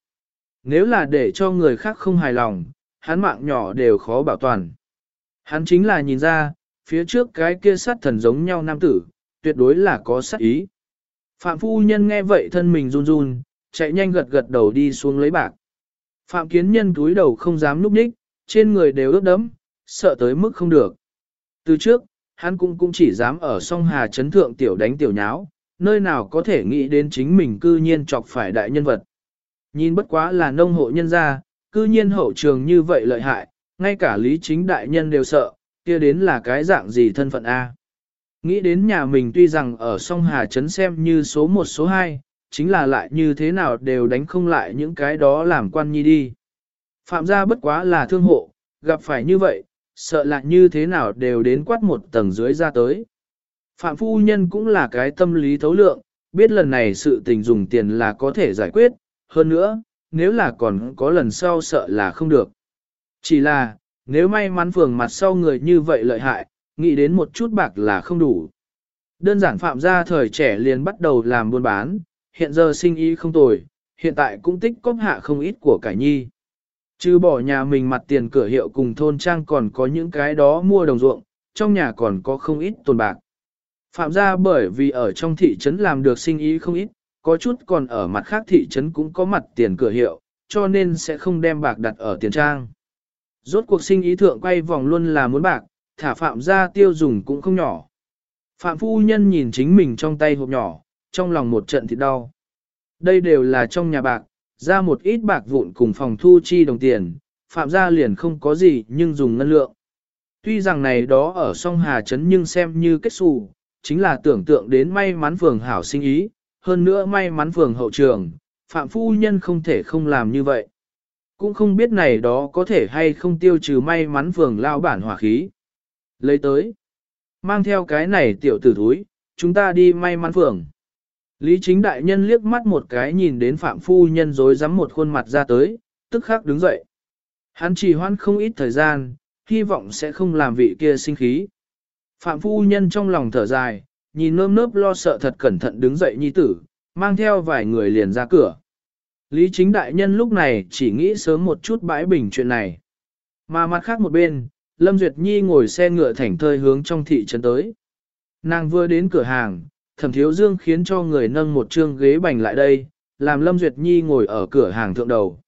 Nếu là để cho người khác không hài lòng, hắn mạng nhỏ đều khó bảo toàn. Hắn chính là nhìn ra, phía trước cái kia sát thần giống nhau nam tử, tuyệt đối là có sát ý. Phạm phu nhân nghe vậy thân mình run run, chạy nhanh gật gật đầu đi xuống lấy bạc. Phạm kiến nhân túi đầu không dám núp nhích, trên người đều ướt đẫm, sợ tới mức không được. Từ trước, hắn cũng cũng chỉ dám ở song hà chấn thượng tiểu đánh tiểu nháo, nơi nào có thể nghĩ đến chính mình cư nhiên chọc phải đại nhân vật. Nhìn bất quá là nông hộ nhân gia, cư nhiên hậu trường như vậy lợi hại, ngay cả lý chính đại nhân đều sợ, kia đến là cái dạng gì thân phận A. Nghĩ đến nhà mình tuy rằng ở sông Hà Trấn xem như số 1 số 2, chính là lại như thế nào đều đánh không lại những cái đó làm quan nhi đi. Phạm gia bất quá là thương hộ, gặp phải như vậy, sợ lại như thế nào đều đến quát một tầng dưới ra tới. Phạm phu nhân cũng là cái tâm lý thấu lượng, biết lần này sự tình dùng tiền là có thể giải quyết, hơn nữa, nếu là còn có lần sau sợ là không được. Chỉ là, nếu may mắn phường mặt sau người như vậy lợi hại, nghĩ đến một chút bạc là không đủ. Đơn giản phạm gia thời trẻ liền bắt đầu làm buôn bán, hiện giờ sinh ý không tồi, hiện tại cũng tích cóp hạ không ít của cải nhi. Chứ bỏ nhà mình mặt tiền cửa hiệu cùng thôn trang còn có những cái đó mua đồng ruộng, trong nhà còn có không ít tồn bạc. Phạm gia bởi vì ở trong thị trấn làm được sinh ý không ít, có chút còn ở mặt khác thị trấn cũng có mặt tiền cửa hiệu, cho nên sẽ không đem bạc đặt ở tiền trang. Rốt cuộc sinh ý thượng quay vòng luôn là muốn bạc, thả phạm gia tiêu dùng cũng không nhỏ. Phạm phu nhân nhìn chính mình trong tay hộp nhỏ, trong lòng một trận thịt đau. Đây đều là trong nhà bạc, ra một ít bạc vụn cùng phòng thu chi đồng tiền, phạm gia liền không có gì nhưng dùng ngân lượng. Tuy rằng này đó ở sông Hà Trấn nhưng xem như kết xù, chính là tưởng tượng đến may mắn phường hảo sinh ý, hơn nữa may mắn phường hậu trường, phạm phu nhân không thể không làm như vậy. Cũng không biết này đó có thể hay không tiêu trừ may mắn phường lao bản hỏa khí. Lấy tới. Mang theo cái này tiểu tử thúi, chúng ta đi may mắn phường. Lý chính đại nhân liếc mắt một cái nhìn đến phạm phu nhân dối rắm một khuôn mặt ra tới, tức khắc đứng dậy. Hắn trì hoãn không ít thời gian, hy vọng sẽ không làm vị kia sinh khí. Phạm phu nhân trong lòng thở dài, nhìn nơm nớp lo sợ thật cẩn thận đứng dậy nhi tử, mang theo vài người liền ra cửa. Lý chính đại nhân lúc này chỉ nghĩ sớm một chút bãi bình chuyện này. Mà mặt khác một bên, Lâm Duyệt Nhi ngồi xe ngựa thảnh thơi hướng trong thị trấn tới. Nàng vừa đến cửa hàng, thẩm thiếu dương khiến cho người nâng một trương ghế bành lại đây, làm Lâm Duyệt Nhi ngồi ở cửa hàng thượng đầu.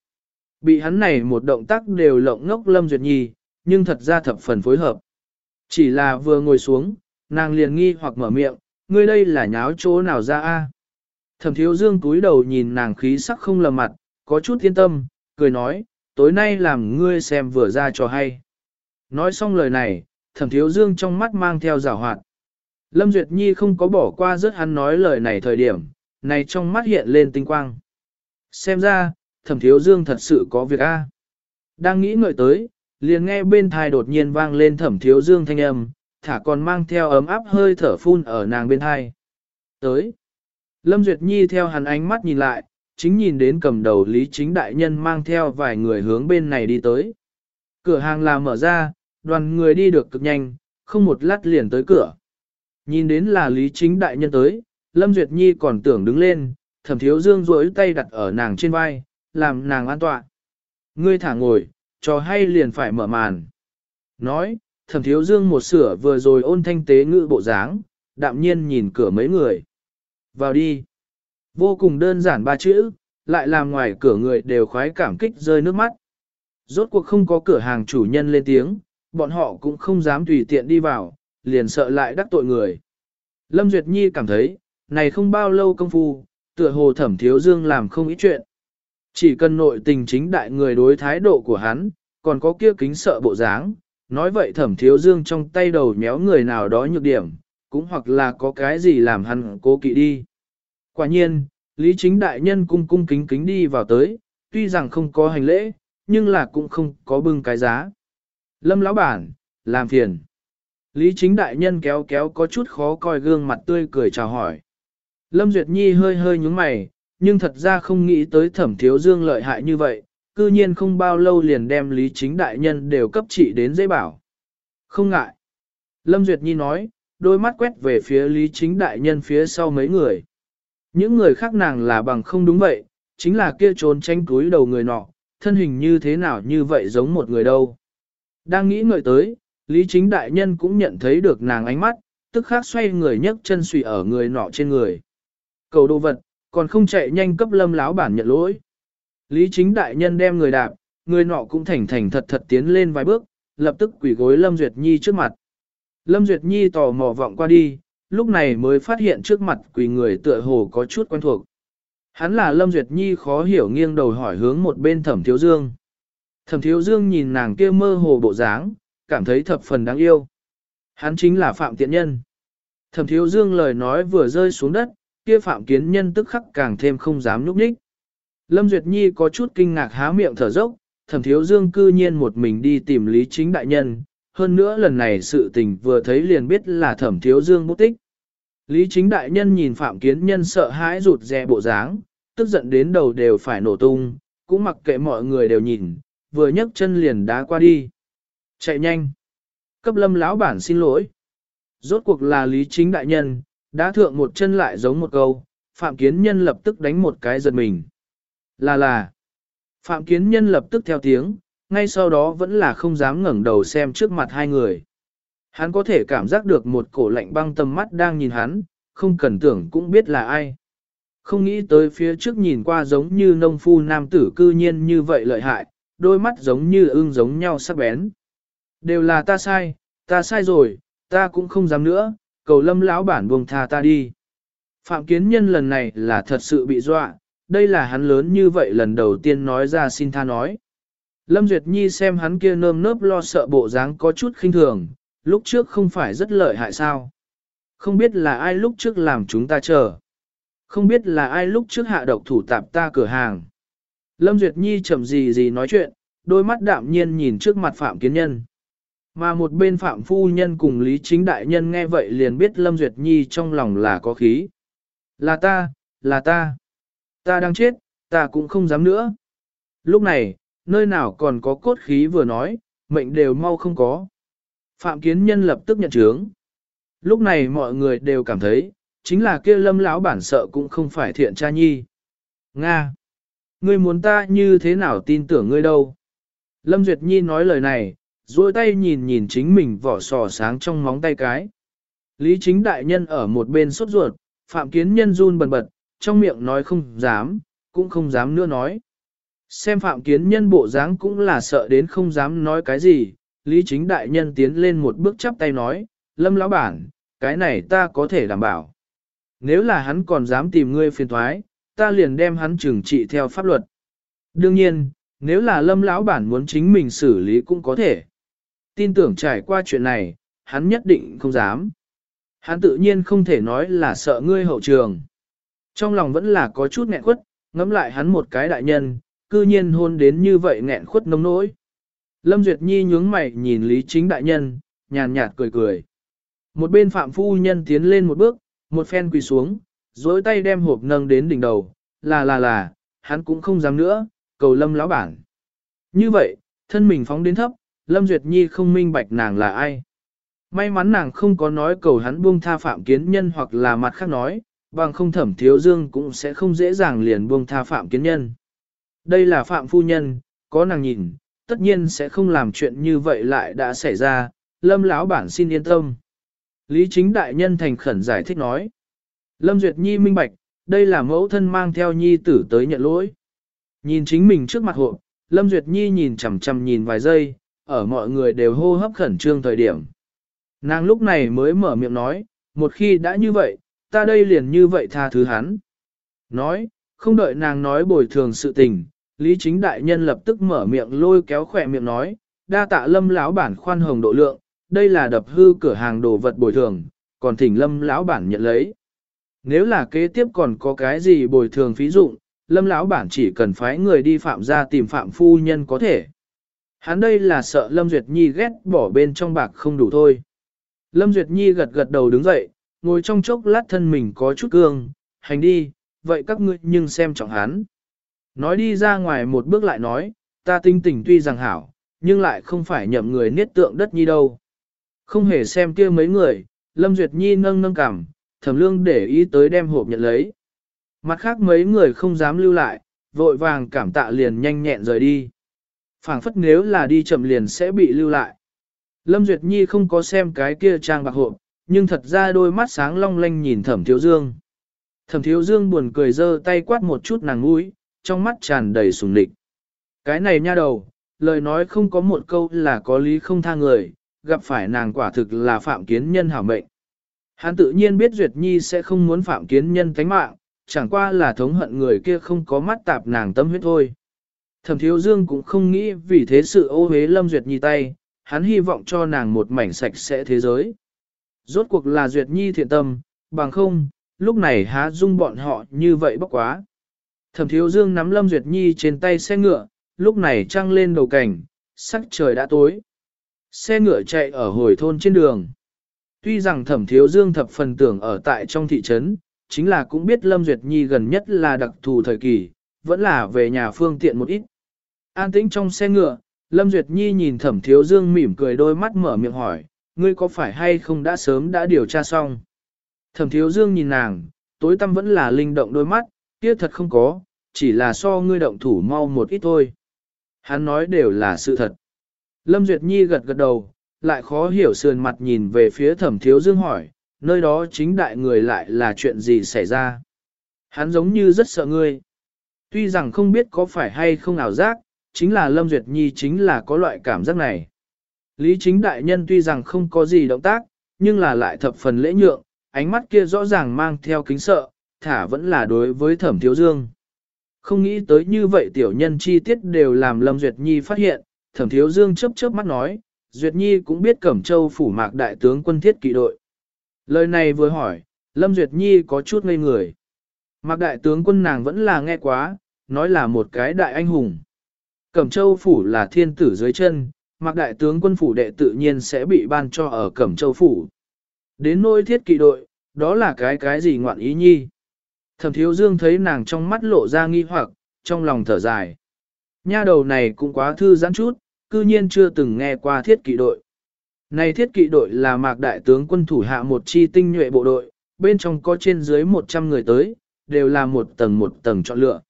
Bị hắn này một động tác đều lộng ngốc Lâm Duyệt Nhi, nhưng thật ra thập phần phối hợp. Chỉ là vừa ngồi xuống, nàng liền nghi hoặc mở miệng, ngươi đây là nháo chỗ nào ra a? Thẩm thiếu dương cúi đầu nhìn nàng khí sắc không lầm mặt, có chút yên tâm, cười nói, tối nay làm ngươi xem vừa ra cho hay. Nói xong lời này, thẩm thiếu dương trong mắt mang theo rào hoạt. Lâm Duyệt Nhi không có bỏ qua rất hắn nói lời này thời điểm, này trong mắt hiện lên tinh quang. Xem ra, thẩm thiếu dương thật sự có việc a. Đang nghĩ ngợi tới, liền nghe bên thai đột nhiên vang lên thẩm thiếu dương thanh âm, thả còn mang theo ấm áp hơi thở phun ở nàng bên thai. Tới. Lâm Duyệt Nhi theo hắn ánh mắt nhìn lại, chính nhìn đến cầm đầu Lý Chính Đại Nhân mang theo vài người hướng bên này đi tới. Cửa hàng là mở ra, đoàn người đi được cực nhanh, không một lát liền tới cửa. Nhìn đến là Lý Chính Đại Nhân tới, Lâm Duyệt Nhi còn tưởng đứng lên, thẩm thiếu dương duỗi tay đặt ở nàng trên vai, làm nàng an tọa. Ngươi thả ngồi, trò hay liền phải mở màn. Nói, thẩm thiếu dương một sửa vừa rồi ôn thanh tế ngữ bộ dáng, đạm nhiên nhìn cửa mấy người. Vào đi. Vô cùng đơn giản ba chữ, lại làm ngoài cửa người đều khoái cảm kích rơi nước mắt. Rốt cuộc không có cửa hàng chủ nhân lên tiếng, bọn họ cũng không dám tùy tiện đi vào, liền sợ lại đắc tội người. Lâm Duyệt Nhi cảm thấy, này không bao lâu công phu, tựa hồ thẩm thiếu dương làm không ít chuyện. Chỉ cần nội tình chính đại người đối thái độ của hắn, còn có kia kính sợ bộ dáng, nói vậy thẩm thiếu dương trong tay đầu méo người nào đó nhược điểm, cũng hoặc là có cái gì làm hắn cố kỵ đi. Quả nhiên, Lý Chính Đại Nhân cung cung kính kính đi vào tới, tuy rằng không có hành lễ, nhưng là cũng không có bưng cái giá. Lâm lão bản, làm phiền. Lý Chính Đại Nhân kéo kéo có chút khó coi gương mặt tươi cười chào hỏi. Lâm Duyệt Nhi hơi hơi nhúng mày, nhưng thật ra không nghĩ tới thẩm thiếu dương lợi hại như vậy, cư nhiên không bao lâu liền đem Lý Chính Đại Nhân đều cấp trị đến dễ bảo. Không ngại. Lâm Duyệt Nhi nói, đôi mắt quét về phía Lý Chính Đại Nhân phía sau mấy người. Những người khác nàng là bằng không đúng vậy, chính là kia trốn tranh túi đầu người nọ, thân hình như thế nào như vậy giống một người đâu. Đang nghĩ ngợi tới, Lý Chính Đại Nhân cũng nhận thấy được nàng ánh mắt, tức khác xoay người nhấc chân suy ở người nọ trên người. Cầu đồ vật, còn không chạy nhanh cấp lâm láo bản nhận lỗi. Lý Chính Đại Nhân đem người đạp, người nọ cũng thành thành thật thật tiến lên vài bước, lập tức quỷ gối Lâm Duyệt Nhi trước mặt. Lâm Duyệt Nhi tò mò vọng qua đi, lúc này mới phát hiện trước mặt quỳ người tựa hồ có chút quen thuộc. Hắn là Lâm Duyệt Nhi khó hiểu nghiêng đầu hỏi hướng một bên thẩm thiếu dương. Thẩm thiếu dương nhìn nàng kia mơ hồ bộ dáng, cảm thấy thập phần đáng yêu. Hắn chính là Phạm Tiện Nhân. Thẩm thiếu dương lời nói vừa rơi xuống đất, kia Phạm Kiến Nhân tức khắc càng thêm không dám nhúc nhích. Lâm Duyệt Nhi có chút kinh ngạc há miệng thở dốc, thẩm thiếu dương cư nhiên một mình đi tìm Lý Chính Đại Nhân, hơn nữa lần này sự tình vừa thấy liền biết là thẩm thiếu dương bút tích. Lý chính đại nhân nhìn phạm kiến nhân sợ hãi rụt rè bộ dáng, tức giận đến đầu đều phải nổ tung, cũng mặc kệ mọi người đều nhìn, vừa nhấc chân liền đá qua đi. Chạy nhanh. Cấp lâm lão bản xin lỗi. Rốt cuộc là lý chính đại nhân, đã thượng một chân lại giống một câu, phạm kiến nhân lập tức đánh một cái giật mình. Là là. Phạm kiến nhân lập tức theo tiếng, ngay sau đó vẫn là không dám ngẩng đầu xem trước mặt hai người. Hắn có thể cảm giác được một cổ lạnh băng tầm mắt đang nhìn hắn, không cần tưởng cũng biết là ai. Không nghĩ tới phía trước nhìn qua giống như nông phu nam tử cư nhiên như vậy lợi hại, đôi mắt giống như ưng giống nhau sắc bén. Đều là ta sai, ta sai rồi, ta cũng không dám nữa, cầu lâm lão bản buông tha ta đi. Phạm kiến nhân lần này là thật sự bị dọa, đây là hắn lớn như vậy lần đầu tiên nói ra xin tha nói. Lâm Duyệt Nhi xem hắn kia nơm nớp lo sợ bộ dáng có chút khinh thường, lúc trước không phải rất lợi hại sao. Không biết là ai lúc trước làm chúng ta chờ. Không biết là ai lúc trước hạ độc thủ tạp ta cửa hàng. Lâm Duyệt Nhi chậm gì gì nói chuyện, đôi mắt đạm nhiên nhìn trước mặt Phạm Kiến Nhân. Mà một bên Phạm Phu Nhân cùng Lý Chính Đại Nhân nghe vậy liền biết Lâm Duyệt Nhi trong lòng là có khí. Là ta, là ta. Ta đang chết, ta cũng không dám nữa. Lúc này, nơi nào còn có cốt khí vừa nói, mệnh đều mau không có. Phạm Kiến Nhân lập tức nhận chướng. Lúc này mọi người đều cảm thấy, chính là kia lâm lão bản sợ cũng không phải thiện cha nhi. Nga! Ngươi muốn ta như thế nào tin tưởng ngươi đâu? Lâm Duyệt Nhi nói lời này, duỗi tay nhìn nhìn chính mình vỏ sò sáng trong móng tay cái. Lý chính đại nhân ở một bên sốt ruột, Phạm Kiến Nhân run bần bật, trong miệng nói không dám, cũng không dám nữa nói. Xem Phạm Kiến Nhân bộ dáng cũng là sợ đến không dám nói cái gì, Lý Chính Đại Nhân tiến lên một bước chắp tay nói, Lâm lão bản, cái này ta có thể đảm bảo. Nếu là hắn còn dám tìm ngươi phiền thoái, ta liền đem hắn trừng trị theo pháp luật. Đương nhiên, nếu là lâm lão bản muốn chính mình xử lý cũng có thể. Tin tưởng trải qua chuyện này, hắn nhất định không dám. Hắn tự nhiên không thể nói là sợ ngươi hậu trường. Trong lòng vẫn là có chút nghẹn khuất, ngẫm lại hắn một cái đại nhân, cư nhiên hôn đến như vậy nghẹn khuất nông nỗi. Lâm Duyệt Nhi nhướng mày nhìn Lý Chính đại nhân, nhàn nhạt cười cười. Một bên phạm phu nhân tiến lên một bước, một phen quỳ xuống, dối tay đem hộp nâng đến đỉnh đầu, là là là, hắn cũng không dám nữa, cầu Lâm lão bản. Như vậy, thân mình phóng đến thấp, Lâm Duyệt Nhi không minh bạch nàng là ai. May mắn nàng không có nói cầu hắn buông tha phạm kiến nhân hoặc là mặt khác nói, bằng không thẩm thiếu dương cũng sẽ không dễ dàng liền buông tha phạm kiến nhân. Đây là phạm phu nhân, có nàng nhìn, tất nhiên sẽ không làm chuyện như vậy lại đã xảy ra, lâm lão bản xin yên tâm. Lý chính đại nhân thành khẩn giải thích nói. Lâm Duyệt Nhi minh bạch, đây là mẫu thân mang theo Nhi tử tới nhận lỗi. Nhìn chính mình trước mặt hộp, Lâm Duyệt Nhi nhìn chằm chằm nhìn vài giây, ở mọi người đều hô hấp khẩn trương thời điểm. Nàng lúc này mới mở miệng nói, một khi đã như vậy, ta đây liền như vậy tha thứ hắn. Nói, không đợi nàng nói bồi thường sự tình, Lý Chính Đại Nhân lập tức mở miệng lôi kéo khỏe miệng nói, đa tạ lâm lão bản khoan hồng độ lượng, đây là đập hư cửa hàng đồ vật bồi thường, còn thỉnh lâm lão bản nhận lấy. Nếu là kế tiếp còn có cái gì bồi thường phí dụng, lâm lão bản chỉ cần phái người đi phạm ra tìm phạm phu nhân có thể. Hắn đây là sợ Lâm Duyệt Nhi ghét bỏ bên trong bạc không đủ thôi. Lâm Duyệt Nhi gật gật đầu đứng dậy, ngồi trong chốc lát thân mình có chút cương, hành đi, vậy các ngươi nhưng xem trọng hắn. Nói đi ra ngoài một bước lại nói, ta tinh tỉnh tuy rằng hảo, nhưng lại không phải nhậm người niết tượng đất nhi đâu. Không hề xem kia mấy người, Lâm Duyệt Nhi nâng nâng cảm, thẩm lương để ý tới đem hộp nhận lấy. Mặt khác mấy người không dám lưu lại, vội vàng cảm tạ liền nhanh nhẹn rời đi. phảng phất nếu là đi chậm liền sẽ bị lưu lại. Lâm Duyệt Nhi không có xem cái kia trang bạc hộp, nhưng thật ra đôi mắt sáng long lanh nhìn thẩm thiếu dương. Thẩm thiếu dương buồn cười giơ tay quát một chút nàng mũi, trong mắt tràn đầy sùng địch. Cái này nha đầu, lời nói không có một câu là có lý không tha người, gặp phải nàng quả thực là phạm kiến nhân hảo mệnh. Hắn tự nhiên biết Duyệt Nhi sẽ không muốn phạm kiến nhân tánh mạng, chẳng qua là thống hận người kia không có mắt tạp nàng tâm huyết thôi. Thẩm thiếu dương cũng không nghĩ vì thế sự ô hế Lâm Duyệt Nhi tay, hắn hy vọng cho nàng một mảnh sạch sẽ thế giới. Rốt cuộc là Duyệt Nhi thiện tâm, bằng không, lúc này há dung bọn họ như vậy bốc quá. Thẩm thiếu dương nắm Lâm Duyệt Nhi trên tay xe ngựa, lúc này trăng lên đầu cảnh, sắc trời đã tối. Xe ngựa chạy ở hồi thôn trên đường. Tuy rằng thẩm thiếu dương thập phần tưởng ở tại trong thị trấn, chính là cũng biết Lâm Duyệt Nhi gần nhất là đặc thù thời kỳ, vẫn là về nhà phương tiện một ít. An tĩnh trong xe ngựa, Lâm Duyệt Nhi nhìn thẩm thiếu dương mỉm cười đôi mắt mở miệng hỏi, ngươi có phải hay không đã sớm đã điều tra xong? Thẩm thiếu dương nhìn nàng, tối tâm vẫn là linh động đôi mắt, kia thật không có, chỉ là so ngươi động thủ mau một ít thôi. Hắn nói đều là sự thật. Lâm Duyệt Nhi gật gật đầu, lại khó hiểu sườn mặt nhìn về phía thẩm thiếu dương hỏi, nơi đó chính đại người lại là chuyện gì xảy ra. Hắn giống như rất sợ ngươi. Tuy rằng không biết có phải hay không ảo giác, chính là Lâm Duyệt Nhi chính là có loại cảm giác này. Lý chính đại nhân tuy rằng không có gì động tác, nhưng là lại thập phần lễ nhượng, ánh mắt kia rõ ràng mang theo kính sợ, thả vẫn là đối với thẩm thiếu dương. Không nghĩ tới như vậy tiểu nhân chi tiết đều làm Lâm Duyệt Nhi phát hiện, thẩm thiếu dương chớp chớp mắt nói, Duyệt Nhi cũng biết Cẩm Châu phủ mạc đại tướng quân thiết kỵ đội. Lời này vừa hỏi, Lâm Duyệt Nhi có chút ngây người. Mạc đại tướng quân nàng vẫn là nghe quá, nói là một cái đại anh hùng. Cẩm Châu phủ là thiên tử dưới chân, Mạc đại tướng quân phủ đệ tự nhiên sẽ bị ban cho ở Cẩm Châu phủ. Đến nôi thiết kỵ đội, đó là cái cái gì ngoạn ý nhi. Thẩm thiếu dương thấy nàng trong mắt lộ ra nghi hoặc, trong lòng thở dài. Nha đầu này cũng quá thư giãn chút, cư nhiên chưa từng nghe qua thiết kỵ đội. Này thiết kỵ đội là mạc đại tướng quân thủ hạ một chi tinh nhuệ bộ đội, bên trong có trên dưới 100 người tới, đều là một tầng một tầng chọn lựa.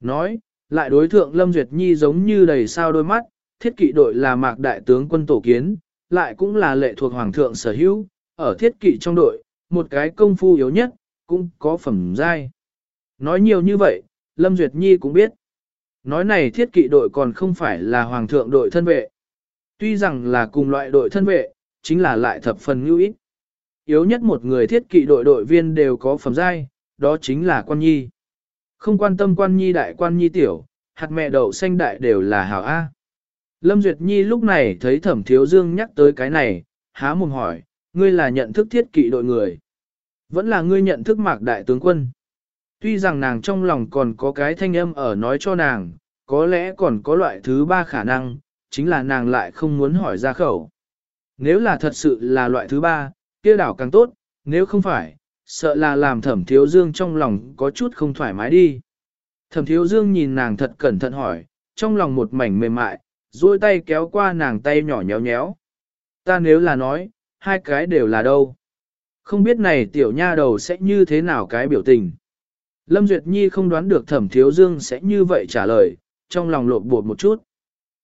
Nói, lại đối thượng Lâm Duyệt Nhi giống như đầy sao đôi mắt, thiết kỵ đội là mạc đại tướng quân tổ kiến, lại cũng là lệ thuộc hoàng thượng sở hữu, ở thiết kỵ trong đội, một cái công phu yếu nhất, cũng có phẩm giai. Nói nhiều như vậy, Lâm Duyệt Nhi cũng biết. Nói này thiết kỵ đội còn không phải là hoàng thượng đội thân vệ. Tuy rằng là cùng loại đội thân vệ, chính là lại thập phần lưu ít. yếu nhất một người thiết kỵ đội đội viên đều có phẩm giai, đó chính là quan nhi. Không quan tâm quan nhi đại quan nhi tiểu, hạt mẹ đậu xanh đại đều là hảo A. Lâm Duyệt Nhi lúc này thấy thẩm thiếu dương nhắc tới cái này, há mồm hỏi, ngươi là nhận thức thiết kỵ đội người. Vẫn là ngươi nhận thức mạc đại tướng quân. Tuy rằng nàng trong lòng còn có cái thanh âm ở nói cho nàng, có lẽ còn có loại thứ ba khả năng, chính là nàng lại không muốn hỏi ra khẩu. Nếu là thật sự là loại thứ ba, kia đảo càng tốt, nếu không phải, sợ là làm thẩm thiếu dương trong lòng có chút không thoải mái đi. Thẩm thiếu dương nhìn nàng thật cẩn thận hỏi, trong lòng một mảnh mềm mại, duỗi tay kéo qua nàng tay nhỏ nhéo nhéo. Ta nếu là nói, hai cái đều là đâu. Không biết này tiểu nha đầu sẽ như thế nào cái biểu tình. Lâm Duyệt Nhi không đoán được thẩm thiếu dương sẽ như vậy trả lời, trong lòng lộn bột một chút.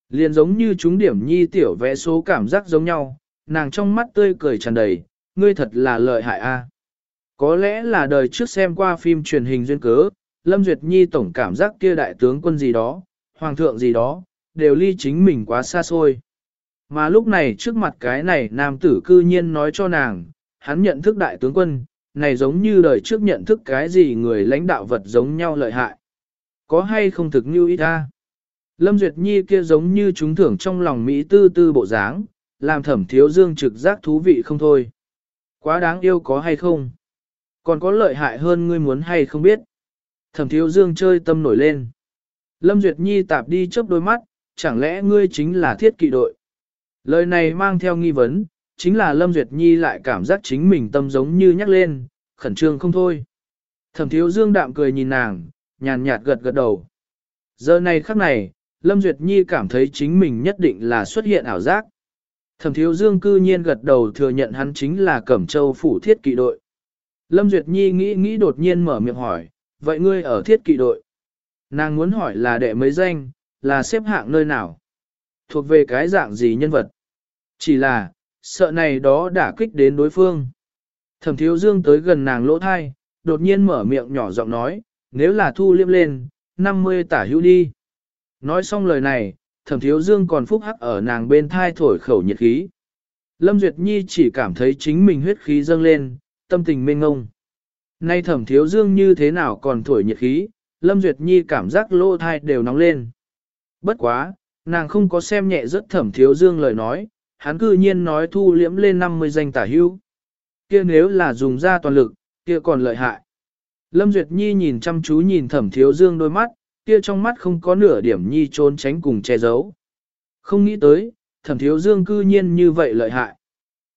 Liền giống như chúng điểm nhi tiểu vẽ số cảm giác giống nhau, nàng trong mắt tươi cười tràn đầy, ngươi thật là lợi hại a. Có lẽ là đời trước xem qua phim truyền hình duyên cớ, Lâm Duyệt Nhi tổng cảm giác kia đại tướng quân gì đó, hoàng thượng gì đó, đều ly chính mình quá xa xôi. Mà lúc này trước mặt cái này nam tử cư nhiên nói cho nàng, hắn nhận thức đại tướng quân, này giống như đời trước nhận thức cái gì người lãnh đạo vật giống nhau lợi hại. Có hay không thực như ý ta? Lâm Duyệt Nhi kia giống như chúng thưởng trong lòng Mỹ tư tư bộ dáng, làm thẩm thiếu dương trực giác thú vị không thôi. Quá đáng yêu có hay không? Còn có lợi hại hơn ngươi muốn hay không biết? Thẩm thiếu dương chơi tâm nổi lên. Lâm Duyệt Nhi tạp đi chớp đôi mắt, chẳng lẽ ngươi chính là thiết kỵ đội? Lời này mang theo nghi vấn, chính là Lâm Duyệt Nhi lại cảm giác chính mình tâm giống như nhắc lên, khẩn trương không thôi. Thẩm thiếu dương đạm cười nhìn nàng, nhàn nhạt gật gật đầu. Giờ này khắc này, Lâm Duyệt Nhi cảm thấy chính mình nhất định là xuất hiện ảo giác. Thẩm thiếu dương cư nhiên gật đầu thừa nhận hắn chính là Cẩm Châu phủ thiết kỵ đội. Lâm Duyệt Nhi nghĩ nghĩ đột nhiên mở miệng hỏi, vậy ngươi ở thiết kỵ đội? Nàng muốn hỏi là đệ mấy danh, là xếp hạng nơi nào? Thuộc về cái dạng gì nhân vật? Chỉ là, sợ này đó đã kích đến đối phương. Thẩm thiếu dương tới gần nàng lỗ thai, đột nhiên mở miệng nhỏ giọng nói, nếu là thu liêm lên, 50 tả hữu đi. Nói xong lời này, thẩm thiếu dương còn phúc hắc ở nàng bên thai thổi khẩu nhiệt khí. Lâm Duyệt Nhi chỉ cảm thấy chính mình huyết khí dâng lên, tâm tình mênh ngông. Nay thẩm thiếu dương như thế nào còn thổi nhiệt khí, Lâm Duyệt Nhi cảm giác lỗ thai đều nóng lên. Bất quá, nàng không có xem nhẹ rất thẩm thiếu dương lời nói, hắn cư nhiên nói thu liễm lên 50 danh tả hưu. Kia nếu là dùng ra toàn lực, kia còn lợi hại. Lâm Duyệt Nhi nhìn chăm chú nhìn thẩm thiếu dương đôi mắt, kia trong mắt không có nửa điểm Nhi trốn tránh cùng che giấu. Không nghĩ tới, thẩm thiếu dương cư nhiên như vậy lợi hại.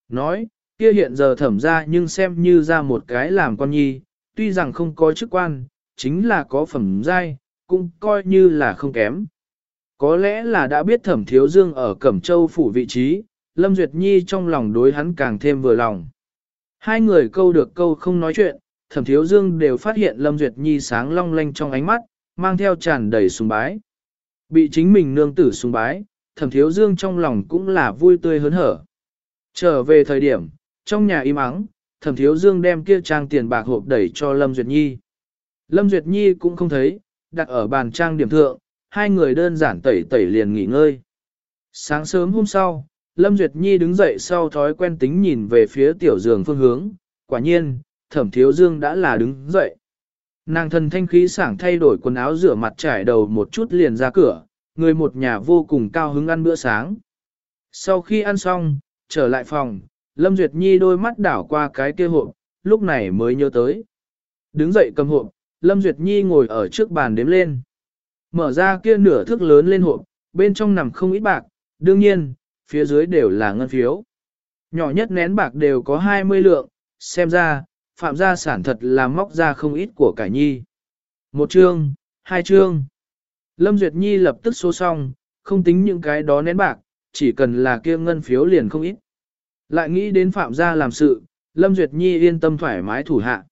Nói, kia hiện giờ thẩm ra nhưng xem như ra một cái làm con nhi, tuy rằng không có chức quan, chính là có phẩm giai, cũng coi như là không kém. Có lẽ là đã biết thẩm thiếu dương ở Cẩm Châu phủ vị trí, Lâm Duyệt Nhi trong lòng đối hắn càng thêm vừa lòng. Hai người câu được câu không nói chuyện, thẩm thiếu dương đều phát hiện Lâm Duyệt Nhi sáng long lanh trong ánh mắt, mang theo tràn đầy sùng bái. Bị chính mình nương tử sùng bái, thẩm thiếu dương trong lòng cũng là vui tươi hớn hở. Trở về thời điểm, trong nhà im ắng, thẩm thiếu dương đem kia trang tiền bạc hộp đẩy cho Lâm Duyệt Nhi. Lâm Duyệt Nhi cũng không thấy, đặt ở bàn trang điểm thượng, hai người đơn giản tẩy tẩy liền nghỉ ngơi. Sáng sớm hôm sau, Lâm Duyệt Nhi đứng dậy sau thói quen tính nhìn về phía tiểu giường phương hướng, quả nhiên, thẩm thiếu dương đã là đứng dậy. Nàng thần thanh khí sảng thay đổi quần áo rửa mặt trải đầu một chút liền ra cửa, người một nhà vô cùng cao hứng ăn bữa sáng. Sau khi ăn xong, trở lại phòng, Lâm Duyệt Nhi đôi mắt đảo qua cái kia hộp, lúc này mới nhớ tới. Đứng dậy cầm hộp, Lâm Duyệt Nhi ngồi ở trước bàn đếm lên. Mở ra kia nửa thước lớn lên hộp, bên trong nằm không ít bạc, đương nhiên, phía dưới đều là ngân phiếu. Nhỏ nhất nén bạc đều có 20 lượng, xem ra, phạm gia sản thật là móc ra không ít của cải nhi. Một chương, hai chương. Lâm Duyệt Nhi lập tức số xong, không tính những cái đó nén bạc, chỉ cần là kia ngân phiếu liền không ít. Lại nghĩ đến phạm gia làm sự, Lâm Duyệt Nhi yên tâm thoải mái thủ hạ.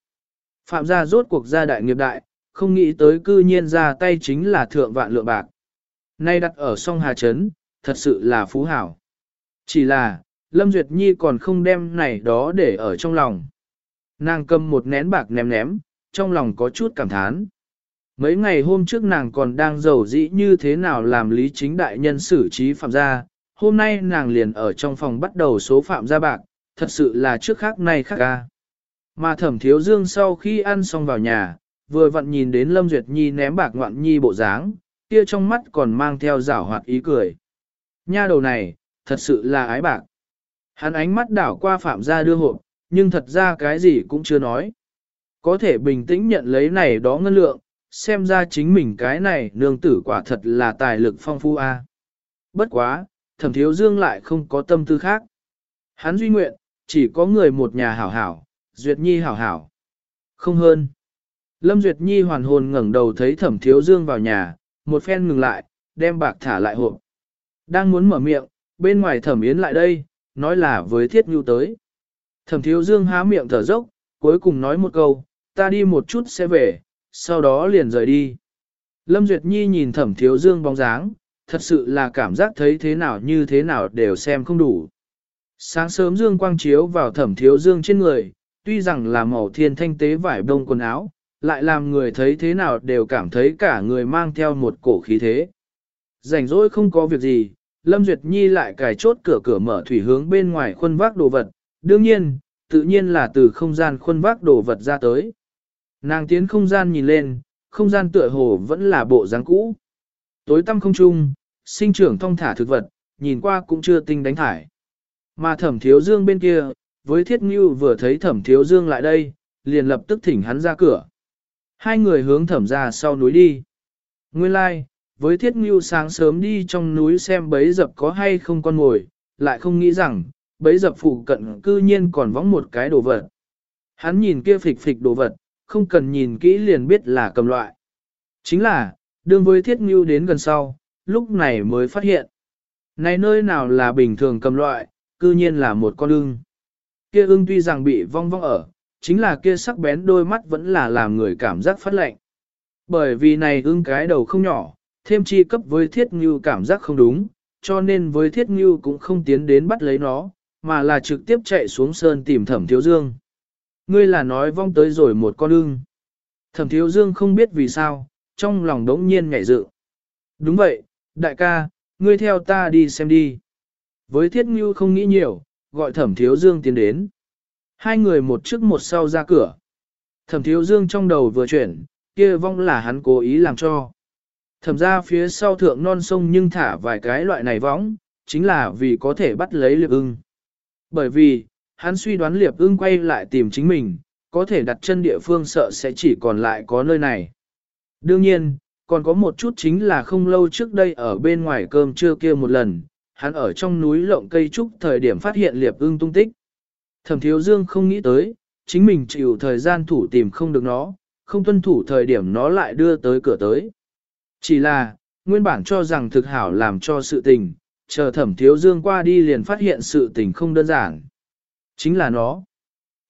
Phạm gia rốt cuộc gia đại nghiệp đại, không nghĩ tới cư nhiên ra tay chính là thượng vạn lượng bạc. Nay đặt ở sông Hà Trấn, thật sự là phú hảo. Chỉ là, Lâm Duyệt Nhi còn không đem này đó để ở trong lòng. Nàng cầm một nén bạc ném ném, trong lòng có chút cảm thán. Mấy ngày hôm trước nàng còn đang giàu dĩ như thế nào làm lý chính đại nhân xử trí phạm gia, hôm nay nàng liền ở trong phòng bắt đầu số phạm gia bạc, thật sự là trước khác này khác ca. Mà thẩm thiếu dương sau khi ăn xong vào nhà, vừa vặn nhìn đến Lâm Duyệt Nhi ném bạc ngoạn nhi bộ dáng, kia trong mắt còn mang theo rảo hoạt ý cười. Nha đầu này, thật sự là ái bạc. Hắn ánh mắt đảo qua phạm gia đưa hộp, nhưng thật ra cái gì cũng chưa nói. Có thể bình tĩnh nhận lấy này đó ngân lượng, xem ra chính mình cái này nương tử quả thật là tài lực phong phu a. Bất quá, thẩm thiếu dương lại không có tâm tư khác. Hắn duy nguyện, chỉ có người một nhà hảo hảo, Duyệt Nhi hảo hảo. Không hơn. Lâm Duyệt Nhi hoàn hồn ngẩng đầu thấy thẩm thiếu dương vào nhà, một phen ngừng lại, đem bạc thả lại hộp. Đang muốn mở miệng, bên ngoài thẩm yến lại đây, nói là với thiết nhu tới. Thẩm thiếu dương há miệng thở dốc, cuối cùng nói một câu, ta đi một chút sẽ về, sau đó liền rời đi. Lâm Duyệt Nhi nhìn thẩm thiếu dương bóng dáng, thật sự là cảm giác thấy thế nào như thế nào đều xem không đủ. Sáng sớm dương quang chiếu vào thẩm thiếu dương trên người, tuy rằng là màu thiên thanh tế vải đông quần áo, lại làm người thấy thế nào đều cảm thấy cả người mang theo một cổ khí thế. Rảnh rỗi không có việc gì, Lâm Duyệt Nhi lại cài chốt cửa cửa mở thủy hướng bên ngoài khuôn vác đồ vật, đương nhiên, tự nhiên là từ không gian khuôn vác đồ vật ra tới. Nàng tiến không gian nhìn lên, không gian tựa hồ vẫn là bộ dáng cũ. Tối tăm không trung, sinh trưởng thông thả thực vật, nhìn qua cũng chưa tinh đánh thải. Mà thẩm thiếu dương bên kia, với thiết ngưu vừa thấy thẩm thiếu dương lại đây, liền lập tức thỉnh hắn ra cửa. Hai người hướng thẩm ra sau núi đi. Nguyên lai, like, với thiết ngưu sáng sớm đi trong núi xem bấy dập có hay không con ngồi, lại không nghĩ rằng, bấy dập phụ cận cư nhiên còn vóng một cái đồ vật. Hắn nhìn kia phịch phịch đồ vật, không cần nhìn kỹ liền biết là cầm loại. Chính là, đương với thiết ngưu đến gần sau, lúc này mới phát hiện. Này nơi nào là bình thường cầm loại, cư nhiên là một con ưng. Kia ưng tuy rằng bị vong vong ở, chính là kia sắc bén đôi mắt vẫn là làm người cảm giác phát lạnh. Bởi vì này ưng cái đầu không nhỏ, thêm chi cấp với thiết ngưu cảm giác không đúng, cho nên với thiết ngưu cũng không tiến đến bắt lấy nó, mà là trực tiếp chạy xuống sơn tìm thẩm thiếu dương. Ngươi là nói vong tới rồi một con ưng. Thẩm thiếu dương không biết vì sao, trong lòng đống nhiên ngảy dự. Đúng vậy, đại ca, ngươi theo ta đi xem đi. Với thiết ngưu không nghĩ nhiều, gọi thẩm thiếu dương tiến đến. Hai người một trước một sau ra cửa. Thẩm thiếu dương trong đầu vừa chuyển, kia vong là hắn cố ý làm cho. Thẩm ra phía sau thượng non sông nhưng thả vài cái loại này võng, chính là vì có thể bắt lấy liệp ưng. Bởi vì, hắn suy đoán liệp ưng quay lại tìm chính mình, có thể đặt chân địa phương sợ sẽ chỉ còn lại có nơi này. Đương nhiên, còn có một chút chính là không lâu trước đây ở bên ngoài cơm trưa kia một lần, hắn ở trong núi lộng cây trúc thời điểm phát hiện liệp ưng tung tích. Thẩm thiếu dương không nghĩ tới, chính mình chịu thời gian thủ tìm không được nó, không tuân thủ thời điểm nó lại đưa tới cửa tới. Chỉ là, nguyên bản cho rằng thực hảo làm cho sự tình, chờ thẩm thiếu dương qua đi liền phát hiện sự tình không đơn giản. Chính là nó.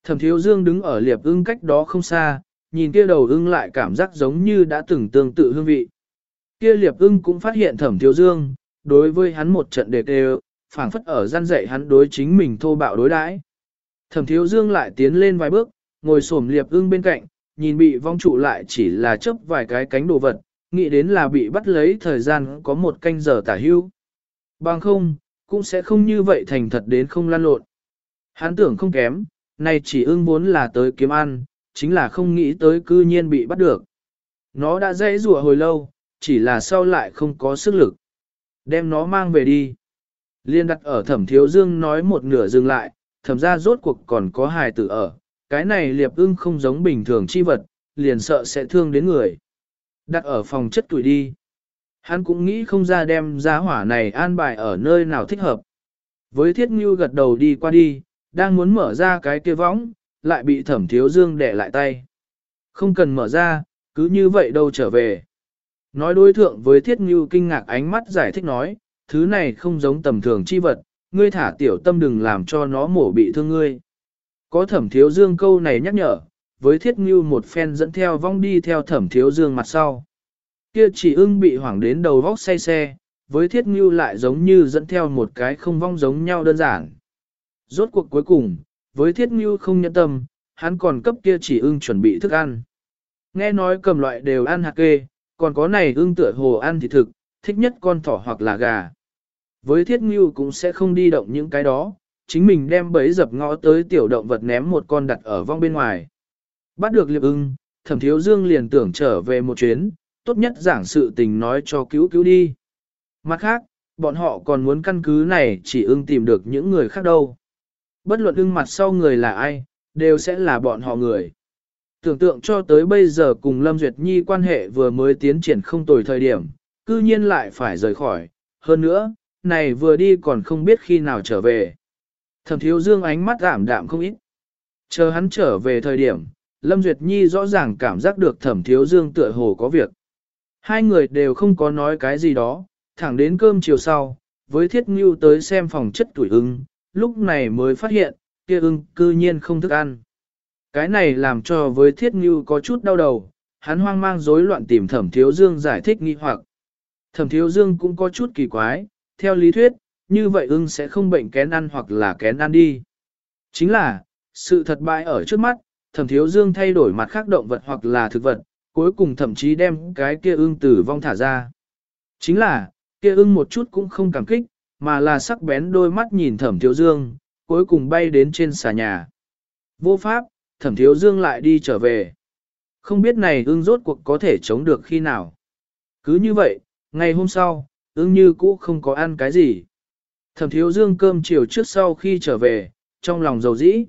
Thẩm thiếu dương đứng ở liệp ưng cách đó không xa, nhìn kia đầu ưng lại cảm giác giống như đã từng tương tự hương vị. Kia liệp ưng cũng phát hiện thẩm thiếu dương, đối với hắn một trận đề đều, phảng phất ở gian dạy hắn đối chính mình thô bạo đối đãi. Thẩm thiếu dương lại tiến lên vài bước, ngồi xổm liệp ưng bên cạnh, nhìn bị vong trụ lại chỉ là chấp vài cái cánh đồ vật, nghĩ đến là bị bắt lấy thời gian có một canh giờ tả hưu. Bằng không, cũng sẽ không như vậy thành thật đến không lan lộn. Hắn tưởng không kém, này chỉ ưng muốn là tới kiếm ăn, chính là không nghĩ tới cư nhiên bị bắt được. Nó đã dãy rùa hồi lâu, chỉ là sau lại không có sức lực. Đem nó mang về đi. Liên đặt ở thẩm thiếu dương nói một nửa dừng lại, thẩm ra rốt cuộc còn có hài tử ở. Cái này liệp ưng không giống bình thường chi vật, liền sợ sẽ thương đến người. Đặt ở phòng chất tuổi đi. Hắn cũng nghĩ không ra đem giá hỏa này an bài ở nơi nào thích hợp. Với thiết ngưu gật đầu đi qua đi, đang muốn mở ra cái kia võng, lại bị thẩm thiếu dương đẻ lại tay. Không cần mở ra, cứ như vậy đâu trở về. Nói đối thượng với thiết ngưu kinh ngạc ánh mắt giải thích nói, thứ này không giống tầm thường chi vật, ngươi thả tiểu tâm đừng làm cho nó mổ bị thương ngươi. Có thẩm thiếu dương câu này nhắc nhở, với thiết ngưu một phen dẫn theo vong đi theo thẩm thiếu dương mặt sau. Kia chỉ ưng bị hoảng đến đầu vóc say xe, với thiết ngưu lại giống như dẫn theo một cái không vong giống nhau đơn giản. Rốt cuộc cuối cùng, với thiết ngưu không nhẫn tâm, hắn còn cấp kia chỉ ưng chuẩn bị thức ăn. Nghe nói cầm loại đều ăn hạt kê, còn có này ưng tựa hồ ăn thịt thực, thích nhất con thỏ hoặc là gà. Với thiết ngưu cũng sẽ không đi động những cái đó, chính mình đem bẫy dập ngõ tới tiểu động vật ném một con đặt ở vong bên ngoài. Bắt được liệp ưng, thẩm thiếu dương liền tưởng trở về một chuyến, tốt nhất giảng sự tình nói cho cứu cứu đi. Mặt khác, bọn họ còn muốn căn cứ này chỉ ưng tìm được những người khác đâu. Bất luận ưng mặt sau người là ai, đều sẽ là bọn họ người. Tưởng tượng cho tới bây giờ cùng Lâm Duyệt Nhi quan hệ vừa mới tiến triển không tồi thời điểm, cư nhiên lại phải rời khỏi. Hơn nữa, này vừa đi còn không biết khi nào trở về. Thẩm thiếu dương ánh mắt ảm đạm không ít. Chờ hắn trở về thời điểm, Lâm Duyệt Nhi rõ ràng cảm giác được thẩm thiếu dương tựa hồ có việc. Hai người đều không có nói cái gì đó, thẳng đến cơm chiều sau, với thiết ngưu tới xem phòng chất tuổi ưng, lúc này mới phát hiện, kia ưng cư nhiên không thức ăn. Cái này làm cho với thiết ngưu có chút đau đầu, hắn hoang mang rối loạn tìm thẩm thiếu dương giải thích nghi hoặc. Thẩm thiếu dương cũng có chút kỳ quái, theo lý thuyết, như vậy ưng sẽ không bệnh kén ăn hoặc là kén ăn đi. Chính là, sự thật bại ở trước mắt, thẩm thiếu dương thay đổi mặt khác động vật hoặc là thực vật, cuối cùng thậm chí đem cái kia ưng tử vong thả ra. Chính là, kia ưng một chút cũng không cảm kích, mà là sắc bén đôi mắt nhìn thẩm thiếu dương, cuối cùng bay đến trên xà nhà. Vô pháp, thẩm thiếu dương lại đi trở về. Không biết này ưng rốt cuộc có thể chống được khi nào. Cứ như vậy, ngày hôm sau, ưng như cũ không có ăn cái gì. Thẩm thiếu dương cơm chiều trước sau khi trở về, trong lòng dầu dĩ.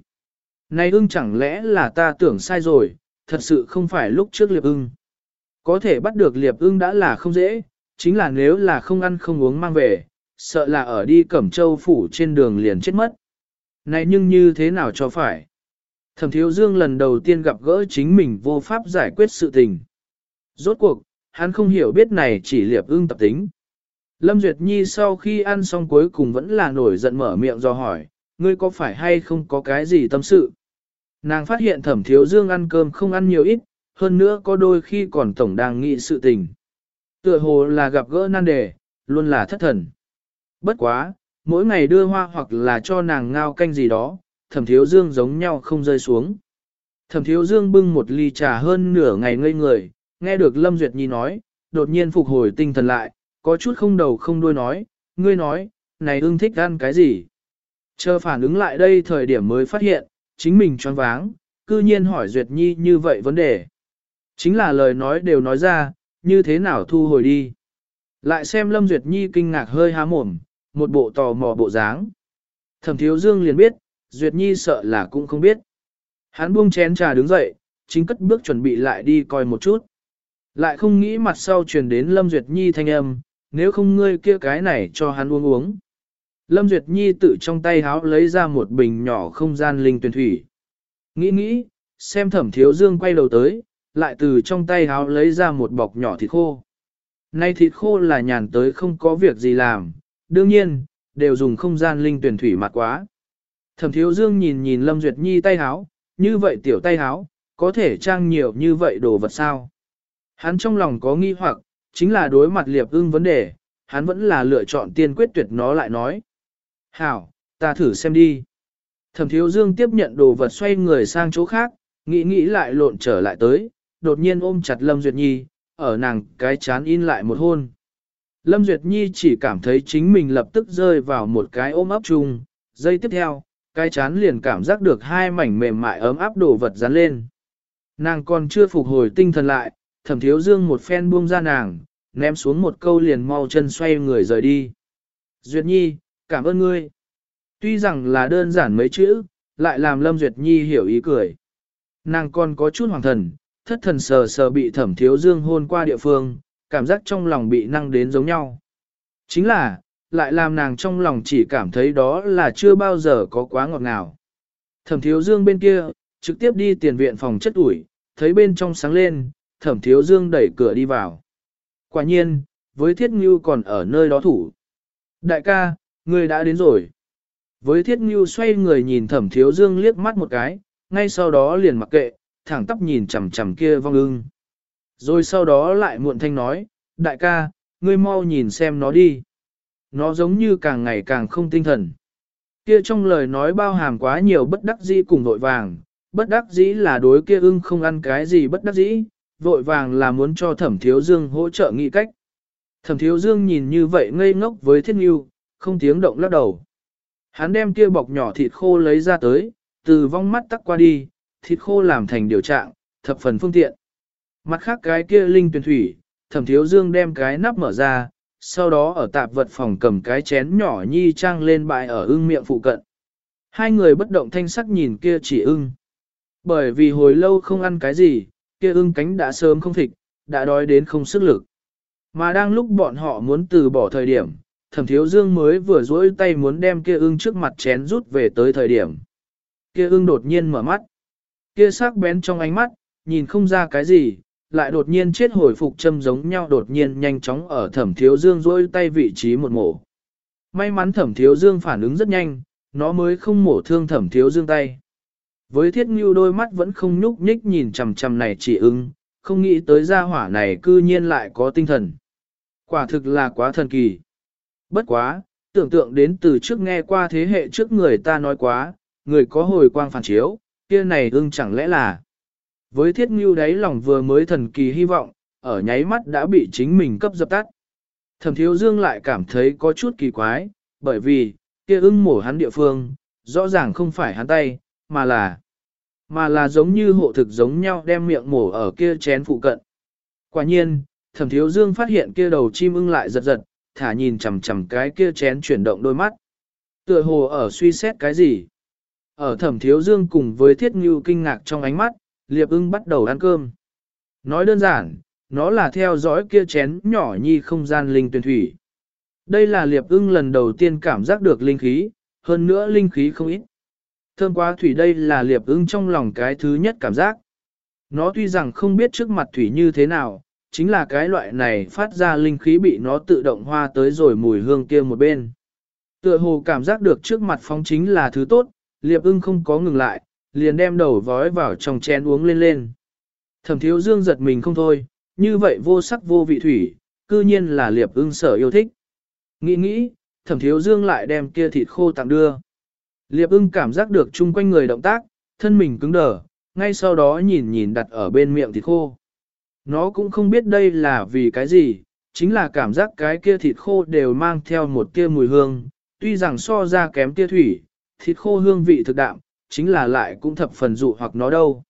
Này ưng chẳng lẽ là ta tưởng sai rồi, thật sự không phải lúc trước liệp ưng. Có thể bắt được liệp ưng đã là không dễ, chính là nếu là không ăn không uống mang về, sợ là ở đi cẩm châu phủ trên đường liền chết mất. Này nhưng như thế nào cho phải? Thẩm thiếu dương lần đầu tiên gặp gỡ chính mình vô pháp giải quyết sự tình. Rốt cuộc, hắn không hiểu biết này chỉ liệp ưng tập tính. Lâm Duyệt Nhi sau khi ăn xong cuối cùng vẫn là nổi giận mở miệng do hỏi, ngươi có phải hay không có cái gì tâm sự? Nàng phát hiện thẩm thiếu dương ăn cơm không ăn nhiều ít, hơn nữa có đôi khi còn tổng đang nghĩ sự tình. Tựa hồ là gặp gỡ nan đề, luôn là thất thần. Bất quá, mỗi ngày đưa hoa hoặc là cho nàng ngao canh gì đó, thẩm thiếu dương giống nhau không rơi xuống. Thẩm thiếu dương bưng một ly trà hơn nửa ngày ngây người, nghe được Lâm Duyệt Nhi nói, đột nhiên phục hồi tinh thần lại, có chút không đầu không đuôi nói, ngươi nói, này ưng thích ăn cái gì? Chờ phản ứng lại đây thời điểm mới phát hiện, chính mình choáng váng, cư nhiên hỏi Duyệt Nhi như vậy vấn đề. Chính là lời nói đều nói ra, như thế nào thu hồi đi. Lại xem Lâm Duyệt Nhi kinh ngạc hơi há mồm, một bộ tò mò bộ dáng. Thẩm Thiếu Dương liền biết, Duyệt Nhi sợ là cũng không biết. Hắn buông chén trà đứng dậy, chính cất bước chuẩn bị lại đi coi một chút. Lại không nghĩ mặt sau truyền đến Lâm Duyệt Nhi thanh âm, nếu không ngươi kia cái này cho hắn uống uống. Lâm Duyệt Nhi tự trong tay háo lấy ra một bình nhỏ không gian linh tuyển thủy. Nghĩ nghĩ, xem thẩm thiếu dương quay đầu tới, lại từ trong tay háo lấy ra một bọc nhỏ thịt khô. Nay thịt khô là nhàn tới không có việc gì làm, đương nhiên, đều dùng không gian linh tuyển thủy mặt quá. Thẩm thiếu dương nhìn nhìn Lâm Duyệt Nhi tay háo, như vậy tiểu tay háo, có thể trang nhiều như vậy đồ vật sao? Hắn trong lòng có nghi hoặc, chính là đối mặt liệp ưng vấn đề, hắn vẫn là lựa chọn tiên quyết tuyệt nó lại nói. Hảo, ta thử xem đi. Thẩm thiếu dương tiếp nhận đồ vật xoay người sang chỗ khác, nghĩ nghĩ lại lộn trở lại tới, đột nhiên ôm chặt Lâm Duyệt Nhi, ở nàng cái chán in lại một hôn. Lâm Duyệt Nhi chỉ cảm thấy chính mình lập tức rơi vào một cái ôm ấp chung, giây tiếp theo, cái chán liền cảm giác được hai mảnh mềm mại ấm áp đồ vật dán lên. Nàng còn chưa phục hồi tinh thần lại, thẩm thiếu dương một phen buông ra nàng, ném xuống một câu liền mau chân xoay người rời đi. Duyệt Nhi, cảm ơn ngươi. Tuy rằng là đơn giản mấy chữ, lại làm Lâm Duyệt Nhi hiểu ý cười. Nàng còn có chút hoàng thần, thất thần sờ sờ bị thẩm thiếu dương hôn qua địa phương, cảm giác trong lòng bị năng đến giống nhau. Chính là, lại làm nàng trong lòng chỉ cảm thấy đó là chưa bao giờ có quá ngọt ngào. Thẩm thiếu dương bên kia, trực tiếp đi tiền viện phòng chất ủi, thấy bên trong sáng lên, thẩm thiếu dương đẩy cửa đi vào. Quả nhiên, với thiết ngưu còn ở nơi đó thủ. Đại ca, ngươi đã đến rồi. Với thiết ngưu xoay người nhìn thẩm thiếu dương liếc mắt một cái, ngay sau đó liền mặc kệ, thẳng tóc nhìn chằm chằm kia vong ưng. Rồi sau đó lại muộn thanh nói, đại ca, ngươi mau nhìn xem nó đi. Nó giống như càng ngày càng không tinh thần. Kia trong lời nói bao hàm quá nhiều bất đắc dĩ cùng vội vàng, bất đắc dĩ là đối kia ưng không ăn cái gì bất đắc dĩ, vội vàng là muốn cho thẩm thiếu dương hỗ trợ nghĩ cách. Thẩm thiếu dương nhìn như vậy ngây ngốc với thiết nghiêu, không tiếng động lắc đầu. Hắn đem kia bọc nhỏ thịt khô lấy ra tới, từ vong mắt tắc qua đi, thịt khô làm thành điều trạng, thập phần phương tiện. Mặt khác cái kia linh tuyển thủy, thẩm thiếu dương đem cái nắp mở ra, sau đó ở tạp vật phòng cầm cái chén nhỏ nhi trang lên bãi ở ưng miệng phụ cận. Hai người bất động thanh sắc nhìn kia chỉ ưng. Bởi vì hồi lâu không ăn cái gì, kia ưng cánh đã sớm không thịt, đã đói đến không sức lực. Mà đang lúc bọn họ muốn từ bỏ thời điểm, thẩm thiếu dương mới vừa duỗi tay muốn đem kia ưng trước mặt chén rút về tới thời điểm. Kia ưng đột nhiên mở mắt. Kia sắc bén trong ánh mắt, nhìn không ra cái gì, lại đột nhiên chết hồi phục châm giống nhau đột nhiên nhanh chóng ở thẩm thiếu dương duỗi tay vị trí một mổ. May mắn thẩm thiếu dương phản ứng rất nhanh, nó mới không mổ thương thẩm thiếu dương tay. Với thiết ngưu đôi mắt vẫn không nhúc nhích nhìn chằm chằm này chỉ ưng, không nghĩ tới gia hỏa này cư nhiên lại có tinh thần. Quả thực là quá thần kỳ. Bất quá, tưởng tượng đến từ trước nghe qua thế hệ trước người ta nói quá, người có hồi quang phản chiếu, kia này ưng chẳng lẽ là. Với thiết ngưu đáy lòng vừa mới thần kỳ hy vọng, ở nháy mắt đã bị chính mình cấp dập tắt. Thẩm thiếu dương lại cảm thấy có chút kỳ quái, bởi vì, kia ưng mổ hắn địa phương, rõ ràng không phải hắn tay, mà là, mà là giống như hộ thực giống nhau đem miệng mổ ở kia chén phụ cận. Quả nhiên, thẩm thiếu dương phát hiện kia đầu chim ưng lại giật giật, thả nhìn chằm chằm cái kia chén chuyển động đôi mắt. Tựa hồ ở suy xét cái gì? Ở thẩm thiếu dương cùng với thiết ngưu kinh ngạc trong ánh mắt, liệp ưng bắt đầu ăn cơm. Nói đơn giản, nó là theo dõi kia chén nhỏ nhi không gian linh tuyển thủy. Đây là liệp ưng lần đầu tiên cảm giác được linh khí, hơn nữa linh khí không ít. Thơm quá thủy đây là liệp ưng trong lòng cái thứ nhất cảm giác. Nó tuy rằng không biết trước mặt thủy như thế nào, chính là cái loại này phát ra linh khí bị nó tự động hoa tới rồi mùi hương kia một bên. Tựa hồ cảm giác được trước mặt phong chính là thứ tốt, liệp ưng không có ngừng lại, liền đem đầu vói vào trong chén uống lên lên. Thẩm thiếu dương giật mình không thôi, như vậy vô sắc vô vị thủy, cư nhiên là liệp ưng sở yêu thích. Nghĩ nghĩ, thẩm thiếu dương lại đem kia thịt khô tặng đưa. Liệp ưng cảm giác được chung quanh người động tác, thân mình cứng đờ, ngay sau đó nhìn nhìn đặt ở bên miệng thịt khô. Nó cũng không biết đây là vì cái gì, chính là cảm giác cái kia thịt khô đều mang theo một kia mùi hương, tuy rằng so ra kém kia thủy, thịt khô hương vị thực đạm, chính là lại cũng thập phần dụ hoặc nó đâu.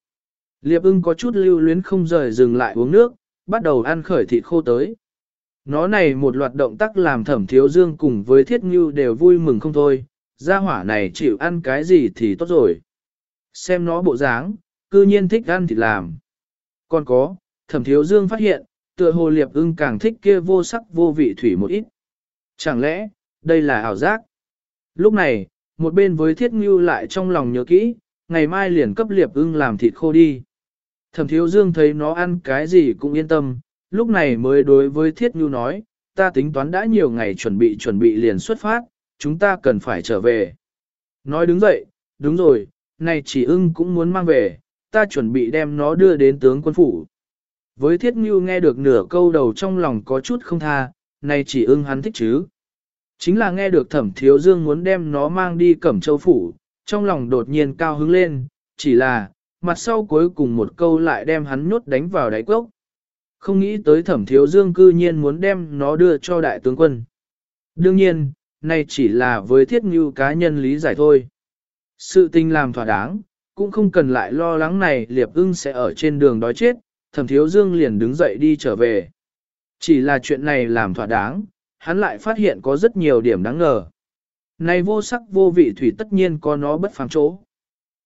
Liệp ưng có chút lưu luyến không rời dừng lại uống nước, bắt đầu ăn khởi thịt khô tới. Nó này một loạt động tác làm thẩm thiếu dương cùng với thiết ngưu đều vui mừng không thôi, gia hỏa này chịu ăn cái gì thì tốt rồi. Xem nó bộ dáng, cư nhiên thích ăn thịt làm. Còn có, thẩm thiếu dương phát hiện, tựa hồ liệp ưng càng thích kia vô sắc vô vị thủy một ít. Chẳng lẽ, đây là ảo giác? Lúc này, một bên với thiết ngưu lại trong lòng nhớ kỹ, ngày mai liền cấp liệp ưng làm thịt khô đi. Thẩm thiếu dương thấy nó ăn cái gì cũng yên tâm, lúc này mới đối với thiết ngưu nói, ta tính toán đã nhiều ngày chuẩn bị chuẩn bị liền xuất phát, chúng ta cần phải trở về. Nói đứng dậy, đúng rồi, này chỉ ưng cũng muốn mang về, ta chuẩn bị đem nó đưa đến tướng quân phủ. Với thiết ngưu nghe được nửa câu đầu trong lòng có chút không tha, nay chỉ ưng hắn thích chứ. Chính là nghe được thẩm thiếu dương muốn đem nó mang đi cẩm châu phủ, trong lòng đột nhiên cao hứng lên, chỉ là, mặt sau cuối cùng một câu lại đem hắn nhốt đánh vào đáy cốc. Không nghĩ tới thẩm thiếu dương cư nhiên muốn đem nó đưa cho đại tướng quân. Đương nhiên, này chỉ là với thiết ngưu cá nhân lý giải thôi. Sự tình làm thỏa đáng, cũng không cần lại lo lắng này liệp ưng sẽ ở trên đường đói chết, thẩm thiếu dương liền đứng dậy đi trở về. Chỉ là chuyện này làm thỏa đáng, hắn lại phát hiện có rất nhiều điểm đáng ngờ. Này vô sắc vô vị thủy tất nhiên có nó bất phàm chỗ.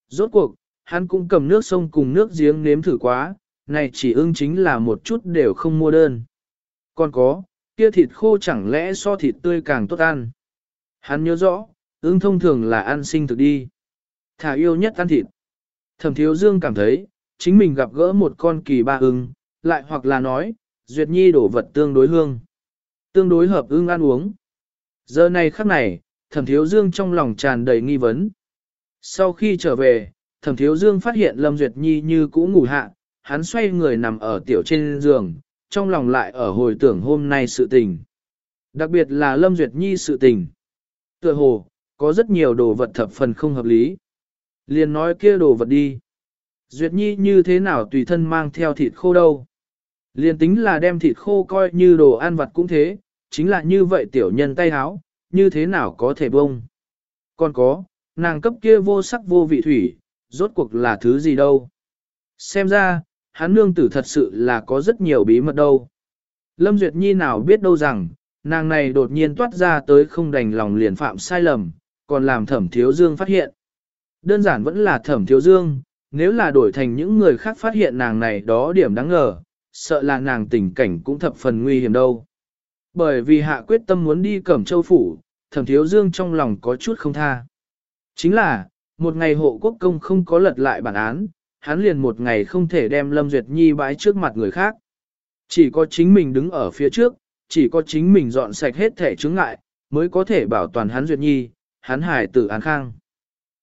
Rốt cuộc, hắn cũng cầm nước sông cùng nước giếng nếm thử quá, này chỉ ưng chính là một chút đều không mua đơn. Còn có, kia thịt khô chẳng lẽ so thịt tươi càng tốt ăn. Hắn nhớ rõ, ưng thông thường là ăn sinh thực đi. Thả yêu nhất ăn thịt. Thẩm thiếu dương cảm thấy, chính mình gặp gỡ một con kỳ ba ưng, lại hoặc là nói, duyệt nhi đổ vật tương đối hương. Tương đối hợp ưng ăn uống. Giờ này khắc này, thẩm thiếu dương trong lòng tràn đầy nghi vấn. Sau khi trở về, thẩm thiếu dương phát hiện Lâm Duyệt Nhi như cũ ngủ hạ, hắn xoay người nằm ở tiểu trên giường, trong lòng lại ở hồi tưởng hôm nay sự tình. Đặc biệt là Lâm Duyệt Nhi sự tình. Tựa hồ, có rất nhiều đồ vật thập phần không hợp lý. Liền nói kia đồ vật đi. Duyệt Nhi như thế nào tùy thân mang theo thịt khô đâu. Liền tính là đem thịt khô coi như đồ ăn vặt cũng thế, chính là như vậy tiểu nhân tay háo, như thế nào có thể bông. Còn có, nàng cấp kia vô sắc vô vị thủy, rốt cuộc là thứ gì đâu. Xem ra, hắn nương tử thật sự là có rất nhiều bí mật đâu. Lâm Duyệt Nhi nào biết đâu rằng, nàng này đột nhiên toát ra tới không đành lòng liền phạm sai lầm, còn làm thẩm thiếu dương phát hiện. Đơn giản vẫn là thẩm thiếu dương, nếu là đổi thành những người khác phát hiện nàng này đó điểm đáng ngờ, sợ là nàng tình cảnh cũng thập phần nguy hiểm đâu. Bởi vì hạ quyết tâm muốn đi cẩm châu phủ, thẩm thiếu dương trong lòng có chút không tha. Chính là, một ngày hộ quốc công không có lật lại bản án, hắn liền một ngày không thể đem Lâm Duyệt Nhi bãi trước mặt người khác. Chỉ có chính mình đứng ở phía trước, chỉ có chính mình dọn sạch hết thể chứng ngại, mới có thể bảo toàn hắn Duyệt Nhi, hắn hải tử an khang.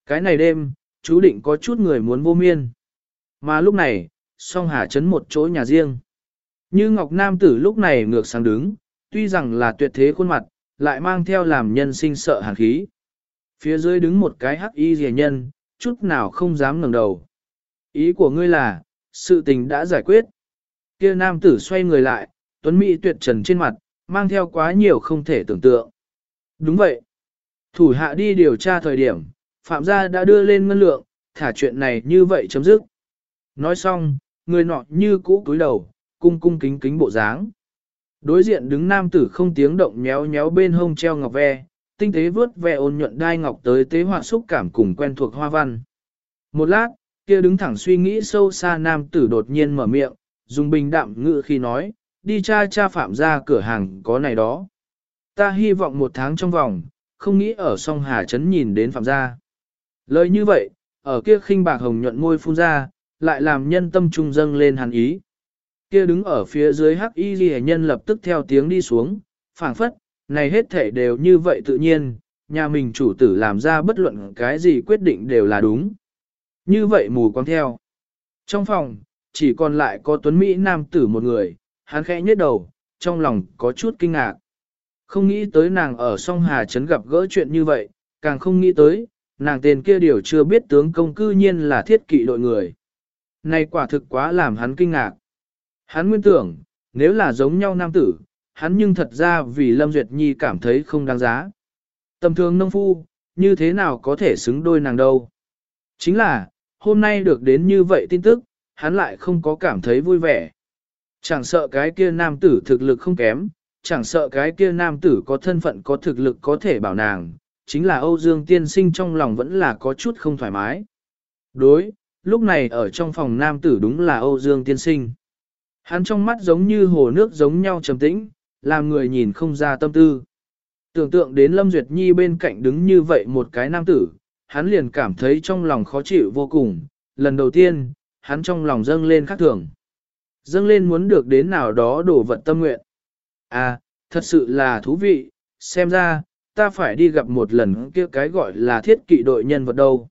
Cái này đêm, chú định có chút người muốn vô miên. Mà lúc này, song hà chấn một chỗ nhà riêng. Như Ngọc Nam tử lúc này ngược sang đứng, tuy rằng là tuyệt thế khuôn mặt, lại mang theo làm nhân sinh sợ hàn khí. Phía dưới đứng một cái hắc y rẻ nhân, chút nào không dám ngẩng đầu. Ý của ngươi là, sự tình đã giải quyết. Kia nam tử xoay người lại, tuấn mỹ tuyệt trần trên mặt, mang theo quá nhiều không thể tưởng tượng. Đúng vậy. Thủ hạ đi điều tra thời điểm, Phạm gia đã đưa lên ngân lượng, thả chuyện này như vậy chấm dứt. Nói xong, người nọ như cũ cúi đầu, cung cung kính kính bộ dáng. Đối diện đứng nam tử không tiếng động nhéo nhéo bên hông treo ngọc ve, tinh tế vướt ve ôn nhuận đai ngọc tới tế họa xúc cảm cùng quen thuộc hoa văn. Một lát, kia đứng thẳng suy nghĩ sâu xa nam tử đột nhiên mở miệng, dùng bình đạm ngự khi nói, đi cha cha phạm ra cửa hàng có này đó. Ta hy vọng một tháng trong vòng, không nghĩ ở song Hà Trấn nhìn đến phạm gia. Lời như vậy, ở kia khinh bạc hồng nhuận môi phun ra, lại làm nhân tâm trung dâng lên hàn ý. Kia đứng ở phía dưới hắc y ghi nhân lập tức theo tiếng đi xuống, phảng phất, này hết thể đều như vậy tự nhiên, nhà mình chủ tử làm ra bất luận cái gì quyết định đều là đúng. Như vậy mù quáng theo. Trong phòng, chỉ còn lại có tuấn Mỹ nam tử một người, hắn khẽ nhếch đầu, trong lòng có chút kinh ngạc. Không nghĩ tới nàng ở song Hà Trấn gặp gỡ chuyện như vậy, càng không nghĩ tới, nàng tên kia điều chưa biết tướng công cư nhiên là thiết kỵ đội người. Này quả thực quá làm hắn kinh ngạc. Hắn nguyên tưởng, nếu là giống nhau nam tử, hắn nhưng thật ra vì Lâm Duyệt Nhi cảm thấy không đáng giá. Tầm thường nông phu, như thế nào có thể xứng đôi nàng đâu. Chính là, hôm nay được đến như vậy tin tức, hắn lại không có cảm thấy vui vẻ. Chẳng sợ cái kia nam tử thực lực không kém, chẳng sợ cái kia nam tử có thân phận có thực lực có thể bảo nàng, chính là Âu Dương tiên sinh trong lòng vẫn là có chút không thoải mái. Đối, lúc này ở trong phòng nam tử đúng là Âu Dương tiên sinh. Hắn trong mắt giống như hồ nước giống nhau trầm tĩnh, làm người nhìn không ra tâm tư. Tưởng tượng đến Lâm Duyệt Nhi bên cạnh đứng như vậy một cái nam tử, hắn liền cảm thấy trong lòng khó chịu vô cùng. Lần đầu tiên, hắn trong lòng dâng lên khác thường. Dâng lên muốn được đến nào đó đổ vật tâm nguyện. À, thật sự là thú vị, xem ra, ta phải đi gặp một lần kia cái gọi là thiết kỵ đội nhân vật đâu.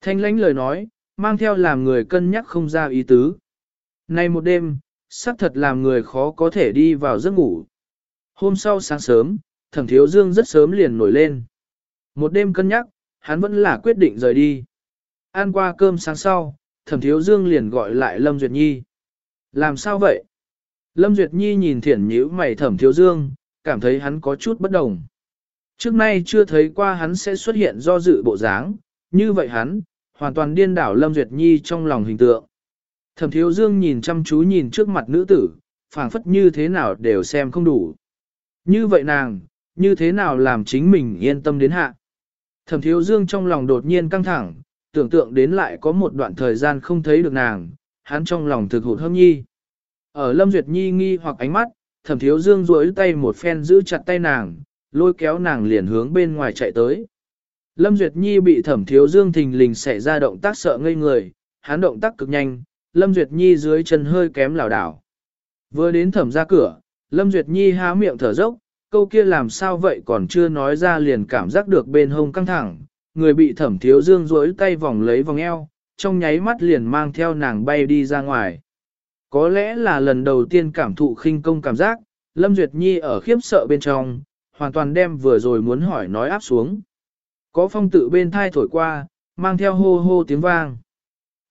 Thanh lãnh lời nói, mang theo làm người cân nhắc không ra ý tứ. Nay một đêm, xác thật làm người khó có thể đi vào giấc ngủ. Hôm sau sáng sớm, thẩm thiếu dương rất sớm liền nổi lên. Một đêm cân nhắc, hắn vẫn là quyết định rời đi. Ăn qua cơm sáng sau, thẩm thiếu dương liền gọi lại Lâm Duyệt Nhi. Làm sao vậy? Lâm Duyệt Nhi nhìn thiển nhíu mày thẩm thiếu dương, cảm thấy hắn có chút bất đồng. Trước nay chưa thấy qua hắn sẽ xuất hiện do dự bộ dáng, như vậy hắn, hoàn toàn điên đảo Lâm Duyệt Nhi trong lòng hình tượng. Thẩm thiếu dương nhìn chăm chú nhìn trước mặt nữ tử, phảng phất như thế nào đều xem không đủ. Như vậy nàng, như thế nào làm chính mình yên tâm đến hạ. Thẩm thiếu dương trong lòng đột nhiên căng thẳng, tưởng tượng đến lại có một đoạn thời gian không thấy được nàng, hắn trong lòng thực hụt hâm nhi. Ở Lâm Duyệt Nhi nghi hoặc ánh mắt, thẩm thiếu dương duỗi tay một phen giữ chặt tay nàng, lôi kéo nàng liền hướng bên ngoài chạy tới. Lâm Duyệt Nhi bị thẩm thiếu dương thình lình xảy ra động tác sợ ngây người, hắn động tác cực nhanh, Lâm Duyệt Nhi dưới chân hơi kém lảo đảo. Vừa đến thẩm ra cửa, Lâm Duyệt Nhi há miệng thở dốc, câu kia làm sao vậy còn chưa nói ra liền cảm giác được bên hông căng thẳng, người bị thẩm thiếu dương duỗi tay vòng lấy vòng eo, trong nháy mắt liền mang theo nàng bay đi ra ngoài. Có lẽ là lần đầu tiên cảm thụ khinh công cảm giác, Lâm Duyệt Nhi ở khiếp sợ bên trong, hoàn toàn đem vừa rồi muốn hỏi nói áp xuống. Có phong tự bên thai thổi qua, mang theo hô hô tiếng vang.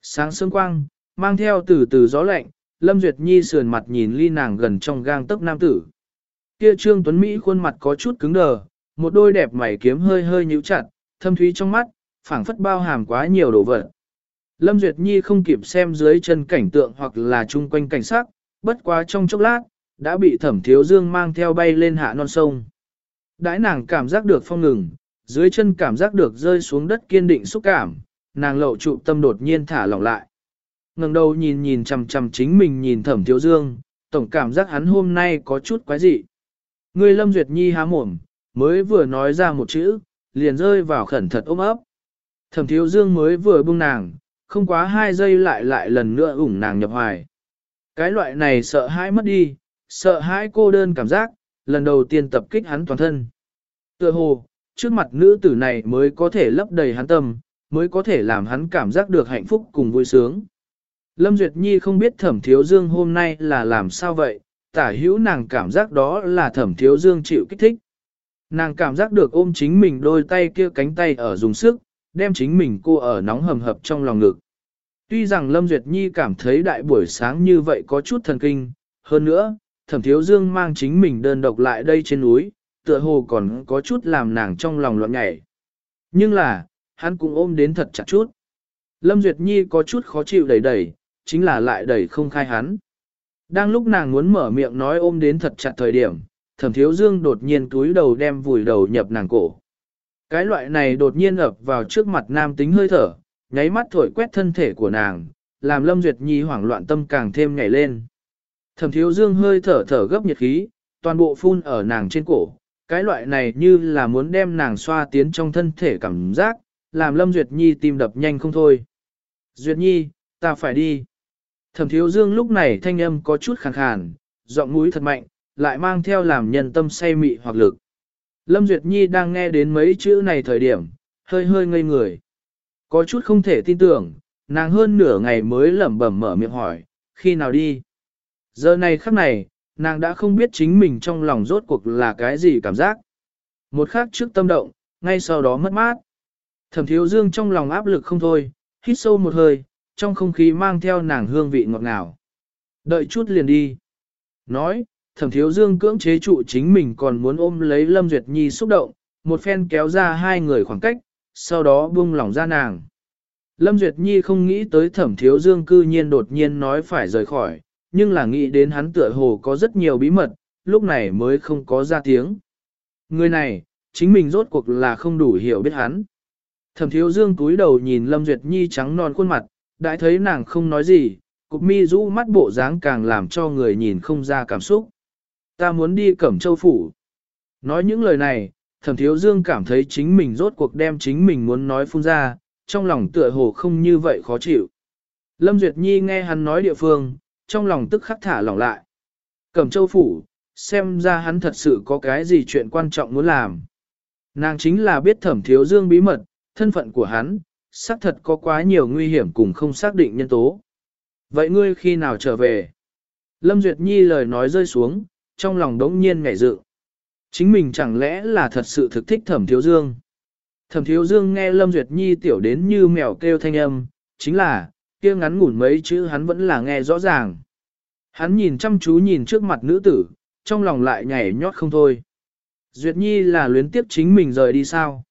Sáng sương quang, mang theo từ từ gió lạnh, Lâm Duyệt Nhi sườn mặt nhìn ly nàng gần trong gang tấc nam tử. Kia Trương Tuấn Mỹ khuôn mặt có chút cứng đờ, một đôi đẹp mày kiếm hơi hơi nhíu chặt, thâm thúy trong mắt, phảng phất bao hàm quá nhiều đồ vật. Lâm Duyệt Nhi không kịp xem dưới chân cảnh tượng hoặc là chung quanh cảnh sắc, bất quá trong chốc lát, đã bị thẩm thiếu dương mang theo bay lên hạ non sông. Đãi nàng cảm giác được phong ngừng, dưới chân cảm giác được rơi xuống đất kiên định xúc cảm, nàng lậu trụ tâm đột nhiên thả lỏng lại. ngẩng đầu nhìn nhìn chằm chằm chính mình nhìn thẩm thiếu dương, tổng cảm giác hắn hôm nay có chút quái dị. Người Lâm Duyệt Nhi há mồm, mới vừa nói ra một chữ, liền rơi vào khẩn thật ôm ấp. Thẩm thiếu dương mới vừa buông nàng, không quá hai giây lại lại lần nữa ủng nàng nhập hoài. Cái loại này sợ hãi mất đi, sợ hãi cô đơn cảm giác, lần đầu tiên tập kích hắn toàn thân. Tựa hồ, trước mặt nữ tử này mới có thể lấp đầy hắn tâm, mới có thể làm hắn cảm giác được hạnh phúc cùng vui sướng. Lâm Duyệt Nhi không biết thẩm thiếu dương hôm nay là làm sao vậy, tả hữu nàng cảm giác đó là thẩm thiếu dương chịu kích thích. Nàng cảm giác được ôm chính mình đôi tay kia cánh tay ở dùng sức, đem chính mình cô ở nóng hầm hập trong lòng ngực. Tuy rằng Lâm Duyệt Nhi cảm thấy đại buổi sáng như vậy có chút thần kinh, hơn nữa, thẩm thiếu dương mang chính mình đơn độc lại đây trên núi, tựa hồ còn có chút làm nàng trong lòng loạn nhảy. Nhưng là, hắn cũng ôm đến thật chặt chút. Lâm Duyệt Nhi có chút khó chịu đẩy đẩy, chính là lại đẩy không khai hắn. Đang lúc nàng muốn mở miệng nói ôm đến thật chặt thời điểm, thẩm thiếu dương đột nhiên túi đầu đem vùi đầu nhập nàng cổ. Cái loại này đột nhiên ập vào trước mặt nam tính hơi thở, nháy mắt thổi quét thân thể của nàng, làm Lâm Duyệt Nhi hoảng loạn tâm càng thêm nhảy lên. Thẩm thiếu dương hơi thở thở gấp nhiệt khí, toàn bộ phun ở nàng trên cổ, cái loại này như là muốn đem nàng xoa tiến trong thân thể cảm giác, làm Lâm Duyệt Nhi tim đập nhanh không thôi. Duyệt Nhi, ta phải đi. Thẩm thiếu dương lúc này thanh âm có chút khàn khàn, giọng mũi thật mạnh, lại mang theo làm nhân tâm say mị hoặc lực. Lâm Duyệt Nhi đang nghe đến mấy chữ này thời điểm, hơi hơi ngây người. Có chút không thể tin tưởng, nàng hơn nửa ngày mới lẩm bẩm mở miệng hỏi, khi nào đi? Giờ này khắc này, nàng đã không biết chính mình trong lòng rốt cuộc là cái gì cảm giác. Một khắc trước tâm động, ngay sau đó mất mát. Thẩm thiếu dương trong lòng áp lực không thôi, hít sâu một hơi, trong không khí mang theo nàng hương vị ngọt ngào. Đợi chút liền đi. Nói, thẩm thiếu dương cưỡng chế trụ chính mình còn muốn ôm lấy Lâm Duyệt Nhi xúc động, một phen kéo ra hai người khoảng cách, sau đó buông lỏng ra nàng. Lâm Duyệt Nhi không nghĩ tới thẩm thiếu dương cư nhiên đột nhiên nói phải rời khỏi, nhưng là nghĩ đến hắn tựa hồ có rất nhiều bí mật, lúc này mới không có ra tiếng. Người này, chính mình rốt cuộc là không đủ hiểu biết hắn. Thẩm thiếu dương túi đầu nhìn Lâm Duyệt Nhi trắng non khuôn mặt, đã thấy nàng không nói gì, cục mi rũ mắt bộ dáng càng làm cho người nhìn không ra cảm xúc. Ta muốn đi cẩm châu phủ. Nói những lời này, thẩm thiếu dương cảm thấy chính mình rốt cuộc đem chính mình muốn nói phun ra, trong lòng tựa hồ không như vậy khó chịu. Lâm Duyệt Nhi nghe hắn nói địa phương, trong lòng tức khắc thả lỏng lại. Cẩm châu phủ, xem ra hắn thật sự có cái gì chuyện quan trọng muốn làm. Nàng chính là biết thẩm thiếu dương bí mật, thân phận của hắn, xác thật có quá nhiều nguy hiểm cùng không xác định nhân tố. Vậy ngươi khi nào trở về? Lâm Duyệt Nhi lời nói rơi xuống, trong lòng đống nhiên ngảy dự. Chính mình chẳng lẽ là thật sự thực thích thẩm thiếu dương? Thẩm thiếu dương nghe Lâm Duyệt Nhi tiểu đến như mèo kêu thanh âm, chính là, kia ngắn ngủn mấy chữ hắn vẫn là nghe rõ ràng. Hắn nhìn chăm chú nhìn trước mặt nữ tử, trong lòng lại nhảy nhót không thôi. Duyệt Nhi là luyến tiếp chính mình rời đi sao?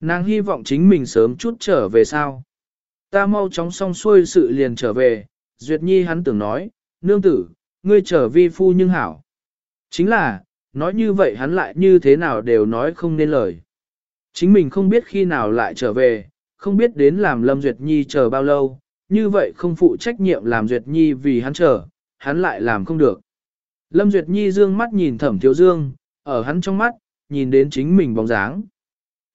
Nàng hy vọng chính mình sớm chút trở về sao? Ta mau chóng xong xuôi sự liền trở về, Duyệt Nhi hắn tưởng nói, nương tử, ngươi trở vi phu nhưng hảo. Chính là, nói như vậy hắn lại như thế nào đều nói không nên lời. Chính mình không biết khi nào lại trở về, không biết đến làm Lâm Duyệt Nhi chờ bao lâu, như vậy không phụ trách nhiệm làm Duyệt Nhi vì hắn chờ, hắn lại làm không được. Lâm Duyệt Nhi dương mắt nhìn thẩm thiếu dương, ở hắn trong mắt, nhìn đến chính mình bóng dáng.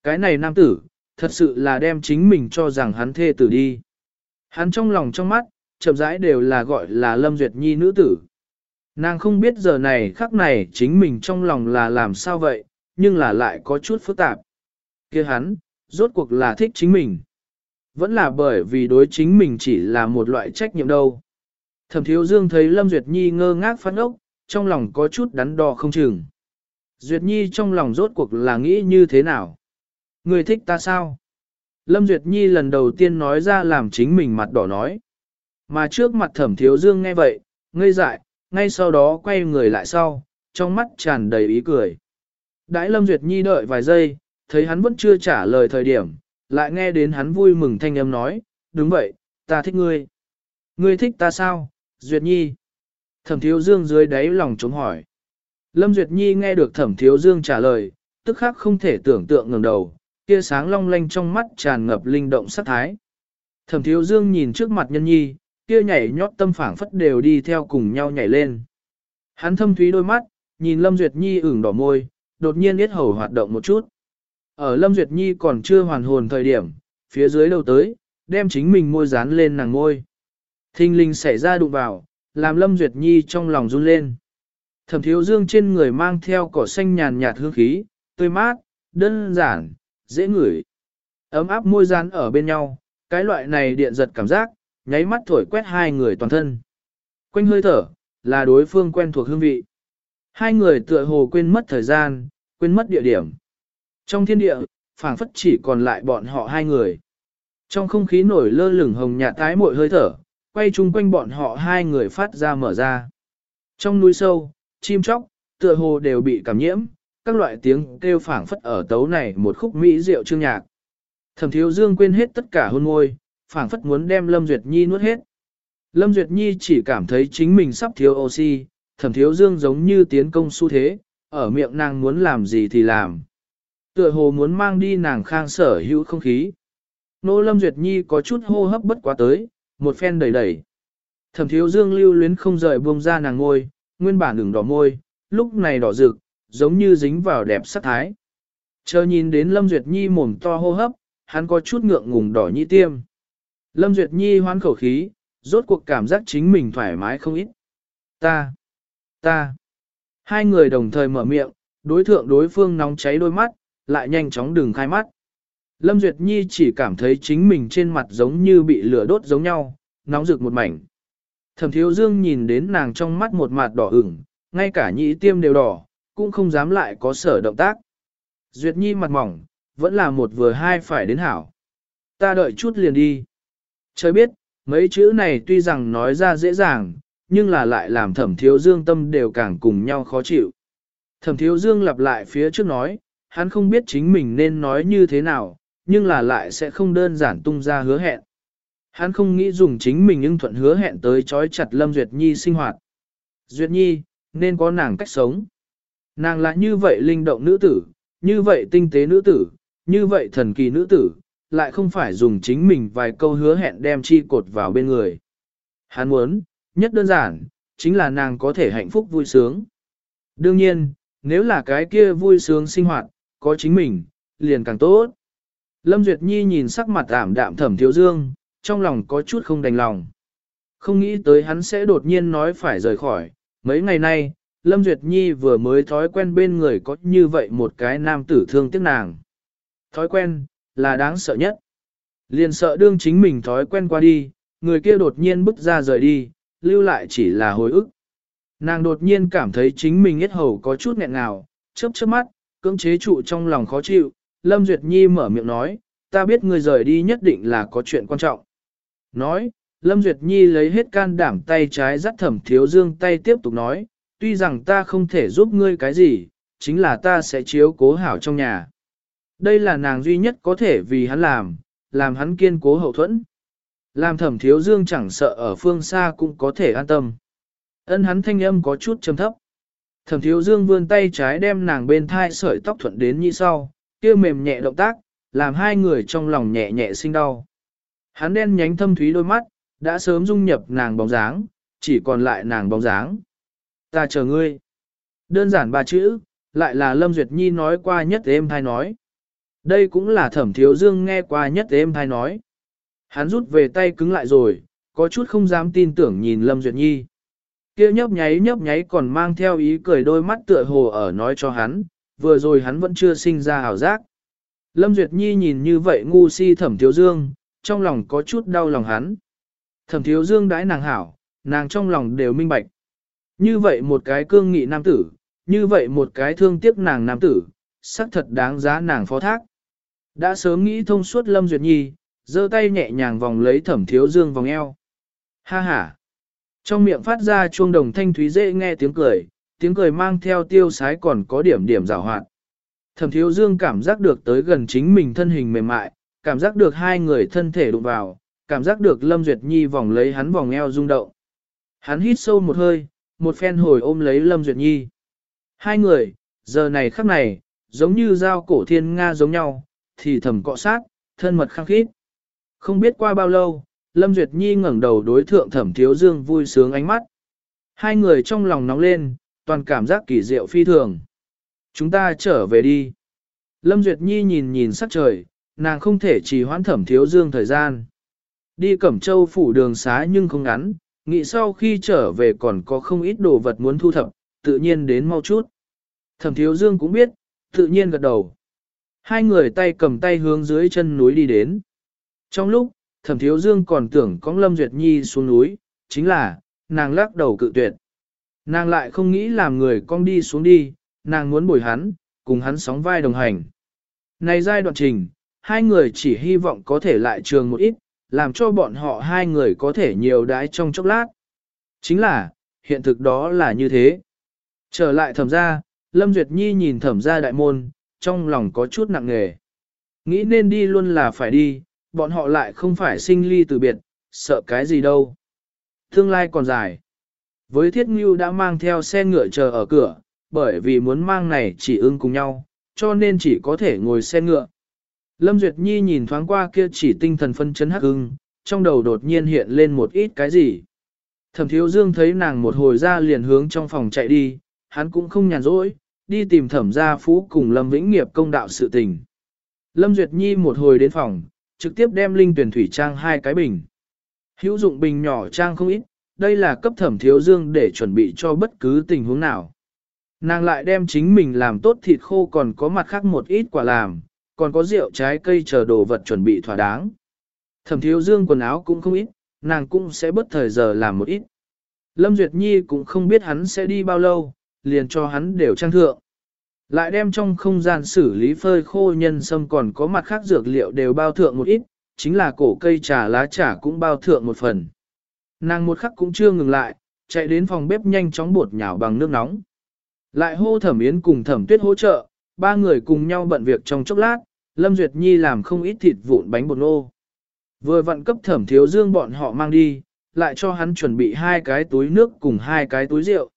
Cái này nam tử, thật sự là đem chính mình cho rằng hắn thê tử đi. Hắn trong lòng trong mắt, chậm rãi đều là gọi là Lâm Duyệt Nhi nữ tử. Nàng không biết giờ này khắc này chính mình trong lòng là làm sao vậy, nhưng là lại có chút phức tạp. kia hắn, rốt cuộc là thích chính mình. Vẫn là bởi vì đối chính mình chỉ là một loại trách nhiệm đâu. Thẩm thiếu dương thấy Lâm Duyệt Nhi ngơ ngác phát ốc, trong lòng có chút đắn đo không chừng. Duyệt Nhi trong lòng rốt cuộc là nghĩ như thế nào? Người thích ta sao? Lâm Duyệt Nhi lần đầu tiên nói ra làm chính mình mặt đỏ nói. Mà trước mặt thẩm thiếu dương nghe vậy, ngây dại, ngay sau đó quay người lại sau, trong mắt tràn đầy ý cười. Đãi Lâm Duyệt Nhi đợi vài giây, thấy hắn vẫn chưa trả lời thời điểm, lại nghe đến hắn vui mừng thanh âm nói, đúng vậy, ta thích ngươi. Ngươi thích ta sao, Duyệt Nhi? Thẩm Thiếu Dương dưới đáy lòng chống hỏi. Lâm Duyệt Nhi nghe được Thẩm Thiếu Dương trả lời, tức khắc không thể tưởng tượng ngẩng đầu, kia sáng long lanh trong mắt tràn ngập linh động sát thái. Thẩm Thiếu Dương nhìn trước mặt nhân nhi, kia nhảy nhót tâm phảng phất đều đi theo cùng nhau nhảy lên. Hắn thâm thúy đôi mắt, nhìn Lâm Duyệt Nhi ửng đỏ môi, đột nhiên biết hầu hoạt động một chút. Ở Lâm Duyệt Nhi còn chưa hoàn hồn thời điểm, phía dưới đầu tới, đem chính mình môi dán lên nàng môi. Thinh linh xảy ra đụng vào, làm Lâm Duyệt Nhi trong lòng run lên. Thẩm thiếu dương trên người mang theo cỏ xanh nhàn nhạt hương khí, tươi mát, đơn giản, dễ ngửi. Ấm áp môi dán ở bên nhau, cái loại này điện giật cảm giác, nháy mắt thổi quét hai người toàn thân. Quanh hơi thở, là đối phương quen thuộc hương vị. Hai người tựa hồ quên mất thời gian, quên mất địa điểm. Trong thiên địa, phảng phất chỉ còn lại bọn họ hai người. Trong không khí nổi lơ lửng hồng nhạt tái muội hơi thở, quay chung quanh bọn họ hai người phát ra mở ra. Trong núi sâu, chim chóc, tựa hồ đều bị cảm nhiễm, các loại tiếng kêu phảng phất ở tấu này một khúc mỹ diệu chương nhạc. Thẩm thiếu dương quên hết tất cả hôn môi, phảng phất muốn đem Lâm Duyệt Nhi nuốt hết. Lâm Duyệt Nhi chỉ cảm thấy chính mình sắp thiếu oxy, thẩm thiếu dương giống như tiến công xu thế, ở miệng nàng muốn làm gì thì làm. Tựa hồ muốn mang đi nàng khang sở hữu không khí. Nô Lâm Duyệt Nhi có chút hô hấp bất quá tới, một phen đầy đầy. Thẩm thiếu dương lưu luyến không rời buông ra nàng ngôi, nguyên bản đường đỏ môi, lúc này đỏ rực, giống như dính vào đẹp sắc thái. Chờ nhìn đến Lâm Duyệt Nhi mồm to hô hấp, hắn có chút ngượng ngùng đỏ nhi tiêm. Lâm Duyệt Nhi hoán khẩu khí, rốt cuộc cảm giác chính mình thoải mái không ít. Ta, ta, hai người đồng thời mở miệng, đối thượng đối phương nóng cháy đôi mắt, lại nhanh chóng đừng khai mắt. Lâm Duyệt Nhi chỉ cảm thấy chính mình trên mặt giống như bị lửa đốt giống nhau, nóng rực một mảnh. Thẩm Thiếu Dương nhìn đến nàng trong mắt một mặt đỏ ửng, ngay cả nhĩ tiêm đều đỏ, cũng không dám lại có sở động tác. Duyệt Nhi mặt mỏng, vẫn là một vừa hai phải đến hảo. Ta đợi chút liền đi. Trời biết, mấy chữ này tuy rằng nói ra dễ dàng, nhưng là lại làm thẩm thiếu dương tâm đều càng cùng nhau khó chịu. Thẩm thiếu dương lặp lại phía trước nói, hắn không biết chính mình nên nói như thế nào, nhưng là lại sẽ không đơn giản tung ra hứa hẹn. Hắn không nghĩ dùng chính mình nhưng thuận hứa hẹn tới trói chặt Lâm Duyệt Nhi sinh hoạt. Duyệt Nhi, nên có nàng cách sống. Nàng là như vậy linh động nữ tử, như vậy tinh tế nữ tử, như vậy thần kỳ nữ tử, lại không phải dùng chính mình vài câu hứa hẹn đem chi cột vào bên người. Hắn muốn, nhất đơn giản, chính là nàng có thể hạnh phúc vui sướng. Đương nhiên, nếu là cái kia vui sướng sinh hoạt, có chính mình, liền càng tốt. Lâm Duyệt Nhi nhìn sắc mặt ảm đạm thẩm thiếu dương, trong lòng có chút không đành lòng. Không nghĩ tới hắn sẽ đột nhiên nói phải rời khỏi. Mấy ngày nay, Lâm Duyệt Nhi vừa mới thói quen bên người có như vậy một cái nam tử thương tiếc nàng. Thói quen, là đáng sợ nhất. Liền sợ đương chính mình thói quen qua đi, người kia đột nhiên bước ra rời đi, lưu lại chỉ là hồi ức. Nàng đột nhiên cảm thấy chính mình hết hầu có chút nghẹn ngào, chớp chớp mắt, cưỡng chế trụ trong lòng khó chịu, Lâm Duyệt Nhi mở miệng nói, ta biết người rời đi nhất định là có chuyện quan trọng. Nói, Lâm Duyệt Nhi lấy hết can đảm tay trái dắt thẩm thiếu dương tay tiếp tục nói, tuy rằng ta không thể giúp ngươi cái gì, chính là ta sẽ chiếu cố hảo trong nhà. Đây là nàng duy nhất có thể vì hắn làm, làm hắn kiên cố hậu thuẫn. Làm thẩm thiếu dương chẳng sợ ở phương xa cũng có thể an tâm. Ân hắn thanh âm có chút trầm thấp. Thẩm thiếu dương vươn tay trái đem nàng bên thai sợi tóc thuận đến như sau, kia mềm nhẹ động tác, làm hai người trong lòng nhẹ nhẹ sinh đau. Hắn đen nhánh thâm thúy đôi mắt, đã sớm dung nhập nàng bóng dáng, chỉ còn lại nàng bóng dáng. Ta chờ ngươi. Đơn giản ba chữ, lại là Lâm Duyệt Nhi nói qua nhất êm thai nói. Đây cũng là thẩm thiếu dương nghe qua nhất êm thai nói. Hắn rút về tay cứng lại rồi, có chút không dám tin tưởng nhìn Lâm Duyệt Nhi. Kia nhấp nháy nhấp nháy còn mang theo ý cười đôi mắt tựa hồ ở nói cho hắn, vừa rồi hắn vẫn chưa sinh ra hào giác. Lâm Duyệt Nhi nhìn như vậy ngu si thẩm thiếu dương, trong lòng có chút đau lòng hắn. Thẩm thiếu dương đãi nàng hảo, nàng trong lòng đều minh bạch. Như vậy một cái cương nghị nam tử, như vậy một cái thương tiếc nàng nam tử, xác thật đáng giá nàng phó thác. Đã sớm nghĩ thông suốt Lâm Duyệt Nhi, giơ tay nhẹ nhàng vòng lấy thẩm thiếu dương vòng eo. Ha ha! Trong miệng phát ra chuông đồng thanh thúy dễ nghe tiếng cười, tiếng cười mang theo tiêu sái còn có điểm điểm rào hoạt. Thẩm thiếu dương cảm giác được tới gần chính mình thân hình mềm mại, cảm giác được hai người thân thể đụng vào, cảm giác được Lâm Duyệt Nhi vòng lấy hắn vòng eo rung động. Hắn hít sâu một hơi, một phen hồi ôm lấy Lâm Duyệt Nhi. Hai người, giờ này khắc này, giống như dao cổ thiên Nga giống nhau, thì thầm cọ sát, thân mật khăng khít. Không biết qua bao lâu, Lâm Duyệt Nhi ngẩng đầu đối thượng thẩm thiếu dương vui sướng ánh mắt. Hai người trong lòng nóng lên, toàn cảm giác kỳ diệu phi thường. Chúng ta trở về đi. Lâm Duyệt Nhi nhìn nhìn sắc trời, nàng không thể trì hoãn thẩm thiếu dương thời gian. Đi Cẩm Châu phủ đường xá nhưng không ngắn, nghĩ sau khi trở về còn có không ít đồ vật muốn thu thập, tự nhiên đến mau chút. Thẩm thiếu dương cũng biết, tự nhiên gật đầu. Hai người tay cầm tay hướng dưới chân núi đi đến. Trong lúc, thẩm thiếu dương còn tưởng có Lâm Duyệt Nhi xuống núi, chính là, nàng lắc đầu cự tuyệt. Nàng lại không nghĩ làm người con đi xuống đi, nàng muốn bồi hắn, cùng hắn sóng vai đồng hành. Này giai đoạn trình, hai người chỉ hy vọng có thể lại trường một ít, làm cho bọn họ hai người có thể nhiều đái trong chốc lát. Chính là, hiện thực đó là như thế. Trở lại thẩm gia, Lâm Duyệt Nhi nhìn thẩm gia đại môn, trong lòng có chút nặng nề. Nghĩ nên đi luôn là phải đi, bọn họ lại không phải sinh ly từ biệt, sợ cái gì đâu. Tương lai còn dài. Với thiết ngưu đã mang theo xe ngựa chờ ở cửa, bởi vì muốn mang này chỉ ưng cùng nhau, cho nên chỉ có thể ngồi xe ngựa. Lâm Duyệt Nhi nhìn thoáng qua kia chỉ tinh thần phân chấn hắc ưng, trong đầu đột nhiên hiện lên một ít cái gì. Thẩm thiếu dương thấy nàng một hồi ra liền hướng trong phòng chạy đi, hắn cũng không nhàn rỗi, đi tìm thẩm gia phú cùng Lâm Vĩnh Nghiệp công đạo sự tình. Lâm Duyệt Nhi một hồi đến phòng, trực tiếp đem linh tuyển thủy trang hai cái bình. Hữu dụng bình nhỏ trang không ít, đây là cấp thẩm thiếu dương để chuẩn bị cho bất cứ tình huống nào. Nàng lại đem chính mình làm tốt thịt khô còn có mặt khác một ít quả làm, còn có rượu trái cây chờ đồ vật chuẩn bị thỏa đáng. Thẩm thiếu dương quần áo cũng không ít, nàng cũng sẽ bất thời giờ làm một ít. Lâm Duyệt Nhi cũng không biết hắn sẽ đi bao lâu, liền cho hắn đều trang thượng. Lại đem trong không gian xử lý phơi khô nhân sâm còn có mặt khác dược liệu đều bao thượng một ít, chính là cổ cây trà lá trà cũng bao thượng một phần. Nàng một khắc cũng chưa ngừng lại, chạy đến phòng bếp nhanh chóng bột nhào bằng nước nóng. Lại hô thẩm yến cùng thẩm tuyết hỗ trợ, ba người cùng nhau bận việc trong chốc lát, Lâm Duyệt Nhi làm không ít thịt vụn bánh bột nô. Vừa vận cấp thẩm thiếu dương bọn họ mang đi, lại cho hắn chuẩn bị hai cái túi nước cùng hai cái túi rượu.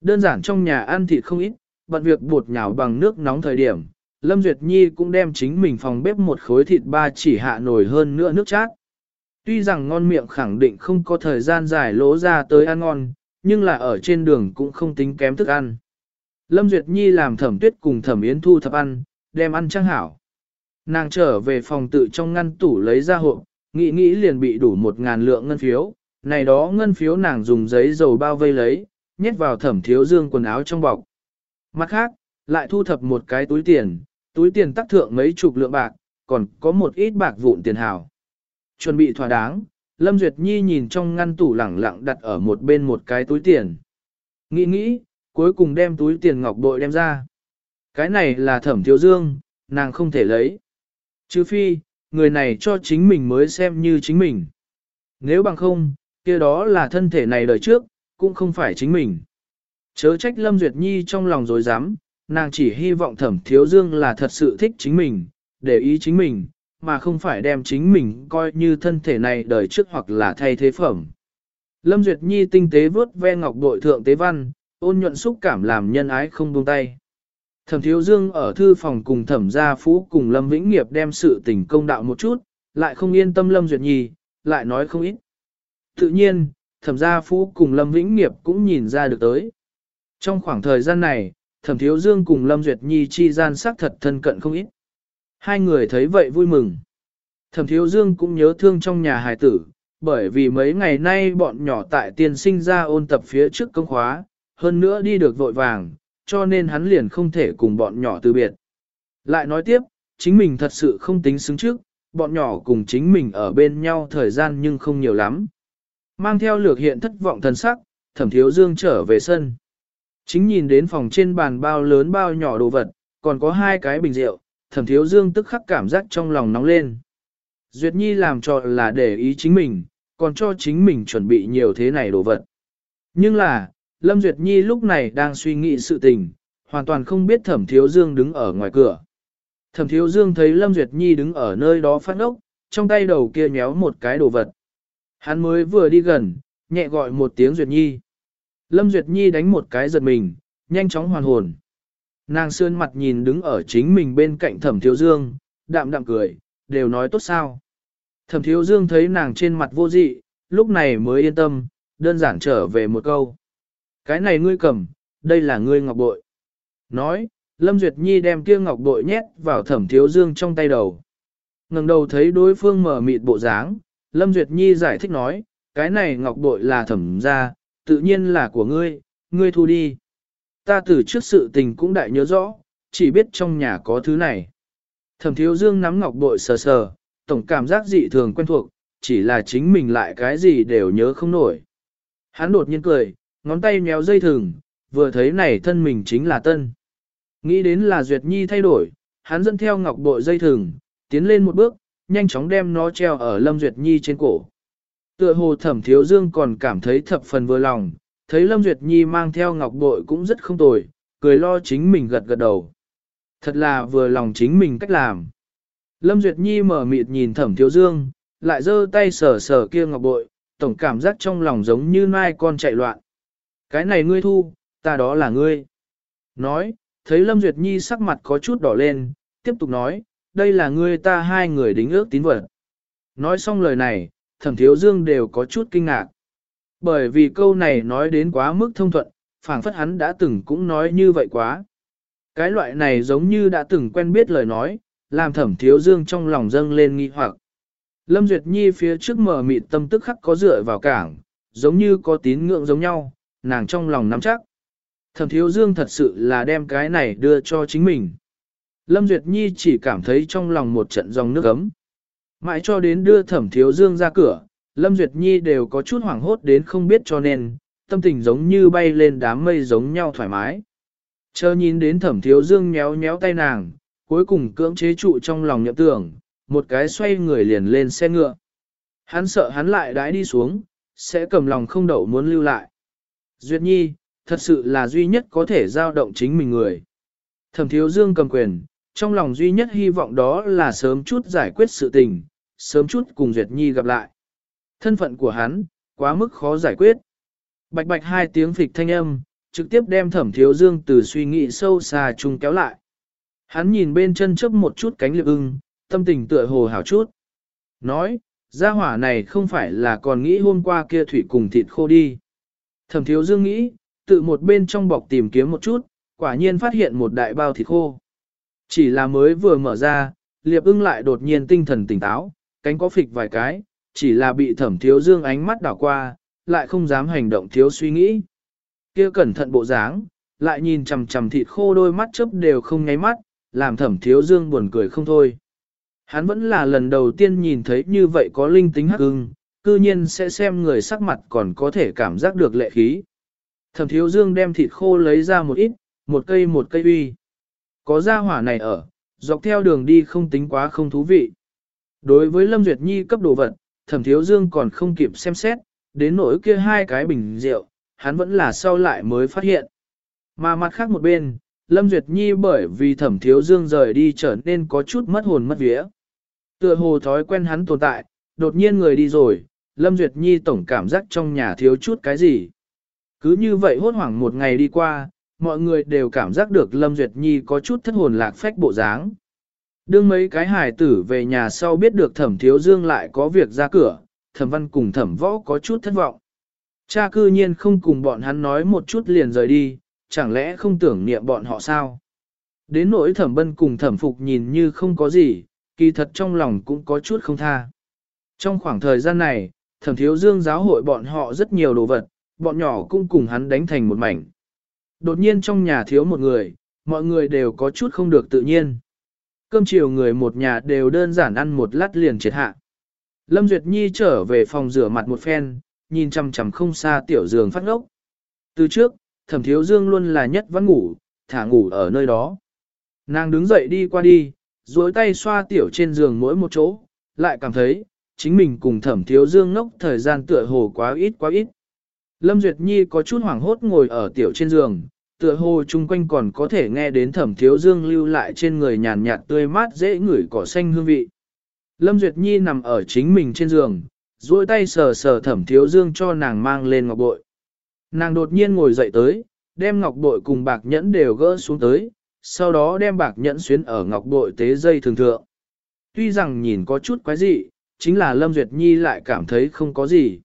Đơn giản trong nhà ăn thịt không ít, bận việc bột nhào bằng nước nóng thời điểm, Lâm Duyệt Nhi cũng đem chính mình phòng bếp một khối thịt ba chỉ hạ nổi hơn nữa nước chát. Tuy rằng ngon miệng khẳng định không có thời gian dài lỗ ra tới ăn ngon, nhưng là ở trên đường cũng không tính kém thức ăn. Lâm Duyệt Nhi làm thẩm tuyết cùng thẩm yến thu thập ăn, đem ăn trang hảo. Nàng trở về phòng tự trong ngăn tủ lấy ra hộp, nghĩ nghĩ liền bị đủ một ngàn lượng ngân phiếu, này đó ngân phiếu nàng dùng giấy dầu bao vây lấy, nhét vào thẩm thiếu dương quần áo trong bọc. Mặt khác, lại thu thập một cái túi tiền, túi tiền tắc thượng mấy chục lượng bạc, còn có một ít bạc vụn tiền hào, Chuẩn bị thỏa đáng, Lâm Duyệt Nhi nhìn trong ngăn tủ lẳng lặng đặt ở một bên một cái túi tiền. Nghĩ nghĩ, cuối cùng đem túi tiền ngọc bội đem ra. Cái này là thẩm thiếu dương, nàng không thể lấy. Chứ phi, người này cho chính mình mới xem như chính mình. Nếu bằng không, kia đó là thân thể này đời trước, cũng không phải chính mình. Chớ trách Lâm Duyệt Nhi trong lòng dối dám, nàng chỉ hy vọng thẩm thiếu dương là thật sự thích chính mình, để ý chính mình, mà không phải đem chính mình coi như thân thể này đời trước hoặc là thay thế phẩm. Lâm Duyệt Nhi tinh tế vớt ve ngọc bội thượng tế văn, ôn nhuận xúc cảm làm nhân ái không buông tay. Thẩm Thiếu Dương ở thư phòng cùng Thẩm Gia Phú cùng Lâm Vĩnh Nghiệp đem sự tình công đạo một chút, lại không yên tâm Lâm Duyệt Nhi, lại nói không ít. Tự nhiên, Thẩm Gia Phú cùng Lâm Vĩnh Nghiệp cũng nhìn ra được tới. Trong khoảng thời gian này, Thẩm Thiếu Dương cùng Lâm Duyệt Nhi chi gian sắc thật thân cận không ít. Hai người thấy vậy vui mừng. Thẩm Thiếu Dương cũng nhớ thương trong nhà hài tử, bởi vì mấy ngày nay bọn nhỏ tại tiên sinh ra ôn tập phía trước công khóa, hơn nữa đi được vội vàng, cho nên hắn liền không thể cùng bọn nhỏ từ biệt. Lại nói tiếp, chính mình thật sự không tính xứng trước, bọn nhỏ cùng chính mình ở bên nhau thời gian nhưng không nhiều lắm. Mang theo lược hiện thất vọng thần sắc, thẩm thiếu dương trở về sân. Chính nhìn đến phòng trên bàn bao lớn bao nhỏ đồ vật, còn có hai cái bình rượu, thẩm thiếu dương tức khắc cảm giác trong lòng nóng lên. Duyệt Nhi làm cho là để ý chính mình, còn cho chính mình chuẩn bị nhiều thế này đồ vật. Nhưng là, Lâm Duyệt Nhi lúc này đang suy nghĩ sự tình, hoàn toàn không biết thẩm thiếu dương đứng ở ngoài cửa. Thẩm thiếu dương thấy Lâm Duyệt Nhi đứng ở nơi đó phát ốc, trong tay đầu kia nhéo một cái đồ vật. Hắn mới vừa đi gần, nhẹ gọi một tiếng Duyệt Nhi. Lâm Duyệt Nhi đánh một cái giật mình, nhanh chóng hoàn hồn. Nàng sươn mặt nhìn đứng ở chính mình bên cạnh thẩm thiếu dương, đạm đạm cười, đều nói tốt sao. Thẩm thiếu dương thấy nàng trên mặt vô dị, lúc này mới yên tâm, đơn giản trở về một câu. Cái này ngươi cầm, đây là ngươi ngọc bội. Nói, Lâm Duyệt Nhi đem kia ngọc bội nhét vào thẩm thiếu dương trong tay đầu. ngẩng đầu thấy đối phương mở mịt bộ dáng, Lâm Duyệt Nhi giải thích nói, cái này ngọc bội là thẩm ra, tự nhiên là của ngươi, ngươi thu đi. Ta từ trước sự tình cũng đại nhớ rõ, chỉ biết trong nhà có thứ này. Thẩm thiếu dương nắm ngọc bội sờ sờ, tổng cảm giác dị thường quen thuộc, chỉ là chính mình lại cái gì đều nhớ không nổi. Hắn đột nhiên cười, ngón tay nhéo dây thừng, vừa thấy này thân mình chính là tân. Nghĩ đến là Duyệt Nhi thay đổi, hắn dẫn theo ngọc bội dây thừng, tiến lên một bước, nhanh chóng đem nó treo ở Lâm Duyệt Nhi trên cổ. Tựa hồ thẩm thiếu dương còn cảm thấy thập phần vừa lòng, thấy Lâm Duyệt Nhi mang theo ngọc bội cũng rất không tồi, cười lo chính mình gật gật đầu. Thật là vừa lòng chính mình cách làm. Lâm Duyệt Nhi mở mịt nhìn thẩm thiếu dương, lại giơ tay sờ sờ kia ngọc bội, tổng cảm giác trong lòng giống như mai con chạy loạn. Cái này ngươi thu, ta đó là ngươi. Nói, thấy Lâm Duyệt Nhi sắc mặt có chút đỏ lên, tiếp tục nói, đây là ngươi ta hai người đính ước tín vật. Nói xong lời này, thẩm thiếu dương đều có chút kinh ngạc. Bởi vì câu này nói đến quá mức thông thuận, phảng phất hắn đã từng cũng nói như vậy quá. Cái loại này giống như đã từng quen biết lời nói, làm thẩm thiếu dương trong lòng dâng lên nghi hoặc. Lâm Duyệt Nhi phía trước mở mịt tâm tức khắc có dựa vào cảng, giống như có tín ngưỡng giống nhau, nàng trong lòng nắm chắc. Thẩm thiếu dương thật sự là đem cái này đưa cho chính mình. Lâm Duyệt Nhi chỉ cảm thấy trong lòng một trận dòng nước ấm. Mãi cho đến đưa thẩm thiếu dương ra cửa, Lâm Duyệt Nhi đều có chút hoảng hốt đến không biết cho nên, tâm tình giống như bay lên đám mây giống nhau thoải mái. Chờ nhìn đến thẩm thiếu dương nhéo nhéo tay nàng, cuối cùng cưỡng chế trụ trong lòng nhậm tưởng, một cái xoay người liền lên xe ngựa. Hắn sợ hắn lại đãi đi xuống, sẽ cầm lòng không đậu muốn lưu lại. Duyệt Nhi, thật sự là duy nhất có thể giao động chính mình người. Thẩm thiếu dương cầm quyền, trong lòng duy nhất hy vọng đó là sớm chút giải quyết sự tình, sớm chút cùng Duyệt Nhi gặp lại. Thân phận của hắn, quá mức khó giải quyết. Bạch bạch hai tiếng phịch thanh âm, trực tiếp đem thẩm thiếu dương từ suy nghĩ sâu xa chung kéo lại. Hắn nhìn bên chân chấp một chút cánh liệp ưng, tâm tình tựa hồ hảo chút. Nói, gia hỏa này không phải là còn nghĩ hôm qua kia thủy cùng thịt khô đi. Thẩm thiếu dương nghĩ, tự một bên trong bọc tìm kiếm một chút, quả nhiên phát hiện một đại bao thịt khô. Chỉ là mới vừa mở ra, liệp ưng lại đột nhiên tinh thần tỉnh táo, cánh có phịch vài cái, chỉ là bị thẩm thiếu dương ánh mắt đảo qua, lại không dám hành động thiếu suy nghĩ. kia cẩn thận bộ dáng, lại nhìn chằm chằm thịt khô đôi mắt chớp đều không nháy mắt, làm thẩm thiếu dương buồn cười không thôi. Hắn vẫn là lần đầu tiên nhìn thấy như vậy có linh tính hắc ưng, cư nhiên sẽ xem người sắc mặt còn có thể cảm giác được lệ khí. Thẩm thiếu dương đem thịt khô lấy ra một ít, một cây một cây uy. Có gia hỏa này ở, dọc theo đường đi không tính quá không thú vị. Đối với Lâm Duyệt Nhi cấp đồ vật, thẩm thiếu dương còn không kịp xem xét, đến nỗi kia hai cái bình rượu, hắn vẫn là sau lại mới phát hiện. Mà mặt khác một bên, Lâm Duyệt Nhi bởi vì thẩm thiếu dương rời đi trở nên có chút mất hồn mất vía. Tựa hồ thói quen hắn tồn tại, đột nhiên người đi rồi, Lâm Duyệt Nhi tổng cảm giác trong nhà thiếu chút cái gì. Cứ như vậy hốt hoảng một ngày đi qua, mọi người đều cảm giác được Lâm Duyệt Nhi có chút thất hồn lạc phách bộ dáng. Đương mấy cái hài tử về nhà sau biết được thẩm thiếu dương lại có việc ra cửa, thẩm văn cùng thẩm võ có chút thất vọng. Cha cư nhiên không cùng bọn hắn nói một chút liền rời đi, chẳng lẽ không tưởng niệm bọn họ sao? Đến nỗi thẩm bân cùng thẩm phục nhìn như không có gì, kỳ thật trong lòng cũng có chút không tha. Trong khoảng thời gian này, thẩm thiếu dương giáo hội bọn họ rất nhiều đồ vật, bọn nhỏ cũng cùng hắn đánh thành một mảnh. Đột nhiên trong nhà thiếu một người, mọi người đều có chút không được tự nhiên. Cơm chiều người một nhà đều đơn giản ăn một lát liền triệt hạ. Lâm Duyệt Nhi trở về phòng rửa mặt một phen, nhìn chằm chằm không xa tiểu giường phát ngốc. Từ trước, thẩm thiếu dương luôn là nhất vẫn ngủ, thả ngủ ở nơi đó. Nàng đứng dậy đi qua đi, duỗi tay xoa tiểu trên giường mỗi một chỗ, lại cảm thấy, chính mình cùng thẩm thiếu dương ngốc thời gian tựa hồ quá ít quá ít. Lâm Duyệt Nhi có chút hoảng hốt ngồi ở tiểu trên giường, tựa hồ chung quanh còn có thể nghe đến thẩm thiếu dương lưu lại trên người nhàn nhạt tươi mát dễ ngửi cỏ xanh hương vị. Lâm Duyệt Nhi nằm ở chính mình trên giường, duỗi tay sờ sờ thẩm thiếu dương cho nàng mang lên ngọc bội. Nàng đột nhiên ngồi dậy tới, đem ngọc bội cùng bạc nhẫn đều gỡ xuống tới, sau đó đem bạc nhẫn xuyến ở ngọc bội tế dây thường thượng. Tuy rằng nhìn có chút quái dị, chính là Lâm Duyệt Nhi lại cảm thấy không có gì.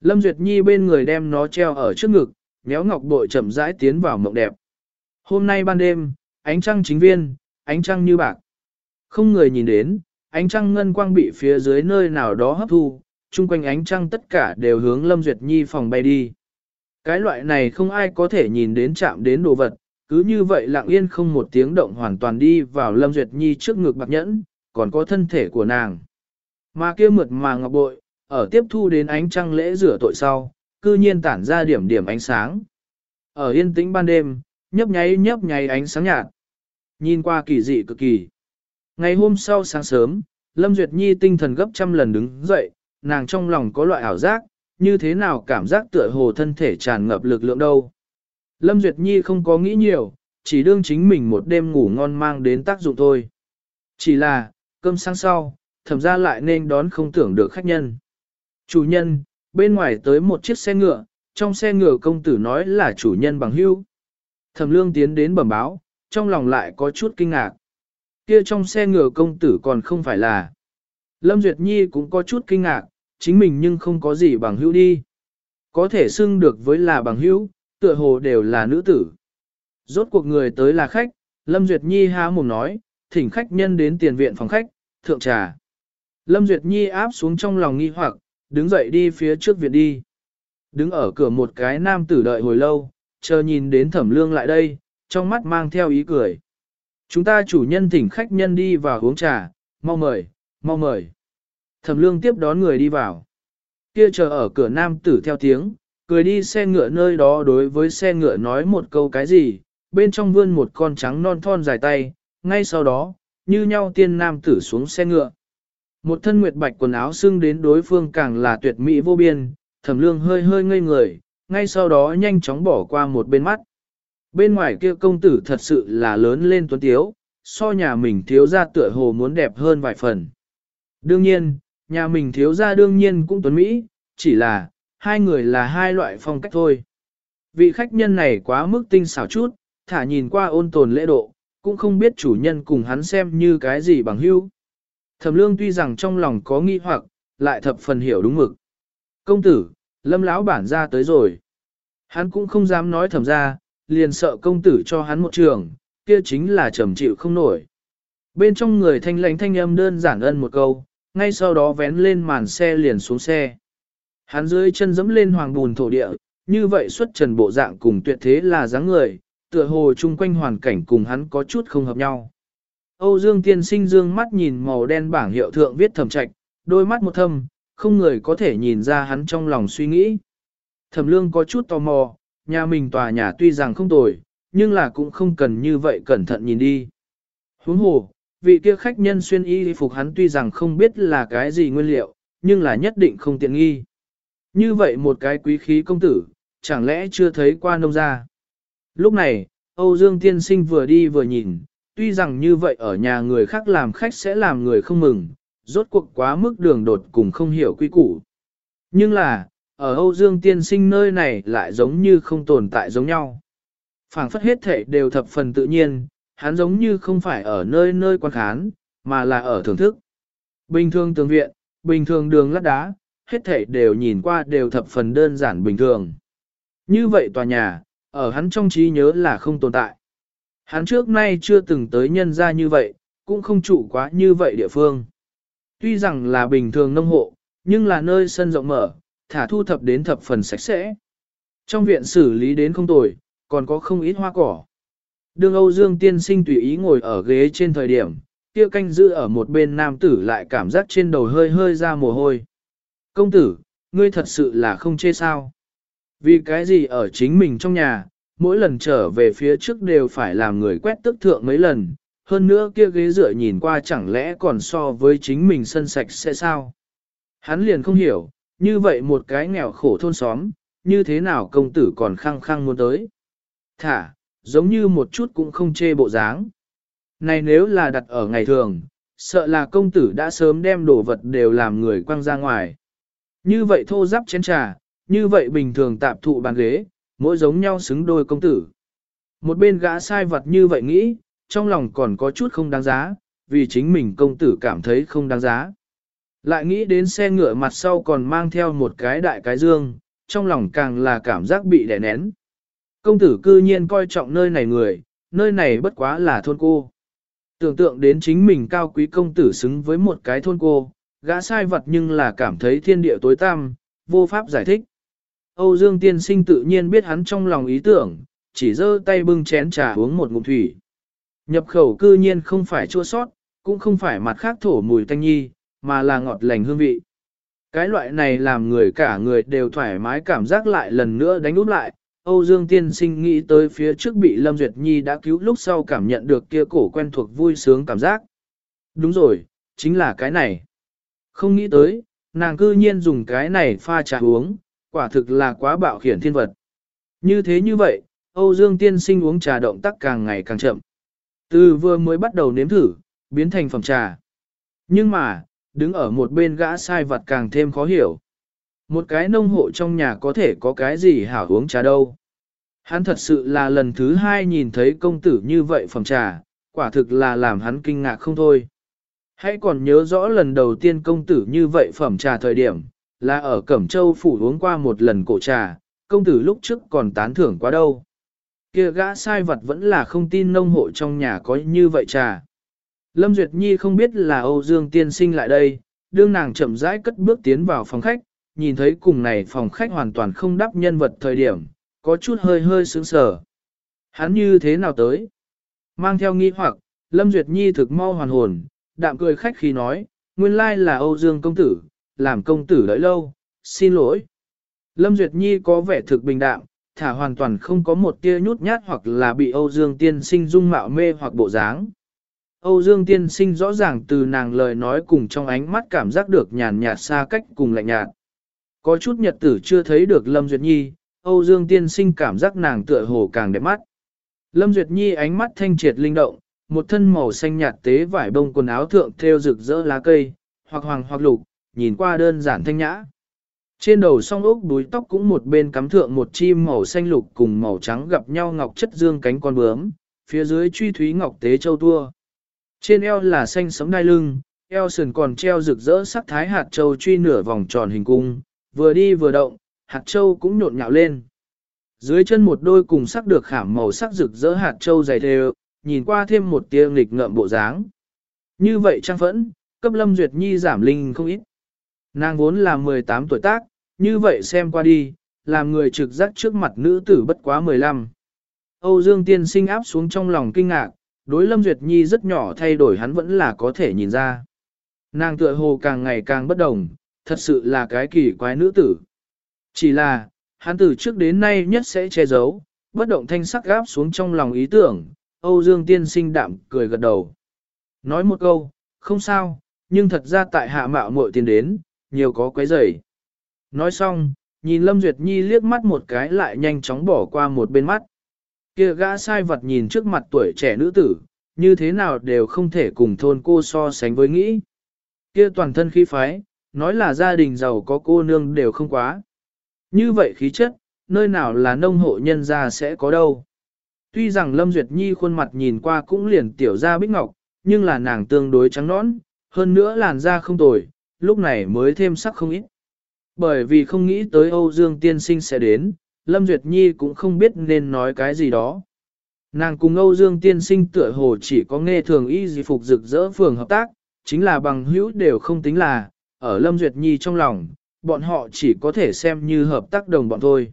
Lâm Duyệt Nhi bên người đem nó treo ở trước ngực, méo ngọc bội chậm rãi tiến vào mộng đẹp. Hôm nay ban đêm, ánh trăng chính viên, ánh trăng như bạc. Không người nhìn đến, ánh trăng ngân quang bị phía dưới nơi nào đó hấp thu, chung quanh ánh trăng tất cả đều hướng Lâm Duyệt Nhi phòng bay đi. Cái loại này không ai có thể nhìn đến chạm đến đồ vật, cứ như vậy lặng yên không một tiếng động hoàn toàn đi vào Lâm Duyệt Nhi trước ngực bạc nhẫn, còn có thân thể của nàng. Mà kia mượt mà ngọc bội, ở tiếp thu đến ánh trăng lễ rửa tội sau, cư nhiên tản ra điểm điểm ánh sáng. Ở yên tĩnh ban đêm, nhấp nháy nhấp nháy ánh sáng nhạt. Nhìn qua kỳ dị cực kỳ. Ngày hôm sau sáng sớm, Lâm Duyệt Nhi tinh thần gấp trăm lần đứng dậy, nàng trong lòng có loại ảo giác, như thế nào cảm giác tựa hồ thân thể tràn ngập lực lượng đâu. Lâm Duyệt Nhi không có nghĩ nhiều, chỉ đương chính mình một đêm ngủ ngon mang đến tác dụng thôi. Chỉ là, cơm sáng sau, thẩm ra lại nên đón không tưởng được khách nhân. Chủ nhân, bên ngoài tới một chiếc xe ngựa, trong xe ngựa công tử nói là chủ nhân bằng hưu. Thẩm lương tiến đến bẩm báo, trong lòng lại có chút kinh ngạc. Kia trong xe ngựa công tử còn không phải là. Lâm Duyệt Nhi cũng có chút kinh ngạc, chính mình nhưng không có gì bằng hữu đi. Có thể xưng được với là bằng hữu, tựa hồ đều là nữ tử. Rốt cuộc người tới là khách, Lâm Duyệt Nhi há mồm nói, thỉnh khách nhân đến tiền viện phòng khách, thượng trà. Lâm Duyệt Nhi áp xuống trong lòng nghi hoặc, đứng dậy đi phía trước viện đi. Đứng ở cửa một cái nam tử đợi hồi lâu, chờ nhìn đến thẩm lương lại đây, trong mắt mang theo ý cười. Chúng ta chủ nhân thỉnh khách nhân đi vào uống trà, mau mời, mau mời. Thẩm lương tiếp đón người đi vào. Kia chờ ở cửa nam tử theo tiếng, cười đi xe ngựa nơi đó đối với xe ngựa nói một câu cái gì, bên trong vươn một con trắng non thon dài tay, ngay sau đó, như nhau tiên nam tử xuống xe ngựa. Một thân nguyệt bạch quần áo xưng đến đối phương càng là tuyệt mỹ vô biên, thẩm lương hơi hơi ngây người, ngay sau đó nhanh chóng bỏ qua một bên mắt. Bên ngoài kia công tử thật sự là lớn lên tuấn tiếu, so nhà mình thiếu ra tựa hồ muốn đẹp hơn vài phần. Đương nhiên, nhà mình thiếu ra đương nhiên cũng tuấn Mỹ, chỉ là, hai người là hai loại phong cách thôi. Vị khách nhân này quá mức tinh xảo chút, thả nhìn qua ôn tồn lễ độ, cũng không biết chủ nhân cùng hắn xem như cái gì bằng hữu. Thẩm lương tuy rằng trong lòng có nghi hoặc, lại thập phần hiểu đúng mực. Công tử, lâm lão bản ra tới rồi. Hắn cũng không dám nói thẩm ra, liền sợ công tử cho hắn một trường, kia chính là trầm chịu không nổi. Bên trong người thanh lãnh thanh âm đơn giản ân một câu, ngay sau đó vén lên màn xe liền xuống xe. Hắn dưới chân dẫm lên hoàng bùn thổ địa, như vậy xuất trần bộ dạng cùng tuyệt thế là dáng người, tựa hồ chung quanh hoàn cảnh cùng hắn có chút không hợp nhau. Âu Dương tiên sinh dương mắt nhìn màu đen bảng hiệu thượng viết thẩm trạch, đôi mắt một thâm, không người có thể nhìn ra hắn trong lòng suy nghĩ. Thẩm lương có chút tò mò, nhà mình tòa nhà tuy rằng không tồi, nhưng là cũng không cần như vậy cẩn thận nhìn đi. Huống hồ, vị kia khách nhân xuyên y phục hắn tuy rằng không biết là cái gì nguyên liệu, nhưng là nhất định không tiện nghi. Như vậy một cái quý khí công tử, chẳng lẽ chưa thấy qua nông gia. Lúc này, Âu Dương Tiên Sinh vừa đi vừa nhìn, tuy rằng như vậy ở nhà người khác làm khách sẽ làm người không mừng, rốt cuộc quá mức đường đột cùng không hiểu quy củ. Nhưng là, ở Âu Dương Tiên Sinh nơi này lại giống như không tồn tại giống nhau. phảng phất hết thể đều thập phần tự nhiên, hắn giống như không phải ở nơi nơi quan khán, mà là ở thưởng thức. Bình thường tường viện, bình thường đường lát đá, hết thể đều nhìn qua đều thập phần đơn giản bình thường. Như vậy tòa nhà, ở hắn trong trí nhớ là không tồn tại. Hắn trước nay chưa từng tới nhân ra như vậy, cũng không trụ quá như vậy địa phương. Tuy rằng là bình thường nông hộ, nhưng là nơi sân rộng mở, thả thu thập đến thập phần sạch sẽ. Trong viện xử lý đến không tồi, còn có không ít hoa cỏ. Đường Âu Dương tiên sinh tùy ý ngồi ở ghế trên thời điểm, kia canh giữ ở một bên nam tử lại cảm giác trên đầu hơi hơi ra mồ hôi. Công tử, ngươi thật sự là không chê sao. Vì cái gì ở chính mình trong nhà, mỗi lần trở về phía trước đều phải làm người quét tức thượng mấy lần, hơn nữa kia ghế dựa nhìn qua chẳng lẽ còn so với chính mình sân sạch sẽ sao. Hắn liền không hiểu, như vậy một cái nghèo khổ thôn xóm, như thế nào công tử còn khăng khăng muốn tới. Thả, giống như một chút cũng không chê bộ dáng. Này nếu là đặt ở ngày thường, sợ là công tử đã sớm đem đồ vật đều làm người quăng ra ngoài. Như vậy thô giáp chén trà, như vậy bình thường tạp thụ bàn ghế, mỗi giống nhau xứng đôi công tử. Một bên gã sai vật như vậy nghĩ, trong lòng còn có chút không đáng giá, vì chính mình công tử cảm thấy không đáng giá. Lại nghĩ đến xe ngựa mặt sau còn mang theo một cái đại cái dương, trong lòng càng là cảm giác bị đè nén. Công tử cư nhiên coi trọng nơi này người, nơi này bất quá là thôn cô. Tưởng tượng đến chính mình cao quý công tử xứng với một cái thôn cô, gã sai vật nhưng là cảm thấy thiên địa tối tăm, vô pháp giải thích. Âu Dương tiên sinh tự nhiên biết hắn trong lòng ý tưởng, chỉ giơ tay bưng chén trà uống một ngụm thủy. Nhập khẩu cư nhiên không phải chua sót, cũng không phải mặt khác thổ mùi tanh nhi, mà là ngọt lành hương vị. Cái loại này làm người cả người đều thoải mái cảm giác lại lần nữa đánh úp lại. Âu Dương tiên sinh nghĩ tới phía trước bị Lâm Duyệt Nhi đã cứu lúc sau cảm nhận được kia cổ quen thuộc vui sướng cảm giác. Đúng rồi, chính là cái này. Không nghĩ tới, nàng cư nhiên dùng cái này pha trà uống, quả thực là quá bạo khiển thiên vật. Như thế như vậy, Âu Dương tiên sinh uống trà động tác càng ngày càng chậm. Từ vừa mới bắt đầu nếm thử, biến thành phẩm trà. Nhưng mà, đứng ở một bên gã sai vật càng thêm khó hiểu. Một cái nông hộ trong nhà có thể có cái gì hảo uống trà đâu. Hắn thật sự là lần thứ hai nhìn thấy công tử như vậy phẩm trà, quả thực là làm hắn kinh ngạc không thôi. Hãy còn nhớ rõ lần đầu tiên công tử như vậy phẩm trà thời điểm, là ở Cẩm Châu phủ uống qua một lần cổ trà, công tử lúc trước còn tán thưởng quá đâu. Kia gã sai vật vẫn là không tin nông hộ trong nhà có như vậy trà. Lâm Duyệt Nhi không biết là Âu Dương tiên sinh lại đây, đương nàng chậm rãi cất bước tiến vào phòng khách, nhìn thấy cùng này phòng khách hoàn toàn không đáp nhân vật thời điểm, có chút hơi hơi sướng sở. Hắn như thế nào tới? Mang theo nghi hoặc, Lâm Duyệt Nhi thực mau hoàn hồn, đạm cười khách khi nói, nguyên lai là Âu Dương công tử, làm công tử đợi lâu, xin lỗi. Lâm Duyệt Nhi có vẻ thực bình đạm, thả hoàn toàn không có một tia nhút nhát hoặc là bị Âu Dương tiên sinh dung mạo mê hoặc bộ dáng. Âu Dương tiên sinh rõ ràng từ nàng lời nói cùng trong ánh mắt cảm giác được nhàn nhạt xa cách cùng lạnh nhạt. Có chút nhật tử chưa thấy được Lâm Duyệt Nhi, Âu Dương tiên sinh cảm giác nàng tựa hồ càng đẹp mắt. Lâm Duyệt Nhi ánh mắt thanh triệt linh động, một thân màu xanh nhạt tế vải bông quần áo thượng thêu rực rỡ lá cây, hoặc hoàng hoặc lục, nhìn qua đơn giản thanh nhã. Trên đầu song ốc đuôi tóc cũng một bên cắm thượng một chim màu xanh lục cùng màu trắng gặp nhau ngọc chất dương cánh con bướm, phía dưới truy thúy ngọc tế châu tua. Trên eo là xanh sống đai lưng, eo sườn còn treo rực rỡ sắc thái hạt châu truy nửa vòng tròn hình cung, vừa đi vừa động, hạt châu cũng nhộn nhạo lên. Dưới chân một đôi cùng sắc được khảm màu sắc rực rỡ hạt châu dày đều, nhìn qua thêm một tia nghịch ngợm bộ dáng. Như vậy trang phẫn, cấp lâm duyệt nhi giảm linh không ít. Nàng vốn là 18 tuổi tác, như vậy xem qua đi, làm người trực giác trước mặt nữ tử bất quá 15. Âu Dương tiên sinh áp xuống trong lòng kinh ngạc, đối Lâm Duyệt Nhi rất nhỏ thay đổi hắn vẫn là có thể nhìn ra. Nàng tựa hồ càng ngày càng bất đồng, thật sự là cái kỳ quái nữ tử. Chỉ là, hắn từ trước đến nay nhất sẽ che giấu, bất động thanh sắc gáp xuống trong lòng ý tưởng, Âu Dương tiên sinh đạm cười gật đầu. Nói một câu, không sao, nhưng thật ra tại hạ mạo muội tiền đến, nhiều có quấy rầy. Nói xong, nhìn Lâm Duyệt Nhi liếc mắt một cái lại nhanh chóng bỏ qua một bên mắt. Kia gã sai vật nhìn trước mặt tuổi trẻ nữ tử, như thế nào đều không thể cùng thôn cô so sánh với nghĩ. Kia toàn thân khí phái, nói là gia đình giàu có cô nương đều không quá. Như vậy khí chất, nơi nào là nông hộ nhân gia sẽ có đâu. Tuy rằng Lâm Duyệt Nhi khuôn mặt nhìn qua cũng liền tiểu ra bích ngọc, nhưng là nàng tương đối trắng nõn, hơn nữa làn da không tồi, lúc này mới thêm sắc không ít. Bởi vì không nghĩ tới Âu Dương tiên sinh sẽ đến, Lâm Duyệt Nhi cũng không biết nên nói cái gì đó. Nàng cùng Âu Dương tiên sinh tựa hồ chỉ có nghe thường y gì phục rực rỡ phường hợp tác, chính là bằng hữu đều không tính là, ở Lâm Duyệt Nhi trong lòng, bọn họ chỉ có thể xem như hợp tác đồng bọn thôi.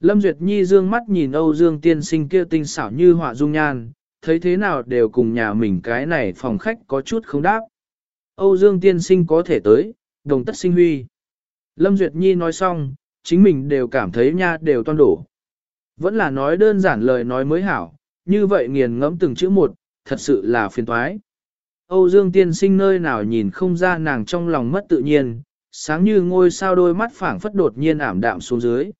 Lâm Duyệt Nhi dương mắt nhìn Âu Dương tiên sinh kia tinh xảo như họa dung nhan, thấy thế nào đều cùng nhà mình cái này phòng khách có chút không đáp. Âu Dương tiên sinh có thể tới, đồng tất sinh huy. Lâm Duyệt Nhi nói xong, chính mình đều cảm thấy nha đều toan đổ. Vẫn là nói đơn giản lời nói mới hảo, như vậy nghiền ngẫm từng chữ một, thật sự là phiền toái. Âu Dương tiên sinh nơi nào nhìn không ra nàng trong lòng mất tự nhiên, sáng như ngôi sao đôi mắt phảng phất đột nhiên ảm đạm xuống dưới.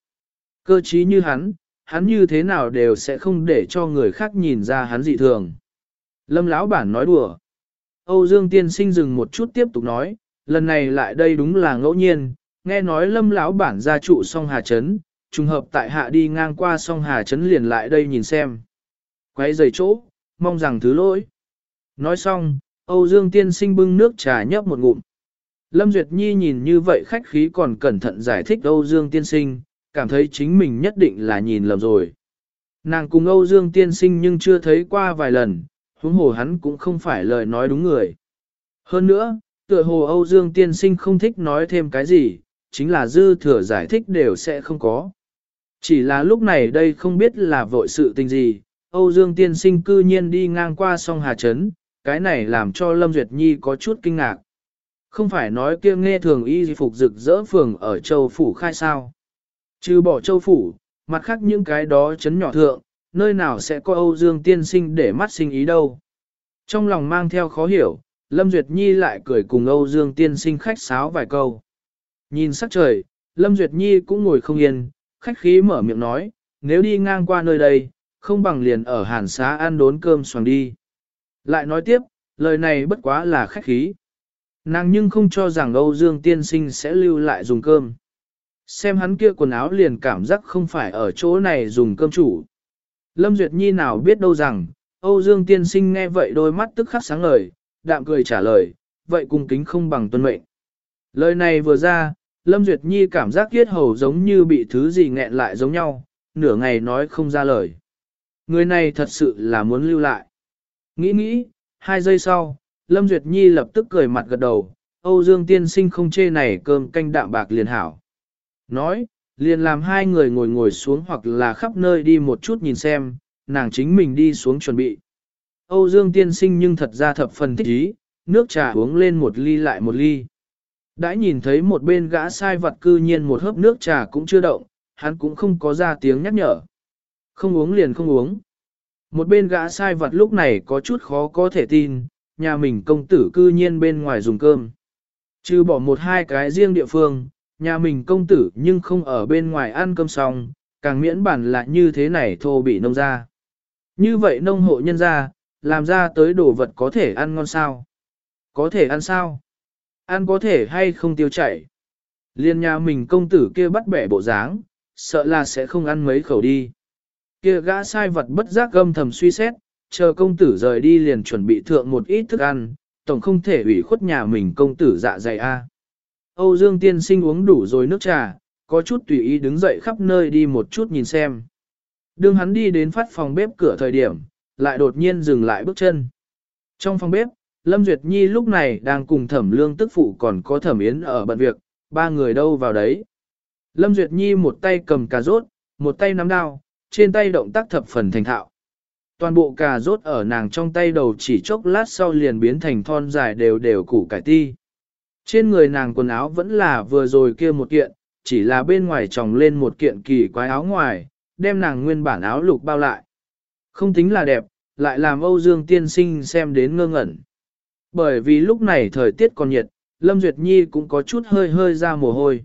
Cơ trí như hắn, hắn như thế nào đều sẽ không để cho người khác nhìn ra hắn dị thường. Lâm lão bản nói đùa. Âu Dương tiên sinh dừng một chút tiếp tục nói, lần này lại đây đúng là ngẫu nhiên, nghe nói lâm lão bản gia trụ song Hà Trấn, trùng hợp tại hạ đi ngang qua song Hà Trấn liền lại đây nhìn xem. Quay giày chỗ, mong rằng thứ lỗi. Nói xong, Âu Dương tiên sinh bưng nước trà nhấp một ngụm. Lâm Duyệt Nhi nhìn như vậy khách khí còn cẩn thận giải thích Âu Dương tiên sinh, cảm thấy chính mình nhất định là nhìn lầm rồi. Nàng cùng Âu Dương tiên sinh nhưng chưa thấy qua vài lần, huống hồ hắn cũng không phải lời nói đúng người. Hơn nữa, tựa hồ Âu Dương tiên sinh không thích nói thêm cái gì, chính là dư thừa giải thích đều sẽ không có. Chỉ là lúc này đây không biết là vội sự tình gì, Âu Dương tiên sinh cư nhiên đi ngang qua sông Hà Trấn, cái này làm cho Lâm Duyệt Nhi có chút kinh ngạc. Không phải nói kia nghe thường y phục rực rỡ phường ở châu phủ khai sao. Chứ bỏ châu phủ, mặt khác những cái đó chấn nhỏ thượng, nơi nào sẽ có Âu Dương tiên sinh để mắt sinh ý đâu. Trong lòng mang theo khó hiểu, Lâm Duyệt Nhi lại cười cùng Âu Dương tiên sinh khách sáo vài câu. Nhìn sắc trời, Lâm Duyệt Nhi cũng ngồi không yên, khách khí mở miệng nói, nếu đi ngang qua nơi đây, không bằng liền ở hàn xá ăn đốn cơm xoàng đi. Lại nói tiếp, lời này bất quá là khách khí. Nàng nhưng không cho rằng Âu Dương tiên sinh sẽ lưu lại dùng cơm. Xem hắn kia quần áo liền cảm giác không phải ở chỗ này dùng cơm chủ. Lâm Duyệt Nhi nào biết đâu rằng, Âu Dương tiên sinh nghe vậy đôi mắt tức khắc sáng ngời, đạm cười trả lời, vậy cung kính không bằng tuân mệnh. Lời này vừa ra, Lâm Duyệt Nhi cảm giác kiết hầu giống như bị thứ gì nghẹn lại giống nhau, nửa ngày nói không ra lời. Người này thật sự là muốn lưu lại. Nghĩ nghĩ, hai giây sau, Lâm Duyệt Nhi lập tức cười mặt gật đầu, Âu Dương tiên sinh không chê này cơm canh đạm bạc liền hảo. Nói, liền làm hai người ngồi ngồi xuống hoặc là khắp nơi đi một chút nhìn xem, nàng chính mình đi xuống chuẩn bị. Âu Dương tiên sinh nhưng thật ra thập phần thích ý, nước trà uống lên một ly lại một ly. Đã nhìn thấy một bên gã sai vật cư nhiên một hớp nước trà cũng chưa động, hắn cũng không có ra tiếng nhắc nhở. Không uống liền không uống. Một bên gã sai vật lúc này có chút khó có thể tin, nhà mình công tử cư nhiên bên ngoài dùng cơm. Chứ bỏ một hai cái riêng địa phương, nhà mình công tử nhưng không ở bên ngoài ăn cơm xong, càng miễn bản là như thế này thô bị nông ra. Như vậy nông hộ nhân ra, làm ra tới đồ vật có thể ăn ngon sao? Có thể ăn sao? Ăn có thể hay không tiêu chảy? Liên nhà mình công tử kia bắt bẻ bộ dáng, sợ là sẽ không ăn mấy khẩu đi. Kia gã sai vật bất giác gâm thầm suy xét, chờ công tử rời đi liền chuẩn bị thượng một ít thức ăn, tổng không thể ủy khuất nhà mình công tử dạ dày a. Âu Dương tiên sinh uống đủ rồi nước trà, có chút tùy ý đứng dậy khắp nơi đi một chút nhìn xem. Đương hắn đi đến phát phòng bếp cửa thời điểm, lại đột nhiên dừng lại bước chân. Trong phòng bếp, Lâm Duyệt Nhi lúc này đang cùng thẩm lương tức phụ còn có thẩm yến ở bận việc, ba người đâu vào đấy. Lâm Duyệt Nhi một tay cầm cà rốt, một tay nắm đao, trên tay động tác thập phần thành thạo. Toàn bộ cà rốt ở nàng trong tay đầu chỉ chốc lát sau liền biến thành thon dài đều đều củ cải ti. Trên người nàng quần áo vẫn là vừa rồi kia một kiện, chỉ là bên ngoài tròng lên một kiện kỳ quái áo ngoài, đem nàng nguyên bản áo lục bao lại. Không tính là đẹp, lại làm Âu Dương tiên sinh xem đến ngơ ngẩn. Bởi vì lúc này thời tiết còn nhiệt, Lâm Duyệt Nhi cũng có chút hơi hơi ra mồ hôi.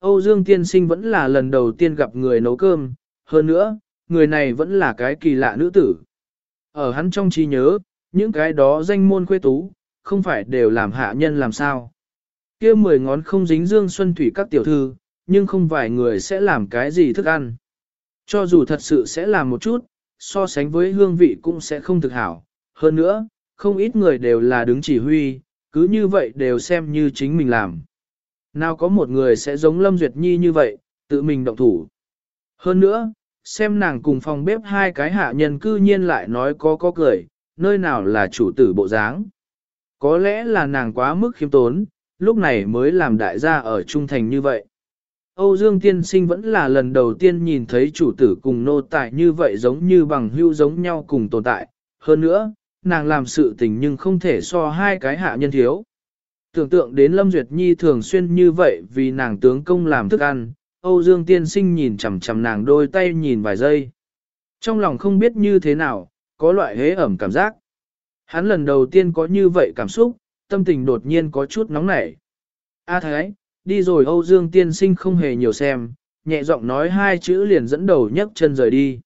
Âu Dương tiên sinh vẫn là lần đầu tiên gặp người nấu cơm, hơn nữa, người này vẫn là cái kỳ lạ nữ tử. Ở hắn trong trí nhớ, những cái đó danh môn khuê tú, không phải đều làm hạ nhân làm sao kia mười ngón không dính dương xuân thủy các tiểu thư, nhưng không vài người sẽ làm cái gì thức ăn. Cho dù thật sự sẽ làm một chút, so sánh với hương vị cũng sẽ không thực hảo. Hơn nữa, không ít người đều là đứng chỉ huy, cứ như vậy đều xem như chính mình làm. Nào có một người sẽ giống Lâm Duyệt Nhi như vậy, tự mình động thủ. Hơn nữa, xem nàng cùng phòng bếp hai cái hạ nhân cư nhiên lại nói có có cười, nơi nào là chủ tử bộ dáng. Có lẽ là nàng quá mức khiêm tốn, lúc này mới làm đại gia ở trung thành như vậy. Âu Dương tiên sinh vẫn là lần đầu tiên nhìn thấy chủ tử cùng nô tài như vậy giống như bằng hữu giống nhau cùng tồn tại. Hơn nữa, nàng làm sự tình nhưng không thể so hai cái hạ nhân thiếu. Tưởng tượng đến Lâm Duyệt Nhi thường xuyên như vậy vì nàng tướng công làm thức ăn, Âu Dương tiên sinh nhìn chằm chằm nàng đôi tay nhìn vài giây. Trong lòng không biết như thế nào, có loại hế ẩm cảm giác. Hắn lần đầu tiên có như vậy cảm xúc, tâm tình đột nhiên có chút nóng nảy. A Thái, đi rồi Âu Dương tiên sinh không hề nhiều xem, nhẹ giọng nói hai chữ liền dẫn đầu nhấc chân rời đi.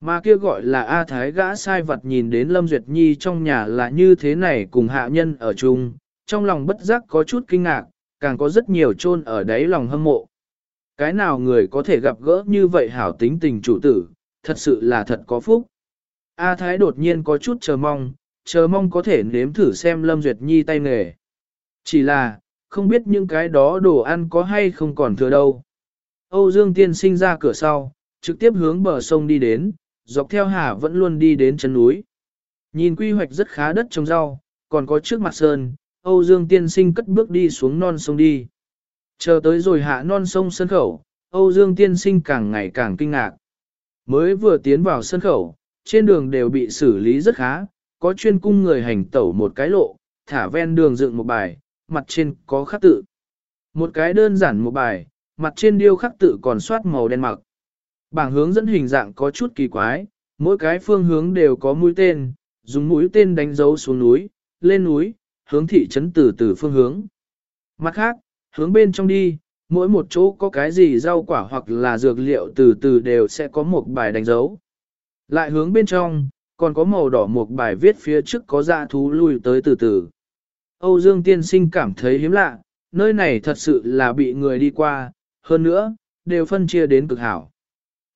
Mà kia gọi là A Thái gã sai vật nhìn đến Lâm Duyệt Nhi trong nhà là như thế này cùng hạ nhân ở chung, trong lòng bất giác có chút kinh ngạc, càng có rất nhiều chôn ở đáy lòng hâm mộ. Cái nào người có thể gặp gỡ như vậy hảo tính tình chủ tử, thật sự là thật có phúc. A Thái đột nhiên có chút chờ mong, chờ mong có thể nếm thử xem Lâm Duyệt Nhi tay nghề. Chỉ là, không biết những cái đó đồ ăn có hay không còn thừa đâu. Âu Dương Tiên sinh ra cửa sau, trực tiếp hướng bờ sông đi đến, dọc theo hà vẫn luôn đi đến chân núi. Nhìn quy hoạch rất khá đất trồng rau, còn có trước mặt sơn, Âu Dương Tiên sinh cất bước đi xuống non sông đi. Chờ tới rồi hạ non sông sân khẩu, Âu Dương Tiên sinh càng ngày càng kinh ngạc. Mới vừa tiến vào sân khẩu, trên đường đều bị xử lý rất khá, có chuyên cung người hành tẩu một cái lộ, thả ven đường dựng một bài, mặt trên có khắc tự. Một cái đơn giản một bài, mặt trên điêu khắc tự còn soát màu đen mặc. Bảng hướng dẫn hình dạng có chút kỳ quái, mỗi cái phương hướng đều có mũi tên, dùng mũi tên đánh dấu xuống núi, lên núi, hướng thị trấn từ từ phương hướng. Mặt khác, hướng bên trong đi, mỗi một chỗ có cái gì rau quả hoặc là dược liệu từ từ đều sẽ có một bài đánh dấu. Lại hướng bên trong, còn có màu đỏ một bài viết phía trước có dạ thú lui tới từ từ. Âu Dương tiên sinh cảm thấy hiếm lạ, nơi này thật sự là bị người đi qua, hơn nữa, đều phân chia đến cực hảo.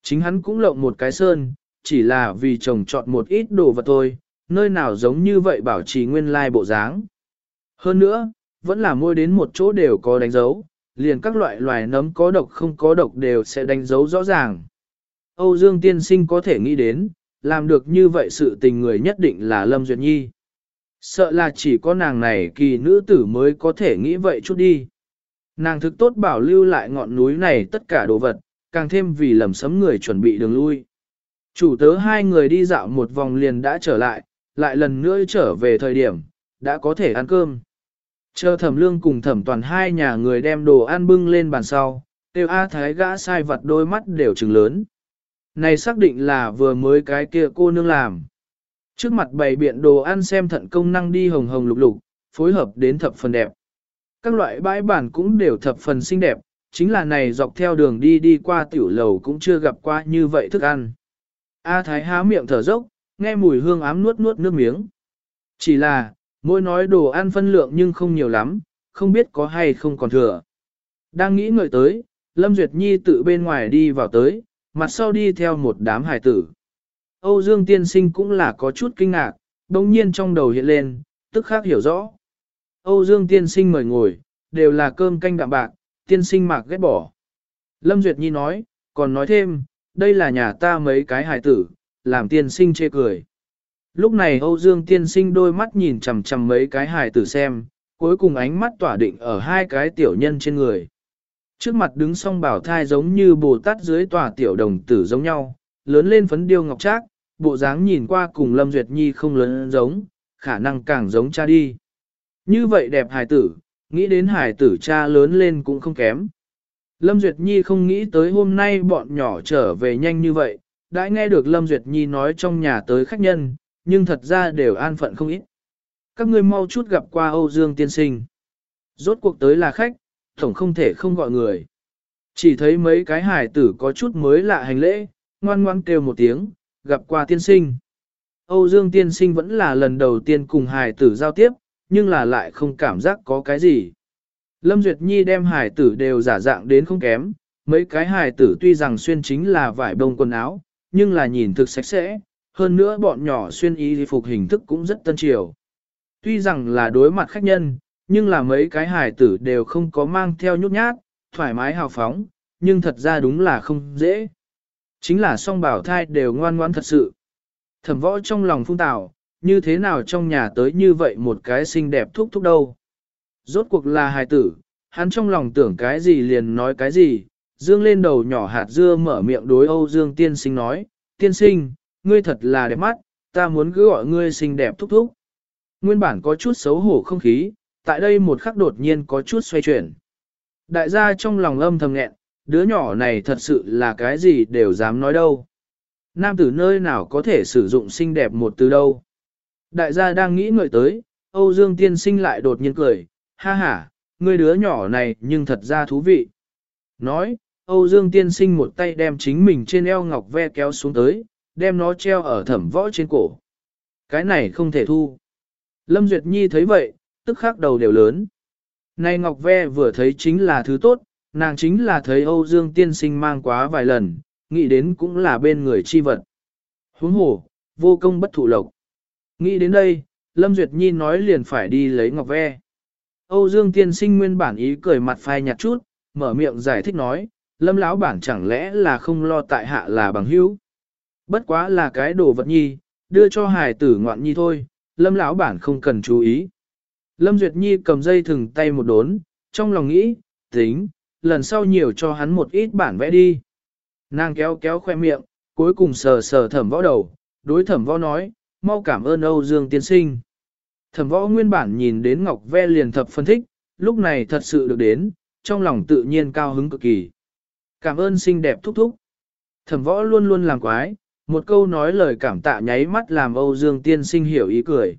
Chính hắn cũng lộng một cái sơn, chỉ là vì chồng chọn một ít đồ vật thôi, nơi nào giống như vậy bảo trì nguyên lai bộ dáng. Hơn nữa, vẫn là môi đến một chỗ đều có đánh dấu, liền các loại loài nấm có độc không có độc đều sẽ đánh dấu rõ ràng. Âu Dương tiên sinh có thể nghĩ đến, làm được như vậy sự tình người nhất định là Lâm Duyệt Nhi. Sợ là chỉ có nàng này kỳ nữ tử mới có thể nghĩ vậy chút đi. Nàng thực tốt bảo lưu lại ngọn núi này tất cả đồ vật, càng thêm vì lầm sấm người chuẩn bị đường lui. Chủ tớ hai người đi dạo một vòng liền đã trở lại, lại lần nữa trở về thời điểm, đã có thể ăn cơm. Chờ thẩm lương cùng thẩm toàn hai nhà người đem đồ ăn bưng lên bàn sau, tiêu A Thái gã sai vật đôi mắt đều trừng lớn. Này xác định là vừa mới cái kia cô nương làm. Trước mặt bày biện đồ ăn xem thận công năng đi hồng hồng lục lục, phối hợp đến thập phần đẹp. Các loại bãi bản cũng đều thập phần xinh đẹp, chính là này dọc theo đường đi đi qua tiểu lầu cũng chưa gặp qua như vậy thức ăn. A Thái há miệng thở dốc, nghe mùi hương ám nuốt nuốt nước miếng. Chỉ là, mỗi nói đồ ăn phân lượng nhưng không nhiều lắm, không biết có hay không còn thừa. Đang nghĩ ngợi tới, Lâm Duyệt Nhi tự bên ngoài đi vào tới, mặt sau đi theo một đám hải tử. Âu Dương tiên sinh cũng là có chút kinh ngạc, đồng nhiên trong đầu hiện lên, tức khác hiểu rõ. Âu Dương tiên sinh mời ngồi, đều là cơm canh đạm bạc, tiên sinh mạc ghét bỏ. Lâm Duyệt Nhi nói, còn nói thêm, đây là nhà ta mấy cái hài tử, làm tiên sinh chê cười. Lúc này Âu Dương tiên sinh đôi mắt nhìn chằm chằm mấy cái hài tử xem, cuối cùng ánh mắt tỏa định ở hai cái tiểu nhân trên người. Trước mặt đứng song bảo thai giống như bồ tát dưới tòa tiểu đồng tử giống nhau, lớn lên phấn điêu ngọc trác, bộ dáng nhìn qua cùng Lâm Duyệt Nhi không lớn giống, khả năng càng giống cha đi. Như vậy đẹp hài tử, nghĩ đến hài tử cha lớn lên cũng không kém. Lâm Duyệt Nhi không nghĩ tới hôm nay bọn nhỏ trở về nhanh như vậy, đã nghe được Lâm Duyệt Nhi nói trong nhà tới khách nhân, nhưng thật ra đều an phận không ít. Các ngươi mau chút gặp qua Âu Dương tiên sinh. Rốt cuộc tới là khách, tổng không thể không gọi người. Chỉ thấy mấy cái hài tử có chút mới lạ hành lễ, ngoan ngoan kêu một tiếng, gặp qua tiên sinh. Âu Dương tiên sinh vẫn là lần đầu tiên cùng hài tử giao tiếp, nhưng là lại không cảm giác có cái gì. Lâm Duyệt Nhi đem hài tử đều giả dạng đến không kém, mấy cái hài tử tuy rằng xuyên chính là vải bông quần áo, nhưng là nhìn thực sạch sẽ, hơn nữa bọn nhỏ xuyên y phục hình thức cũng rất tân triều. Tuy rằng là đối mặt khách nhân, nhưng là mấy cái hài tử đều không có mang theo nhút nhát, thoải mái hào phóng, nhưng thật ra đúng là không dễ. Chính là song bảo thai đều ngoan ngoan thật sự. Thẩm võ trong lòng phung tạo, như thế nào trong nhà tới như vậy một cái xinh đẹp thúc thúc đâu. Rốt cuộc là hài tử, hắn trong lòng tưởng cái gì liền nói cái gì, dương lên đầu nhỏ hạt dưa mở miệng đối Âu Dương tiên sinh nói, tiên sinh, ngươi thật là đẹp mắt, ta muốn cứ gọi ngươi xinh đẹp thúc thúc. Nguyên bản có chút xấu hổ không khí, tại đây một khắc đột nhiên có chút xoay chuyển. Đại gia trong lòng âm thầm nghẹn, đứa nhỏ này thật sự là cái gì đều dám nói đâu. Nam tử nơi nào có thể sử dụng xinh đẹp một từ đâu. Đại gia đang nghĩ ngợi tới, Âu Dương tiên sinh lại đột nhiên cười, ha ha, ngươi đứa nhỏ này nhưng thật ra thú vị. Nói, Âu Dương tiên sinh một tay đem chính mình trên eo ngọc ve kéo xuống tới, đem nó treo ở thẩm võ trên cổ. Cái này không thể thu. Lâm Duyệt Nhi thấy vậy, tức khắc đầu đều lớn. Nay ngọc ve vừa thấy chính là thứ tốt, nàng chính là thấy Âu Dương tiên sinh mang quá vài lần, nghĩ đến cũng là bên người chi vật. Huống hồ, vô công bất thụ lộc. Nghĩ đến đây, Lâm Duyệt Nhi nói liền phải đi lấy ngọc ve. Âu Dương tiên sinh nguyên bản ý cười mặt phai nhạt chút, mở miệng giải thích nói, Lâm lão bản chẳng lẽ là không lo tại hạ là bằng hữu. Bất quá là cái đồ vật nhi, đưa cho hài tử ngoạn nhi thôi, Lâm lão bản không cần chú ý. Lâm Duyệt Nhi cầm dây thừng tay một đốn, trong lòng nghĩ, tính, lần sau nhiều cho hắn một ít bản vẽ đi. Nàng kéo kéo khoe miệng, cuối cùng sờ sờ thẩm võ đầu, đối thẩm võ nói, mau cảm ơn Âu Dương tiên sinh. Thẩm võ nguyên bản nhìn đến Ngọc Ve liền thập phân thích, lúc này thật sự được đến, trong lòng tự nhiên cao hứng cực kỳ. Cảm ơn xinh đẹp thúc thúc. Thẩm võ luôn luôn làm quái, một câu nói lời cảm tạ nháy mắt làm Âu Dương tiên sinh hiểu ý cười.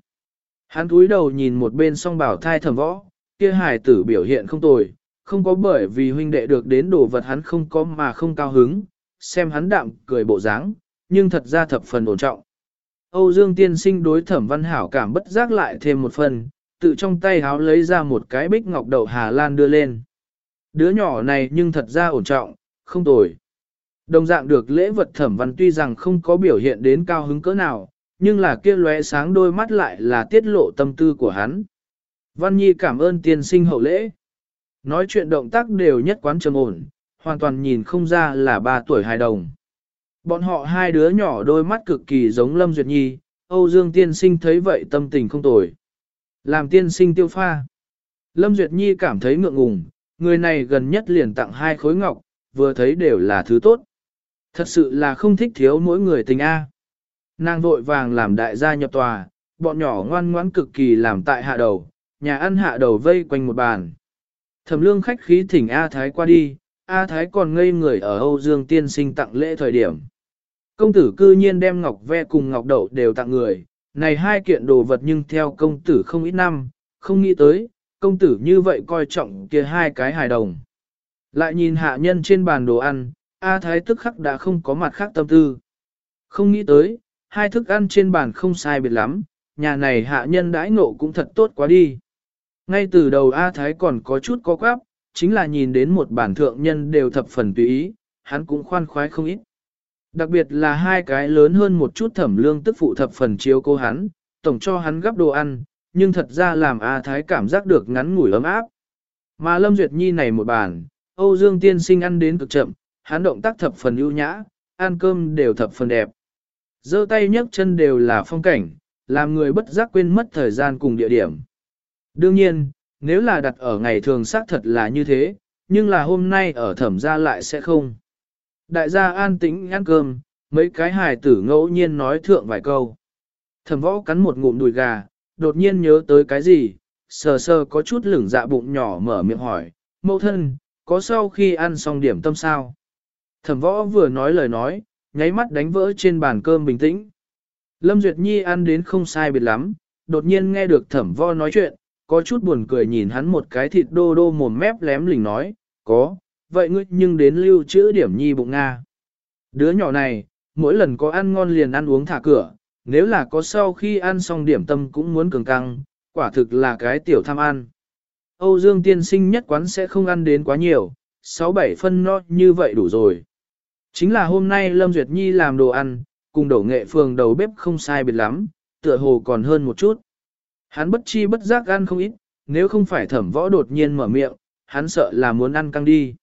Hắn cúi đầu nhìn một bên song bảo thai thẩm võ, kia hài tử biểu hiện không tồi, không có bởi vì huynh đệ được đến đồ vật hắn không có mà không cao hứng, xem hắn đạm cười bộ dáng, nhưng thật ra thập phần ổn trọng. Âu Dương tiên sinh đối thẩm văn hảo cảm bất giác lại thêm một phần, tự trong tay háo lấy ra một cái bích ngọc đậu Hà Lan đưa lên. Đứa nhỏ này nhưng thật ra ổn trọng, không tồi. Đồng dạng được lễ vật thẩm văn tuy rằng không có biểu hiện đến cao hứng cỡ nào, nhưng là kia lóe sáng đôi mắt lại là tiết lộ tâm tư của hắn. Văn Nhi cảm ơn tiên sinh hậu lễ. Nói chuyện động tác đều nhất quán trầm ổn, hoàn toàn nhìn không ra là ba tuổi hài đồng. Bọn họ hai đứa nhỏ đôi mắt cực kỳ giống Lâm Duyệt Nhi, Âu Dương tiên sinh thấy vậy tâm tình không tồi. Làm tiên sinh tiêu pha. Lâm Duyệt Nhi cảm thấy ngượng ngùng, người này gần nhất liền tặng hai khối ngọc, vừa thấy đều là thứ tốt. Thật sự là không thích thiếu mỗi người tình A. Nàng vội vàng làm đại gia nhập tòa, bọn nhỏ ngoan ngoãn cực kỳ làm tại hạ đầu, nhà ăn hạ đầu vây quanh một bàn. Thẩm lương khách khí thỉnh A Thái qua đi, A Thái còn ngây người ở Âu Dương tiên sinh tặng lễ thời điểm. Công tử cư nhiên đem ngọc ve cùng ngọc đậu đều tặng người, này hai kiện đồ vật nhưng theo công tử không ít năm, không nghĩ tới, công tử như vậy coi trọng kia hai cái hài đồng. Lại nhìn hạ nhân trên bàn đồ ăn, A Thái tức khắc đã không có mặt khác tâm tư. Không nghĩ tới, hai thức ăn trên bàn không sai biệt lắm, nhà này hạ nhân đãi ngộ cũng thật tốt quá đi. Ngay từ đầu A Thái còn có chút có quáp, chính là nhìn đến một bản thượng nhân đều thập phần tùy ý, hắn cũng khoan khoái không ít. Đặc biệt là hai cái lớn hơn một chút thẩm lương tức phụ thập phần chiếu cô hắn, tổng cho hắn gấp đồ ăn, nhưng thật ra làm A Thái cảm giác được ngắn ngủi ấm áp. Mà Lâm Duyệt Nhi này một bàn, Âu Dương tiên sinh ăn đến cực chậm, hắn động tác thập phần ưu nhã, ăn cơm đều thập phần đẹp giơ tay nhấc chân đều là phong cảnh, làm người bất giác quên mất thời gian cùng địa điểm. Đương nhiên, nếu là đặt ở ngày thường xác thật là như thế, nhưng là hôm nay ở thẩm gia lại sẽ không. Đại gia an tĩnh ăn cơm, mấy cái hài tử ngẫu nhiên nói thượng vài câu. Thẩm võ cắn một ngụm đùi gà, đột nhiên nhớ tới cái gì, sờ sờ có chút lửng dạ bụng nhỏ mở miệng hỏi, mẫu thân, có sau khi ăn xong điểm tâm sao? Thẩm võ vừa nói lời nói, nháy mắt đánh vỡ trên bàn cơm bình tĩnh. Lâm Duyệt Nhi ăn đến không sai biệt lắm, đột nhiên nghe được thẩm vo nói chuyện, có chút buồn cười nhìn hắn một cái thịt đô đô mồm mép lém lỉnh nói, có, vậy ngươi nhưng đến lưu trữ điểm nhi bụng Nga. Đứa nhỏ này, mỗi lần có ăn ngon liền ăn uống thả cửa, nếu là có sau khi ăn xong điểm tâm cũng muốn cường căng, quả thực là cái tiểu tham ăn. Âu Dương tiên sinh nhất quán sẽ không ăn đến quá nhiều, 6-7 phân no như vậy đủ rồi. Chính là hôm nay Lâm Duyệt Nhi làm đồ ăn, cùng đổ nghệ phường đầu bếp không sai biệt lắm, tựa hồ còn hơn một chút. Hắn bất chi bất giác ăn không ít, nếu không phải thẩm võ đột nhiên mở miệng, hắn sợ là muốn ăn căng đi.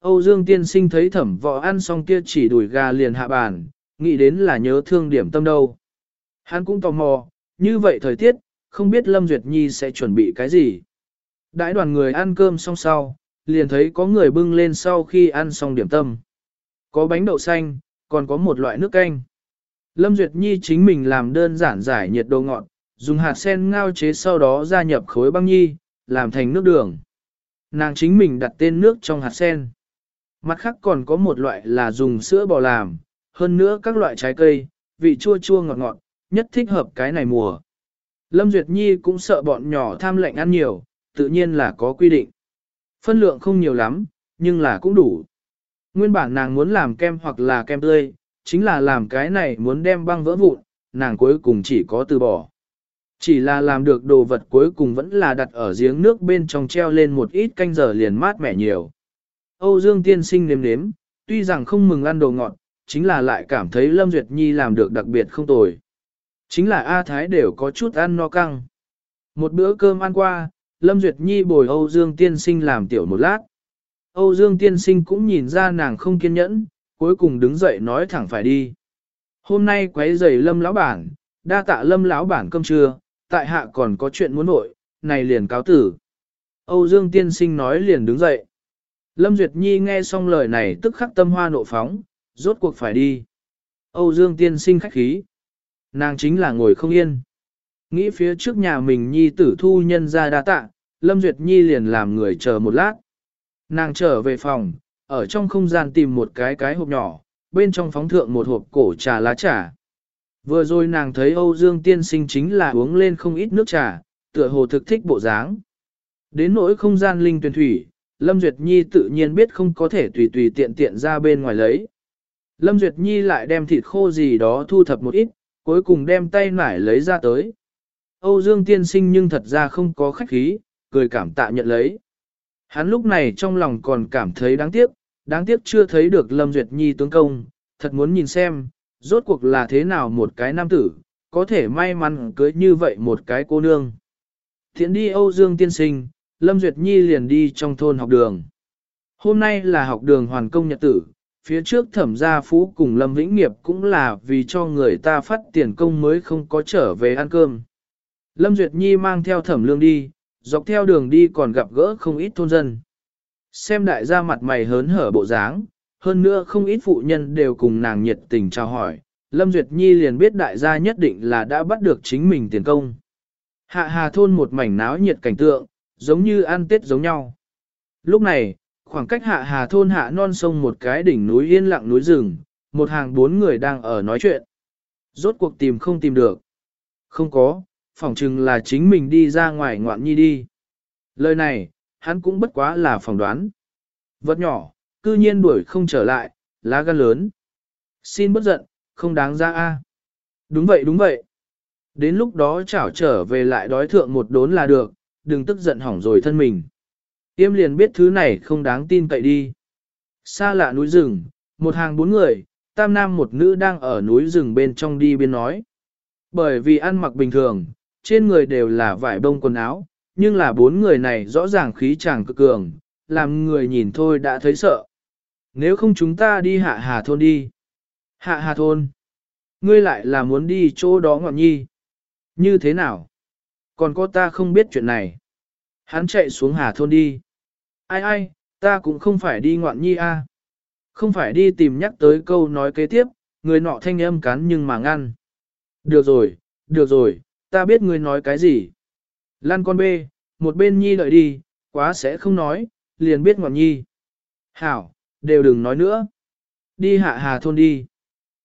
Âu Dương tiên sinh thấy thẩm võ ăn xong kia chỉ đuổi gà liền hạ bàn, nghĩ đến là nhớ thương điểm tâm đâu. Hắn cũng tò mò, như vậy thời tiết, không biết Lâm Duyệt Nhi sẽ chuẩn bị cái gì. Đãi đoàn người ăn cơm xong sau, liền thấy có người bưng lên sau khi ăn xong điểm tâm. Có bánh đậu xanh, còn có một loại nước canh. Lâm Duyệt Nhi chính mình làm đơn giản giải nhiệt độ ngọt, dùng hạt sen ngao chế sau đó gia nhập khối băng nhi, làm thành nước đường. Nàng chính mình đặt tên nước trong hạt sen. Mặt khác còn có một loại là dùng sữa bò làm, hơn nữa các loại trái cây, vị chua chua ngọt ngọt, nhất thích hợp cái này mùa. Lâm Duyệt Nhi cũng sợ bọn nhỏ tham lệnh ăn nhiều, tự nhiên là có quy định. Phân lượng không nhiều lắm, nhưng là cũng đủ. Nguyên bản nàng muốn làm kem hoặc là kem tươi, chính là làm cái này muốn đem băng vỡ vụn, nàng cuối cùng chỉ có từ bỏ. Chỉ là làm được đồ vật cuối cùng vẫn là đặt ở giếng nước bên trong treo lên một ít canh giờ liền mát mẻ nhiều. Âu Dương tiên sinh nếm nếm, tuy rằng không mừng ăn đồ ngọt, chính là lại cảm thấy Lâm Duyệt Nhi làm được đặc biệt không tồi. Chính là A Thái đều có chút ăn no căng. Một bữa cơm ăn qua, Lâm Duyệt Nhi bồi Âu Dương tiên sinh làm tiểu một lát. Âu Dương tiên sinh cũng nhìn ra nàng không kiên nhẫn, cuối cùng đứng dậy nói thẳng phải đi. Hôm nay quấy rầy Lâm lão bản, đa tạ Lâm lão bản cơm trưa, tại hạ còn có chuyện muốn nội, này liền cáo tử. Âu Dương tiên sinh nói liền đứng dậy. Lâm Duyệt Nhi nghe xong lời này tức khắc tâm hoa nộ phóng, rốt cuộc phải đi. Âu Dương tiên sinh khách khí. Nàng chính là ngồi không yên. Nghĩ phía trước nhà mình Nhi tử thu nhân ra đa tạ, Lâm Duyệt Nhi liền làm người chờ một lát. Nàng trở về phòng, ở trong không gian tìm một cái cái hộp nhỏ, bên trong phóng thượng một hộp cổ trà lá trà. Vừa rồi nàng thấy Âu Dương tiên sinh chính là uống lên không ít nước trà, tựa hồ thực thích bộ dáng. Đến nỗi không gian linh tuyển thủy, Lâm Duyệt Nhi tự nhiên biết không có thể tùy tùy tiện tiện ra bên ngoài lấy. Lâm Duyệt Nhi lại đem thịt khô gì đó thu thập một ít, cuối cùng đem tay nải lấy ra tới. Âu Dương tiên sinh nhưng thật ra không có khách khí, cười cảm tạ nhận lấy. Hắn lúc này trong lòng còn cảm thấy đáng tiếc, đáng tiếc chưa thấy được Lâm Duyệt Nhi tướng công, thật muốn nhìn xem, rốt cuộc là thế nào một cái nam tử, có thể may mắn cưới như vậy một cái cô nương. Thiện đi Âu Dương tiên sinh, Lâm Duyệt Nhi liền đi trong thôn học đường. Hôm nay là học đường hoàn công nhật tử, phía trước thẩm gia phú cùng Lâm Vĩnh Nghiệp cũng là vì cho người ta phát tiền công mới không có trở về ăn cơm. Lâm Duyệt Nhi mang theo thẩm lương đi, dọc theo đường đi còn gặp gỡ không ít thôn dân. Xem đại gia mặt mày hớn hở bộ dáng, hơn nữa không ít phụ nhân đều cùng nàng nhiệt tình chào hỏi, Lâm Duyệt Nhi liền biết đại gia nhất định là đã bắt được chính mình tiền công. Hạ hà thôn một mảnh náo nhiệt cảnh tượng, giống như ăn tết giống nhau. Lúc này, khoảng cách hạ hà thôn hạ non sông một cái đỉnh núi yên lặng núi rừng, một hàng bốn người đang ở nói chuyện. Rốt cuộc tìm không tìm được. Không có, phỏng chừng là chính mình đi ra ngoài ngoạn nhi đi. Lời này, hắn cũng bất quá là phỏng đoán. Vật nhỏ, cư nhiên đuổi không trở lại, lá gan lớn. Xin bất giận, không đáng ra a. Đúng vậy đúng vậy. Đến lúc đó chảo trở về lại đói thượng một đốn là được, đừng tức giận hỏng rồi thân mình. Tiêm liền biết thứ này không đáng tin cậy đi. Xa lạ núi rừng, một hàng bốn người, tam nam một nữ đang ở núi rừng bên trong đi bên nói. Bởi vì ăn mặc bình thường, trên người đều là vải bông quần áo, nhưng là bốn người này rõ ràng khí chàng cực cường, làm người nhìn thôi đã thấy sợ. Nếu không chúng ta đi hạ hà thôn đi. Hạ hà thôn. Ngươi lại là muốn đi chỗ đó ngọn nhi. Như thế nào? Còn có ta không biết chuyện này. Hắn chạy xuống hà thôn đi. Ai ai, ta cũng không phải đi ngoạn nhi a. Không phải đi tìm nhắc tới câu nói kế tiếp, người nọ thanh âm cắn nhưng mà ngăn. Được rồi, được rồi, ta biết ngươi nói cái gì. Lan con bê, một bên nhi đợi đi, quá sẽ không nói, liền biết ngọn nhi. Hảo, đều đừng nói nữa. Đi hạ hà thôn đi.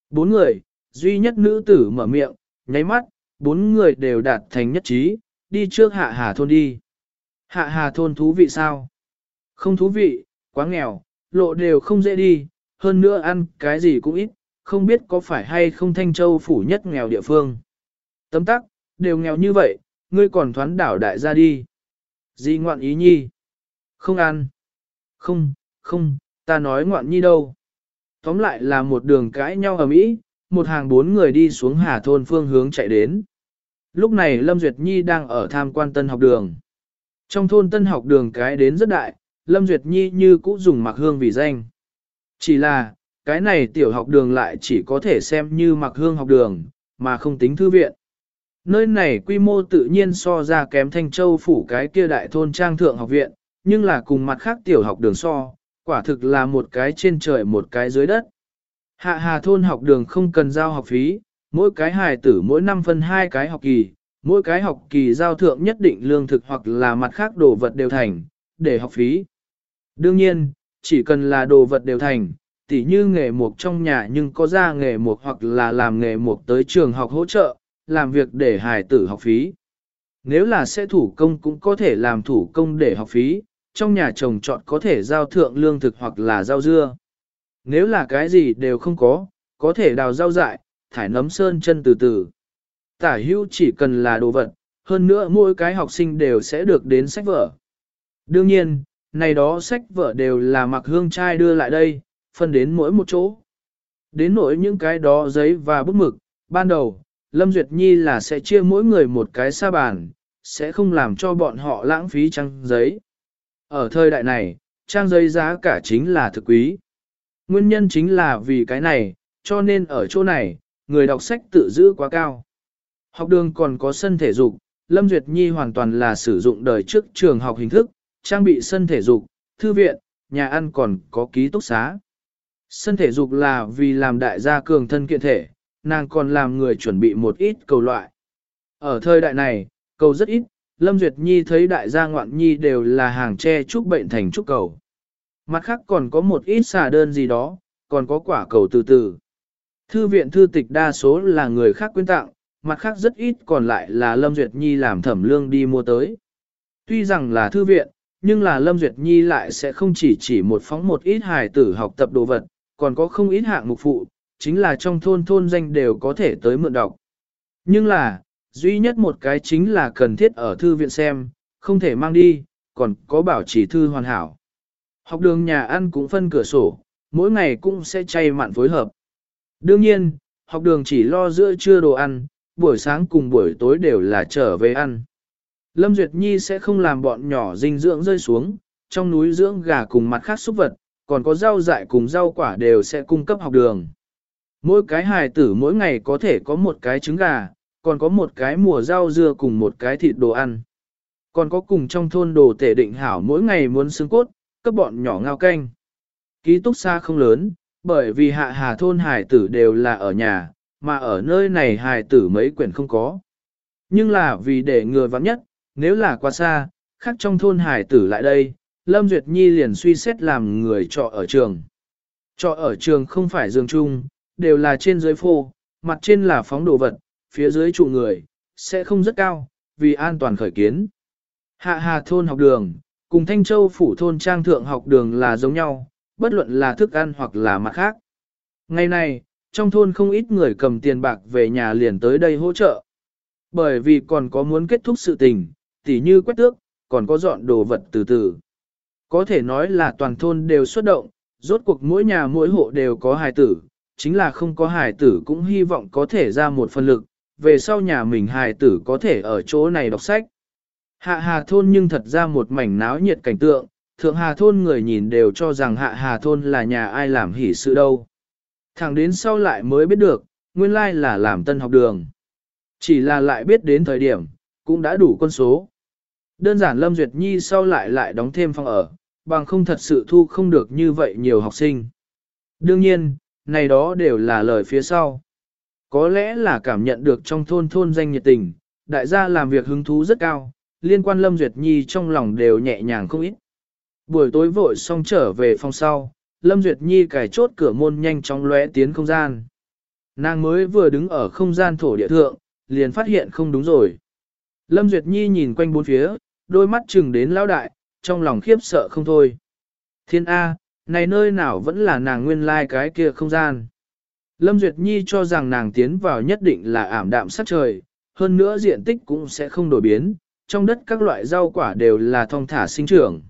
Bốn người, duy nhất nữ tử mở miệng, nháy mắt, bốn người đều đạt thành nhất trí, đi trước hạ hà thôn đi. Hạ hà thôn thú vị sao? Không thú vị, quá nghèo, lộ đều không dễ đi, hơn nữa ăn cái gì cũng ít, không biết có phải hay không Thanh Châu phủ nhất nghèo địa phương. Tấm tắc, đều nghèo như vậy, ngươi còn thoán đảo đại gia đi. Di ngoạn ý nhi? Không ăn. Không, không, ta nói ngoạn nhi đâu. Tóm lại là một đường cãi nhau ở Mỹ, một hàng bốn người đi xuống hà thôn phương hướng chạy đến. Lúc này Lâm Duyệt Nhi đang ở tham quan tân học đường. Trong thôn tân học đường cái đến rất đại, Lâm Duyệt Nhi như cũ dùng mặc hương vì danh. Chỉ là, cái này tiểu học đường lại chỉ có thể xem như mặc hương học đường, mà không tính thư viện. Nơi này quy mô tự nhiên so ra kém Thanh Châu phủ cái kia đại thôn trang thượng học viện, nhưng là cùng mặt khác tiểu học đường so, quả thực là một cái trên trời một cái dưới đất. Hạ hà thôn học đường không cần giao học phí, mỗi cái hài tử mỗi năm phân hai cái học kỳ, mỗi cái học kỳ giao thượng nhất định lương thực hoặc là mặt khác đồ vật đều thành, để học phí. Đương nhiên, chỉ cần là đồ vật đều thành, tỉ như nghề mục trong nhà nhưng có ra nghề mục hoặc là làm nghề mục tới trường học hỗ trợ, làm việc để hài tử học phí. Nếu là sẽ thủ công cũng có thể làm thủ công để học phí, trong nhà chồng chọn có thể giao thượng lương thực hoặc là rau dưa. Nếu là cái gì đều không có, có thể đào rau dại, thải nấm sơn chân từ từ. Tả hữu chỉ cần là đồ vật, hơn nữa mỗi cái học sinh đều sẽ được đến sách vở. Đương nhiên, này đó sách vở đều là mặc hương trai đưa lại đây, phân đến mỗi một chỗ. Đến nỗi những cái đó giấy và bút mực, ban đầu, Lâm Duyệt Nhi là sẽ chia mỗi người một cái sa bàn, sẽ không làm cho bọn họ lãng phí trang giấy. Ở thời đại này, trang giấy giá cả chính là thực quý. Nguyên nhân chính là vì cái này, cho nên ở chỗ này, người đọc sách tự giữ quá cao. Học đường còn có sân thể dục, Lâm Duyệt Nhi hoàn toàn là sử dụng đời trước trường học hình thức, trang bị sân thể dục, thư viện, nhà ăn còn có ký túc xá. Sân thể dục là vì làm đại gia cường thân kiện thể, nàng còn làm người chuẩn bị một ít cầu loại. Ở thời đại này, cầu rất ít, Lâm Duyệt Nhi thấy đại gia ngoạn nhi đều là hàng tre trúc bệnh thành trúc cầu. Mặt khác còn có một ít xà đơn gì đó, còn có quả cầu từ từ. Thư viện thư tịch đa số là người khác quyên tặng, mặt khác rất ít còn lại là Lâm Duyệt Nhi làm thẩm lương đi mua tới. Tuy rằng là thư viện, nhưng là Lâm Duyệt Nhi lại sẽ không chỉ chỉ một phóng một ít hài tử học tập đồ vật, còn có không ít hạng mục phụ, chính là trong thôn thôn danh đều có thể tới mượn đọc. Nhưng là, duy nhất một cái chính là cần thiết ở thư viện xem, không thể mang đi, còn có bảo trì thư hoàn hảo. Học đường nhà ăn cũng phân cửa sổ, mỗi ngày cũng sẽ chay mặn phối hợp. Đương nhiên, học đường chỉ lo giữa trưa đồ ăn, buổi sáng cùng buổi tối đều là trở về ăn. Lâm Duyệt Nhi sẽ không làm bọn nhỏ dinh dưỡng rơi xuống, trong núi dưỡng gà cùng mặt khác súc vật, còn có rau dại cùng rau quả đều sẽ cung cấp học đường. Mỗi cái hài tử mỗi ngày có thể có một cái trứng gà, còn có một cái mùa rau dưa cùng một cái thịt đồ ăn. Còn có cùng trong thôn đồ tể định hảo mỗi ngày muốn xương cốt, cấp bọn nhỏ ngao canh. Ký túc xa không lớn, bởi vì hạ hà thôn hài tử đều là ở nhà, mà ở nơi này hài tử mấy quyển không có. Nhưng là vì để ngừa vắng nhất, nếu là quá xa, khác trong thôn hài tử lại đây, Lâm Duyệt Nhi liền suy xét làm người trọ ở trường. Trọ ở trường không phải giường chung, đều là trên dưới phô, mặt trên là phóng đồ vật, phía dưới trụ người, sẽ không rất cao, vì an toàn khởi kiến. Hạ Hà thôn học đường, cùng Thanh Châu phủ thôn trang thượng học đường là giống nhau, bất luận là thức ăn hoặc là mặt khác. Ngày này, trong thôn không ít người cầm tiền bạc về nhà liền tới đây hỗ trợ. Bởi vì còn có muốn kết thúc sự tình, tỉ như quét tước, còn có dọn đồ vật từ từ. Có thể nói là toàn thôn đều xuất động, rốt cuộc mỗi nhà mỗi hộ đều có hài tử, chính là không có hài tử cũng hy vọng có thể ra một phần lực, về sau nhà mình hài tử có thể ở chỗ này đọc sách. Hạ Hà thôn nhưng thật ra một mảnh náo nhiệt cảnh tượng, Thượng Hà thôn người nhìn đều cho rằng Hạ Hà thôn là nhà ai làm hỉ sự đâu. Thẳng đến sau lại mới biết được, nguyên lai là làm tân học đường. Chỉ là lại biết đến thời điểm, cũng đã đủ con số. Đơn giản Lâm Duyệt Nhi sau lại lại đóng thêm phòng ở, bằng không thật sự thu không được như vậy nhiều học sinh. Đương nhiên, này đó đều là lời phía sau. Có lẽ là cảm nhận được trong thôn thôn danh nhiệt tình, đại gia làm việc hứng thú rất cao, liên quan Lâm Duyệt Nhi trong lòng đều nhẹ nhàng không ít. Buổi tối vội xong trở về phòng sau, Lâm Duyệt Nhi cài chốt cửa môn nhanh chóng lóe tiến không gian. Nàng mới vừa đứng ở không gian thổ địa thượng, liền phát hiện không đúng rồi. Lâm Duyệt Nhi nhìn quanh bốn phía, đôi mắt chừng đến lão đại, trong lòng khiếp sợ không thôi. Thiên A, này nơi nào vẫn là nàng nguyên lai like cái kia không gian. Lâm Duyệt Nhi cho rằng nàng tiến vào nhất định là ảm đạm sắc trời, hơn nữa diện tích cũng sẽ không đổi biến, trong đất các loại rau quả đều là thong thả sinh trưởng.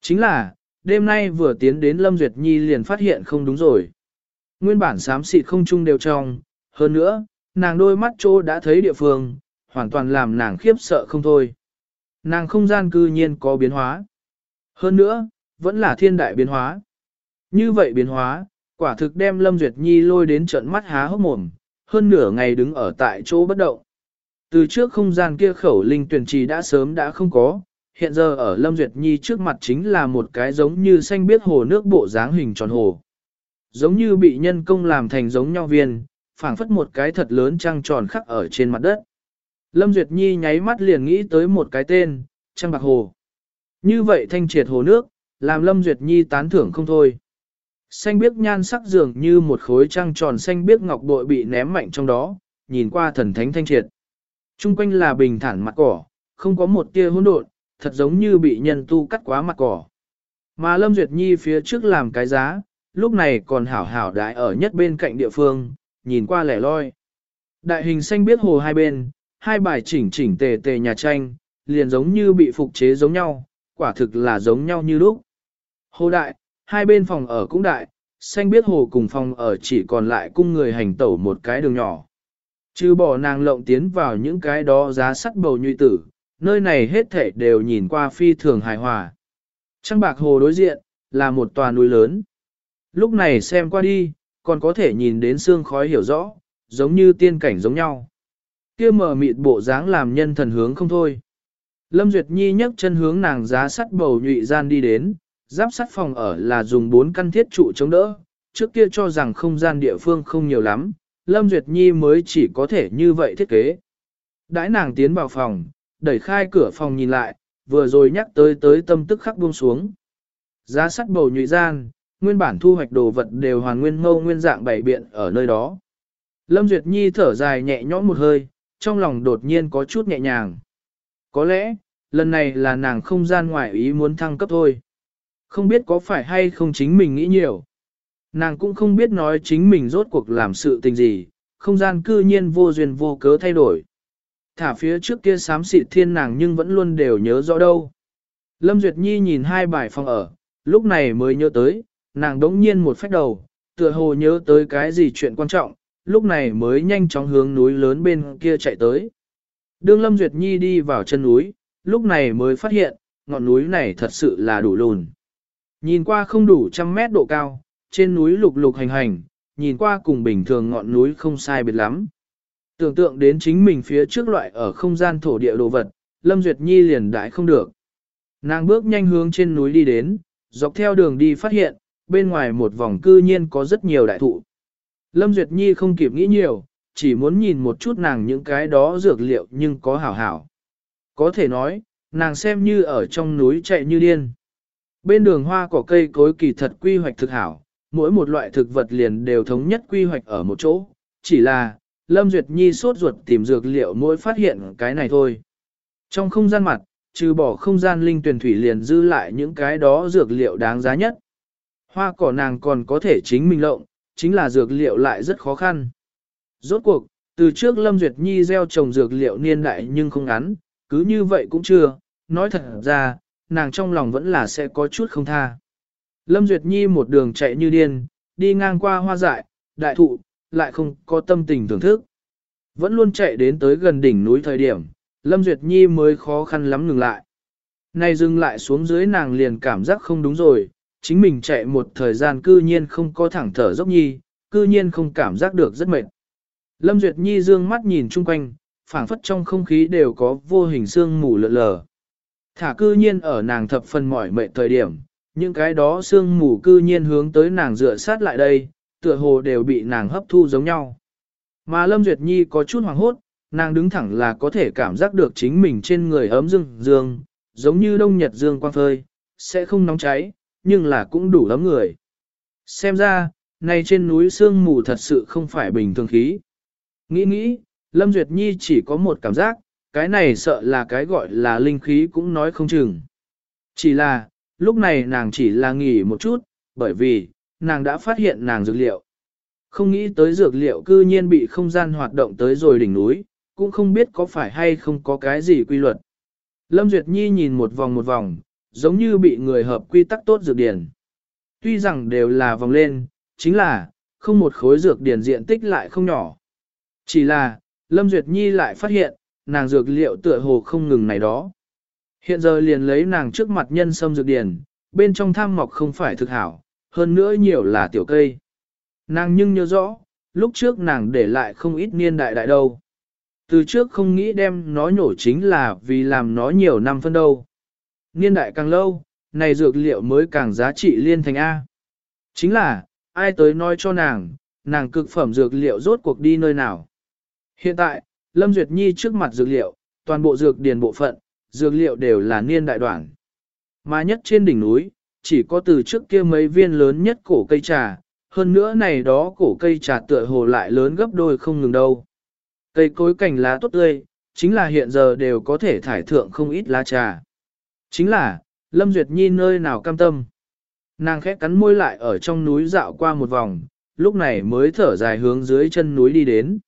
Chính là, đêm nay vừa tiến đến Lâm Duyệt Nhi liền phát hiện không đúng rồi. Nguyên bản xám xịt không chung đều trong, hơn nữa, nàng đôi mắt trô đã thấy địa phương, hoàn toàn làm nàng khiếp sợ không thôi. Nàng không gian cư nhiên có biến hóa. Hơn nữa, vẫn là thiên đại biến hóa. Như vậy biến hóa, quả thực đem Lâm Duyệt Nhi lôi đến trận mắt há hốc mồm, hơn nửa ngày đứng ở tại chỗ bất động. Từ trước không gian kia khẩu linh tuyển trì đã sớm đã không có, hiện giờ ở Lâm Duyệt Nhi trước mặt chính là một cái giống như xanh biết hồ nước bộ dáng hình tròn hồ. Giống như bị nhân công làm thành giống nhau viên, phảng phất một cái thật lớn trăng tròn khắc ở trên mặt đất. Lâm Duyệt Nhi nháy mắt liền nghĩ tới một cái tên, trăng bạc hồ. Như vậy thanh triệt hồ nước, làm Lâm Duyệt Nhi tán thưởng không thôi. Xanh biếc nhan sắc dường như một khối trăng tròn xanh biếc ngọc bội bị ném mạnh trong đó, nhìn qua thần thánh thanh triệt. Trung quanh là bình thản mặt cỏ, không có một tia hỗn độn, thật giống như bị nhân tu cắt quá mặt cỏ. Mà Lâm Duyệt Nhi phía trước làm cái giá, lúc này còn hảo hảo đái ở nhất bên cạnh địa phương, nhìn qua lẻ loi. Đại hình xanh biết hồ hai bên, hai bài chỉnh chỉnh tề tề nhà tranh, liền giống như bị phục chế giống nhau, quả thực là giống nhau như lúc. Hồ đại, hai bên phòng ở cũng đại, xanh biết hồ cùng phòng ở chỉ còn lại cung người hành tẩu một cái đường nhỏ. Chứ bỏ nàng lộng tiến vào những cái đó giá sắt bầu nhụy tử, nơi này hết thể đều nhìn qua phi thường hài hòa. Trăng bạc hồ đối diện, là một tòa núi lớn. Lúc này xem qua đi, còn có thể nhìn đến xương khói hiểu rõ, giống như tiên cảnh giống nhau. kia mở mịt bộ dáng làm nhân thần hướng không thôi. Lâm Duyệt Nhi nhấc chân hướng nàng giá sắt bầu nhụy gian đi đến, giáp sắt phòng ở là dùng bốn căn thiết trụ chống đỡ, trước kia cho rằng không gian địa phương không nhiều lắm, Lâm Duyệt Nhi mới chỉ có thể như vậy thiết kế. Đãi nàng tiến vào phòng, đẩy khai cửa phòng nhìn lại, vừa rồi nhắc tới tới tâm tức khắc buông xuống. Giá sắt bầu nhụy gian, nguyên bản thu hoạch đồ vật đều hoàn nguyên ngâu nguyên dạng bảy biện ở nơi đó. Lâm Duyệt Nhi thở dài nhẹ nhõm một hơi, trong lòng đột nhiên có chút nhẹ nhàng. Có lẽ, lần này là nàng không gian ngoại ý muốn thăng cấp thôi. Không biết có phải hay không chính mình nghĩ nhiều. Nàng cũng không biết nói chính mình rốt cuộc làm sự tình gì, không gian cư nhiên vô duyên vô cớ thay đổi. Thả phía trước kia sám xịt thiên nàng nhưng vẫn luôn đều nhớ rõ đâu. Lâm Duyệt Nhi nhìn hai bài phòng ở, lúc này mới nhớ tới, nàng đống nhiên một phách đầu, tựa hồ nhớ tới cái gì chuyện quan trọng, lúc này mới nhanh chóng hướng núi lớn bên kia chạy tới. Đương Lâm Duyệt Nhi đi vào chân núi, lúc này mới phát hiện, ngọn núi này thật sự là đủ lùn. Nhìn qua không đủ trăm mét độ cao, trên núi lục lục hành hành, nhìn qua cùng bình thường ngọn núi không sai biệt lắm. Tưởng tượng đến chính mình phía trước loại ở không gian thổ địa đồ vật, Lâm Duyệt Nhi liền đãi không được. Nàng bước nhanh hướng trên núi đi đến, dọc theo đường đi phát hiện, bên ngoài một vòng cư nhiên có rất nhiều đại thụ. Lâm Duyệt Nhi không kịp nghĩ nhiều, chỉ muốn nhìn một chút nàng những cái đó dược liệu nhưng có hảo hảo. Có thể nói, nàng xem như ở trong núi chạy như điên. Bên đường hoa cỏ cây cối kỳ thật quy hoạch thực hảo, mỗi một loại thực vật liền đều thống nhất quy hoạch ở một chỗ, chỉ là, Lâm Duyệt Nhi sốt ruột tìm dược liệu mỗi phát hiện cái này thôi. Trong không gian mặt, trừ bỏ không gian linh tuyển thủy liền dư lại những cái đó dược liệu đáng giá nhất. Hoa cỏ nàng còn có thể chính mình lộng, chính là dược liệu lại rất khó khăn. Rốt cuộc, từ trước Lâm Duyệt Nhi gieo trồng dược liệu niên đại nhưng không ngắn, cứ như vậy cũng chưa, nói thật ra, nàng trong lòng vẫn là sẽ có chút không tha. Lâm Duyệt Nhi một đường chạy như điên, đi ngang qua hoa dại, đại thụ, lại không có tâm tình thưởng thức. Vẫn luôn chạy đến tới gần đỉnh núi thời điểm, Lâm Duyệt Nhi mới khó khăn lắm ngừng lại. Nay dừng lại xuống dưới nàng liền cảm giác không đúng rồi, chính mình chạy một thời gian cư nhiên không có thẳng thở dốc nhi, cư nhiên không cảm giác được rất mệt. Lâm Duyệt Nhi dương mắt nhìn chung quanh, phảng phất trong không khí đều có vô hình sương mù lợn lờ. Thả cư nhiên ở nàng thập phần mỏi mệt thời điểm, những cái đó sương mù cư nhiên hướng tới nàng dựa sát lại đây, tựa hồ đều bị nàng hấp thu giống nhau. Mà Lâm Duyệt Nhi có chút hoàng hốt, nàng đứng thẳng là có thể cảm giác được chính mình trên người ấm dương dương, giống như đông nhật dương quang phơi, sẽ không nóng cháy, nhưng là cũng đủ ấm người. Xem ra, này trên núi sương mù thật sự không phải bình thường khí. Nghĩ nghĩ, Lâm Duyệt Nhi chỉ có một cảm giác, cái này sợ là cái gọi là linh khí cũng nói không chừng. Chỉ là, lúc này nàng chỉ là nghỉ một chút, bởi vì, nàng đã phát hiện nàng dược liệu. Không nghĩ tới dược liệu cư nhiên bị không gian hoạt động tới rồi đỉnh núi, cũng không biết có phải hay không có cái gì quy luật. Lâm Duyệt Nhi nhìn một vòng một vòng, giống như bị người hợp quy tắc tốt dược điển. Tuy rằng đều là vòng lên, chính là, không một khối dược điển diện tích lại không nhỏ. Chỉ là, Lâm Duyệt Nhi lại phát hiện, nàng dược liệu tựa hồ không ngừng này đó. Hiện giờ liền lấy nàng trước mặt nhân sâm dược điển, bên trong tham mọc không phải thực hảo, hơn nữa nhiều là tiểu cây. Nàng nhưng nhớ rõ, lúc trước nàng để lại không ít niên đại đại đâu. Từ trước không nghĩ đem nó nhổ chính là vì làm nó nhiều năm phân đâu. Niên đại càng lâu, này dược liệu mới càng giá trị liên thành A. Chính là, ai tới nói cho nàng, nàng cực phẩm dược liệu rốt cuộc đi nơi nào. Hiện tại, Lâm Duyệt Nhi trước mặt dược liệu, toàn bộ dược điền bộ phận, dược liệu đều là niên đại đoạn. Mà nhất trên đỉnh núi, chỉ có từ trước kia mấy viên lớn nhất cổ cây trà, hơn nữa này đó cổ cây trà tựa hồ lại lớn gấp đôi không ngừng đâu. Cây cối cành lá tốt tươi, chính là hiện giờ đều có thể thải thượng không ít lá trà. Chính là, Lâm Duyệt Nhi nơi nào cam tâm. Nàng khẽ cắn môi lại ở trong núi dạo qua một vòng, lúc này mới thở dài hướng dưới chân núi đi đến.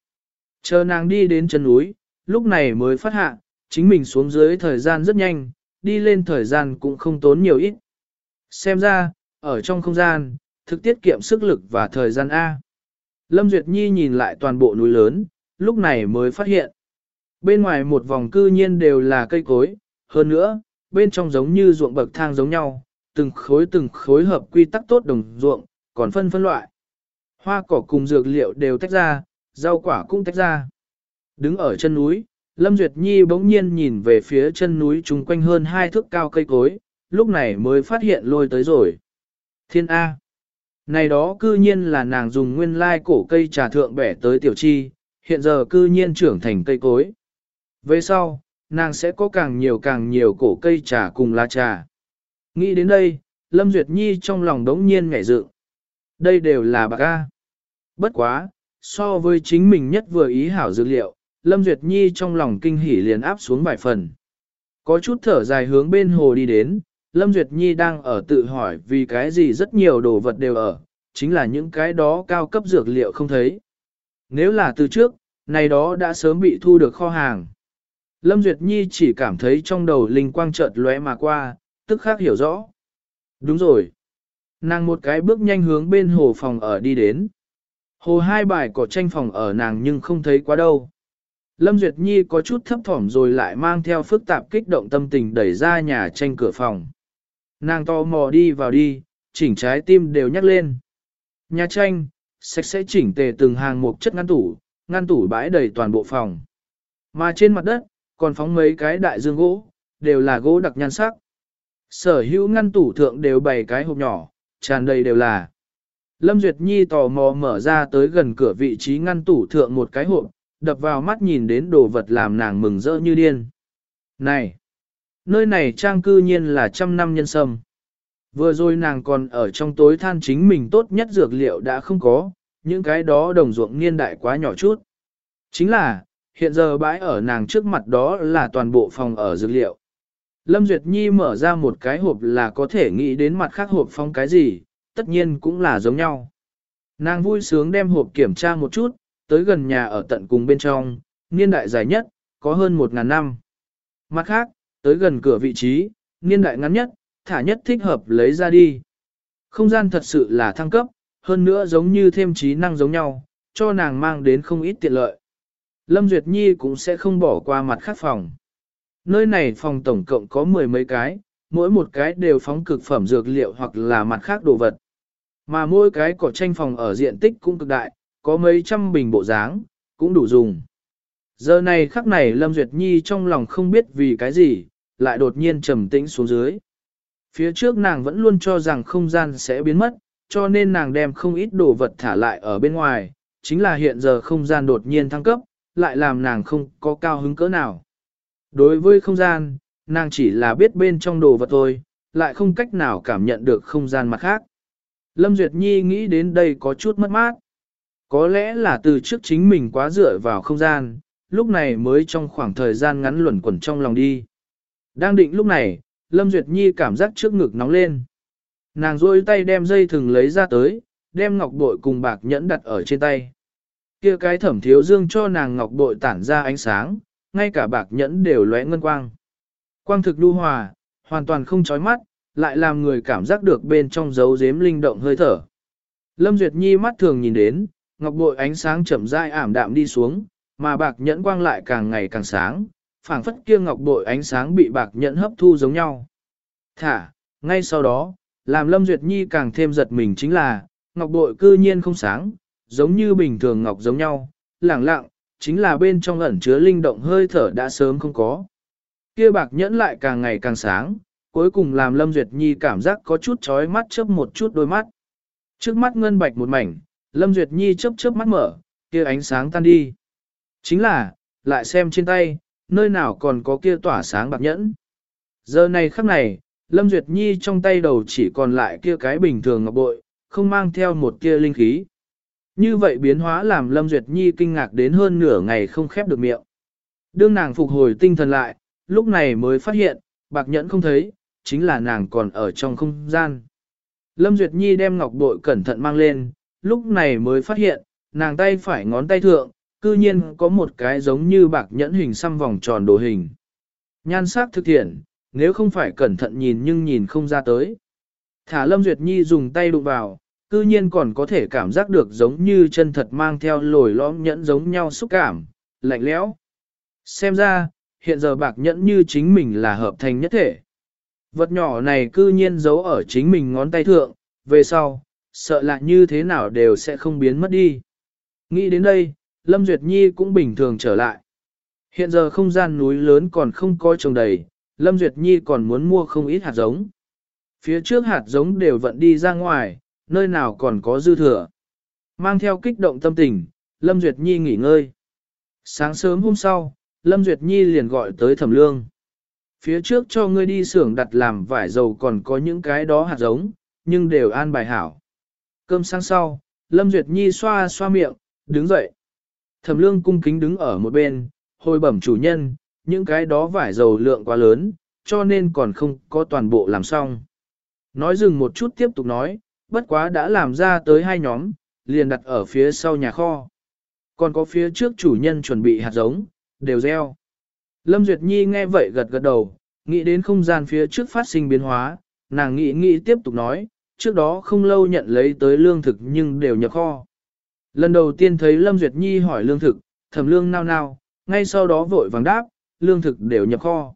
Chờ nàng đi đến chân núi, lúc này mới phát hạ, chính mình xuống dưới thời gian rất nhanh, đi lên thời gian cũng không tốn nhiều ít. Xem ra, ở trong không gian, thực tiết kiệm sức lực và thời gian A. Lâm Duyệt Nhi nhìn lại toàn bộ núi lớn, lúc này mới phát hiện. Bên ngoài một vòng cư nhiên đều là cây cối, hơn nữa, bên trong giống như ruộng bậc thang giống nhau, từng khối từng khối hợp quy tắc tốt đồng ruộng, còn phân phân loại. Hoa cỏ cùng dược liệu đều tách ra, rau quả cũng tách ra. Đứng ở chân núi, Lâm Duyệt Nhi bỗng nhiên nhìn về phía chân núi chung quanh hơn hai thước cao cây cối, lúc này mới phát hiện lôi tới rồi. Thiên A. Này đó cư nhiên là nàng dùng nguyên lai cổ cây trà thượng bẻ tới tiểu chi, hiện giờ cư nhiên trưởng thành cây cối. Về sau, nàng sẽ có càng nhiều càng nhiều cổ cây trà cùng lá trà. Nghĩ đến đây, Lâm Duyệt Nhi trong lòng đống nhiên ngảy dự. Đây đều là bạc A. Bất quá, so với chính mình nhất vừa ý hảo dược liệu, Lâm Duyệt Nhi trong lòng kinh hỉ liền áp xuống vài phần. Có chút thở dài hướng bên hồ đi đến, Lâm Duyệt Nhi đang ở tự hỏi vì cái gì rất nhiều đồ vật đều ở, chính là những cái đó cao cấp dược liệu không thấy. Nếu là từ trước, này đó đã sớm bị thu được kho hàng. Lâm Duyệt Nhi chỉ cảm thấy trong đầu linh quang chợt lóe mà qua, tức khác hiểu rõ. Đúng rồi. Nàng một cái bước nhanh hướng bên hồ phòng ở đi đến. Hồ hai bài cỏ tranh phòng ở nàng nhưng không thấy quá đâu. Lâm Duyệt Nhi có chút thấp thỏm rồi lại mang theo phức tạp kích động tâm tình đẩy ra nhà tranh cửa phòng. Nàng to mò đi vào đi, chỉnh trái tim đều nhắc lên. Nhà tranh, sạch sẽ chỉnh tề từng hàng một chất ngăn tủ, ngăn tủ bãi đầy toàn bộ phòng. Mà trên mặt đất, còn phóng mấy cái đại dương gỗ, đều là gỗ đặc nhan sắc. Sở hữu ngăn tủ thượng đều bày cái hộp nhỏ, tràn đầy đều là. Lâm Duyệt Nhi tò mò mở ra tới gần cửa vị trí ngăn tủ thượng một cái hộp, đập vào mắt nhìn đến đồ vật làm nàng mừng rỡ như điên. Này! Nơi này trang cư nhiên là trăm năm nhân sâm. Vừa rồi nàng còn ở trong tối than chính mình tốt nhất dược liệu đã không có, những cái đó đồng ruộng niên đại quá nhỏ chút. Chính là, hiện giờ bãi ở nàng trước mặt đó là toàn bộ phòng ở dược liệu. Lâm Duyệt Nhi mở ra một cái hộp là có thể nghĩ đến mặt khác hộp phong cái gì, tất nhiên cũng là giống nhau. Nàng vui sướng đem hộp kiểm tra một chút, tới gần nhà ở tận cùng bên trong, niên đại dài nhất, có hơn một ngàn năm. Mặt khác, tới gần cửa vị trí, niên đại ngắn nhất, thả nhất thích hợp lấy ra đi. Không gian thật sự là thăng cấp, hơn nữa giống như thêm trí năng giống nhau, cho nàng mang đến không ít tiện lợi. Lâm Duyệt Nhi cũng sẽ không bỏ qua mặt khác phòng. Nơi này phòng tổng cộng có mười mấy cái, mỗi một cái đều phóng cực phẩm dược liệu hoặc là mặt khác đồ vật. Mà mỗi cái cỏ tranh phòng ở diện tích cũng cực đại, có mấy trăm bình bộ dáng, cũng đủ dùng. Giờ này khắc này Lâm Duyệt Nhi trong lòng không biết vì cái gì, lại đột nhiên trầm tĩnh xuống dưới. Phía trước nàng vẫn luôn cho rằng không gian sẽ biến mất, cho nên nàng đem không ít đồ vật thả lại ở bên ngoài, chính là hiện giờ không gian đột nhiên thăng cấp, lại làm nàng không có cao hứng cỡ nào. Đối với không gian, nàng chỉ là biết bên trong đồ vật thôi, lại không cách nào cảm nhận được không gian mặt khác. Lâm Duyệt Nhi nghĩ đến đây có chút mất mát. Có lẽ là từ trước chính mình quá dựa vào không gian, lúc này mới trong khoảng thời gian ngắn luẩn quẩn trong lòng đi. Đang định lúc này, Lâm Duyệt Nhi cảm giác trước ngực nóng lên. Nàng rôi tay đem dây thừng lấy ra tới, đem ngọc bội cùng bạc nhẫn đặt ở trên tay. kia cái thẩm thiếu dương cho nàng ngọc bội tản ra ánh sáng, ngay cả bạc nhẫn đều lóe ngân quang. Quang thực đu hòa, hoàn toàn không chói mắt, lại làm người cảm giác được bên trong dấu dếm linh động hơi thở. Lâm Duyệt Nhi mắt thường nhìn đến, ngọc bội ánh sáng chậm rãi ảm đạm đi xuống, mà bạc nhẫn quang lại càng ngày càng sáng, phảng phất kia ngọc bội ánh sáng bị bạc nhẫn hấp thu giống nhau. Thả, ngay sau đó, làm Lâm Duyệt Nhi càng thêm giật mình chính là, ngọc bội cư nhiên không sáng, giống như bình thường ngọc giống nhau, lẳng lặng, chính là bên trong ẩn chứa linh động hơi thở đã sớm không có. Kia bạc nhẫn lại càng ngày càng sáng, cuối cùng làm Lâm Duyệt Nhi cảm giác có chút chói mắt chớp một chút đôi mắt. Trước mắt ngân bạch một mảnh, Lâm Duyệt Nhi chớp chớp mắt mở, kia ánh sáng tan đi. Chính là, lại xem trên tay, nơi nào còn có kia tỏa sáng bạc nhẫn. Giờ này khắc này, Lâm Duyệt Nhi trong tay đầu chỉ còn lại kia cái bình thường ngọc bội, không mang theo một kia linh khí. Như vậy biến hóa làm Lâm Duyệt Nhi kinh ngạc đến hơn nửa ngày không khép được miệng. Đương nàng phục hồi tinh thần lại, lúc này mới phát hiện, bạc nhẫn không thấy, chính là nàng còn ở trong không gian. Lâm Duyệt Nhi đem ngọc bội cẩn thận mang lên, lúc này mới phát hiện, nàng tay phải ngón tay thượng, cư nhiên có một cái giống như bạc nhẫn hình xăm vòng tròn đồ hình. Nhan sắc thực thiện, nếu không phải cẩn thận nhìn nhưng nhìn không ra tới. Thả Lâm Duyệt Nhi dùng tay đụng vào, cư nhiên còn có thể cảm giác được giống như chân thật mang theo lồi lõm nhẫn giống nhau xúc cảm, lạnh lẽo. Xem ra, hiện giờ bạc nhẫn như chính mình là hợp thành nhất thể. Vật nhỏ này cư nhiên giấu ở chính mình ngón tay thượng, về sau, sợ là như thế nào đều sẽ không biến mất đi. Nghĩ đến đây, Lâm Duyệt Nhi cũng bình thường trở lại. Hiện giờ không gian núi lớn còn không có trồng đầy, Lâm Duyệt Nhi còn muốn mua không ít hạt giống. Phía trước hạt giống đều vận đi ra ngoài, nơi nào còn có dư thừa. Mang theo kích động tâm tình, Lâm Duyệt Nhi nghỉ ngơi. Sáng sớm hôm sau, Lâm Duyệt Nhi liền gọi tới thẩm lương. Phía trước cho ngươi đi xưởng đặt làm vải dầu còn có những cái đó hạt giống, nhưng đều an bài hảo. Cơm sáng sau, Lâm Duyệt Nhi xoa xoa miệng, đứng dậy. Thẩm lương cung kính đứng ở một bên, hồi bẩm chủ nhân, những cái đó vải dầu lượng quá lớn, cho nên còn không có toàn bộ làm xong. Nói dừng một chút tiếp tục nói, bất quá đã làm ra tới hai nhóm, liền đặt ở phía sau nhà kho. Còn có phía trước chủ nhân chuẩn bị hạt giống, đều gieo. Lâm Duyệt Nhi nghe vậy gật gật đầu, nghĩ đến không gian phía trước phát sinh biến hóa, nàng nghĩ nghĩ tiếp tục nói, trước đó không lâu nhận lấy tới lương thực nhưng đều nhập kho. Lần đầu tiên thấy Lâm Duyệt Nhi hỏi lương thực, thẩm lương nao nao, ngay sau đó vội vàng đáp, lương thực đều nhập kho.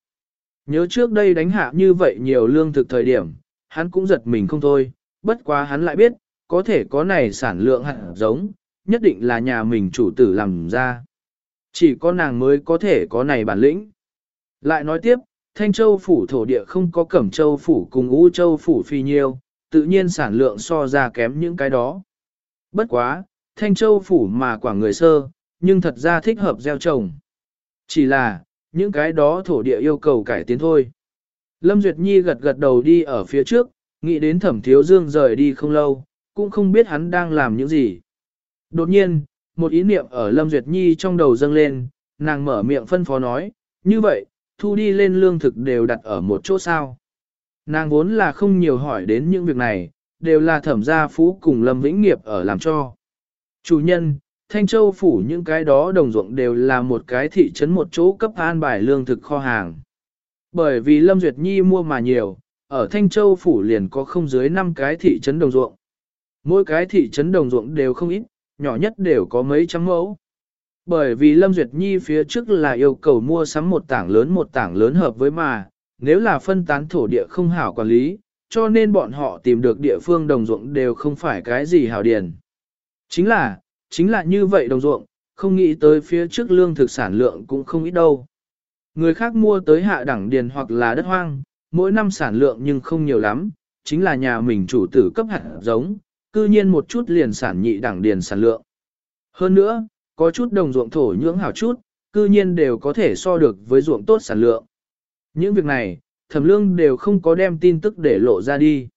Nhớ trước đây đánh hạ như vậy nhiều lương thực thời điểm, hắn cũng giật mình không thôi, bất quá hắn lại biết, có thể có này sản lượng hạt giống, nhất định là nhà mình chủ tử làm ra. Chỉ có nàng mới có thể có này bản lĩnh. Lại nói tiếp, Thanh Châu phủ thổ địa không có Cẩm Châu phủ cùng U Châu phủ phi nhiêu, tự nhiên sản lượng so ra kém những cái đó. Bất quá, Thanh Châu phủ mà quả người sơ, nhưng thật ra thích hợp gieo trồng. Chỉ là, những cái đó thổ địa yêu cầu cải tiến thôi. Lâm Duyệt Nhi gật gật đầu đi ở phía trước, nghĩ đến thẩm thiếu dương rời đi không lâu, cũng không biết hắn đang làm những gì. Đột nhiên, một ý niệm ở Lâm Duyệt Nhi trong đầu dâng lên, nàng mở miệng phân phó nói, như vậy, thu đi lên lương thực đều đặt ở một chỗ sao. Nàng vốn là không nhiều hỏi đến những việc này, đều là thẩm gia phú cùng Lâm Vĩnh Nghiệp ở làm cho. Chủ nhân, Thanh Châu phủ những cái đó đồng ruộng đều là một cái thị trấn một chỗ cấp an bài lương thực kho hàng. Bởi vì Lâm Duyệt Nhi mua mà nhiều, ở Thanh Châu phủ liền có không dưới 5 cái thị trấn đồng ruộng. Mỗi cái thị trấn đồng ruộng đều không ít, nhỏ nhất đều có mấy trăm mẫu. Bởi vì Lâm Duyệt Nhi phía trước là yêu cầu mua sắm một tảng lớn một tảng lớn hợp với mà, nếu là phân tán thổ địa không hảo quản lý, cho nên bọn họ tìm được địa phương đồng ruộng đều không phải cái gì hảo điền. Chính là, chính là như vậy đồng ruộng, không nghĩ tới phía trước lương thực sản lượng cũng không ít đâu. Người khác mua tới hạ đẳng điền hoặc là đất hoang, mỗi năm sản lượng nhưng không nhiều lắm, chính là nhà mình chủ tử cấp hạt giống, cư nhiên một chút liền sản nhị đẳng điền sản lượng. Hơn nữa, có chút đồng ruộng thổ nhưỡng hảo chút, cư nhiên đều có thể so được với ruộng tốt sản lượng. Những việc này, thẩm lương đều không có đem tin tức để lộ ra đi.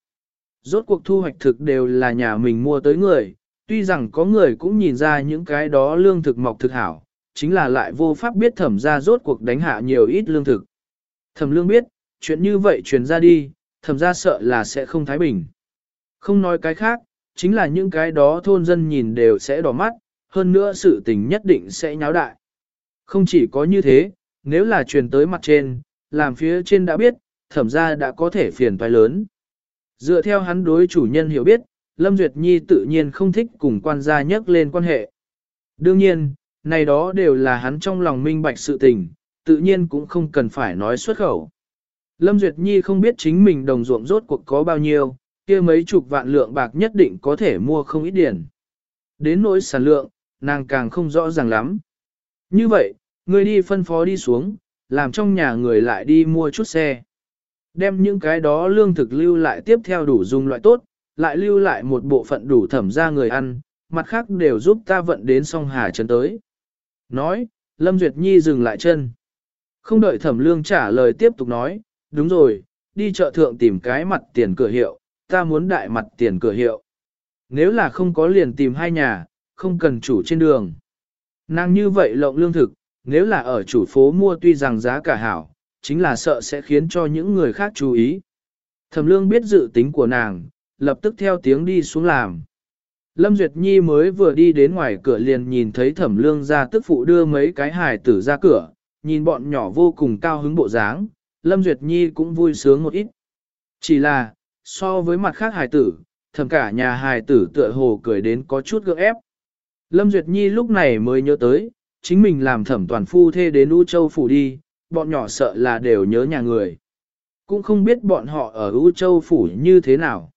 Rốt cuộc thu hoạch thực đều là nhà mình mua tới người, tuy rằng có người cũng nhìn ra những cái đó lương thực mọc thực hảo, chính là lại vô pháp biết thẩm ra rốt cuộc đánh hạ nhiều ít lương thực. Thẩm lương biết, chuyện như vậy truyền ra đi, thẩm ra sợ là sẽ không thái bình. Không nói cái khác, chính là những cái đó thôn dân nhìn đều sẽ đỏ mắt, hơn nữa sự tình nhất định sẽ nháo đại. Không chỉ có như thế, nếu là truyền tới mặt trên, làm phía trên đã biết, thẩm ra đã có thể phiền toái lớn. Dựa theo hắn đối chủ nhân hiểu biết, Lâm Duyệt Nhi tự nhiên không thích cùng quan gia nhắc lên quan hệ. Đương nhiên, này đó đều là hắn trong lòng minh bạch sự tình, tự nhiên cũng không cần phải nói xuất khẩu. Lâm Duyệt Nhi không biết chính mình đồng ruộng rốt cuộc có bao nhiêu, kia mấy chục vạn lượng bạc nhất định có thể mua không ít điển. Đến nỗi sản lượng, nàng càng không rõ ràng lắm. Như vậy, người đi phân phó đi xuống, làm trong nhà người lại đi mua chút xe. Đem những cái đó lương thực lưu lại tiếp theo đủ dùng loại tốt, lại lưu lại một bộ phận đủ thẩm ra người ăn, mặt khác đều giúp ta vận đến song hà chân tới. Nói, Lâm Duyệt Nhi dừng lại chân. Không đợi thẩm lương trả lời tiếp tục nói, đúng rồi, đi chợ thượng tìm cái mặt tiền cửa hiệu, ta muốn đại mặt tiền cửa hiệu. Nếu là không có liền tìm hai nhà, không cần chủ trên đường. Nàng như vậy lộng lương thực, nếu là ở chủ phố mua tuy rằng giá cả hảo, chính là sợ sẽ khiến cho những người khác chú ý. Thẩm lương biết dự tính của nàng, lập tức theo tiếng đi xuống làm. Lâm Duyệt Nhi mới vừa đi đến ngoài cửa liền nhìn thấy thẩm lương ra tức phụ đưa mấy cái hài tử ra cửa, nhìn bọn nhỏ vô cùng cao hứng bộ dáng, Lâm Duyệt Nhi cũng vui sướng một ít. Chỉ là, so với mặt khác hài tử, thầm cả nhà hài tử tựa hồ cười đến có chút gượng ép. Lâm Duyệt Nhi lúc này mới nhớ tới, chính mình làm thẩm toàn phu thê đến U Châu Phủ đi, bọn nhỏ sợ là đều nhớ nhà người. Cũng không biết bọn họ ở U Châu Phủ như thế nào.